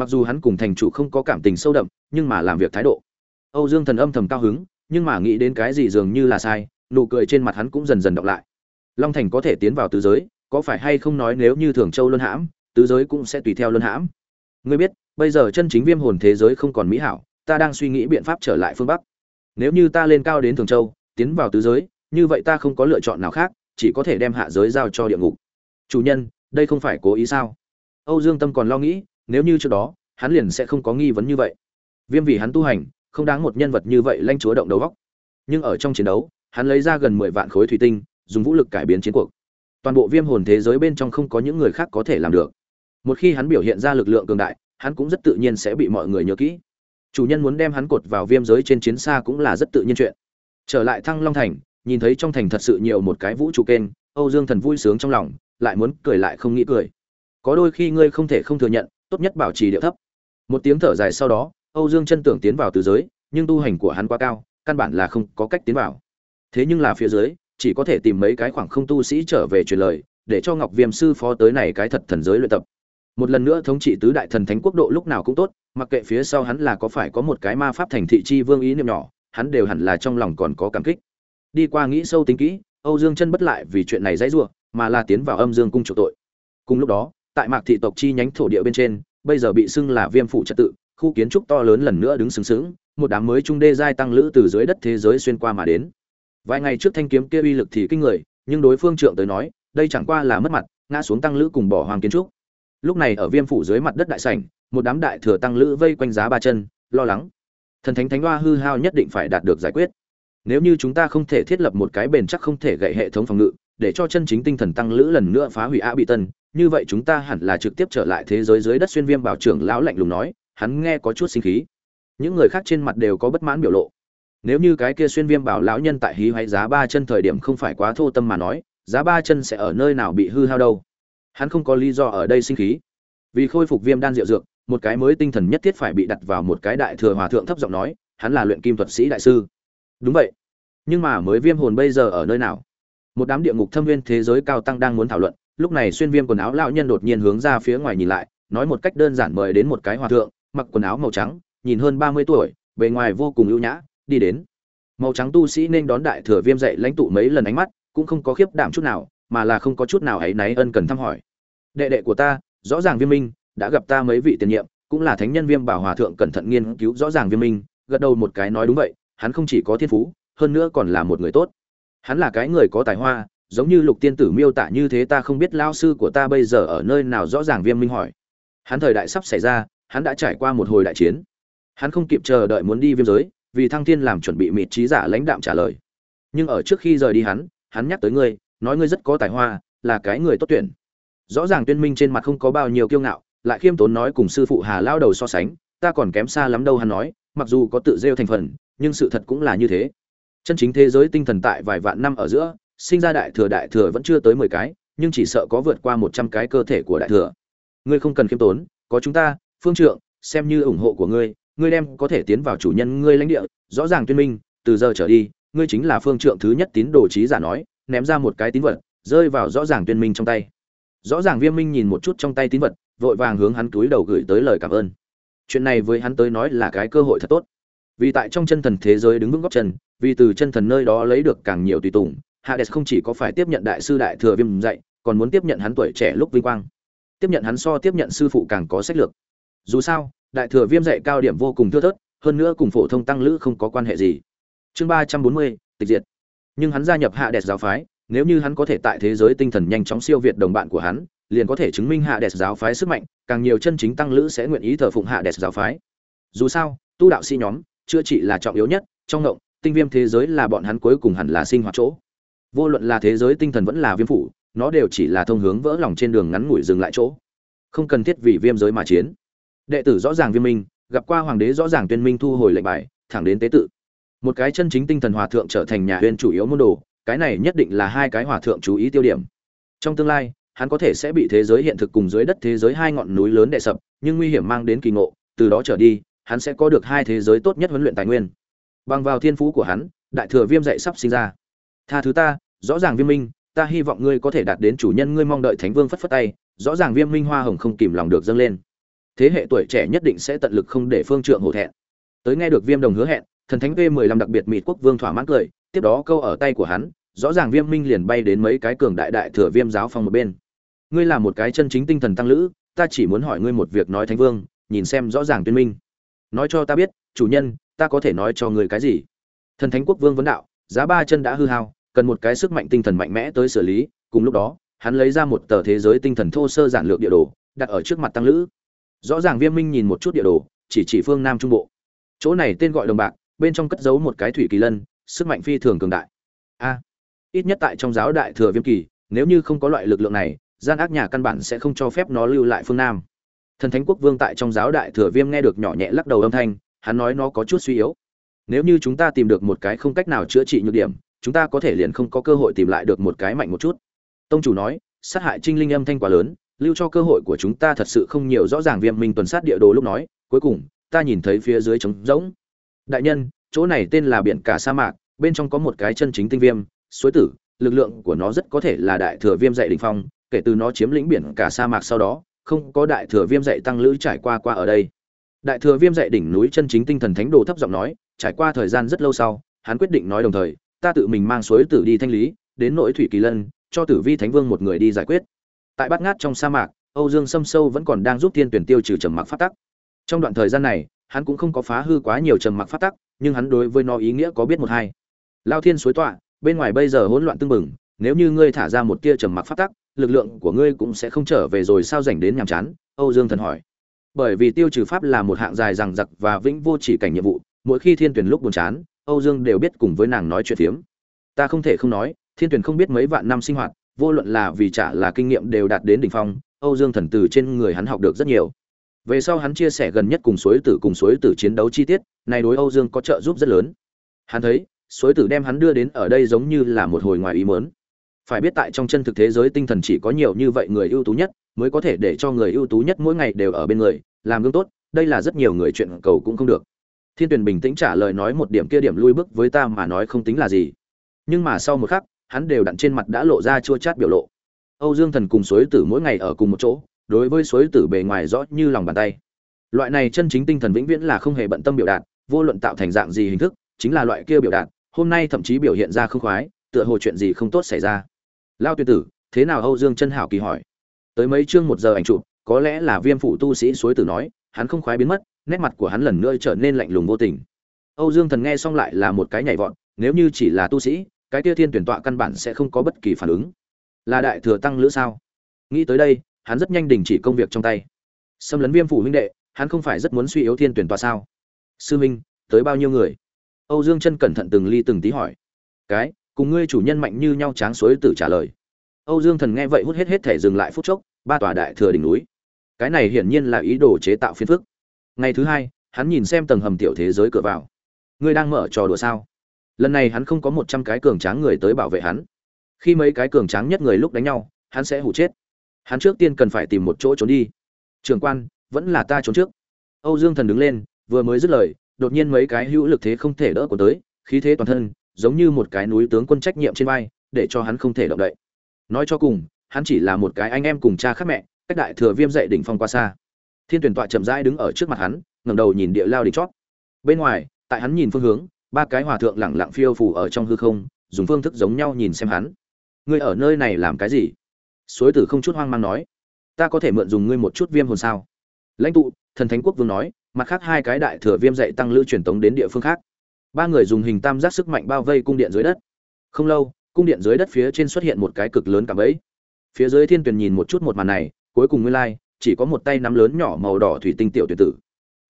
mặc dù hắn cùng thành chủ không có cảm tình sâu đậm, nhưng mà làm việc thái độ. Âu dương thần âm thầm cao hứng, nhưng mà nghĩ đến cái gì dường như là sai, nụ cười trên mặt hắn cũng dần dần đọc lại. Long thành có thể tiến vào tứ giới, có phải hay không nói nếu như thường châu luân hãm, tứ giới cũng sẽ tùy theo luân hãm? Ngươi biết, bây giờ chân chính viêm hồn thế giới không còn mỹ hảo, ta đang suy nghĩ biện pháp trở lại phương bắc. Nếu như ta lên cao đến thường châu, tiến vào tứ giới, như vậy ta không có lựa chọn nào khác, chỉ có thể đem hạ giới giao cho địa ngục. Chủ nhân, đây không phải cố ý sao? Âu dương tâm còn lo nghĩ nếu như trước đó, hắn liền sẽ không có nghi vấn như vậy. Viêm vì hắn tu hành, không đáng một nhân vật như vậy lanh chúa động đầu góc. Nhưng ở trong chiến đấu, hắn lấy ra gần mười vạn khối thủy tinh, dùng vũ lực cải biến chiến cuộc. Toàn bộ viêm hồn thế giới bên trong không có những người khác có thể làm được. Một khi hắn biểu hiện ra lực lượng cường đại, hắn cũng rất tự nhiên sẽ bị mọi người nhớ kỹ. Chủ nhân muốn đem hắn cột vào viêm giới trên chiến xa cũng là rất tự nhiên chuyện. Trở lại thăng long thành, nhìn thấy trong thành thật sự nhiều một cái vũ trụ kênh, âu dương thần vui sướng trong lòng, lại muốn cười lại không nghĩ cười. Có đôi khi ngươi không thể không thừa nhận tốt nhất bảo trì điệu thấp. Một tiếng thở dài sau đó, âu dương chân tưởng tiến vào từ giới, nhưng tu hành của hắn quá cao, căn bản là không có cách tiến vào. Thế nhưng là phía dưới, chỉ có thể tìm mấy cái khoảng không tu sĩ trở về truyền lời, để cho ngọc viêm sư phó tới này cái thật thần giới luyện tập. Một lần nữa thống trị tứ đại thần thánh quốc độ lúc nào cũng tốt, mặc kệ phía sau hắn là có phải có một cái ma pháp thành thị chi vương ý niệm nhỏ, hắn đều hẳn là trong lòng còn có cảm kích. Đi qua nghĩ sâu tính kỹ, âu dương chân bất lại vì chuyện này dãy rủa, mà là tiến vào âm dương cung chủ tội. Cùng lúc đó tại mạc thị tộc chi nhánh thổ địa bên trên, bây giờ bị xưng là viêm phụ trật tự, khu kiến trúc to lớn lần nữa đứng sừng sững, một đám mới trung đê giai tăng lữ từ dưới đất thế giới xuyên qua mà đến. Vài ngày trước thanh kiếm kia uy lực thì kinh người, nhưng đối phương trượng tới nói, đây chẳng qua là mất mặt, ngã xuống tăng lữ cùng bỏ hoàng kiến trúc. Lúc này ở viêm phủ dưới mặt đất đại sảnh, một đám đại thừa tăng lữ vây quanh giá ba chân, lo lắng. Thần thánh thánh hoa hư hao nhất định phải đạt được giải quyết. Nếu như chúng ta không thể thiết lập một cái bền chắc không thể gậy hệ thống phòng ngự, để cho chân chính tinh thần tăng lữ lần nữa phá hủy a bị tân như vậy chúng ta hẳn là trực tiếp trở lại thế giới dưới đất xuyên viêm bảo trưởng lão lạnh lùng nói, hắn nghe có chút sinh khí. Những người khác trên mặt đều có bất mãn biểu lộ. Nếu như cái kia xuyên viêm bảo lão nhân tại hí hoáy giá ba chân thời điểm không phải quá thô tâm mà nói, giá ba chân sẽ ở nơi nào bị hư hao đâu? Hắn không có lý do ở đây sinh khí. Vì khôi phục viêm đan diệu dược, một cái mới tinh thần nhất thiết phải bị đặt vào một cái đại thừa hòa thượng thấp giọng nói, hắn là luyện kim thuật sĩ đại sư. Đúng vậy. Nhưng mà mới viêm hồn bây giờ ở nơi nào? Một đám địa ngục thâm viên thế giới cao tăng đang muốn thảo luận lúc này xuyên viêm quần áo lão nhân đột nhiên hướng ra phía ngoài nhìn lại, nói một cách đơn giản mời đến một cái hòa thượng, mặc quần áo màu trắng, nhìn hơn ba mươi tuổi, bề ngoài vô cùng ưu nhã, đi đến. Màu trắng tu sĩ nên đón đại thừa viêm dậy lãnh tụ mấy lần ánh mắt, cũng không có khiếp đảm chút nào, mà là không có chút nào ấy náy ân cần thăm hỏi. Đệ đệ của ta, rõ ràng viêm minh, đã gặp ta mấy vị tiền nhiệm, cũng là thánh nhân viêm bảo hòa thượng cẩn thận nghiên cứu rõ ràng viêm minh, gật đầu một cái nói đúng vậy, hắn không chỉ có thiên phú, hơn nữa còn là một người tốt. Hắn là cái người có tài hoa giống như lục tiên tử miêu tả như thế ta không biết lao sư của ta bây giờ ở nơi nào rõ ràng viêm minh hỏi. Hắn thời đại sắp xảy ra, hắn đã trải qua một hồi đại chiến. Hắn không kịp chờ đợi muốn đi viêm giới, vì thăng thiên làm chuẩn bị mịt trí giả lãnh đạm trả lời. Nhưng ở trước khi rời đi hắn hắn nhắc tới ngươi, nói ngươi rất có tài hoa, là cái người tốt tuyển. Rõ ràng tuyên minh trên mặt không có bao nhiêu kiêu ngạo, lại khiêm tốn nói cùng sư phụ hà lao đầu so sánh, ta còn kém xa lắm đâu hắn nói, mặc dù có tự rêu thành phần, nhưng sự thật cũng là như thế. Chân chính thế giới tinh thần tại vài vạn năm ở giữa sinh ra đại thừa đại thừa vẫn chưa tới mười cái, nhưng chỉ sợ có vượt qua một trăm cái cơ thể của đại thừa. Ngươi không cần khiêm tốn, có chúng ta, phương trượng, xem như ủng hộ của ngươi ngươi đem có thể tiến vào chủ nhân ngươi lãnh địa, rõ ràng tuyên minh, từ giờ trở đi, ngươi chính là phương trượng thứ nhất tín đồ trí giả nói, ném ra một cái tín vật, rơi vào rõ ràng tuyên minh trong tay. Rõ ràng viêm minh nhìn một chút trong tay tín vật, vội vàng hướng hắn túi đầu gửi tới lời cảm ơn. Chuyện này với hắn tới nói là cái cơ hội thật tốt. Vì tại trong chân thần thế giới đứng vững góc chân, vì từ chân thần nơi đó lấy được càng nhiều tùy tùng hades không chỉ có phải tiếp nhận đại sư đại thừa viêm dạy, còn muốn tiếp nhận hắn tuổi trẻ lúc vinh quang. Tiếp nhận hắn so tiếp nhận sư phụ càng có sách lược. Dù sao, đại thừa viêm dạy cao điểm vô cùng thưa thớt, hơn nữa cùng phổ thông tăng lữ không có quan hệ gì. Chương ba trăm bốn mươi, tịch diệt. Nhưng hắn gia nhập hạ đẹp giáo phái, nếu như hắn có thể tại thế giới tinh thần nhanh chóng siêu việt đồng bạn của hắn, liền có thể chứng minh hạ đẹp giáo phái sức mạnh, càng nhiều chân chính tăng lữ sẽ nguyện ý thờ phụng hạ đẹp giáo phái. Dù sao, tu đạo sĩ nhóm, chữa trị là trọng yếu nhất, trong ngộng, tinh viêm thế giới là bọn hắn cuối cùng hẳn là sinh hoạt chỗ vô luận là thế giới tinh thần vẫn là viêm phủ, nó đều chỉ là thông hướng vỡ lòng trên đường ngắn ngủi dừng lại chỗ. Không cần thiết vì viêm giới mà chiến. Đệ tử rõ ràng viêm minh, gặp qua hoàng đế rõ ràng tuyên minh thu hồi lệnh bài, thẳng đến tế tự. Một cái chân chính tinh thần hòa thượng trở thành nhà huyền chủ yếu môn đồ, cái này nhất định là hai cái hòa thượng chú ý tiêu điểm. Trong tương lai, hắn có thể sẽ bị thế giới hiện thực cùng dưới đất thế giới hai ngọn núi lớn đè sập, nhưng nguy hiểm mang đến kỳ ngộ, từ đó trở đi, hắn sẽ có được hai thế giới tốt nhất huấn luyện tài nguyên. Bằng vào thiên phú của hắn, đại thừa viêm dạy sắp sinh ra tha thứ ta, rõ ràng viêm minh, ta hy vọng ngươi có thể đạt đến chủ nhân ngươi mong đợi thánh vương phất phất tay, rõ ràng viêm minh hoa hồng không kìm lòng được dâng lên. Thế hệ tuổi trẻ nhất định sẽ tận lực không để phương trượng hổ thẹn. Tới nghe được viêm đồng hứa hẹn, thần thánh v mười lăm đặc biệt mỹ quốc vương thỏa mãn cười, tiếp đó câu ở tay của hắn, rõ ràng viêm minh liền bay đến mấy cái cường đại đại thừa viêm giáo phong một bên. Ngươi là một cái chân chính tinh thần tăng lữ, ta chỉ muốn hỏi ngươi một việc nói thánh vương, nhìn xem rõ ràng tuyên minh. Nói cho ta biết, chủ nhân, ta có thể nói cho ngươi cái gì? Thần thánh quốc vương vấn đạo, giá ba chân đã hư hao cần một cái sức mạnh tinh thần mạnh mẽ tới xử lý, cùng lúc đó, hắn lấy ra một tờ thế giới tinh thần thô sơ giản lược địa đồ, đặt ở trước mặt tăng lữ. Rõ ràng viêm minh nhìn một chút địa đồ, chỉ chỉ phương nam trung bộ. Chỗ này tên gọi đồng bạc, bên trong cất giấu một cái thủy kỳ lân, sức mạnh phi thường cường đại. A, ít nhất tại trong giáo đại thừa viêm kỳ, nếu như không có loại lực lượng này, gian ác nhà căn bản sẽ không cho phép nó lưu lại phương nam. Thần thánh quốc vương tại trong giáo đại thừa viêm nghe được nhỏ nhẹ lắc đầu âm thanh, hắn nói nó có chút suy yếu. Nếu như chúng ta tìm được một cái không cách nào chữa trị nhược điểm chúng ta có thể liền không có cơ hội tìm lại được một cái mạnh một chút. Tông chủ nói, sát hại trinh linh âm thanh quá lớn, lưu cho cơ hội của chúng ta thật sự không nhiều, rõ ràng viêm minh tuần sát địa đồ lúc nói, cuối cùng, ta nhìn thấy phía dưới trống rỗng. Đại nhân, chỗ này tên là biển cả sa mạc, bên trong có một cái chân chính tinh viêm, suối tử, lực lượng của nó rất có thể là đại thừa viêm dạy đỉnh phong, kể từ nó chiếm lĩnh biển cả sa mạc sau đó, không có đại thừa viêm dạy tăng lữ trải qua qua ở đây. Đại thừa viêm dạy đỉnh núi chân chính tinh thần thánh đồ thấp giọng nói, trải qua thời gian rất lâu sau, hắn quyết định nói đồng thời ta tự mình mang suối tử đi thanh lý, đến nỗi thủy kỳ lân, cho tử vi thánh vương một người đi giải quyết. Tại bát ngát trong sa mạc, âu dương sâm sâu vẫn còn đang giúp thiên tuyển tiêu trừ trầm mặc phát tắc. Trong đoạn thời gian này, hắn cũng không có phá hư quá nhiều trầm mặc phát tắc, nhưng hắn đối với nó ý nghĩa có biết một hai. Lao thiên suối tọa, bên ngoài bây giờ hỗn loạn tưng bừng, nếu như ngươi thả ra một tia trầm mặc phát tắc, lực lượng của ngươi cũng sẽ không trở về rồi sao dành đến nhàm chán, âu dương thần hỏi. Bởi vì tiêu trừ pháp là một hạng dài rằng giặc và vĩnh vô chỉ cảnh nhiệm vụ, mỗi khi thiên tuyển lúc buồn chán âu dương đều biết cùng với nàng nói chuyện phiếm. Ta không thể không nói thiên tuyển không biết mấy vạn năm sinh hoạt vô luận là vì trả là kinh nghiệm đều đạt đến đỉnh phong âu dương thần từ trên người hắn học được rất nhiều. Về sau hắn chia sẻ gần nhất cùng suối tử cùng suối tử chiến đấu chi tiết này đối âu dương có trợ giúp rất lớn. Hắn thấy suối tử đem hắn đưa đến ở đây giống như là một hồi ngoài ý muốn, phải biết tại trong chân thực thế giới tinh thần chỉ có nhiều như vậy người ưu tú nhất mới có thể để cho người ưu tú nhất mỗi ngày đều ở bên người làm gương tốt đây là rất nhiều người chuyện cầu cũng không được thiên tuyền bình tĩnh trả lời nói một điểm kia điểm lui bước với ta mà nói không tính là gì. Nhưng mà sau một khắc, hắn đều đặn trên mặt đã lộ ra chua chát biểu lộ. Âu dương thần cùng suối tử mỗi ngày ở cùng một chỗ, đối với suối tử bề ngoài rõ như lòng bàn tay. Loại này chân chính tinh thần vĩnh viễn là không hề bận tâm biểu đạt, vô luận tạo thành dạng gì hình thức, chính là loại kia biểu đạt, hôm nay thậm chí biểu hiện ra không khoái, tựa hồ chuyện gì không tốt xảy ra. Lao tuyệt tử, thế nào âu dương chân hảo kỳ hỏi? Tới mấy chương một giờ ảnh chụp, có lẽ là viêm phủ tu sĩ suối tử nói, hắn không khoái biến mất nét mặt của hắn lần nữa trở nên lạnh lùng vô tình. Âu dương thần nghe xong lại là một cái nhảy vọt, nếu như chỉ là tu sĩ, cái kia thiên tuyển tọa căn bản sẽ không có bất kỳ phản ứng. Là đại thừa tăng lữ sao? Nghĩ tới đây, hắn rất nhanh đình chỉ công việc trong tay. Xâm lấn viêm phủ huynh đệ, hắn không phải rất muốn suy yếu thiên tuyển tọa sao? Sư minh, tới bao nhiêu người? Âu dương chân cẩn thận từng ly từng tí hỏi. Cái, cùng ngươi chủ nhân mạnh như nhau tráng suối tử trả lời. Âu dương thần nghe vậy hút hết hết thể dừng lại phút chốc, ba tòa đại thừa đỉnh núi. Cái này hiển nhiên là ý đồ chế tạo phiên phức ngày thứ hai, hắn nhìn xem tầng hầm tiểu thế giới cửa vào. Ngươi đang mở trò đùa sao? Lần này hắn không có một trăm cái cường tráng người tới bảo vệ hắn. Khi mấy cái cường tráng nhất người lúc đánh nhau, hắn sẽ hủ chết. Hắn trước tiên cần phải tìm một chỗ trốn đi. Trường quan, vẫn là ta trốn trước. Âu dương thần đứng lên, vừa mới dứt lời, đột nhiên mấy cái hữu lực thế không thể đỡ của tới, khí thế toàn thân, giống như một cái núi tướng quân trách nhiệm trên vai, để cho hắn không thể động đậy. Nói cho cùng, hắn chỉ là một cái anh em cùng cha khác mẹ, cách đại thừa viêm dậy đỉnh phong qua xa thiên tuyển tọa chậm rãi đứng ở trước mặt hắn, ngẩng đầu nhìn địa lao đỉnh chót. Bên ngoài, tại hắn nhìn phương hướng, ba cái hòa thượng lẳng lặng phiêu phù ở trong hư không, dùng phương thức giống nhau nhìn xem hắn. Ngươi ở nơi này làm cái gì? Suối tử không chút hoang mang nói. Ta có thể mượn dùng ngươi một chút viêm hồn sao? Lãnh tụ, thần thánh quốc vương nói, mặt khác hai cái đại thừa viêm dạy tăng lưu truyền tống đến địa phương khác. Ba người dùng hình tam giác sức mạnh bao vây cung điện dưới đất. Không lâu, cung điện dưới đất phía trên xuất hiện một cái cực lớn cả bẫy. Phía dưới thiên tuyền nhìn một chút một màn này, cuối cùng nguyên lai chỉ có một tay nắm lớn nhỏ màu đỏ thủy tinh tiểu tuyệt tử.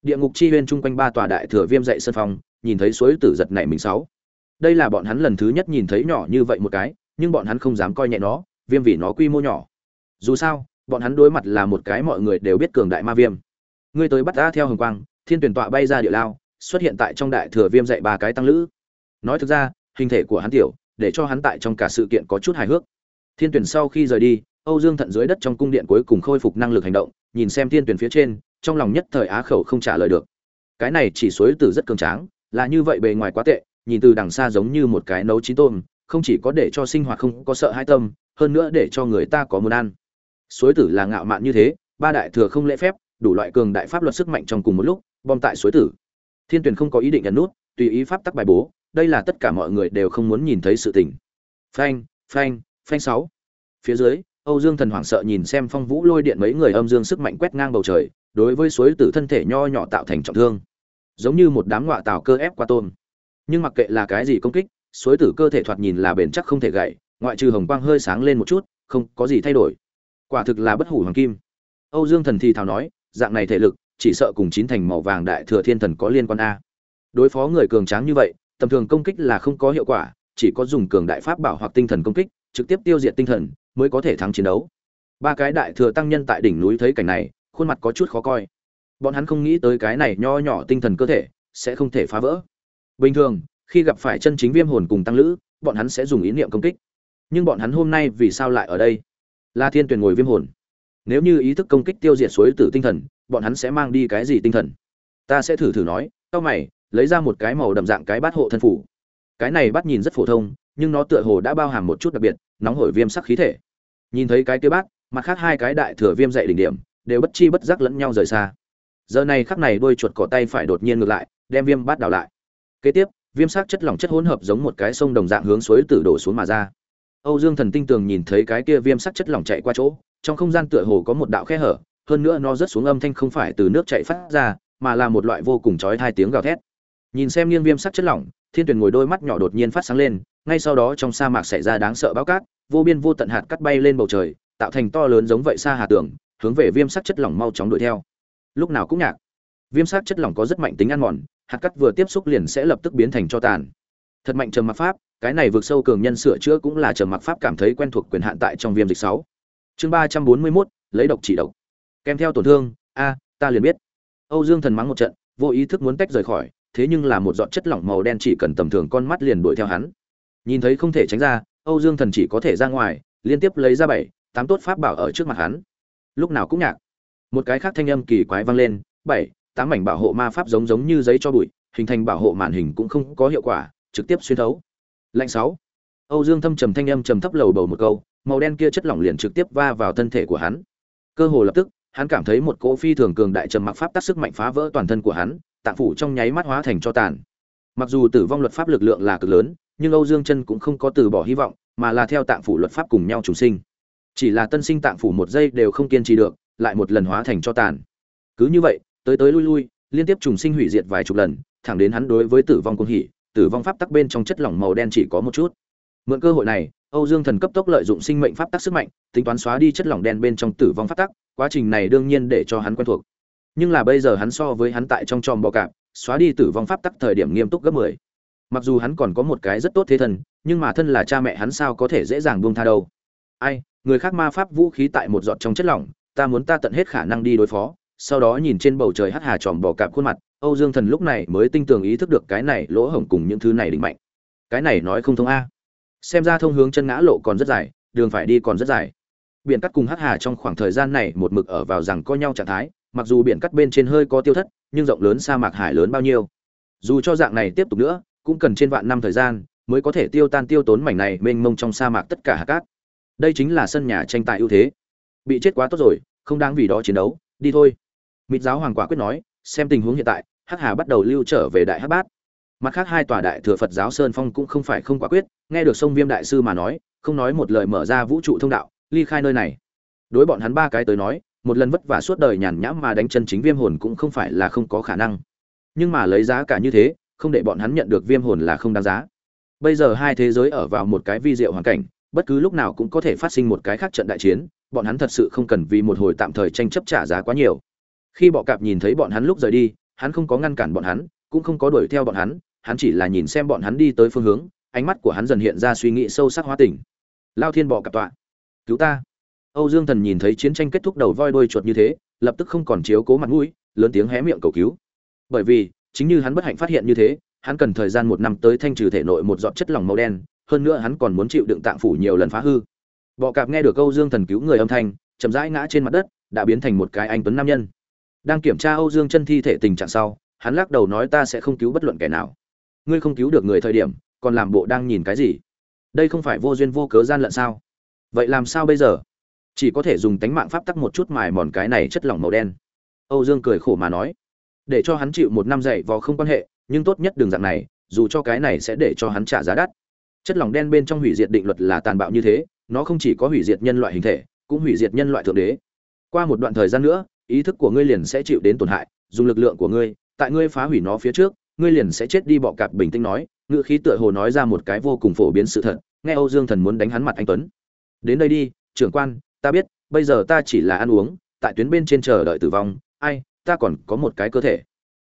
Địa ngục chi huyên chung quanh ba tòa đại thừa viêm dậy sân phong nhìn thấy suối tử giật này mình sáu. Đây là bọn hắn lần thứ nhất nhìn thấy nhỏ như vậy một cái, nhưng bọn hắn không dám coi nhẹ nó, viêm vì nó quy mô nhỏ. Dù sao, bọn hắn đối mặt là một cái mọi người đều biết cường đại ma viêm. Ngươi tới bắt ta theo hồng quang, thiên tuyển tọa bay ra địa lao, xuất hiện tại trong đại thừa viêm dạy ba cái tăng lữ. Nói thực ra, hình thể của hắn tiểu, để cho hắn tại trong cả sự kiện có chút hài hước. Thiên tuyển sau khi rời đi âu dương thận dưới đất trong cung điện cuối cùng khôi phục năng lực hành động, nhìn xem thiên tuyển phía trên, trong lòng nhất thời á khẩu không trả lời được. Cái này chỉ suối Tử rất cường tráng, là như vậy bề ngoài quá tệ, nhìn từ đằng xa giống như một cái nấu chín tôm, không chỉ có để cho sinh hoạt không có sợ hãi tâm, hơn nữa để cho người ta có muốn ăn. Suối tử là ngạo mạn như thế, ba đại thừa không lễ phép, đủ loại cường đại pháp luật sức mạnh trong cùng một lúc, bom tại suối tử. Thiên tuyển không có ý định nhận nút, tùy ý pháp tắc bài bố, đây là tất cả mọi người đều không muốn nhìn thấy sự tình. Phanh phanh phanh sáu. Phía dưới âu dương thần hoảng sợ nhìn xem phong vũ lôi điện mấy người âm dương sức mạnh quét ngang bầu trời, đối với suối tử thân thể nho nhỏ tạo thành trọng thương. Giống như một đám ngọa tạo cơ ép qua tôm. Nhưng mặc kệ là cái gì công kích, suối tử cơ thể thoạt nhìn là bền chắc không thể gãy, ngoại trừ hồng quang hơi sáng lên một chút, không có gì thay đổi. Quả thực là bất hủ hoàng kim. Âu dương thần thì thào nói, dạng này thể lực, chỉ sợ cùng chín thành màu vàng đại thừa thiên thần có liên quan a. Đối phó người cường tráng như vậy, tầm thường công kích là không có hiệu quả, chỉ có dùng cường đại pháp bảo hoặc tinh thần công kích, trực tiếp tiêu diệt tinh thần mới có thể thắng chiến đấu. Ba cái đại thừa tăng nhân tại đỉnh núi thấy cảnh này, khuôn mặt có chút khó coi. Bọn hắn không nghĩ tới cái này nho nhỏ tinh thần cơ thể sẽ không thể phá vỡ. Bình thường, khi gặp phải chân chính viêm hồn cùng tăng lữ, bọn hắn sẽ dùng ý niệm công kích. Nhưng bọn hắn hôm nay vì sao lại ở đây? La thiên tuyền ngồi viêm hồn. Nếu như ý thức công kích tiêu diệt suối tử tinh thần, bọn hắn sẽ mang đi cái gì tinh thần? Ta sẽ thử thử nói, tao mày, lấy ra một cái màu đậm dạng cái bát hộ thân phủ. Cái này bắt nhìn rất phổ thông, nhưng nó tựa hồ đã bao hàm một chút đặc biệt, nóng hổi viêm sắc khí thể nhìn thấy cái kia bát mặt khác hai cái đại thừa viêm dậy đỉnh điểm, đều bất chi bất giác lẫn nhau rời xa. Giờ này khắc này đôi chuột cỏ tay phải đột nhiên ngược lại, đem viêm bát đảo lại. Kế tiếp, viêm sắc chất lỏng chất hỗn hợp giống một cái sông đồng dạng hướng suối tử đổ xuống mà ra. Âu dương thần tinh tường nhìn thấy cái kia viêm sắc chất lỏng chạy qua chỗ, trong không gian tựa hồ có một đạo khe hở, hơn nữa nó rớt xuống âm thanh không phải từ nước chạy phát ra, mà là một loại vô cùng chói hai tiếng gào thét. Nhìn xem nghiêng viêm sắc chất lỏng, thiên tuyển ngồi đôi mắt nhỏ đột nhiên phát sáng lên, ngay sau đó trong sa mạc xảy ra đáng sợ bão cát vô biên vô tận hạt cắt bay lên bầu trời tạo thành to lớn giống vậy xa hà tường hướng về viêm sắc chất lỏng mau chóng đuổi theo. Lúc nào cũng nhạc viêm sắc chất lỏng có rất mạnh tính ăn mòn hạt cắt vừa tiếp xúc liền sẽ lập tức biến thành cho tàn. Thật mạnh trầm mặc pháp cái này vượt sâu cường nhân sửa chữa cũng là trầm mặc pháp cảm thấy quen thuộc quyền hạn tại trong viêm dịch sáu. Chương ba trăm bốn mươi 341, lấy độc chỉ độc. Kèm theo tổn thương a ta liền biết. Âu dương thần mắng một trận vô ý thức muốn tách rời khỏi thế nhưng là một giọt chất lỏng màu đen chỉ cần tầm thường con mắt liền đuổi theo hắn. Nhìn thấy không thể tránh ra âu dương thần chỉ có thể ra ngoài, liên tiếp lấy ra bảy, tám tốt pháp bảo ở trước mặt hắn. Lúc nào cũng nhạc. Một cái khác thanh âm kỳ quái vang lên, bảy, tám mảnh bảo hộ ma pháp giống giống như giấy cho bụi, hình thành bảo hộ màn hình cũng không có hiệu quả, trực tiếp xuyên thấu. Lạnh sáu. Âu dương thâm trầm thanh âm trầm thấp lầu bầu một câu, màu đen kia chất lỏng liền trực tiếp va vào thân thể của hắn. Cơ hồ lập tức, hắn cảm thấy một cỗ phi thường cường đại trầm mặc pháp tác sức mạnh phá vỡ toàn thân của hắn, tạng phủ trong nháy mắt hóa thành cho tàn. Mặc dù tử vong luật pháp lực lượng là cực lớn nhưng âu dương chân cũng không có từ bỏ hy vọng, mà là theo tạng phủ luật pháp cùng nhau trùng sinh. Chỉ là tân sinh tạng phủ một giây đều không kiên trì được, lại một lần hóa thành cho tàn. Cứ như vậy, tới tới lui lui, liên tiếp trùng sinh hủy diệt vài chục lần, thẳng đến hắn đối với tử vong cung hỉ, tử vong pháp tắc bên trong chất lỏng màu đen chỉ có một chút. Mượn cơ hội này, âu dương thần cấp tốc lợi dụng sinh mệnh pháp tắc sức mạnh, tính toán xóa đi chất lỏng đen bên trong tử vong pháp tắc, quá trình này đương nhiên để cho hắn quen thuộc. Nhưng là bây giờ hắn so với hắn tại trong tròm bò cạp, xóa đi tử vong pháp tắc thời điểm nghiêm túc gấp mười mặc dù hắn còn có một cái rất tốt thế thân, nhưng mà thân là cha mẹ hắn sao có thể dễ dàng buông tha đâu. Ai, người khác ma pháp vũ khí tại một giọt trong chất lỏng, ta muốn ta tận hết khả năng đi đối phó. Sau đó nhìn trên bầu trời hắt hà tròm bỏ cạp khuôn mặt, âu dương thần lúc này mới tinh tường ý thức được cái này lỗ hổng cùng những thứ này định mạnh. Cái này nói không thông a. Xem ra thông hướng chân ngã lộ còn rất dài, đường phải đi còn rất dài. Biển cắt cùng hắc hà trong khoảng thời gian này một mực ở vào rằng co nhau trạng thái, mặc dù biển cắt bên trên hơi có tiêu thất, nhưng rộng lớn sa mạc hải lớn bao nhiêu. Dù cho dạng này tiếp tục nữa cũng cần trên vạn năm thời gian mới có thể tiêu tan tiêu tốn mảnh này mênh mông trong sa mạc tất cả hạt cát. Đây chính là sân nhà tranh tài ưu thế. Bị chết quá tốt rồi, không đáng vì đó chiến đấu, đi thôi. Mịt giáo hoàng quả quyết nói, xem tình huống hiện tại, hắc hà bắt đầu lưu trở về đại hắc bát. Mặt khác hai tòa đại thừa phật giáo sơn phong cũng không phải không quả quyết, nghe được sông viêm đại sư mà nói, không nói một lời mở ra vũ trụ thông đạo, ly khai nơi này. Đối bọn hắn ba cái tới nói, một lần vất vả suốt đời nhàn nhãm mà đánh chân chính viêm hồn cũng không phải là không có khả năng. Nhưng mà lấy giá cả như thế không để bọn hắn nhận được viêm hồn là không đáng giá. Bây giờ hai thế giới ở vào một cái vi diệu hoàn cảnh, bất cứ lúc nào cũng có thể phát sinh một cái khác trận đại chiến, bọn hắn thật sự không cần vì một hồi tạm thời tranh chấp trả giá quá nhiều. Khi bọ cạp nhìn thấy bọn hắn lúc rời đi, hắn không có ngăn cản bọn hắn, cũng không có đuổi theo bọn hắn hắn chỉ là nhìn xem bọn hắn đi tới phương hướng, ánh mắt của hắn dần hiện ra suy nghĩ sâu sắc hóa tỉnh lao thiên bọ cạp tọa, cứu ta. Âu dương thần nhìn thấy chiến tranh kết thúc đầu voi đuôi chuột như thế, lập tức không còn chiếu cố mặt mũi, lớn tiếng hé miệng cầu cứu. Bởi vì chính như hắn bất hạnh phát hiện như thế, hắn cần thời gian một năm tới thanh trừ thể nội một giọt chất lỏng màu đen, hơn nữa hắn còn muốn chịu đựng tạng phủ nhiều lần phá hư. Bọ cạp nghe được âu dương thần cứu người âm thanh, chậm rãi ngã trên mặt đất, đã biến thành một cái anh tuấn nam nhân. Đang kiểm tra âu dương chân thi thể tình trạng sau, hắn lắc đầu nói ta sẽ không cứu bất luận kẻ nào. Ngươi không cứu được người thời điểm, còn làm bộ đang nhìn cái gì? Đây không phải vô duyên vô cớ gian lận sao? Vậy làm sao bây giờ? Chỉ có thể dùng tánh mạng pháp tắc một chút mài mòn cái này chất lỏng màu đen. Âu dương cười khổ mà nói để cho hắn chịu một năm dạy vò không quan hệ, nhưng tốt nhất đường dạng này, dù cho cái này sẽ để cho hắn trả giá đắt. Chất lỏng đen bên trong hủy diệt định luật là tàn bạo như thế, nó không chỉ có hủy diệt nhân loại hình thể, cũng hủy diệt nhân loại thượng đế. Qua một đoạn thời gian nữa, ý thức của ngươi liền sẽ chịu đến tổn hại, dùng lực lượng của ngươi, tại ngươi phá hủy nó phía trước, ngươi liền sẽ chết đi, bọ cạp bình tĩnh nói, ngữ khí tựa hồ nói ra một cái vô cùng phổ biến sự thật, nghe âu dương thần muốn đánh hắn mặt anh tuấn. Đến đây đi, trưởng quan, ta biết, bây giờ ta chỉ là ăn uống, tại tuyến bên trên chờ đợi tử vong, ai ta còn có một cái cơ thể.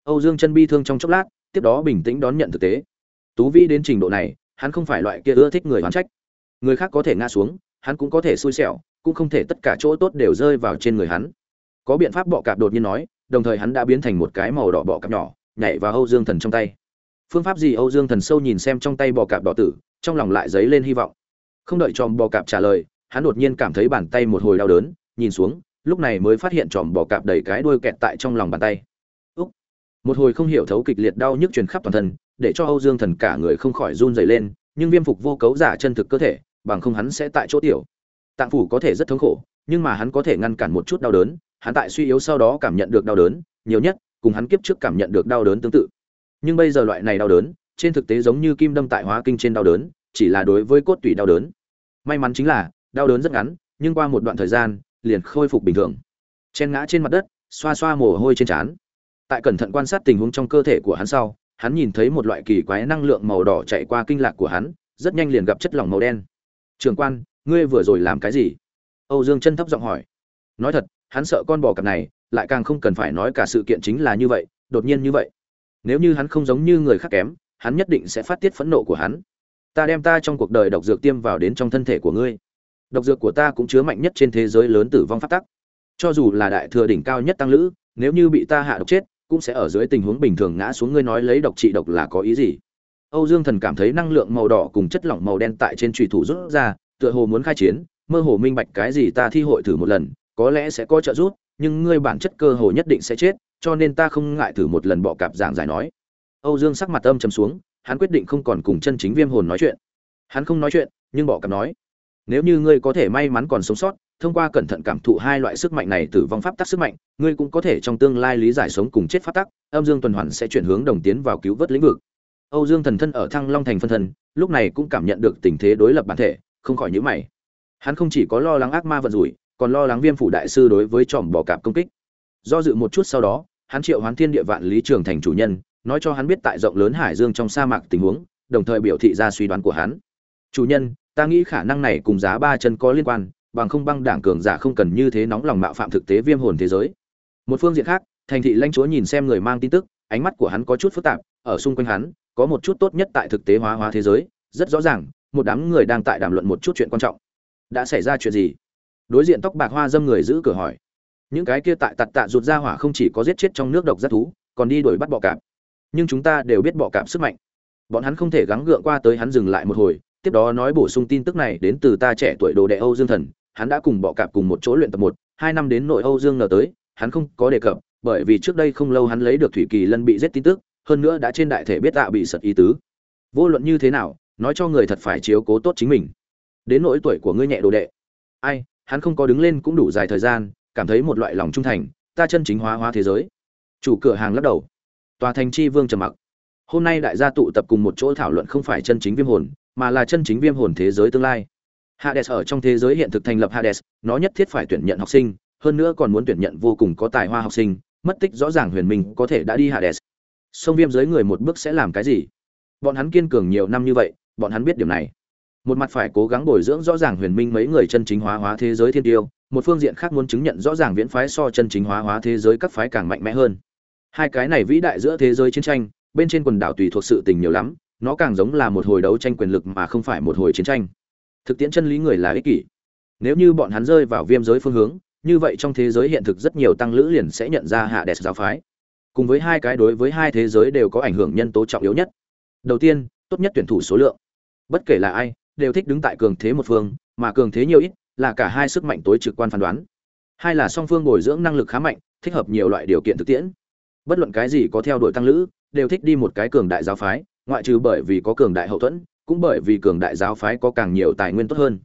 Âu dương chân bi thương trong chốc lát, tiếp đó bình tĩnh đón nhận thực tế. Tú vĩ đến trình độ này, hắn không phải loại kia ưa thích người hoán trách. Người khác có thể ngã xuống, hắn cũng có thể xui xẻo, cũng không thể tất cả chỗ tốt đều rơi vào trên người hắn. Có biện pháp bọ cạp đột nhiên nói, đồng thời hắn đã biến thành một cái màu đỏ bọ cạp nhỏ, nhảy vào âu dương thần trong tay. Phương pháp gì âu dương thần sâu nhìn xem trong tay bọ cạp đỏ tử, trong lòng lại dấy lên hy vọng. Không đợi chòm bọ cạp trả lời, hắn đột nhiên cảm thấy bàn tay một hồi đau đớn, nhìn xuống lúc này mới phát hiện tròm bò cạp đầy cái đuôi kẹt tại trong lòng bàn tay. Úc. một hồi không hiểu thấu kịch liệt đau nhức truyền khắp toàn thân, để cho âu dương thần cả người không khỏi run dày lên, nhưng viêm phục vô cấu giả chân thực cơ thể, bằng không hắn sẽ tại chỗ tiểu. Tạng phủ có thể rất thống khổ, nhưng mà hắn có thể ngăn cản một chút đau đớn, hắn tại suy yếu sau đó cảm nhận được đau đớn, nhiều nhất, cùng hắn kiếp trước cảm nhận được đau đớn tương tự. Nhưng bây giờ loại này đau đớn, trên thực tế giống như kim đâm tại hóa kinh trên đau đớn, chỉ là đối với cốt tủy đau đớn. May mắn chính là, đau đớn rất ngắn, nhưng qua một đoạn thời gian liền khôi phục bình thường. Chen ngã trên mặt đất, xoa xoa mồ hôi trên trán. Tại cẩn thận quan sát tình huống trong cơ thể của hắn sau, hắn nhìn thấy một loại kỳ quái năng lượng màu đỏ chạy qua kinh lạc của hắn, rất nhanh liền gặp chất lỏng màu đen. Trường quan, ngươi vừa rồi làm cái gì? Âu dương chân thấp giọng hỏi. Nói thật, hắn sợ con bò cặp này, lại càng không cần phải nói cả sự kiện chính là như vậy, đột nhiên như vậy. Nếu như hắn không giống như người khác kém, hắn nhất định sẽ phát tiết phẫn nộ của hắn. Ta đem ta trong cuộc đời độc dược tiêm vào đến trong thân thể của ngươi độc dược của ta cũng chứa mạnh nhất trên thế giới lớn tử vong phát tắc. Cho dù là đại thừa đỉnh cao nhất tăng lữ, nếu như bị ta hạ độc chết, cũng sẽ ở dưới tình huống bình thường ngã xuống ngươi nói lấy độc trị độc là có ý gì? Âu dương thần cảm thấy năng lượng màu đỏ cùng chất lỏng màu đen tại trên trùy thủ rút ra, tựa hồ muốn khai chiến, mơ hồ minh bạch cái gì ta thi hội thử một lần, có lẽ sẽ có trợ giúp, nhưng ngươi bản chất cơ hồ nhất định sẽ chết, cho nên ta không ngại thử một lần bọ cạp giảng giải nói. Âu dương sắc mặt âm trầm xuống, hắn quyết định không còn cùng chân chính viêm hồn nói chuyện. Hắn không nói chuyện, nhưng bọ cạp nói nếu như ngươi có thể may mắn còn sống sót, thông qua cẩn thận cảm thụ hai loại sức mạnh này từ vong pháp tắc sức mạnh, ngươi cũng có thể trong tương lai lý giải sống cùng chết pháp tắc, âm dương tuần hoàn sẽ chuyển hướng đồng tiến vào cứu vớt lĩnh vực. Âu dương thần thân ở thăng long thành phân thân, lúc này cũng cảm nhận được tình thế đối lập bản thể, không khỏi nhíu mày. Hắn không chỉ có lo lắng ác ma vận rủi, còn lo lắng viêm phủ đại sư đối với tròm bò cạp công kích. Do dự một chút sau đó, hắn triệu hoán thiên địa vạn lý trường thành chủ nhân, nói cho hắn biết tại rộng lớn hải dương trong sa mạc tình huống, đồng thời biểu thị ra suy đoán của hắn. Chủ nhân ta nghĩ khả năng này cùng giá ba chân có liên quan, bằng không băng đảng cường giả không cần như thế nóng lòng mạo phạm thực tế viêm hồn thế giới. Một phương diện khác, thành thị lãnh chúa nhìn xem người mang tin tức, ánh mắt của hắn có chút phức tạp, ở xung quanh hắn, có một chút tốt nhất tại thực tế hóa hóa thế giới, rất rõ ràng, một đám người đang tại đàm luận một chút chuyện quan trọng. Đã xảy ra chuyện gì? Đối diện tóc bạc hoa dâm người giữ cửa hỏi. Những cái kia tại tạt tạ rụt ra hỏa không chỉ có giết chết trong nước độc giác thú, còn đi đuổi bắt bọ cạp. Nhưng chúng ta đều biết bọ cạp sức mạnh. Bọn hắn không thể gắng gượng qua tới hắn dừng lại một hồi tiếp đó nói bổ sung tin tức này đến từ ta trẻ tuổi đồ đệ âu dương thần, hắn đã cùng bọ cạp cùng một chỗ luyện tập một, hai năm đến nội âu dương ngờ tới, hắn không có đề cập, bởi vì trước đây không lâu hắn lấy được thủy kỳ lân bị giết tin tức, hơn nữa đã trên đại thể biết tạ bị sật ý tứ. Vô luận như thế nào, nói cho người thật phải chiếu cố tốt chính mình. Đến nỗi tuổi của ngươi nhẹ đồ đệ. Ai, hắn không có đứng lên cũng đủ dài thời gian, cảm thấy một loại lòng trung thành, ta chân chính hóa hóa thế giới. Chủ cửa hàng lắc đầu. Tòa thành chi vương trầm mặc. Hôm nay đại gia tụ tập cùng một chỗ thảo luận không phải chân chính viêm hồn mà là chân chính viêm hồn thế giới tương lai. Hades ở trong thế giới hiện thực thành lập hades, nó nhất thiết phải tuyển nhận học sinh, hơn nữa còn muốn tuyển nhận vô cùng có tài hoa học sinh, mất tích rõ ràng huyền minh có thể đã đi hades. Sông viêm giới người một bước sẽ làm cái gì? Bọn hắn kiên cường nhiều năm như vậy, bọn hắn biết điều này. Một mặt phải cố gắng bồi dưỡng rõ ràng huyền minh mấy người chân chính hóa hóa thế giới thiên tiêu, một phương diện khác muốn chứng nhận rõ ràng viễn phái so chân chính hóa hóa thế giới các phái càng mạnh mẽ hơn. Hai cái này vĩ đại giữa thế giới chiến tranh, bên trên quần đảo tùy thuộc sự tình nhiều lắm nó càng giống là một hồi đấu tranh quyền lực mà không phải một hồi chiến tranh. Thực tiễn chân lý người là ích kỷ. Nếu như bọn hắn rơi vào viêm giới phương hướng, như vậy trong thế giới hiện thực rất nhiều tăng lữ liền sẽ nhận ra hạ đẹp giáo phái. Cùng với hai cái đối với hai thế giới đều có ảnh hưởng nhân tố trọng yếu nhất. Đầu tiên, tốt nhất tuyển thủ số lượng. Bất kể là ai, đều thích đứng tại cường thế một phương, mà cường thế nhiều ít là cả hai sức mạnh tối trực quan phán đoán. Hai là song phương bồi dưỡng năng lực khá mạnh, thích hợp nhiều loại điều kiện thực tiễn. Bất luận cái gì có theo đuổi tăng lữ, đều thích đi một cái cường đại giáo phái ngoại trừ bởi vì có cường đại hậu thuẫn, cũng bởi vì cường đại giáo phái có càng nhiều tài nguyên tốt hơn.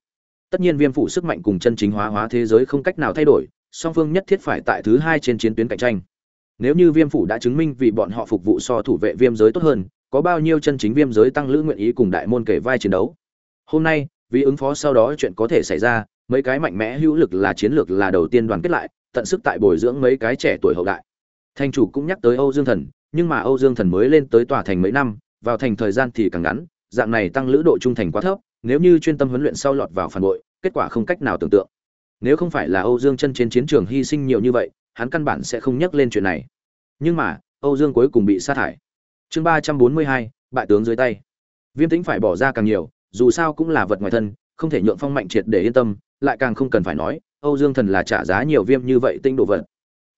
Tất nhiên viêm phủ sức mạnh cùng chân chính hóa hóa thế giới không cách nào thay đổi, song phương nhất thiết phải tại thứ hai trên chiến tuyến cạnh tranh. Nếu như viêm phủ đã chứng minh vì bọn họ phục vụ so thủ vệ viêm giới tốt hơn, có bao nhiêu chân chính viêm giới tăng lữ nguyện ý cùng đại môn kể vai chiến đấu? Hôm nay, vì ứng phó sau đó chuyện có thể xảy ra, mấy cái mạnh mẽ hữu lực là chiến lược là đầu tiên đoàn kết lại, tận sức tại bồi dưỡng mấy cái trẻ tuổi hậu đại. Thành chủ cũng nhắc tới âu dương thần, nhưng mà âu dương thần mới lên tới tòa thành mấy năm vào thành thời gian thì càng ngắn, dạng này tăng lữ độ trung thành quá thấp, nếu như chuyên tâm huấn luyện sau lọt vào phản bội, kết quả không cách nào tưởng tượng. Nếu không phải là âu dương chân trên chiến trường hy sinh nhiều như vậy, hắn căn bản sẽ không nhắc lên chuyện này. Nhưng mà, âu dương cuối cùng bị sát hại chương ba trăm bốn mươi hai, bại tướng dưới tay. Viêm tính phải bỏ ra càng nhiều, dù sao cũng là vật ngoài thân, không thể nhượng phong mạnh triệt để yên tâm, lại càng không cần phải nói, âu dương thần là trả giá nhiều viêm như vậy tinh độ vật.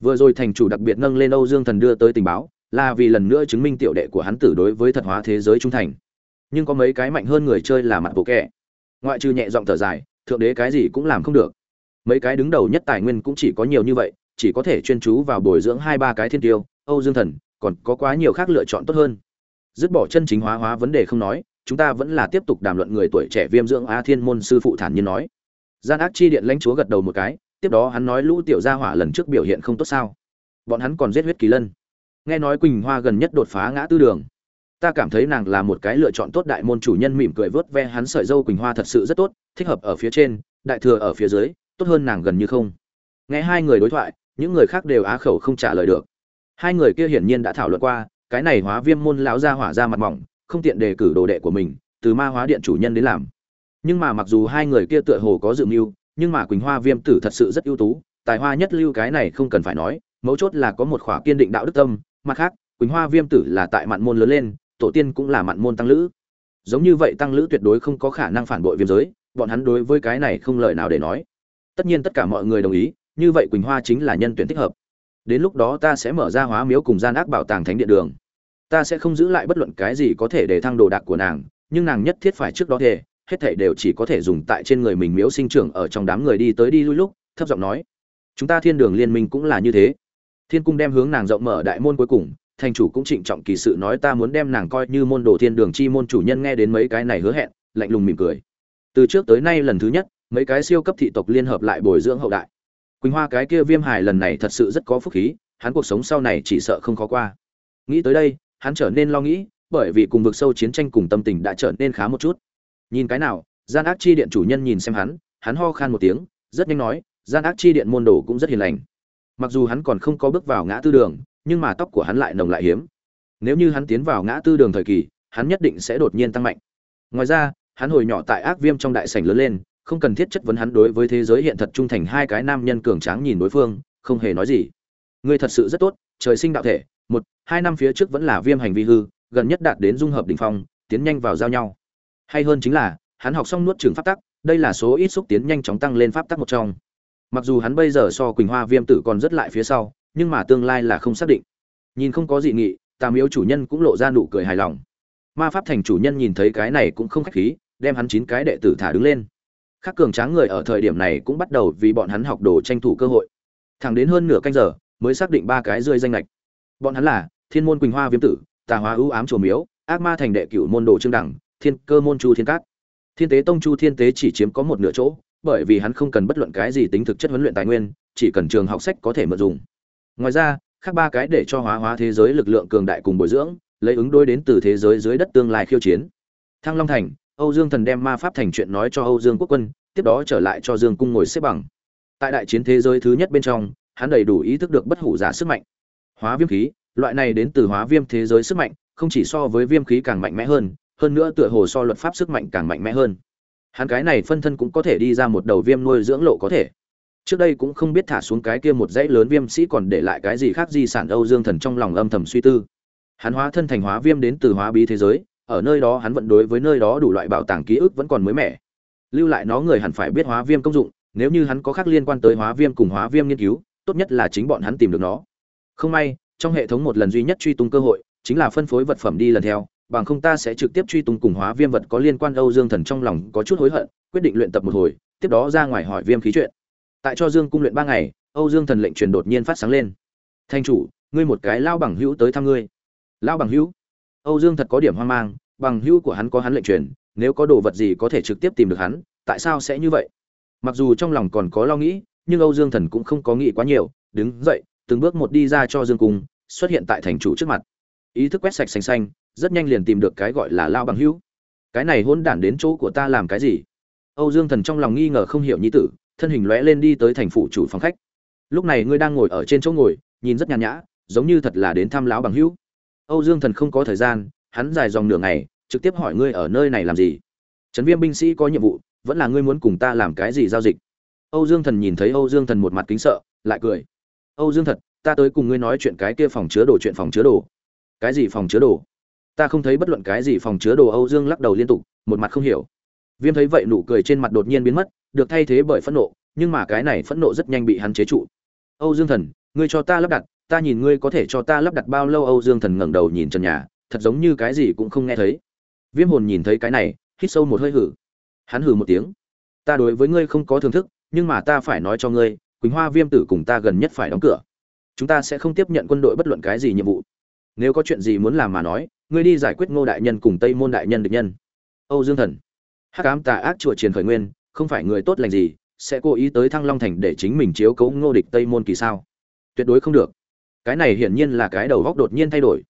Vừa rồi thành chủ đặc biệt nâng lên âu dương thần đưa tới tình báo là vì lần nữa chứng minh tiểu đệ của hắn tử đối với thật hóa thế giới trung thành. Nhưng có mấy cái mạnh hơn người chơi là mặt bộ kẻ. Ngoại trừ nhẹ giọng thở dài, thượng đế cái gì cũng làm không được. Mấy cái đứng đầu nhất tài nguyên cũng chỉ có nhiều như vậy, chỉ có thể chuyên chú vào bồi dưỡng hai ba cái thiên tiêu, âu dương thần, còn có quá nhiều khác lựa chọn tốt hơn. Dứt bỏ chân chính hóa hóa vấn đề không nói, chúng ta vẫn là tiếp tục đàm luận người tuổi trẻ viêm dưỡng a thiên môn sư phụ thản nhiên nói. Gian ác chi điện lãnh chúa gật đầu một cái, tiếp đó hắn nói lũ tiểu gia hỏa lần trước biểu hiện không tốt sao. Bọn hắn còn giết huyết kỳ lân nghe nói quỳnh hoa gần nhất đột phá ngã tư đường. Ta cảm thấy nàng là một cái lựa chọn tốt đại môn chủ nhân mỉm cười vớt ve hắn sợi dâu quỳnh hoa thật sự rất tốt, thích hợp ở phía trên, đại thừa ở phía dưới, tốt hơn nàng gần như không. Nghe hai người đối thoại, những người khác đều á khẩu không trả lời được. Hai người kia hiển nhiên đã thảo luận qua, cái này hóa viêm môn lão ra hỏa ra mặt mỏng, không tiện đề cử đồ đệ của mình, từ ma hóa điện chủ nhân đến làm. Nhưng mà mặc dù hai người kia tựa hồ có dự mưu, nhưng mà quỳnh hoa viêm tử thật sự rất ưu tú, tài hoa nhất lưu cái này không cần phải nói, mấu chốt là có một khỏa kiên định đạo đức tâm mặt khác, quỳnh hoa viêm tử là tại mạn môn lớn lên, tổ tiên cũng là mạn môn tăng lữ. Giống như vậy tăng lữ tuyệt đối không có khả năng phản bội viêm giới, bọn hắn đối với cái này không lời nào để nói. Tất nhiên tất cả mọi người đồng ý, như vậy quỳnh hoa chính là nhân tuyển thích hợp. Đến lúc đó ta sẽ mở ra hóa miếu cùng gian ác bảo tàng thánh điện đường. Ta sẽ không giữ lại bất luận cái gì có thể để thăng đồ đạc của nàng, nhưng nàng nhất thiết phải trước đó thể hết thảy đều chỉ có thể dùng tại trên người mình miếu sinh trưởng ở trong đám người đi tới đi lui lúc, thấp giọng nói, chúng ta thiên đường liên minh cũng là như thế thiên cung đem hướng nàng rộng mở đại môn cuối cùng, thành chủ cũng trịnh trọng kỳ sự nói ta muốn đem nàng coi như môn đồ thiên đường chi môn chủ nhân nghe đến mấy cái này hứa hẹn, lạnh lùng mỉm cười. Từ trước tới nay lần thứ nhất, mấy cái siêu cấp thị tộc liên hợp lại bồi dưỡng hậu đại. Quỳnh hoa cái kia viêm hài lần này thật sự rất có phúc khí, hắn cuộc sống sau này chỉ sợ không khó qua. Nghĩ tới đây, hắn trở nên lo nghĩ, bởi vì cùng vực sâu chiến tranh cùng tâm tình đã trở nên khá một chút. Nhìn cái nào, gian ác chi điện chủ nhân nhìn xem hắn hắn ho khan một tiếng, rất nhanh nói, gian ác chi điện môn đồ cũng rất hiền lành mặc dù hắn còn không có bước vào ngã tư đường, nhưng mà tóc của hắn lại nồng lại hiếm. Nếu như hắn tiến vào ngã tư đường thời kỳ, hắn nhất định sẽ đột nhiên tăng mạnh. Ngoài ra, hắn hồi nhỏ tại ác viêm trong đại sảnh lớn lên, không cần thiết chất vấn hắn đối với thế giới hiện thật trung thành hai cái nam nhân cường tráng nhìn đối phương, không hề nói gì. Ngươi thật sự rất tốt, trời sinh đạo thể, một, hai năm phía trước vẫn là viêm hành vi hư, gần nhất đạt đến dung hợp đỉnh phong, tiến nhanh vào giao nhau. Hay hơn chính là, hắn học xong nuốt trường pháp tắc, đây là số ít xúc tiến nhanh chóng tăng lên pháp tắc một trong mặc dù hắn bây giờ so quỳnh hoa viêm tử còn rất lại phía sau, nhưng mà tương lai là không xác định. Nhìn không có gì nghị tà miếu chủ nhân cũng lộ ra nụ cười hài lòng. Ma pháp thành chủ nhân nhìn thấy cái này cũng không khách khí, đem hắn chín cái đệ tử thả đứng lên. Các cường tráng người ở thời điểm này cũng bắt đầu vì bọn hắn học đồ tranh thủ cơ hội. Thẳng đến hơn nửa canh giờ, mới xác định ba cái rơi danh lệch bọn hắn là thiên môn quỳnh hoa viêm tử, tà hóa ưu ám chùa miếu, ác ma thành đệ cửu môn đồ trương đẳng, thiên cơ môn chu thiên cát thiên tế tông chu thiên tế chỉ chiếm có một nửa chỗ bởi vì hắn không cần bất luận cái gì tính thực chất huấn luyện tài nguyên, chỉ cần trường học sách có thể mượn dùng. Ngoài ra, khác ba cái để cho hóa hóa thế giới lực lượng cường đại cùng bồi dưỡng, lấy ứng đối đến từ thế giới dưới đất tương lai khiêu chiến. Thăng long thành, âu dương thần đem ma pháp thành chuyện nói cho âu dương quốc quân, tiếp đó trở lại cho dương cung ngồi xếp bằng. Tại đại chiến thế giới thứ nhất bên trong, hắn đầy đủ ý thức được bất hủ giả sức mạnh. Hóa viêm khí, loại này đến từ hóa viêm thế giới sức mạnh, không chỉ so với viêm khí càng mạnh mẽ hơn hơn nữa tựa hồ so luật pháp sức mạnh càng mạnh mẽ hơn hắn cái này phân thân cũng có thể đi ra một đầu viêm nuôi dưỡng lộ có thể. Trước đây cũng không biết thả xuống cái kia một dãy lớn viêm sĩ còn để lại cái gì khác di sản âu dương thần trong lòng âm thầm suy tư. Hắn hóa thân thành hóa viêm đến từ hóa bí thế giới, ở nơi đó hắn vẫn đối với nơi đó đủ loại bảo tàng ký ức vẫn còn mới mẻ. Lưu lại nó người hẳn phải biết hóa viêm công dụng, nếu như hắn có khác liên quan tới hóa viêm cùng hóa viêm nghiên cứu, tốt nhất là chính bọn hắn tìm được nó. Không may, trong hệ thống một lần duy nhất truy tung cơ hội, chính là phân phối vật phẩm đi lần theo bằng không ta sẽ trực tiếp truy tung cùng hóa viêm vật có liên quan âu dương thần trong lòng có chút hối hận, quyết định luyện tập một hồi, tiếp đó ra ngoài hỏi viêm khí chuyện. Tại cho dương cung luyện ba ngày, âu dương thần lệnh truyền đột nhiên phát sáng lên. Thanh chủ, ngươi một cái lao bằng hữu tới thăm ngươi. Lao bằng hữu? Âu dương thật có điểm hoang mang, bằng hữu của hắn có hắn lệnh truyền, nếu có đồ vật gì có thể trực tiếp tìm được hắn, tại sao sẽ như vậy? Mặc dù trong lòng còn có lo nghĩ, nhưng âu dương thần cũng không có nghĩ quá nhiều, đứng dậy, từng bước một đi ra cho dương cung, xuất hiện tại thành chủ trước mặt. Ý thức quét sạch xanh xanh rất nhanh liền tìm được cái gọi là lao bằng hữu. Cái này hôn đản đến chỗ của ta làm cái gì? Âu dương thần trong lòng nghi ngờ không hiểu nhi tử, thân hình lóe lên đi tới thành phủ chủ phòng khách. Lúc này ngươi đang ngồi ở trên chỗ ngồi, nhìn rất nhàn nhã, giống như thật là đến thăm lão bằng hữu. Âu dương thần không có thời gian, hắn dài dòng nửa ngày, trực tiếp hỏi ngươi ở nơi này làm gì? Trấn viêm binh sĩ có nhiệm vụ, vẫn là ngươi muốn cùng ta làm cái gì giao dịch? Âu dương thần nhìn thấy âu dương thần một mặt kính sợ, lại cười. Âu dương thật, ta tới cùng ngươi nói chuyện cái kia phòng chứa đồ, chuyện phòng chứa đồ. Cái gì phòng chứa đồ? Ta không thấy bất luận cái gì phòng chứa đồ âu dương lắc đầu liên tục, một mặt không hiểu. Viêm thấy vậy nụ cười trên mặt đột nhiên biến mất, được thay thế bởi phẫn nộ, nhưng mà cái này phẫn nộ rất nhanh bị hắn chế trụ. Âu dương thần, ngươi cho ta lắp đặt, ta nhìn ngươi có thể cho ta lắp đặt bao lâu? Âu dương thần ngẩng đầu nhìn trần nhà, thật giống như cái gì cũng không nghe thấy. Viêm hồn nhìn thấy cái này, hít sâu một hơi hử. Hắn hử một tiếng. Ta đối với ngươi không có thưởng thức, nhưng mà ta phải nói cho ngươi, quỳnh hoa viêm tử cùng ta gần nhất phải đóng cửa. Chúng ta sẽ không tiếp nhận quân đội bất luận cái gì nhiệm vụ. Nếu có chuyện gì muốn làm mà nói ngươi đi giải quyết ngô đại nhân cùng tây môn đại nhân địch nhân. Âu dương thần. Hắc ám tà ác chùa truyền khởi nguyên, không phải người tốt lành gì, sẽ cố ý tới thăng long thành để chính mình chiếu cố ngô địch tây môn kỳ sao? Tuyệt đối không được. Cái này hiển nhiên là cái đầu góc đột nhiên thay đổi.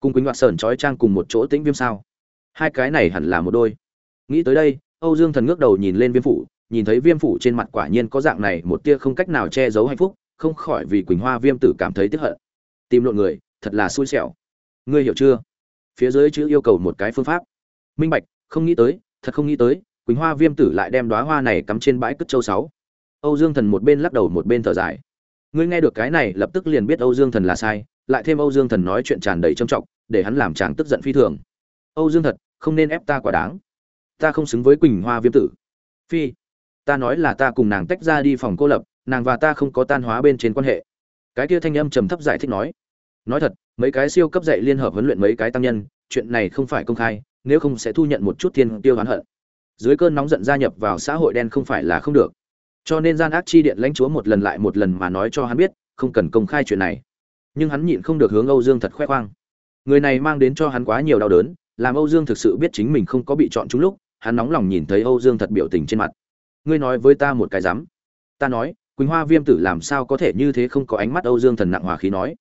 Cùng quỳnh hoạt sờn trói trang cùng một chỗ tĩnh viêm sao? Hai cái này hẳn là một đôi. Nghĩ tới đây, âu dương thần ngước đầu nhìn lên viêm phủ, nhìn thấy viêm phủ trên mặt quả nhiên có dạng này một tia không cách nào che giấu hạnh phúc, không khỏi vì quỳnh hoa viêm tử cảm thấy tiếc hận. Tìm lộn người, thật là xui xẻo. Ngươi hiểu chưa? Phía dưới chữ yêu cầu một cái phương pháp. Minh bạch, không nghĩ tới, thật không nghĩ tới, quỳnh hoa viêm tử lại đem đoá hoa này cắm trên bãi cất châu sáu. Âu dương thần một bên lắc đầu một bên thở dài. Ngươi nghe được cái này, lập tức liền biết âu dương thần là sai, lại thêm âu dương thần nói chuyện tràn đầy trầm trọng, để hắn làm chàng tức giận phi thường. Âu dương thật, không nên ép ta quá đáng. Ta không xứng với quỳnh hoa viêm tử. Phi, ta nói là ta cùng nàng tách ra đi phòng cô lập, nàng và ta không có tan hóa bên trên quan hệ. Cái kia thanh âm trầm thấp giải thích nói. Nói thật mấy cái siêu cấp dạy liên hợp huấn luyện mấy cái tăng nhân, chuyện này không phải công khai, nếu không sẽ thu nhận một chút thiên tiêu oán hận. Dưới cơn nóng giận gia nhập vào xã hội đen không phải là không được. Cho nên gian ác chi điện lãnh chúa một lần lại một lần mà nói cho hắn biết, không cần công khai chuyện này. Nhưng hắn nhịn không được hướng âu dương thật khoe khoang. Người này mang đến cho hắn quá nhiều đau đớn, làm âu dương thực sự biết chính mình không có bị chọn trúng lúc, hắn nóng lòng nhìn thấy âu dương thật biểu tình trên mặt. Ngươi nói với ta một cái dám. Ta nói, quỳnh hoa viêm tử làm sao có thể như thế không có ánh mắt âu dương thần nặng hòa khí nói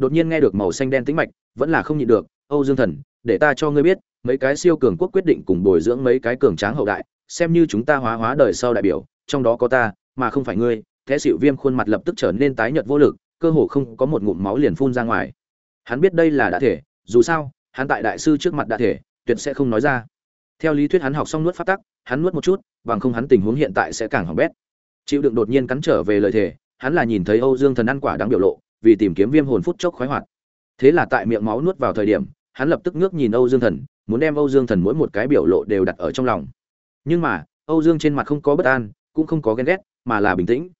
đột nhiên nghe được màu xanh đen tĩnh mạch, vẫn là không nhịn được, âu dương thần, để ta cho ngươi biết, mấy cái siêu cường quốc quyết định cùng bồi dưỡng mấy cái cường tráng hậu đại, xem như chúng ta hóa hóa đời sau đại biểu, trong đó có ta, mà không phải ngươi. Thế xịu viêm khuôn mặt lập tức trở nên tái nhợt vô lực, cơ hồ không có một ngụm máu liền phun ra ngoài. Hắn biết đây là đã thể, dù sao, hắn tại đại sư trước mặt đã thể, tuyệt sẽ không nói ra. Theo lý thuyết hắn học xong nuốt phát tắc, hắn nuốt một chút, bằng không hắn tình huống hiện tại sẽ càng hỏng bét. Chịu đựng đột nhiên cắn trở về lời thề hắn là nhìn thấy âu dương thần ăn quả đáng biểu lộ vì tìm kiếm viêm hồn phút chốc khoái hoạt. Thế là tại miệng máu nuốt vào thời điểm, hắn lập tức ngước nhìn âu dương thần, muốn đem âu dương thần mỗi một cái biểu lộ đều đặt ở trong lòng. Nhưng mà, âu dương trên mặt không có bất an, cũng không có ghen ghét, mà là bình tĩnh.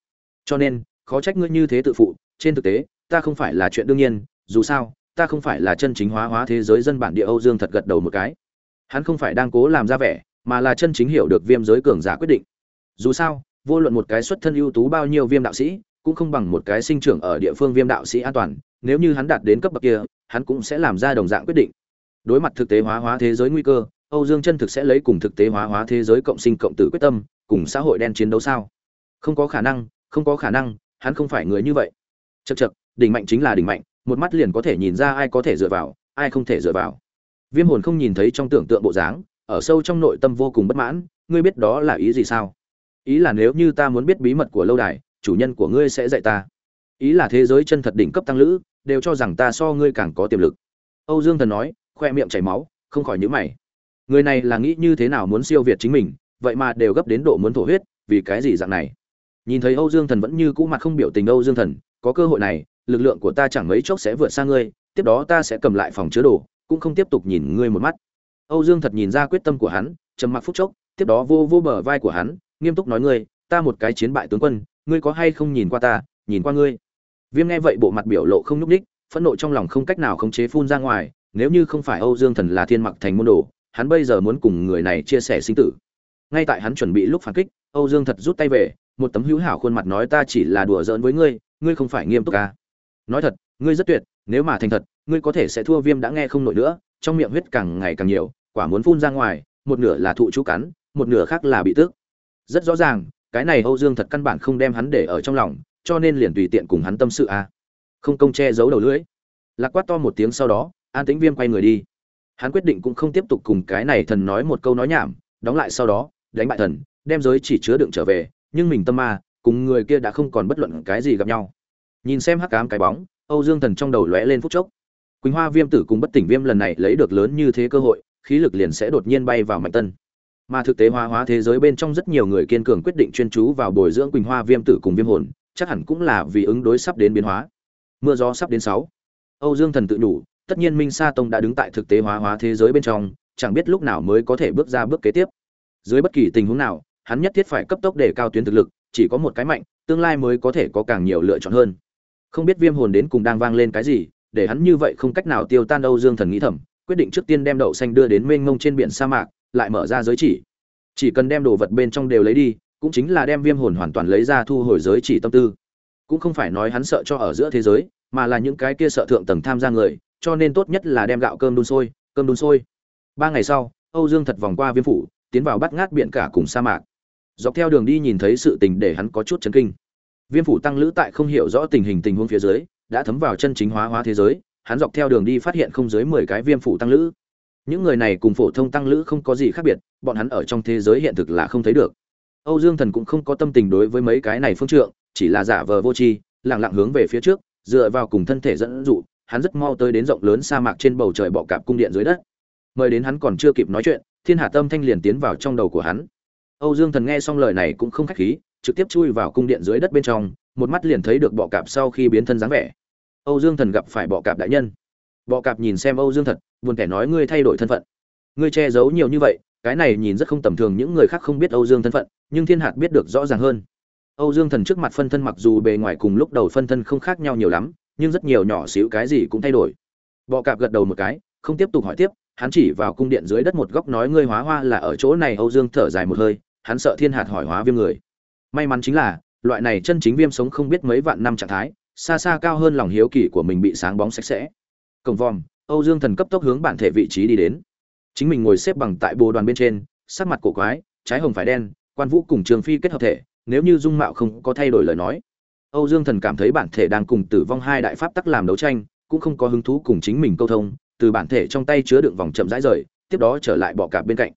Cho nên, khó trách ngươi như thế tự phụ, trên thực tế, ta không phải là chuyện đương nhiên, dù sao, ta không phải là chân chính hóa hóa thế giới dân bản địa âu dương thật gật đầu một cái. Hắn không phải đang cố làm ra vẻ, mà là chân chính hiểu được viêm giới cường giả quyết định. Dù sao, vô luận một cái xuất thân ưu tú bao nhiêu viêm đạo sĩ cũng không bằng một cái sinh trưởng ở địa phương viêm đạo sĩ an toàn, nếu như hắn đạt đến cấp bậc kia, hắn cũng sẽ làm ra đồng dạng quyết định. Đối mặt thực tế hóa hóa thế giới nguy cơ, âu dương chân thực sẽ lấy cùng thực tế hóa hóa thế giới cộng sinh cộng tử quyết tâm, cùng xã hội đen chiến đấu sao? Không có khả năng, không có khả năng, hắn không phải người như vậy. Chật chật đỉnh mạnh chính là đỉnh mạnh, một mắt liền có thể nhìn ra ai có thể dựa vào, ai không thể dựa vào. Viêm hồn không nhìn thấy trong tưởng tượng bộ dáng, ở sâu trong nội tâm vô cùng bất mãn, ngươi biết đó là ý gì sao? Ý là nếu như ta muốn biết bí mật của lâu đài chủ nhân của ngươi sẽ dạy ta. Ý là thế giới chân thật đỉnh cấp tăng lữ, đều cho rằng ta so ngươi càng có tiềm lực. Âu dương thần nói, khoe miệng chảy máu, không khỏi nhữ mày. Người này là nghĩ như thế nào muốn siêu việt chính mình, vậy mà đều gấp đến độ muốn thổ huyết, vì cái gì dạng này? Nhìn thấy âu dương thần vẫn như cũ mặt không biểu tình âu dương thần, có cơ hội này, lực lượng của ta chẳng mấy chốc sẽ vượt xa ngươi, tiếp đó ta sẽ cầm lại phòng chứa đồ, cũng không tiếp tục nhìn ngươi một mắt. Âu dương thật nhìn ra quyết tâm của hắn, trầm mặc phút chốc, tiếp đó vô vô bờ vai của hắn, nghiêm túc nói ngươi, ta một cái chiến bại tướng quân ngươi có hay không nhìn qua ta, nhìn qua ngươi? Viêm nghe vậy bộ mặt biểu lộ không nhúc ních phẫn nộ trong lòng không cách nào khống chế phun ra ngoài, nếu như không phải âu dương thần là thiên mặc thành môn đồ, hắn bây giờ muốn cùng người này chia sẻ sinh tử. Ngay tại hắn chuẩn bị lúc phản kích, âu dương thật rút tay về, một tấm hữu hảo khuôn mặt nói ta chỉ là đùa giỡn với ngươi ngươi không phải nghiêm túc à. nói thật, ngươi rất tuyệt, nếu mà thành thật, ngươi có thể sẽ thua viêm đã nghe không nổi nữa, trong miệng huyết càng ngày càng nhiều, quả muốn phun ra ngoài, một nửa là thụ chú cắn, một nửa khác là bị tước. Rất rõ ràng cái này âu dương thật căn bản không đem hắn để ở trong lòng, cho nên liền tùy tiện cùng hắn tâm sự à. không công che giấu đầu lưỡi. Lạc quát to một tiếng sau đó, an tĩnh viêm quay người đi. Hắn quyết định cũng không tiếp tục cùng cái này thần nói một câu nói nhảm, đóng lại sau đó, đánh bại thần, đem giới chỉ chứa đựng trở về, nhưng mình tâm ma, cùng người kia đã không còn bất luận cái gì gặp nhau. Nhìn xem hắc ám cái bóng, âu dương thần trong đầu lóe lên phút chốc. Quỳnh hoa viêm tử cùng bất tỉnh viêm lần này lấy được lớn như thế cơ hội, khí lực liền sẽ đột nhiên bay vào mạnh tân mà thực tế hóa hóa thế giới bên trong rất nhiều người kiên cường quyết định chuyên chú vào bồi dưỡng quỳnh hoa viêm tử cùng viêm hồn, chắc hẳn cũng là vì ứng đối sắp đến biến hóa. Mưa gió sắp đến sáu. Âu dương thần tự đủ tất nhiên minh sa tông đã đứng tại thực tế hóa hóa thế giới bên trong, chẳng biết lúc nào mới có thể bước ra bước kế tiếp. Dưới bất kỳ tình huống nào, hắn nhất thiết phải cấp tốc để cao tuyến thực lực, chỉ có một cái mạnh, tương lai mới có thể có càng nhiều lựa chọn hơn. Không biết viêm hồn đến cùng đang vang lên cái gì, để hắn như vậy không cách nào tiêu tan âu dương thần nghĩ thầm, quyết định trước tiên đem đậu xanh đưa đến mênh mông trên biển sa mạc lại mở ra giới chỉ. Chỉ cần đem đồ vật bên trong đều lấy đi, cũng chính là đem viêm hồn hoàn toàn lấy ra thu hồi giới chỉ tâm tư. Cũng không phải nói hắn sợ cho ở giữa thế giới, mà là những cái kia sợ thượng tầng tham gia người, cho nên tốt nhất là đem gạo cơm đun sôi, cơm đun sôi. Ba ngày sau, âu dương thật vòng qua viêm phủ, tiến vào bắt ngát biển cả cùng sa mạc. Dọc theo đường đi nhìn thấy sự tình để hắn có chút chấn kinh. Viêm phủ tăng lữ tại không hiểu rõ tình hình tình huống phía dưới, đã thấm vào chân chính hóa hóa thế giới. Hắn dọc theo đường đi phát hiện không dưới mười cái viêm phủ tăng lữ những người này cùng phổ thông tăng lữ không có gì khác biệt, bọn hắn ở trong thế giới hiện thực là không thấy được. Âu dương thần cũng không có tâm tình đối với mấy cái này phương trượng, chỉ là giả vờ vô tri lẳng lặng hướng về phía trước, dựa vào cùng thân thể dẫn dụ, hắn rất mau tới đến rộng lớn sa mạc trên bầu trời bọ cạp cung điện dưới đất. Mời đến hắn còn chưa kịp nói chuyện, thiên hà tâm thanh liền tiến vào trong đầu của hắn. Âu dương thần nghe xong lời này cũng không khách khí, trực tiếp chui vào cung điện dưới đất bên trong, một mắt liền thấy được bọ cạp sau khi biến thân dáng vẻ. Âu dương thần gặp phải bọ cạp đại nhân bọ cạp nhìn xem âu dương thật, buồn kẻ nói ngươi thay đổi thân phận. Ngươi che giấu nhiều như vậy, cái này nhìn rất không tầm thường, những người khác không biết âu dương thân phận, nhưng thiên hạt biết được rõ ràng hơn. Âu dương thần trước mặt phân thân mặc dù bề ngoài cùng lúc đầu phân thân không khác nhau nhiều lắm, nhưng rất nhiều nhỏ xíu cái gì cũng thay đổi. Bọ cạp gật đầu một cái, không tiếp tục hỏi tiếp, hắn chỉ vào cung điện dưới đất một góc nói ngươi hóa hoa là ở chỗ này, âu dương thở dài một hơi, hắn sợ thiên hạt hỏi hóa viêm người. May mắn chính là, loại này chân chính viêm sống không biết mấy vạn năm trạng thái, xa xa cao hơn lòng hiếu kỳ của mình bị sáng bóng sạch sẽ cổng vòm, âu dương thần cấp tốc hướng bản thể vị trí đi đến. Chính mình ngồi xếp bằng tại bồ đoàn bên trên, sắc mặt cổ quái, trái hồng phải đen, quan vũ cùng trường phi kết hợp thể, nếu như dung mạo không có thay đổi lời nói. Âu dương thần cảm thấy bản thể đang cùng tử vong hai đại pháp tắc làm đấu tranh, cũng không có hứng thú cùng chính mình câu thông, từ bản thể trong tay chứa đựng vòng chậm rãi rời, tiếp đó trở lại bọ cạp bên cạnh.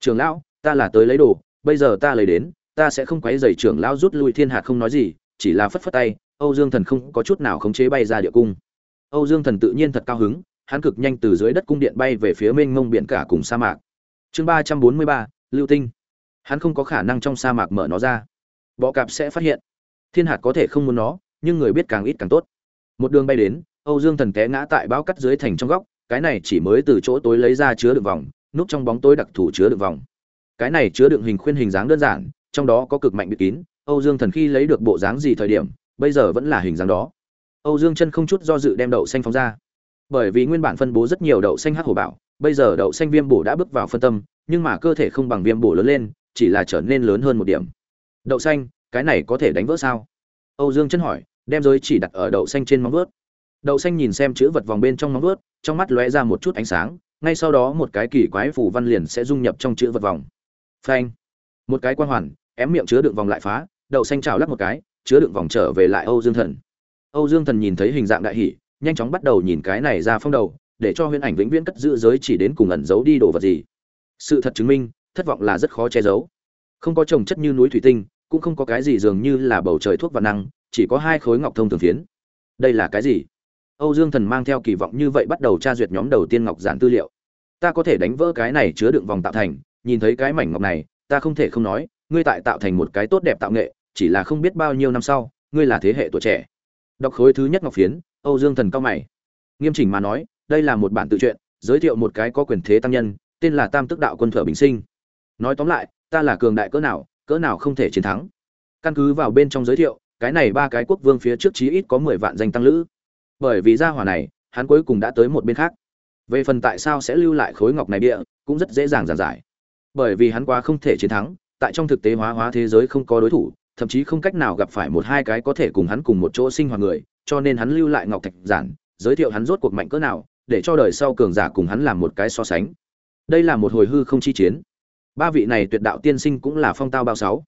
Trường lão, ta là tới lấy đồ, bây giờ ta lấy đến, ta sẽ không quấy rầy trưởng lão rút lui thiên hạt không nói gì, chỉ là phất phất tay. Âu dương thần không có chút nào khống chế bay ra địa cung âu dương thần tự nhiên thật cao hứng, hắn cực nhanh từ dưới đất cung điện bay về phía mênh mông biển cả cùng sa mạc. Chương ba trăm bốn mươi ba, lưu tinh. Hắn không có khả năng trong sa mạc mở nó ra. Bọ cạp sẽ phát hiện. Thiên hạt có thể không muốn nó, nhưng người biết càng ít càng tốt. Một đường bay đến, âu dương thần té ngã tại bao cắt dưới thành trong góc, cái này chỉ mới từ chỗ tối lấy ra chứa đựng vòng, núp trong bóng tối đặc thù chứa đựng vòng. Cái này chứa đựng hình khuyên hình dáng đơn giản, trong đó có cực mạnh bị kín, âu dương thần khi lấy được bộ dáng gì thời điểm, bây giờ vẫn là hình dáng đó âu dương chân không chút do dự đem đậu xanh phóng ra. Bởi vì nguyên bản phân bố rất nhiều đậu xanh hắc hổ bảo, bây giờ đậu xanh viêm bổ đã bước vào phân tâm, nhưng mà cơ thể không bằng viêm bổ lớn lên, chỉ là trở nên lớn hơn một điểm. Đậu xanh, cái này có thể đánh vỡ sao? Âu dương chân hỏi, đem giới chỉ đặt ở đậu xanh trên móng vuốt. Đậu xanh nhìn xem chữ vật vòng bên trong móng vuốt, trong mắt lóe ra một chút ánh sáng, ngay sau đó một cái kỳ quái phủ văn liền sẽ dung nhập trong chữ vật vòng. Phanh. Một cái quan hoàn, ém miệng chứa đựng vòng lại phá, đậu xanh chảo lắc một cái, chứa đựng vòng trở về lại âu dương thần âu dương thần nhìn thấy hình dạng đại hỉ, nhanh chóng bắt đầu nhìn cái này ra phong đầu để cho huyễn ảnh vĩnh viễn cất giữ giới chỉ đến cùng ẩn giấu đi đồ vật gì. Sự thật chứng minh thất vọng là rất khó che giấu. Không có trồng chất như núi thủy tinh cũng không có cái gì dường như là bầu trời thuốc và năng chỉ có hai khối ngọc thông thường phiến. Đây là cái gì? Âu dương thần mang theo kỳ vọng như vậy bắt đầu tra duyệt nhóm đầu tiên ngọc giản tư liệu. Ta có thể đánh vỡ cái này chứa đựng vòng tạo thành nhìn thấy cái mảnh ngọc này ta không thể không nói ngươi tại tạo thành một cái tốt đẹp tạo nghệ chỉ là không biết bao nhiêu năm sau ngươi là thế hệ tuổi trẻ đọc khối thứ nhất ngọc phiến, âu dương thần cao mày. Nghiêm chỉnh mà nói, đây là một bản tự truyện, giới thiệu một cái có quyền thế tăng nhân, tên là tam tức đạo quân thở bình sinh. Nói tóm lại, ta là cường đại cỡ nào cỡ nào không thể chiến thắng. Căn cứ vào bên trong giới thiệu, cái này ba cái quốc vương phía trước chí ít có mười vạn danh tăng lữ. Bởi vì gia hỏa này, hắn cuối cùng đã tới một bên khác. Về phần tại sao sẽ lưu lại khối ngọc này địa cũng rất dễ dàng giản giải. Bởi vì hắn quá không thể chiến thắng, tại trong thực tế hóa hóa thế giới không có đối thủ thậm chí không cách nào gặp phải một hai cái có thể cùng hắn cùng một chỗ sinh hoạt người, cho nên hắn lưu lại ngọc thạch giản, giới thiệu hắn rốt cuộc mạnh cỡ nào, để cho đời sau cường giả cùng hắn làm một cái so sánh. Đây là một hồi hư không chi chiến. Ba vị này tuyệt đạo tiên sinh cũng là phong tao bao sáu.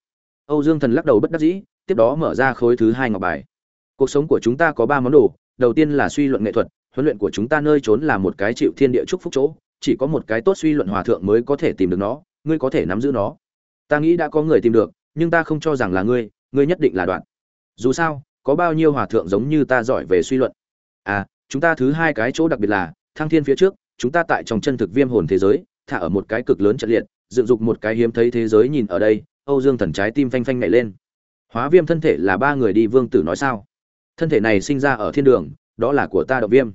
Âu dương thần lắc đầu bất đắc dĩ, tiếp đó mở ra khối thứ hai ngọc bài. Cuộc sống của chúng ta có ba món đồ, đầu tiên là suy luận nghệ thuật, huấn luyện của chúng ta nơi trốn là một cái chịu thiên địa chúc phúc chỗ, chỉ có một cái tốt suy luận hòa thượng mới có thể tìm được nó, ngươi có thể nắm giữ nó. Ta nghĩ đã có người tìm được nhưng ta không cho rằng là ngươi ngươi nhất định là đoạn. Dù sao, có bao nhiêu hòa thượng giống như ta giỏi về suy luận? À chúng ta thứ hai cái chỗ đặc biệt là, thăng thiên phía trước, chúng ta tại trong chân thực viêm hồn thế giới, thả ở một cái cực lớn trận liệt, dựng dục một cái hiếm thấy thế giới nhìn ở đây, âu dương thần trái tim phanh phanh nhảy lên. Hóa viêm thân thể là ba người đi vương tử nói sao? Thân thể này sinh ra ở thiên đường, đó là của ta độc viêm.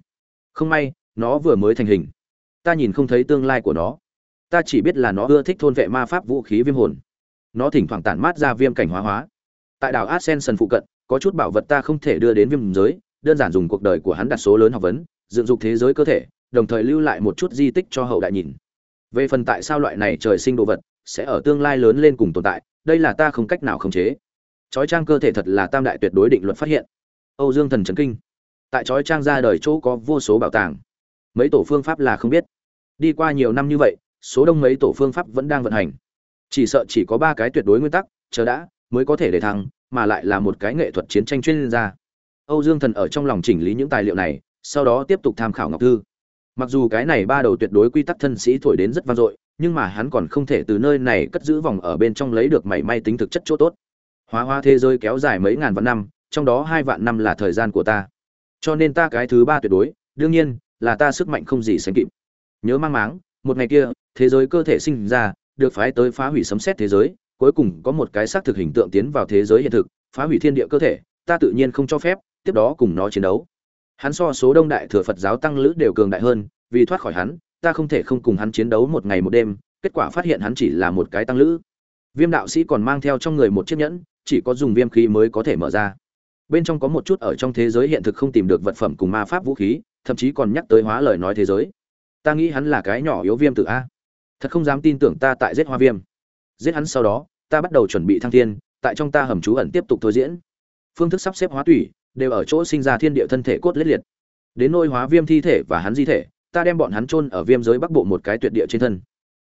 Không may, nó vừa mới thành hình. Ta nhìn không thấy tương lai của nó. Ta chỉ biết là nó ưa thích thôn vệ ma pháp vũ khí viêm hồn nó thỉnh thoảng tản mát ra viêm cảnh hóa hóa. Tại đảo Ascension phụ cận, có chút bảo vật ta không thể đưa đến viêm giới, đơn giản dùng cuộc đời của hắn đặt số lớn học vấn, dựng dục thế giới cơ thể, đồng thời lưu lại một chút di tích cho hậu đại nhìn. Về phần tại sao loại này trời sinh đồ vật sẽ ở tương lai lớn lên cùng tồn tại, đây là ta không cách nào khống chế. Chói trang cơ thể thật là tam đại tuyệt đối định luật phát hiện. Âu dương thần trấn kinh. Tại chói trang ra đời chỗ có vô số bảo tàng. Mấy tổ phương pháp là không biết. Đi qua nhiều năm như vậy, số đông mấy tổ phương pháp vẫn đang vận hành chỉ sợ chỉ có ba cái tuyệt đối nguyên tắc, chờ đã, mới có thể để thăng, mà lại là một cái nghệ thuật chiến tranh chuyên gia. Âu dương thần ở trong lòng chỉnh lý những tài liệu này, sau đó tiếp tục tham khảo ngọc thư. Mặc dù cái này ba đầu tuyệt đối quy tắc thân sĩ thổi đến rất vang dội, nhưng mà hắn còn không thể từ nơi này cất giữ vòng ở bên trong lấy được mảy may tính thực chất chỗ tốt. Hóa hoa thế giới kéo dài mấy ngàn vạn năm, trong đó hai vạn năm là thời gian của ta. Cho nên ta cái thứ ba tuyệt đối, đương nhiên, là ta sức mạnh không gì sánh kịp. Nhớ mang máng, một ngày kia, thế giới cơ thể sinh ra được phái tới phá hủy sấm xét thế giới, cuối cùng có một cái xác thực hình tượng tiến vào thế giới hiện thực, phá hủy thiên địa cơ thể, ta tự nhiên không cho phép, tiếp đó cùng nó chiến đấu. Hắn so số đông đại thừa phật giáo tăng lữ đều cường đại hơn, vì thoát khỏi hắn, ta không thể không cùng hắn chiến đấu một ngày một đêm, kết quả phát hiện hắn chỉ là một cái tăng lữ. Viêm đạo sĩ còn mang theo trong người một chiếc nhẫn, chỉ có dùng viêm khí mới có thể mở ra. Bên trong có một chút ở trong thế giới hiện thực không tìm được vật phẩm cùng ma pháp vũ khí, thậm chí còn nhắc tới hóa lời nói thế giới. Ta nghĩ hắn là cái nhỏ yếu viêm tự a thật không dám tin tưởng ta tại giết hoa viêm. Giết hắn sau đó, ta bắt đầu chuẩn bị thăng thiên, tại trong ta hầm trú ẩn tiếp tục thôi diễn. Phương thức sắp xếp hóa tủy, đều ở chỗ sinh ra thiên địa thân thể cốt liệt liệt. Đến nôi hóa viêm thi thể và hắn di thể, ta đem bọn hắn chôn ở viêm giới bắc bộ một cái tuyệt địa trên thân.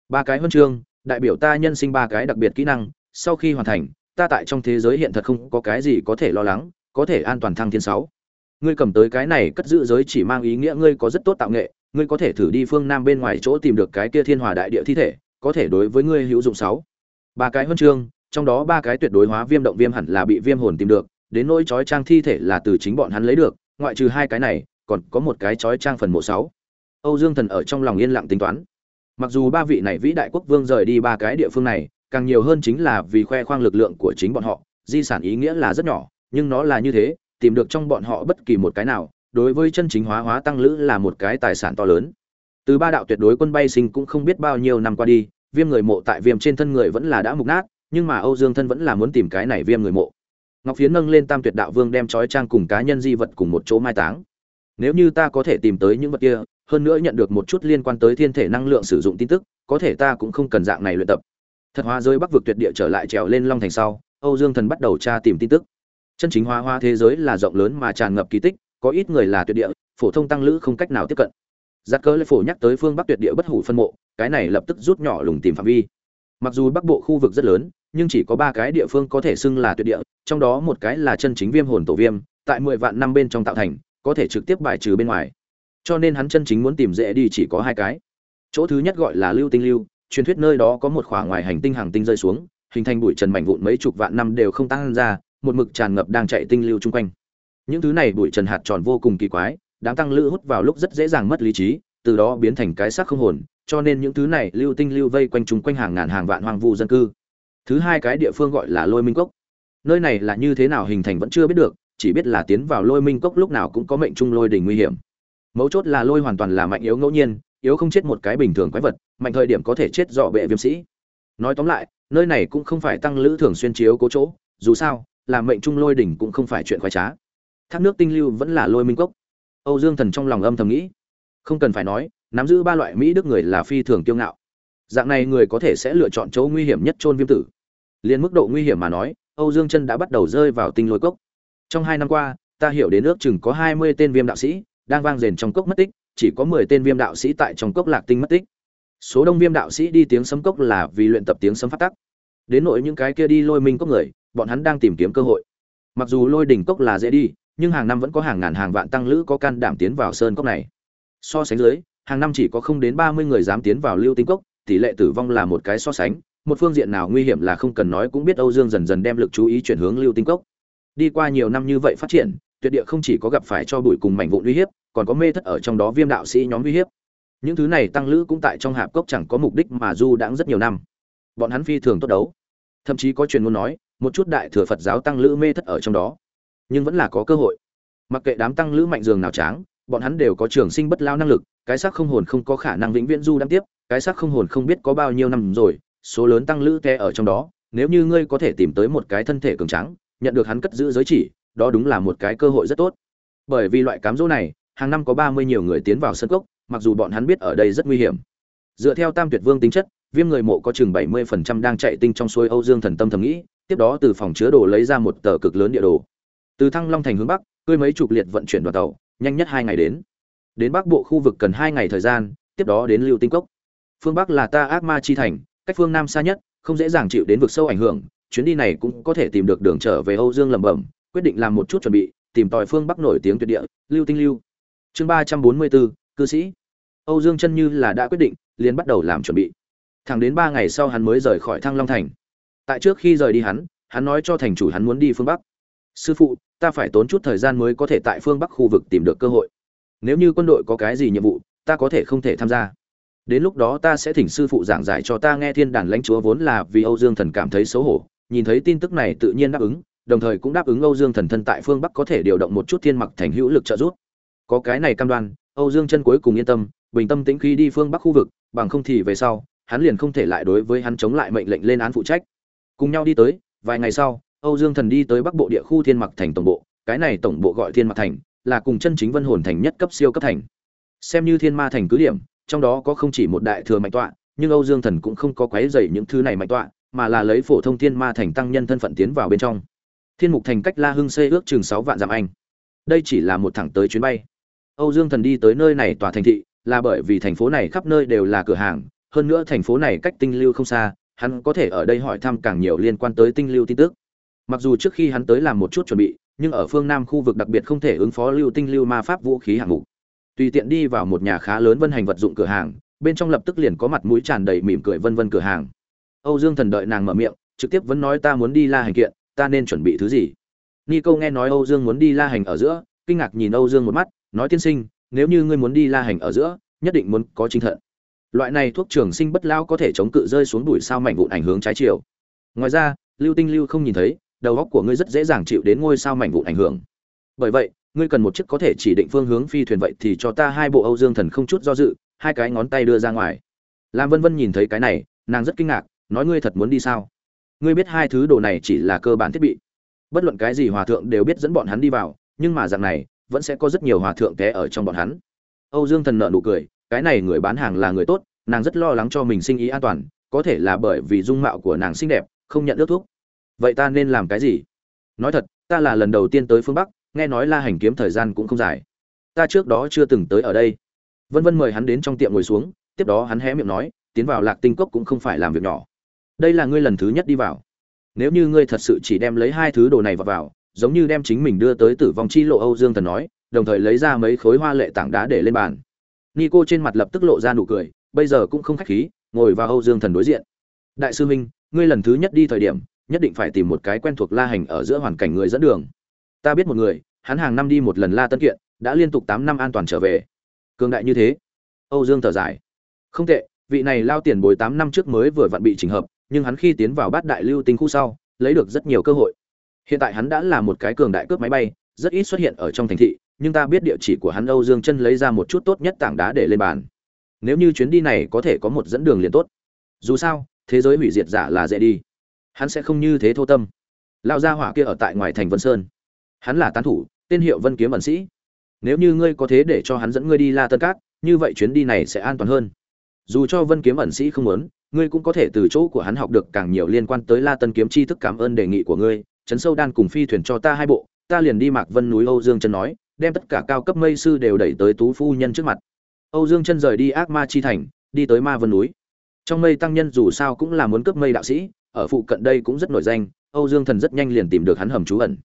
Ba cái huân chương, đại biểu ta nhân sinh ba cái đặc biệt kỹ năng, sau khi hoàn thành, ta tại trong thế giới hiện thật không có cái gì có thể lo lắng, có thể an toàn thăng thiên sáu ngươi cầm tới cái này cất giữ giới chỉ mang ý nghĩa ngươi có rất tốt tạo nghệ, ngươi có thể thử đi phương nam bên ngoài chỗ tìm được cái kia thiên hòa đại địa thi thể, có thể đối với ngươi hữu dụng sáu. Ba cái huân chương, trong đó ba cái tuyệt đối hóa viêm động viêm hẳn là bị viêm hồn tìm được, đến nỗi chói trang thi thể là từ chính bọn hắn lấy được, ngoại trừ hai cái này, còn có một cái chói trang phần mộ sáu. Âu dương thần ở trong lòng yên lặng tính toán. Mặc dù ba vị này vĩ đại quốc vương rời đi ba cái địa phương này, càng nhiều hơn chính là vì khoe khoang lực lượng của chính bọn họ, di sản ý nghĩa là rất nhỏ, nhưng nó là như thế tìm được trong bọn họ bất kỳ một cái nào, đối với chân chính hóa hóa tăng lữ là một cái tài sản to lớn. Từ ba đạo tuyệt đối quân bay sinh cũng không biết bao nhiêu năm qua đi, viêm người mộ tại viêm trên thân người vẫn là đã mục nát, nhưng mà âu dương thân vẫn là muốn tìm cái này viêm người mộ. Ngọc phiến nâng lên tam tuyệt đạo vương đem trói trang cùng cá nhân di vật cùng một chỗ mai táng. Nếu như ta có thể tìm tới những vật kia, hơn nữa nhận được một chút liên quan tới thiên thể năng lượng sử dụng tin tức, có thể ta cũng không cần dạng này luyện tập. Thật hóa rơi bắc vực tuyệt địa trở lại trèo lên long thành sau, âu dương thần bắt đầu tra tìm tin tức chân chính hóa hoa thế giới là rộng lớn mà tràn ngập kỳ tích, có ít người là tuyệt địa, phổ thông tăng lữ không cách nào tiếp cận. Giặc cơ lê phổ nhắc tới phương bắc tuyệt địa bất hủ phân mộ, cái này lập tức rút nhỏ lùng tìm phạm vi. Mặc dù bắc bộ khu vực rất lớn, nhưng chỉ có ba cái địa phương có thể xưng là tuyệt địa, trong đó một cái là chân chính viêm hồn tổ viêm, tại mười vạn năm bên trong tạo thành, có thể trực tiếp bài trừ bên ngoài. Cho nên hắn chân chính muốn tìm dễ đi chỉ có hai cái. Chỗ thứ nhất gọi là lưu tinh lưu, truyền thuyết nơi đó có một khoảng ngoài hành tinh hàng tinh rơi xuống, hình thành bụi trần mảnh vụn mấy chục vạn năm đều không tăng ra một mực tràn ngập đang chạy tinh lưu chung quanh. Những thứ này bụi trần hạt tròn vô cùng kỳ quái, đám tăng lữ hút vào lúc rất dễ dàng mất lý trí, từ đó biến thành cái xác không hồn, cho nên những thứ này lưu tinh lưu vây quanh chung quanh hàng ngàn hàng vạn hoang vu dân cư. Thứ hai cái địa phương gọi là lôi minh cốc. Nơi này là như thế nào hình thành vẫn chưa biết được, chỉ biết là tiến vào lôi minh cốc lúc nào cũng có mệnh trung lôi đỉnh nguy hiểm. Mấu chốt là lôi hoàn toàn là mạnh yếu ngẫu nhiên, yếu không chết một cái bình thường quái vật, mạnh thời điểm có thể chết dọ bệ viêm sĩ. Nói tóm lại, nơi này cũng không phải tăng lữ thường xuyên chiếu cố chỗ, dù sao làm mệnh trung lôi đỉnh cũng không phải chuyện khoái trá. Thác nước tinh lưu vẫn là lôi minh cốc. Âu dương thần trong lòng âm thầm nghĩ, không cần phải nói, nắm giữ ba loại mỹ đức người là phi thường kiêu ngạo. Dạng này người có thể sẽ lựa chọn chỗ nguy hiểm nhất chôn viêm tử. Liên mức độ nguy hiểm mà nói, âu dương chân đã bắt đầu rơi vào tinh lôi cốc. Trong hai năm qua, ta hiểu đến ước chừng có hai mươi tên viêm đạo sĩ đang vang rền trong cốc mất tích, chỉ có mười tên viêm đạo sĩ tại trong cốc lạc tinh mất tích. Số đông viêm đạo sĩ đi tiếng sấm cốc là vì luyện tập tiếng sấm phát tắc. Đến nội những cái kia đi lôi minh cốc người bọn hắn đang tìm kiếm cơ hội. Mặc dù lôi đỉnh cốc là dễ đi, nhưng hàng năm vẫn có hàng ngàn hàng vạn tăng lữ có can đảm tiến vào sơn cốc này. So sánh dưới, hàng năm chỉ có không đến ba mươi người dám tiến vào lưu tinh cốc, tỷ lệ tử vong là một cái so sánh, một phương diện nào nguy hiểm là không cần nói cũng biết âu dương dần dần đem lực chú ý chuyển hướng lưu tinh cốc. Đi qua nhiều năm như vậy phát triển, tuyệt địa không chỉ có gặp phải cho bụi cùng mảnh vụn uy hiếp, còn có mê thất ở trong đó viêm đạo sĩ nhóm uy hiếp. Những thứ này tăng lữ cũng tại trong hạp cốc chẳng có mục đích mà du đãng rất nhiều năm. Bọn hắn phi thường tốt đấu. Thậm chí có truyền ngôn nói một chút đại thừa phật giáo tăng lữ mê thất ở trong đó. Nhưng vẫn là có cơ hội. Mặc kệ đám tăng lữ mạnh dường nào tráng, bọn hắn đều có trường sinh bất lao năng lực, cái xác không hồn không có khả năng vĩnh viễn du đang tiếp, cái xác không hồn không biết có bao nhiêu năm rồi, số lớn tăng lữ te ở trong đó, nếu như ngươi có thể tìm tới một cái thân thể cường tráng, nhận được hắn cất giữ giới chỉ, đó đúng là một cái cơ hội rất tốt. Bởi vì loại cám dỗ này, hàng năm có ba mươi nhiều người tiến vào sân cốc, mặc dù bọn hắn biết ở đây rất nguy hiểm. Dựa theo tam tuyệt vương tính chất, viêm người mộ có chừng bảy mươi phần trăm đang chạy tinh trong suối âu dương thần tâm thầm nghĩ tiếp đó từ phòng chứa đồ lấy ra một tờ cực lớn địa đồ. Từ thăng long thành hướng bắc, cưới mấy chục liệt vận chuyển đoàn tàu, nhanh nhất hai ngày đến. Đến bắc bộ khu vực cần hai ngày thời gian, tiếp đó đến lưu tinh cốc. Phương bắc là ta ác ma chi thành, cách phương nam xa nhất, không dễ dàng chịu đến vực sâu ảnh hưởng, chuyến đi này cũng có thể tìm được đường trở về âu dương lẩm bẩm, quyết định làm một chút chuẩn bị, tìm tòi phương bắc nổi tiếng tuyệt địa, lưu tinh lưu. Chương ba trăm bốn mươi bốn, cư sĩ. Âu dương chân như là đã quyết định, liền bắt đầu làm chuẩn bị. Thẳng đến ba ngày sau hắn mới rời khỏi thăng long thành tại trước khi rời đi hắn hắn nói cho thành chủ hắn muốn đi phương bắc. Sư phụ, ta phải tốn chút thời gian mới có thể tại phương bắc khu vực tìm được cơ hội. Nếu như quân đội có cái gì nhiệm vụ, ta có thể không thể tham gia. Đến lúc đó ta sẽ thỉnh sư phụ giảng giải cho ta nghe thiên đàn lãnh chúa vốn là vì âu dương thần cảm thấy xấu hổ, nhìn thấy tin tức này tự nhiên đáp ứng, đồng thời cũng đáp ứng âu dương thần thân tại phương bắc có thể điều động một chút thiên mặc thành hữu lực trợ giúp. Có cái này cam đoan, âu dương chân cuối cùng yên tâm, bình tâm tĩnh khi đi phương bắc khu vực, bằng không thì về sau, hắn liền không thể lại đối với hắn chống lại mệnh lệnh lên án phụ trách cùng nhau đi tới, vài ngày sau, âu dương thần đi tới bắc bộ địa khu thiên mặc thành tổng bộ, cái này tổng bộ gọi thiên mặc thành, là cùng chân chính vân hồn thành nhất cấp siêu cấp thành. Xem như thiên ma thành cứ điểm, trong đó có không chỉ một đại thừa mạnh tọa, nhưng âu dương thần cũng không có quấy dày những thứ này mạnh tọa, mà là lấy phổ thông thiên ma thành tăng nhân thân phận tiến vào bên trong. Thiên mục thành cách la hưng xê ước chừng sáu vạn dặm anh. Đây chỉ là một thẳng tới chuyến bay. Âu dương thần đi tới nơi này tòa thành thị, là bởi vì thành phố này khắp nơi đều là cửa hàng, hơn nữa thành phố này cách tinh lưu không xa hắn có thể ở đây hỏi thăm càng nhiều liên quan tới tinh lưu tin tức. Mặc dù trước khi hắn tới làm một chút chuẩn bị, nhưng ở phương nam khu vực đặc biệt không thể ứng phó lưu tinh lưu ma pháp vũ khí hạng mục. Tùy tiện đi vào một nhà khá lớn vân hành vật dụng cửa hàng, bên trong lập tức liền có mặt mũi tràn đầy mỉm cười vân vân cửa hàng. Âu dương thần đợi nàng mở miệng, trực tiếp vẫn nói ta muốn đi la hành kiện, ta nên chuẩn bị thứ gì? Nhi câu nghe nói âu dương muốn đi la hành ở giữa, kinh ngạc nhìn âu dương một mắt, nói tiên sinh, nếu như ngươi muốn đi la hành ở giữa, nhất định muốn có chính thận loại này thuốc trường sinh bất lao có thể chống cự rơi xuống đùi sao mảnh vụn ảnh hướng trái chiều. Ngoài ra, lưu tinh lưu không nhìn thấy, đầu óc của ngươi rất dễ dàng chịu đến ngôi sao mảnh vụn ảnh hưởng. Bởi vậy, ngươi cần một chiếc có thể chỉ định phương hướng phi thuyền vậy thì cho ta hai bộ âu dương thần không chút do dự, hai cái ngón tay đưa ra ngoài. Lam vân vân nhìn thấy cái này, nàng rất kinh ngạc, nói ngươi thật muốn đi sao? Ngươi biết hai thứ đồ này chỉ là cơ bản thiết bị. Bất luận cái gì hòa thượng đều biết dẫn bọn hắn đi vào, nhưng mà dạng này, vẫn sẽ có rất nhiều hòa thượng té ở trong bọn hắn. Âu dương thần nợ nụ cười cái này người bán hàng là người tốt nàng rất lo lắng cho mình sinh ý an toàn có thể là bởi vì dung mạo của nàng xinh đẹp không nhận ước thuốc vậy ta nên làm cái gì? Nói thật ta là lần đầu tiên tới phương bắc nghe nói la hành kiếm thời gian cũng không dài. Ta trước đó chưa từng tới ở đây. Vân vân mời hắn đến trong tiệm ngồi xuống tiếp đó hắn hé miệng nói tiến vào lạc tinh cốc cũng không phải làm việc nhỏ. Đây là ngươi lần thứ nhất đi vào. Nếu như ngươi thật sự chỉ đem lấy hai thứ đồ này vào, vào giống như đem chính mình đưa tới tử vong chi lộ âu dương thần nói đồng thời lấy ra mấy khối hoa lệ tảng đá để lên bàn nico trên mặt lập tức lộ ra nụ cười, bây giờ cũng không khách khí, ngồi vào âu dương thần đối diện. Đại sư minh ngươi lần thứ nhất đi thời điểm, nhất định phải tìm một cái quen thuộc la hành ở giữa hoàn cảnh người dẫn đường. Ta biết một người, hắn hàng năm đi một lần la tân kiện, đã liên tục tám năm an toàn trở về. Cường đại như thế. Âu dương thở dài. Không tệ, vị này lao tiền bồi tám năm trước mới vừa vặn bị chỉnh hợp, nhưng hắn khi tiến vào bát đại lưu tinh khu sau, lấy được rất nhiều cơ hội. Hiện tại hắn đã là một cái cường đại cướp máy bay, rất ít xuất hiện ở trong thành thị nhưng ta biết địa chỉ của hắn âu dương chân lấy ra một chút tốt nhất tảng đá để lên bàn. Nếu như chuyến đi này có thể có một dẫn đường liền tốt. Dù sao, thế giới hủy diệt giả là dễ đi. Hắn sẽ không như thế thô tâm. Lao gia hỏa kia ở tại ngoài thành vân sơn. Hắn là tán thủ, tên hiệu vân kiếm ẩn sĩ. Nếu như ngươi có thế để cho hắn dẫn ngươi đi la tân cát, như vậy chuyến đi này sẽ an toàn hơn. Dù cho vân kiếm ẩn sĩ không muốn, ngươi cũng có thể từ chỗ của hắn học được càng nhiều liên quan tới la tân kiếm chi thức cảm ơn đề nghị của ngươi. Trấn sâu đan cùng phi thuyền cho ta hai bộ, ta liền đi mạc vân núi âu dương chân nói đem tất cả cao cấp mây sư đều đẩy tới tú phu nhân trước mặt. Âu dương chân rời đi ác ma chi thành, đi tới ma vân núi. Trong mây tăng nhân dù sao cũng là muốn cướp mây đạo sĩ, ở phụ cận đây cũng rất nổi danh, âu dương thần rất nhanh liền tìm được hắn hầm trú ẩn.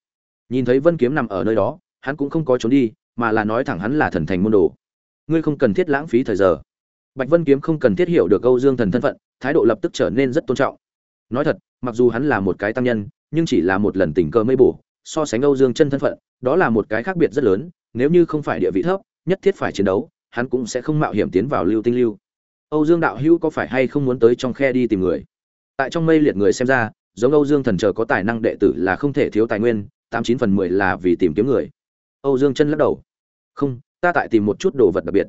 Nhìn thấy vân kiếm nằm ở nơi đó, hắn cũng không có trốn đi, mà là nói thẳng hắn là thần thành môn đồ. Ngươi không cần thiết lãng phí thời giờ. Bạch vân kiếm không cần thiết hiểu được âu dương thần thân phận, thái độ lập tức trở nên rất tôn trọng. Nói thật, mặc dù hắn là một cái tăng nhân, nhưng chỉ là một lần tình cờ mây bổ, so sánh âu dương chân thân phận đó là một cái khác biệt rất lớn, nếu như không phải địa vị thấp, nhất thiết phải chiến đấu, hắn cũng sẽ không mạo hiểm tiến vào lưu tinh lưu. Âu dương đạo hữu có phải hay không muốn tới trong khe đi tìm người? Tại trong mây liệt người xem ra, giống âu dương thần chờ có tài năng đệ tử là không thể thiếu tài nguyên, tám chín phần mười là vì tìm kiếm người. Âu dương chân lắc đầu. Không, ta tại tìm một chút đồ vật đặc biệt.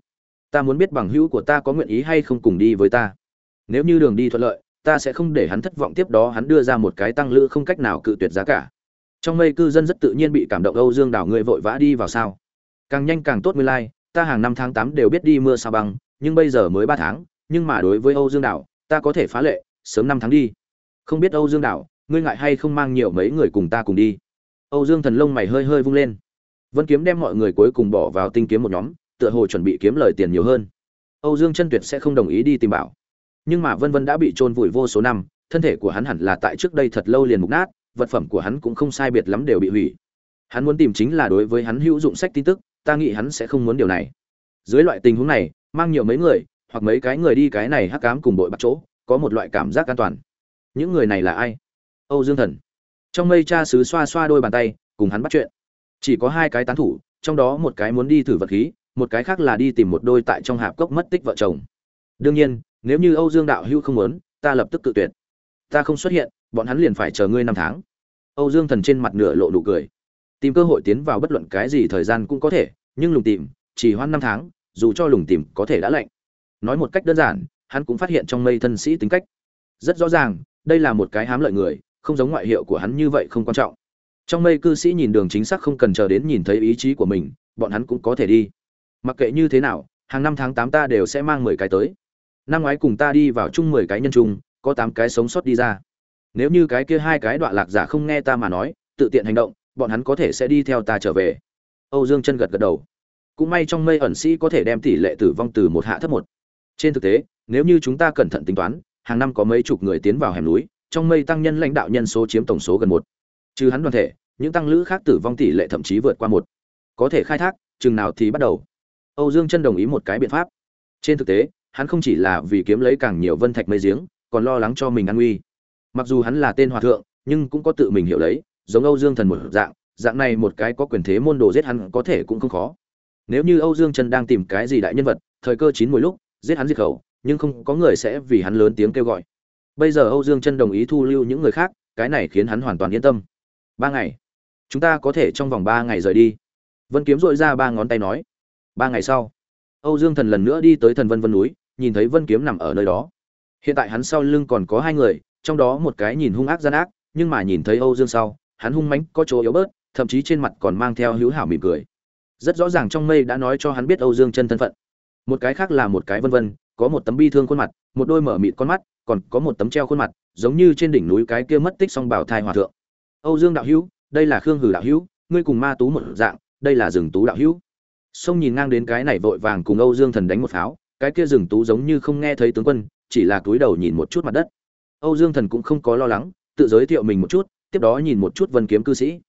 Ta muốn biết bằng hữu của ta có nguyện ý hay không cùng đi với ta. Nếu như đường đi thuận lợi, ta sẽ không để hắn thất vọng tiếp đó hắn đưa ra một cái tăng lữ không cách nào cự tuyệt giá cả trong mây cư dân rất tự nhiên bị cảm động âu dương đảo người vội vã đi vào sao? Càng nhanh càng tốt ngươi lai、like, ta hàng năm tháng tám đều biết đi mưa sao băng nhưng bây giờ mới ba tháng nhưng mà đối với âu dương đảo ta có thể phá lệ sớm năm tháng đi. Không biết âu dương đảo ngươi ngại hay không mang nhiều mấy người cùng ta cùng đi? Âu dương thần lông mày hơi hơi vung lên. Vân kiếm đem mọi người cuối cùng bỏ vào tinh kiếm một nhóm tựa hồ chuẩn bị kiếm lời tiền nhiều hơn. Âu dương chân tuyệt sẽ không đồng ý đi tìm bảo. Nhưng mà vân vân đã bị trôn vùi vô số năm thân thể của hắn hẳn là tại trước đây thật lâu liền mục nát vật phẩm của hắn cũng không sai biệt lắm đều bị hủy. Hắn muốn tìm chính là đối với hắn hữu dụng sách tin tức, ta nghĩ hắn sẽ không muốn điều này. Dưới loại tình huống này, mang nhiều mấy người, hoặc mấy cái người đi cái này hắc cám cùng đội bắt chỗ, có một loại cảm giác an toàn. Những người này là ai? Âu dương thần. Trong mây cha sứ xoa xoa đôi bàn tay, cùng hắn bắt chuyện. Chỉ có hai cái tán thủ, trong đó một cái muốn đi thử vật khí, một cái khác là đi tìm một đôi tại trong hạp cốc mất tích vợ chồng. Đương nhiên, nếu như âu dương đạo hữu không muốn, ta lập tức tự tuyệt. Ta không xuất hiện bọn hắn liền phải chờ ngươi năm tháng. Âu dương thần trên mặt nửa lộ nụ cười. Tìm cơ hội tiến vào bất luận cái gì thời gian cũng có thể, nhưng lùng tìm, chỉ hoãn năm tháng, dù cho lùng tìm có thể đã lạnh. Nói một cách đơn giản, hắn cũng phát hiện trong mây thân sĩ tính cách. Rất rõ ràng, đây là một cái hám lợi người, không giống ngoại hiệu của hắn như vậy không quan trọng. Trong mây cư sĩ nhìn đường chính xác không cần chờ đến nhìn thấy ý chí của mình, bọn hắn cũng có thể đi. Mặc kệ như thế nào, hàng năm tháng tám ta đều sẽ mang mười cái tới. Năm ngoái cùng ta đi vào chung mười cái nhân chung có tám cái sống sót đi ra nếu như cái kia hai cái đoạn lạc giả không nghe ta mà nói, tự tiện hành động, bọn hắn có thể sẽ đi theo ta trở về. Âu dương chân gật gật đầu. Cũng may trong mây ẩn sĩ có thể đem tỷ lệ tử vong từ một hạ thấp một. Trên thực tế, nếu như chúng ta cẩn thận tính toán, hàng năm có mấy chục người tiến vào hẻm núi, trong mây tăng nhân lãnh đạo nhân số chiếm tổng số gần một. Trừ hắn đoàn thể, những tăng lữ khác tử vong tỷ lệ thậm chí vượt qua một. Có thể khai thác, chừng nào thì bắt đầu. Âu dương chân đồng ý một cái biện pháp. Trên thực tế, hắn không chỉ là vì kiếm lấy càng nhiều vân thạch mây giếng, còn lo lắng cho mình an nguy mặc dù hắn là tên hòa thượng, nhưng cũng có tự mình hiểu lấy, giống âu dương thần một dạng dạng này một cái có quyền thế môn đồ giết hắn có thể cũng không khó. Nếu như âu dương trần đang tìm cái gì đại nhân vật, thời cơ chín mỗi lúc, giết hắn diệt khẩu, nhưng không có người sẽ vì hắn lớn tiếng kêu gọi. Bây giờ âu dương chân đồng ý thu lưu những người khác, cái này khiến hắn hoàn toàn yên tâm. Ba ngày. Chúng ta có thể trong vòng ba ngày rời đi. Vân kiếm dội ra ba ngón tay nói. Ba ngày sau, âu dương thần lần nữa đi tới thần vân vân núi, nhìn thấy vân kiếm nằm ở nơi đó. Hiện tại hắn sau lưng còn có hai người trong đó một cái nhìn hung ác gian ác, nhưng mà nhìn thấy âu dương sau, hắn hung mãnh, có chỗ yếu bớt, thậm chí trên mặt còn mang theo hữu hảo mỉm cười. Rất rõ ràng trong mây đã nói cho hắn biết âu dương chân thân phận. Một cái khác là một cái vân vân, có một tấm bi thương khuôn mặt, một đôi mở mịt con mắt, còn có một tấm treo khuôn mặt, giống như trên đỉnh núi cái kia mất tích song bảo thai hòa thượng. Âu dương đạo hữu, đây là khương hử đạo hữu, ngươi cùng ma tú một dạng, đây là rừng tú đạo hữu. Song nhìn ngang đến cái này vội vàng cùng âu dương thần đánh một pháo, cái kia rừng tú giống như không nghe thấy tướng quân, chỉ là cúi đầu nhìn một chút mặt đất âu dương thần cũng không có lo lắng, tự giới thiệu mình một chút, tiếp đó nhìn một chút vân kiếm cư sĩ.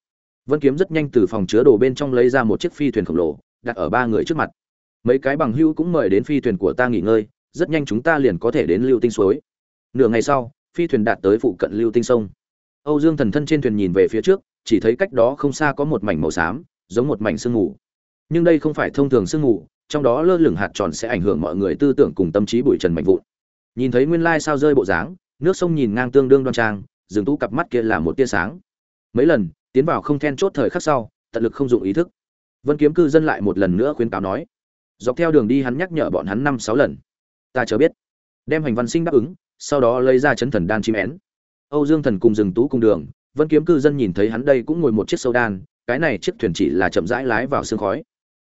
Vân kiếm rất nhanh từ phòng chứa đồ bên trong lấy ra một chiếc phi thuyền khổng lồ, đặt ở ba người trước mặt. Mấy cái bằng hữu cũng mời đến phi thuyền của ta nghỉ ngơi, rất nhanh chúng ta liền có thể đến lưu tinh suối. Nửa ngày sau, phi thuyền đạt tới phụ cận lưu tinh sông. Âu dương thần thân trên thuyền nhìn về phía trước, chỉ thấy cách đó không xa có một mảnh màu xám, giống một mảnh sương mù. Nhưng đây không phải thông thường sương mù, trong đó lơ lửng hạt tròn sẽ ảnh hưởng mọi người tư tưởng cùng tâm trí bụi trần mạnh vụn. Nhìn thấy nguyên lai sao rơi bộ dáng nước sông nhìn ngang tương đương đoan trang dừng tú cặp mắt kia là một tia sáng. Mấy lần, tiến vào không then chốt thời khắc sau, tận lực không dụng ý thức. Vân kiếm cư dân lại một lần nữa khuyến cáo nói, dọc theo đường đi hắn nhắc nhở bọn hắn năm sáu lần. Ta chờ biết. Đem hành văn sinh đáp ứng, sau đó lấy ra chấn thần đan chim én. Âu dương thần cùng rừng tú cùng đường, vân kiếm cư dân nhìn thấy hắn đây cũng ngồi một chiếc sâu đan, cái này chiếc thuyền chỉ là chậm rãi lái vào sương khói.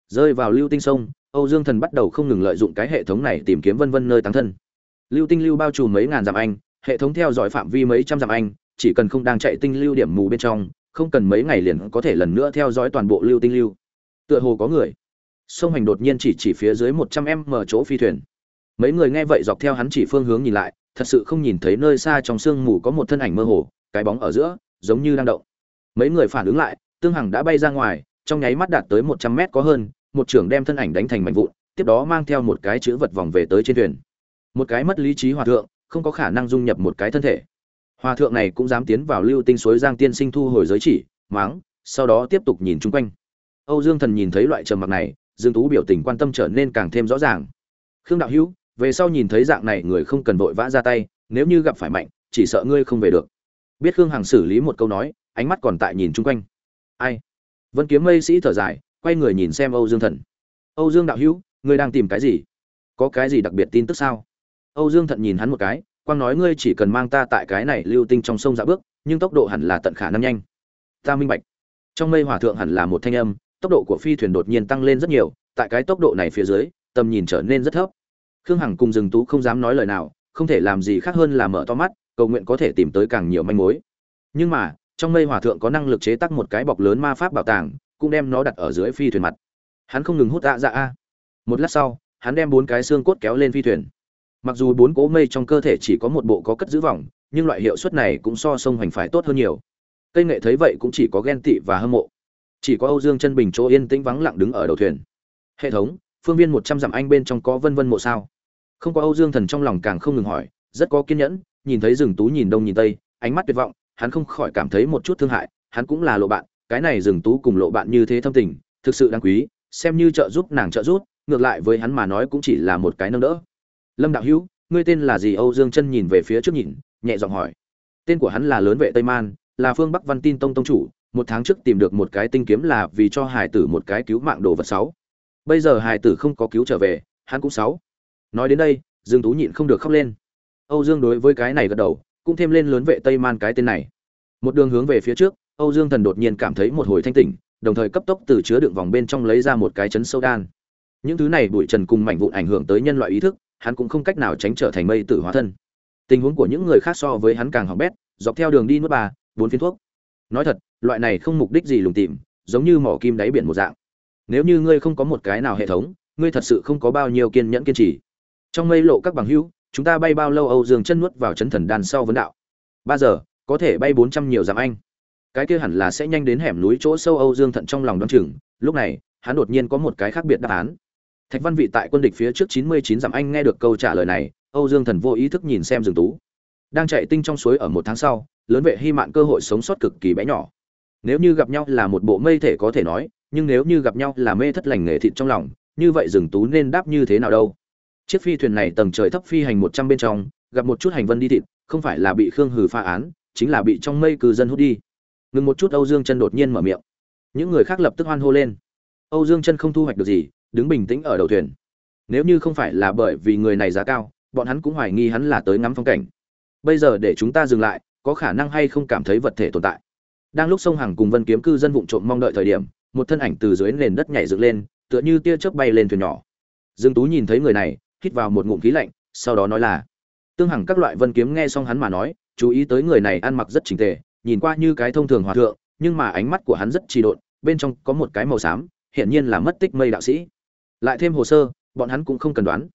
Rơi vào lưu tinh sông, âu dương thần bắt đầu không ngừng lợi dụng cái hệ thống này tìm kiếm vân vân nơi tăng thân. Lưu tinh lưu bao trùm mấy ngàn dặm anh hệ thống theo dõi phạm vi mấy trăm dặm anh, chỉ cần không đang chạy tinh lưu điểm mù bên trong, không cần mấy ngày liền có thể lần nữa theo dõi toàn bộ lưu tinh lưu. Tựa hồ có người. Sông hành đột nhiên chỉ chỉ phía dưới một trăm em mở chỗ phi thuyền. Mấy người nghe vậy dọc theo hắn chỉ phương hướng nhìn lại, thật sự không nhìn thấy nơi xa trong sương mù có một thân ảnh mơ hồ, cái bóng ở giữa, giống như đang động. Mấy người phản ứng lại, tương hằng đã bay ra ngoài, trong nháy mắt đạt tới một trăm mét có hơn, một trưởng đem thân ảnh đánh thành mảnh vụn, tiếp đó mang theo một cái chữ vật vòng về tới trên thuyền. Một cái mất lý trí hòa thượng không có khả năng dung nhập một cái thân thể. Hòa thượng này cũng dám tiến vào lưu tinh suối giang tiên sinh thu hồi giới chỉ, máng, sau đó tiếp tục nhìn chung quanh. Âu dương thần nhìn thấy loại trầm mặc này, dương tú biểu tình quan tâm trở nên càng thêm rõ ràng. Khương đạo hữu, về sau nhìn thấy dạng này người không cần vội vã ra tay, nếu như gặp phải mạnh, chỉ sợ ngươi không về được. Biết khương hằng xử lý một câu nói, ánh mắt còn tại nhìn chung quanh. Ai? Vân kiếm mây sĩ thở dài, quay người nhìn xem âu dương thần. Âu dương đạo hữu, ngươi đang tìm cái gì? Có cái gì đặc biệt tin tức sao? Âu dương thận nhìn hắn một cái, quang nói ngươi chỉ cần mang ta tại cái này lưu tinh trong sông dạ bước, nhưng tốc độ hẳn là tận khả năng nhanh. Ta minh bạch. Trong mây hỏa thượng hẳn là một thanh âm, tốc độ của phi thuyền đột nhiên tăng lên rất nhiều, tại cái tốc độ này phía dưới, tầm nhìn trở nên rất thấp. Khương hằng cùng Dừng tú không dám nói lời nào, không thể làm gì khác hơn là mở to mắt, cầu nguyện có thể tìm tới càng nhiều manh mối. Nhưng mà, trong mây hỏa thượng có năng lực chế tác một cái bọc lớn ma pháp bảo tàng, cũng đem nó đặt ở dưới phi thuyền mặt. Hắn không ngừng hút dạ dạ a. Một lát sau, hắn đem bốn cái xương cốt kéo lên phi thuyền mặc dù bốn cỗ mây trong cơ thể chỉ có một bộ có cất giữ vòng, nhưng loại hiệu suất này cũng so sông hoành phải tốt hơn nhiều. Cây nghệ thấy vậy cũng chỉ có ghen tị và hâm mộ. Chỉ có âu dương chân bình chỗ yên tĩnh vắng lặng đứng ở đầu thuyền. Hệ thống, phương viên một trăm dặm anh bên trong có vân vân mộ sao? Không có âu dương thần trong lòng càng không ngừng hỏi, rất có kiên nhẫn, nhìn thấy rừng tú nhìn đông nhìn tây, ánh mắt tuyệt vọng, hắn không khỏi cảm thấy một chút thương hại, hắn cũng là lộ bạn, cái này rừng tú cùng lộ bạn như thế thâm tình, thực sự đáng quý, xem như trợ giúp nàng trợ giúp, ngược lại với hắn mà nói cũng chỉ là một cái nâng đỡ lâm đạo hữu, ngươi tên là gì? Âu dương chân nhìn về phía trước nhìn, nhẹ giọng hỏi. Tên của hắn là lớn vệ tây man, là phương bắc văn tin tông tông chủ, một tháng trước tìm được một cái tinh kiếm là vì cho hải tử một cái cứu mạng đồ vật sáu. Bây giờ hải tử không có cứu trở về, hắn cũng sáu. Nói đến đây, dương tú nhịn không được khóc lên. Âu dương đối với cái này gật đầu, cũng thêm lên lớn vệ tây man cái tên này. Một đường hướng về phía trước, âu dương thần đột nhiên cảm thấy một hồi thanh tỉnh, đồng thời cấp tốc từ chứa đựng vòng bên trong lấy ra một cái chấn sâu đan. Những thứ này bụi trần cùng mảnh vụn ảnh hưởng tới nhân loại ý thức hắn cũng không cách nào tránh trở thành mây tử hóa thân. Tình huống của những người khác so với hắn càng hỏng bét, dọc theo đường đi nuốt bà bốn phiến thuốc. Nói thật, loại này không mục đích gì lùng tìm giống như mỏ kim đáy biển một dạng. Nếu như ngươi không có một cái nào hệ thống, ngươi thật sự không có bao nhiêu kiên nhẫn kiên trì. Trong mây lộ các bằng hữu, chúng ta bay bao lâu âu dương chân nuốt vào chấn thần đan sau vấn đạo? Ba giờ, có thể bay bốn trăm nhiều dặm anh. Cái kia hẳn là sẽ nhanh đến hẻm núi chỗ sâu âu dương thận trong lòng đ o chừng. Lúc này, hắn đột nhiên có một cái khác biệt đáp án thạch văn vị tại quân địch phía trước chín mươi chín dặm anh nghe được câu trả lời này, âu dương thần vô ý thức nhìn xem Dương tú. Đang chạy tinh trong suối ở một tháng sau, lớn vệ hy mạn cơ hội sống sót cực kỳ bé nhỏ. Nếu như gặp nhau là một bộ mây thể có thể nói, nhưng nếu như gặp nhau là mê thất lành nghề thịt trong lòng, như vậy Dương tú nên đáp như thế nào đâu? Chiếc phi thuyền này tầng trời thấp phi hành một trăm bên trong, gặp một chút hành vân đi thịt, không phải là bị khương hử pha án, chính là bị trong mây cư dân hút đi. Ngừng một chút, âu dương chân đột nhiên mở miệng. Những người khác lập tức hoan hô lên. Âu dương chân không thu hoạch được gì đứng bình tĩnh ở đầu thuyền. Nếu như không phải là bởi vì người này giá cao, bọn hắn cũng hoài nghi hắn là tới ngắm phong cảnh. Bây giờ để chúng ta dừng lại, có khả năng hay không cảm thấy vật thể tồn tại. Đang lúc sông hàng cùng vân kiếm cư dân vụng trộm mong đợi thời điểm, một thân ảnh từ dưới nền đất nhảy dựng lên, tựa như tia chớp bay lên thuyền nhỏ. Dương tú nhìn thấy người này, hít vào một ngụm khí lạnh, sau đó nói là, tương hằng các loại vân kiếm nghe xong hắn mà nói, chú ý tới người này ăn mặc rất chỉnh tề, nhìn qua như cái thông thường hòa thượng, nhưng mà ánh mắt của hắn rất trì độn, bên trong có một cái màu xám, hiển nhiên là mất tích mây đạo sĩ lại thêm hồ sơ bọn hắn cũng không cần đoán.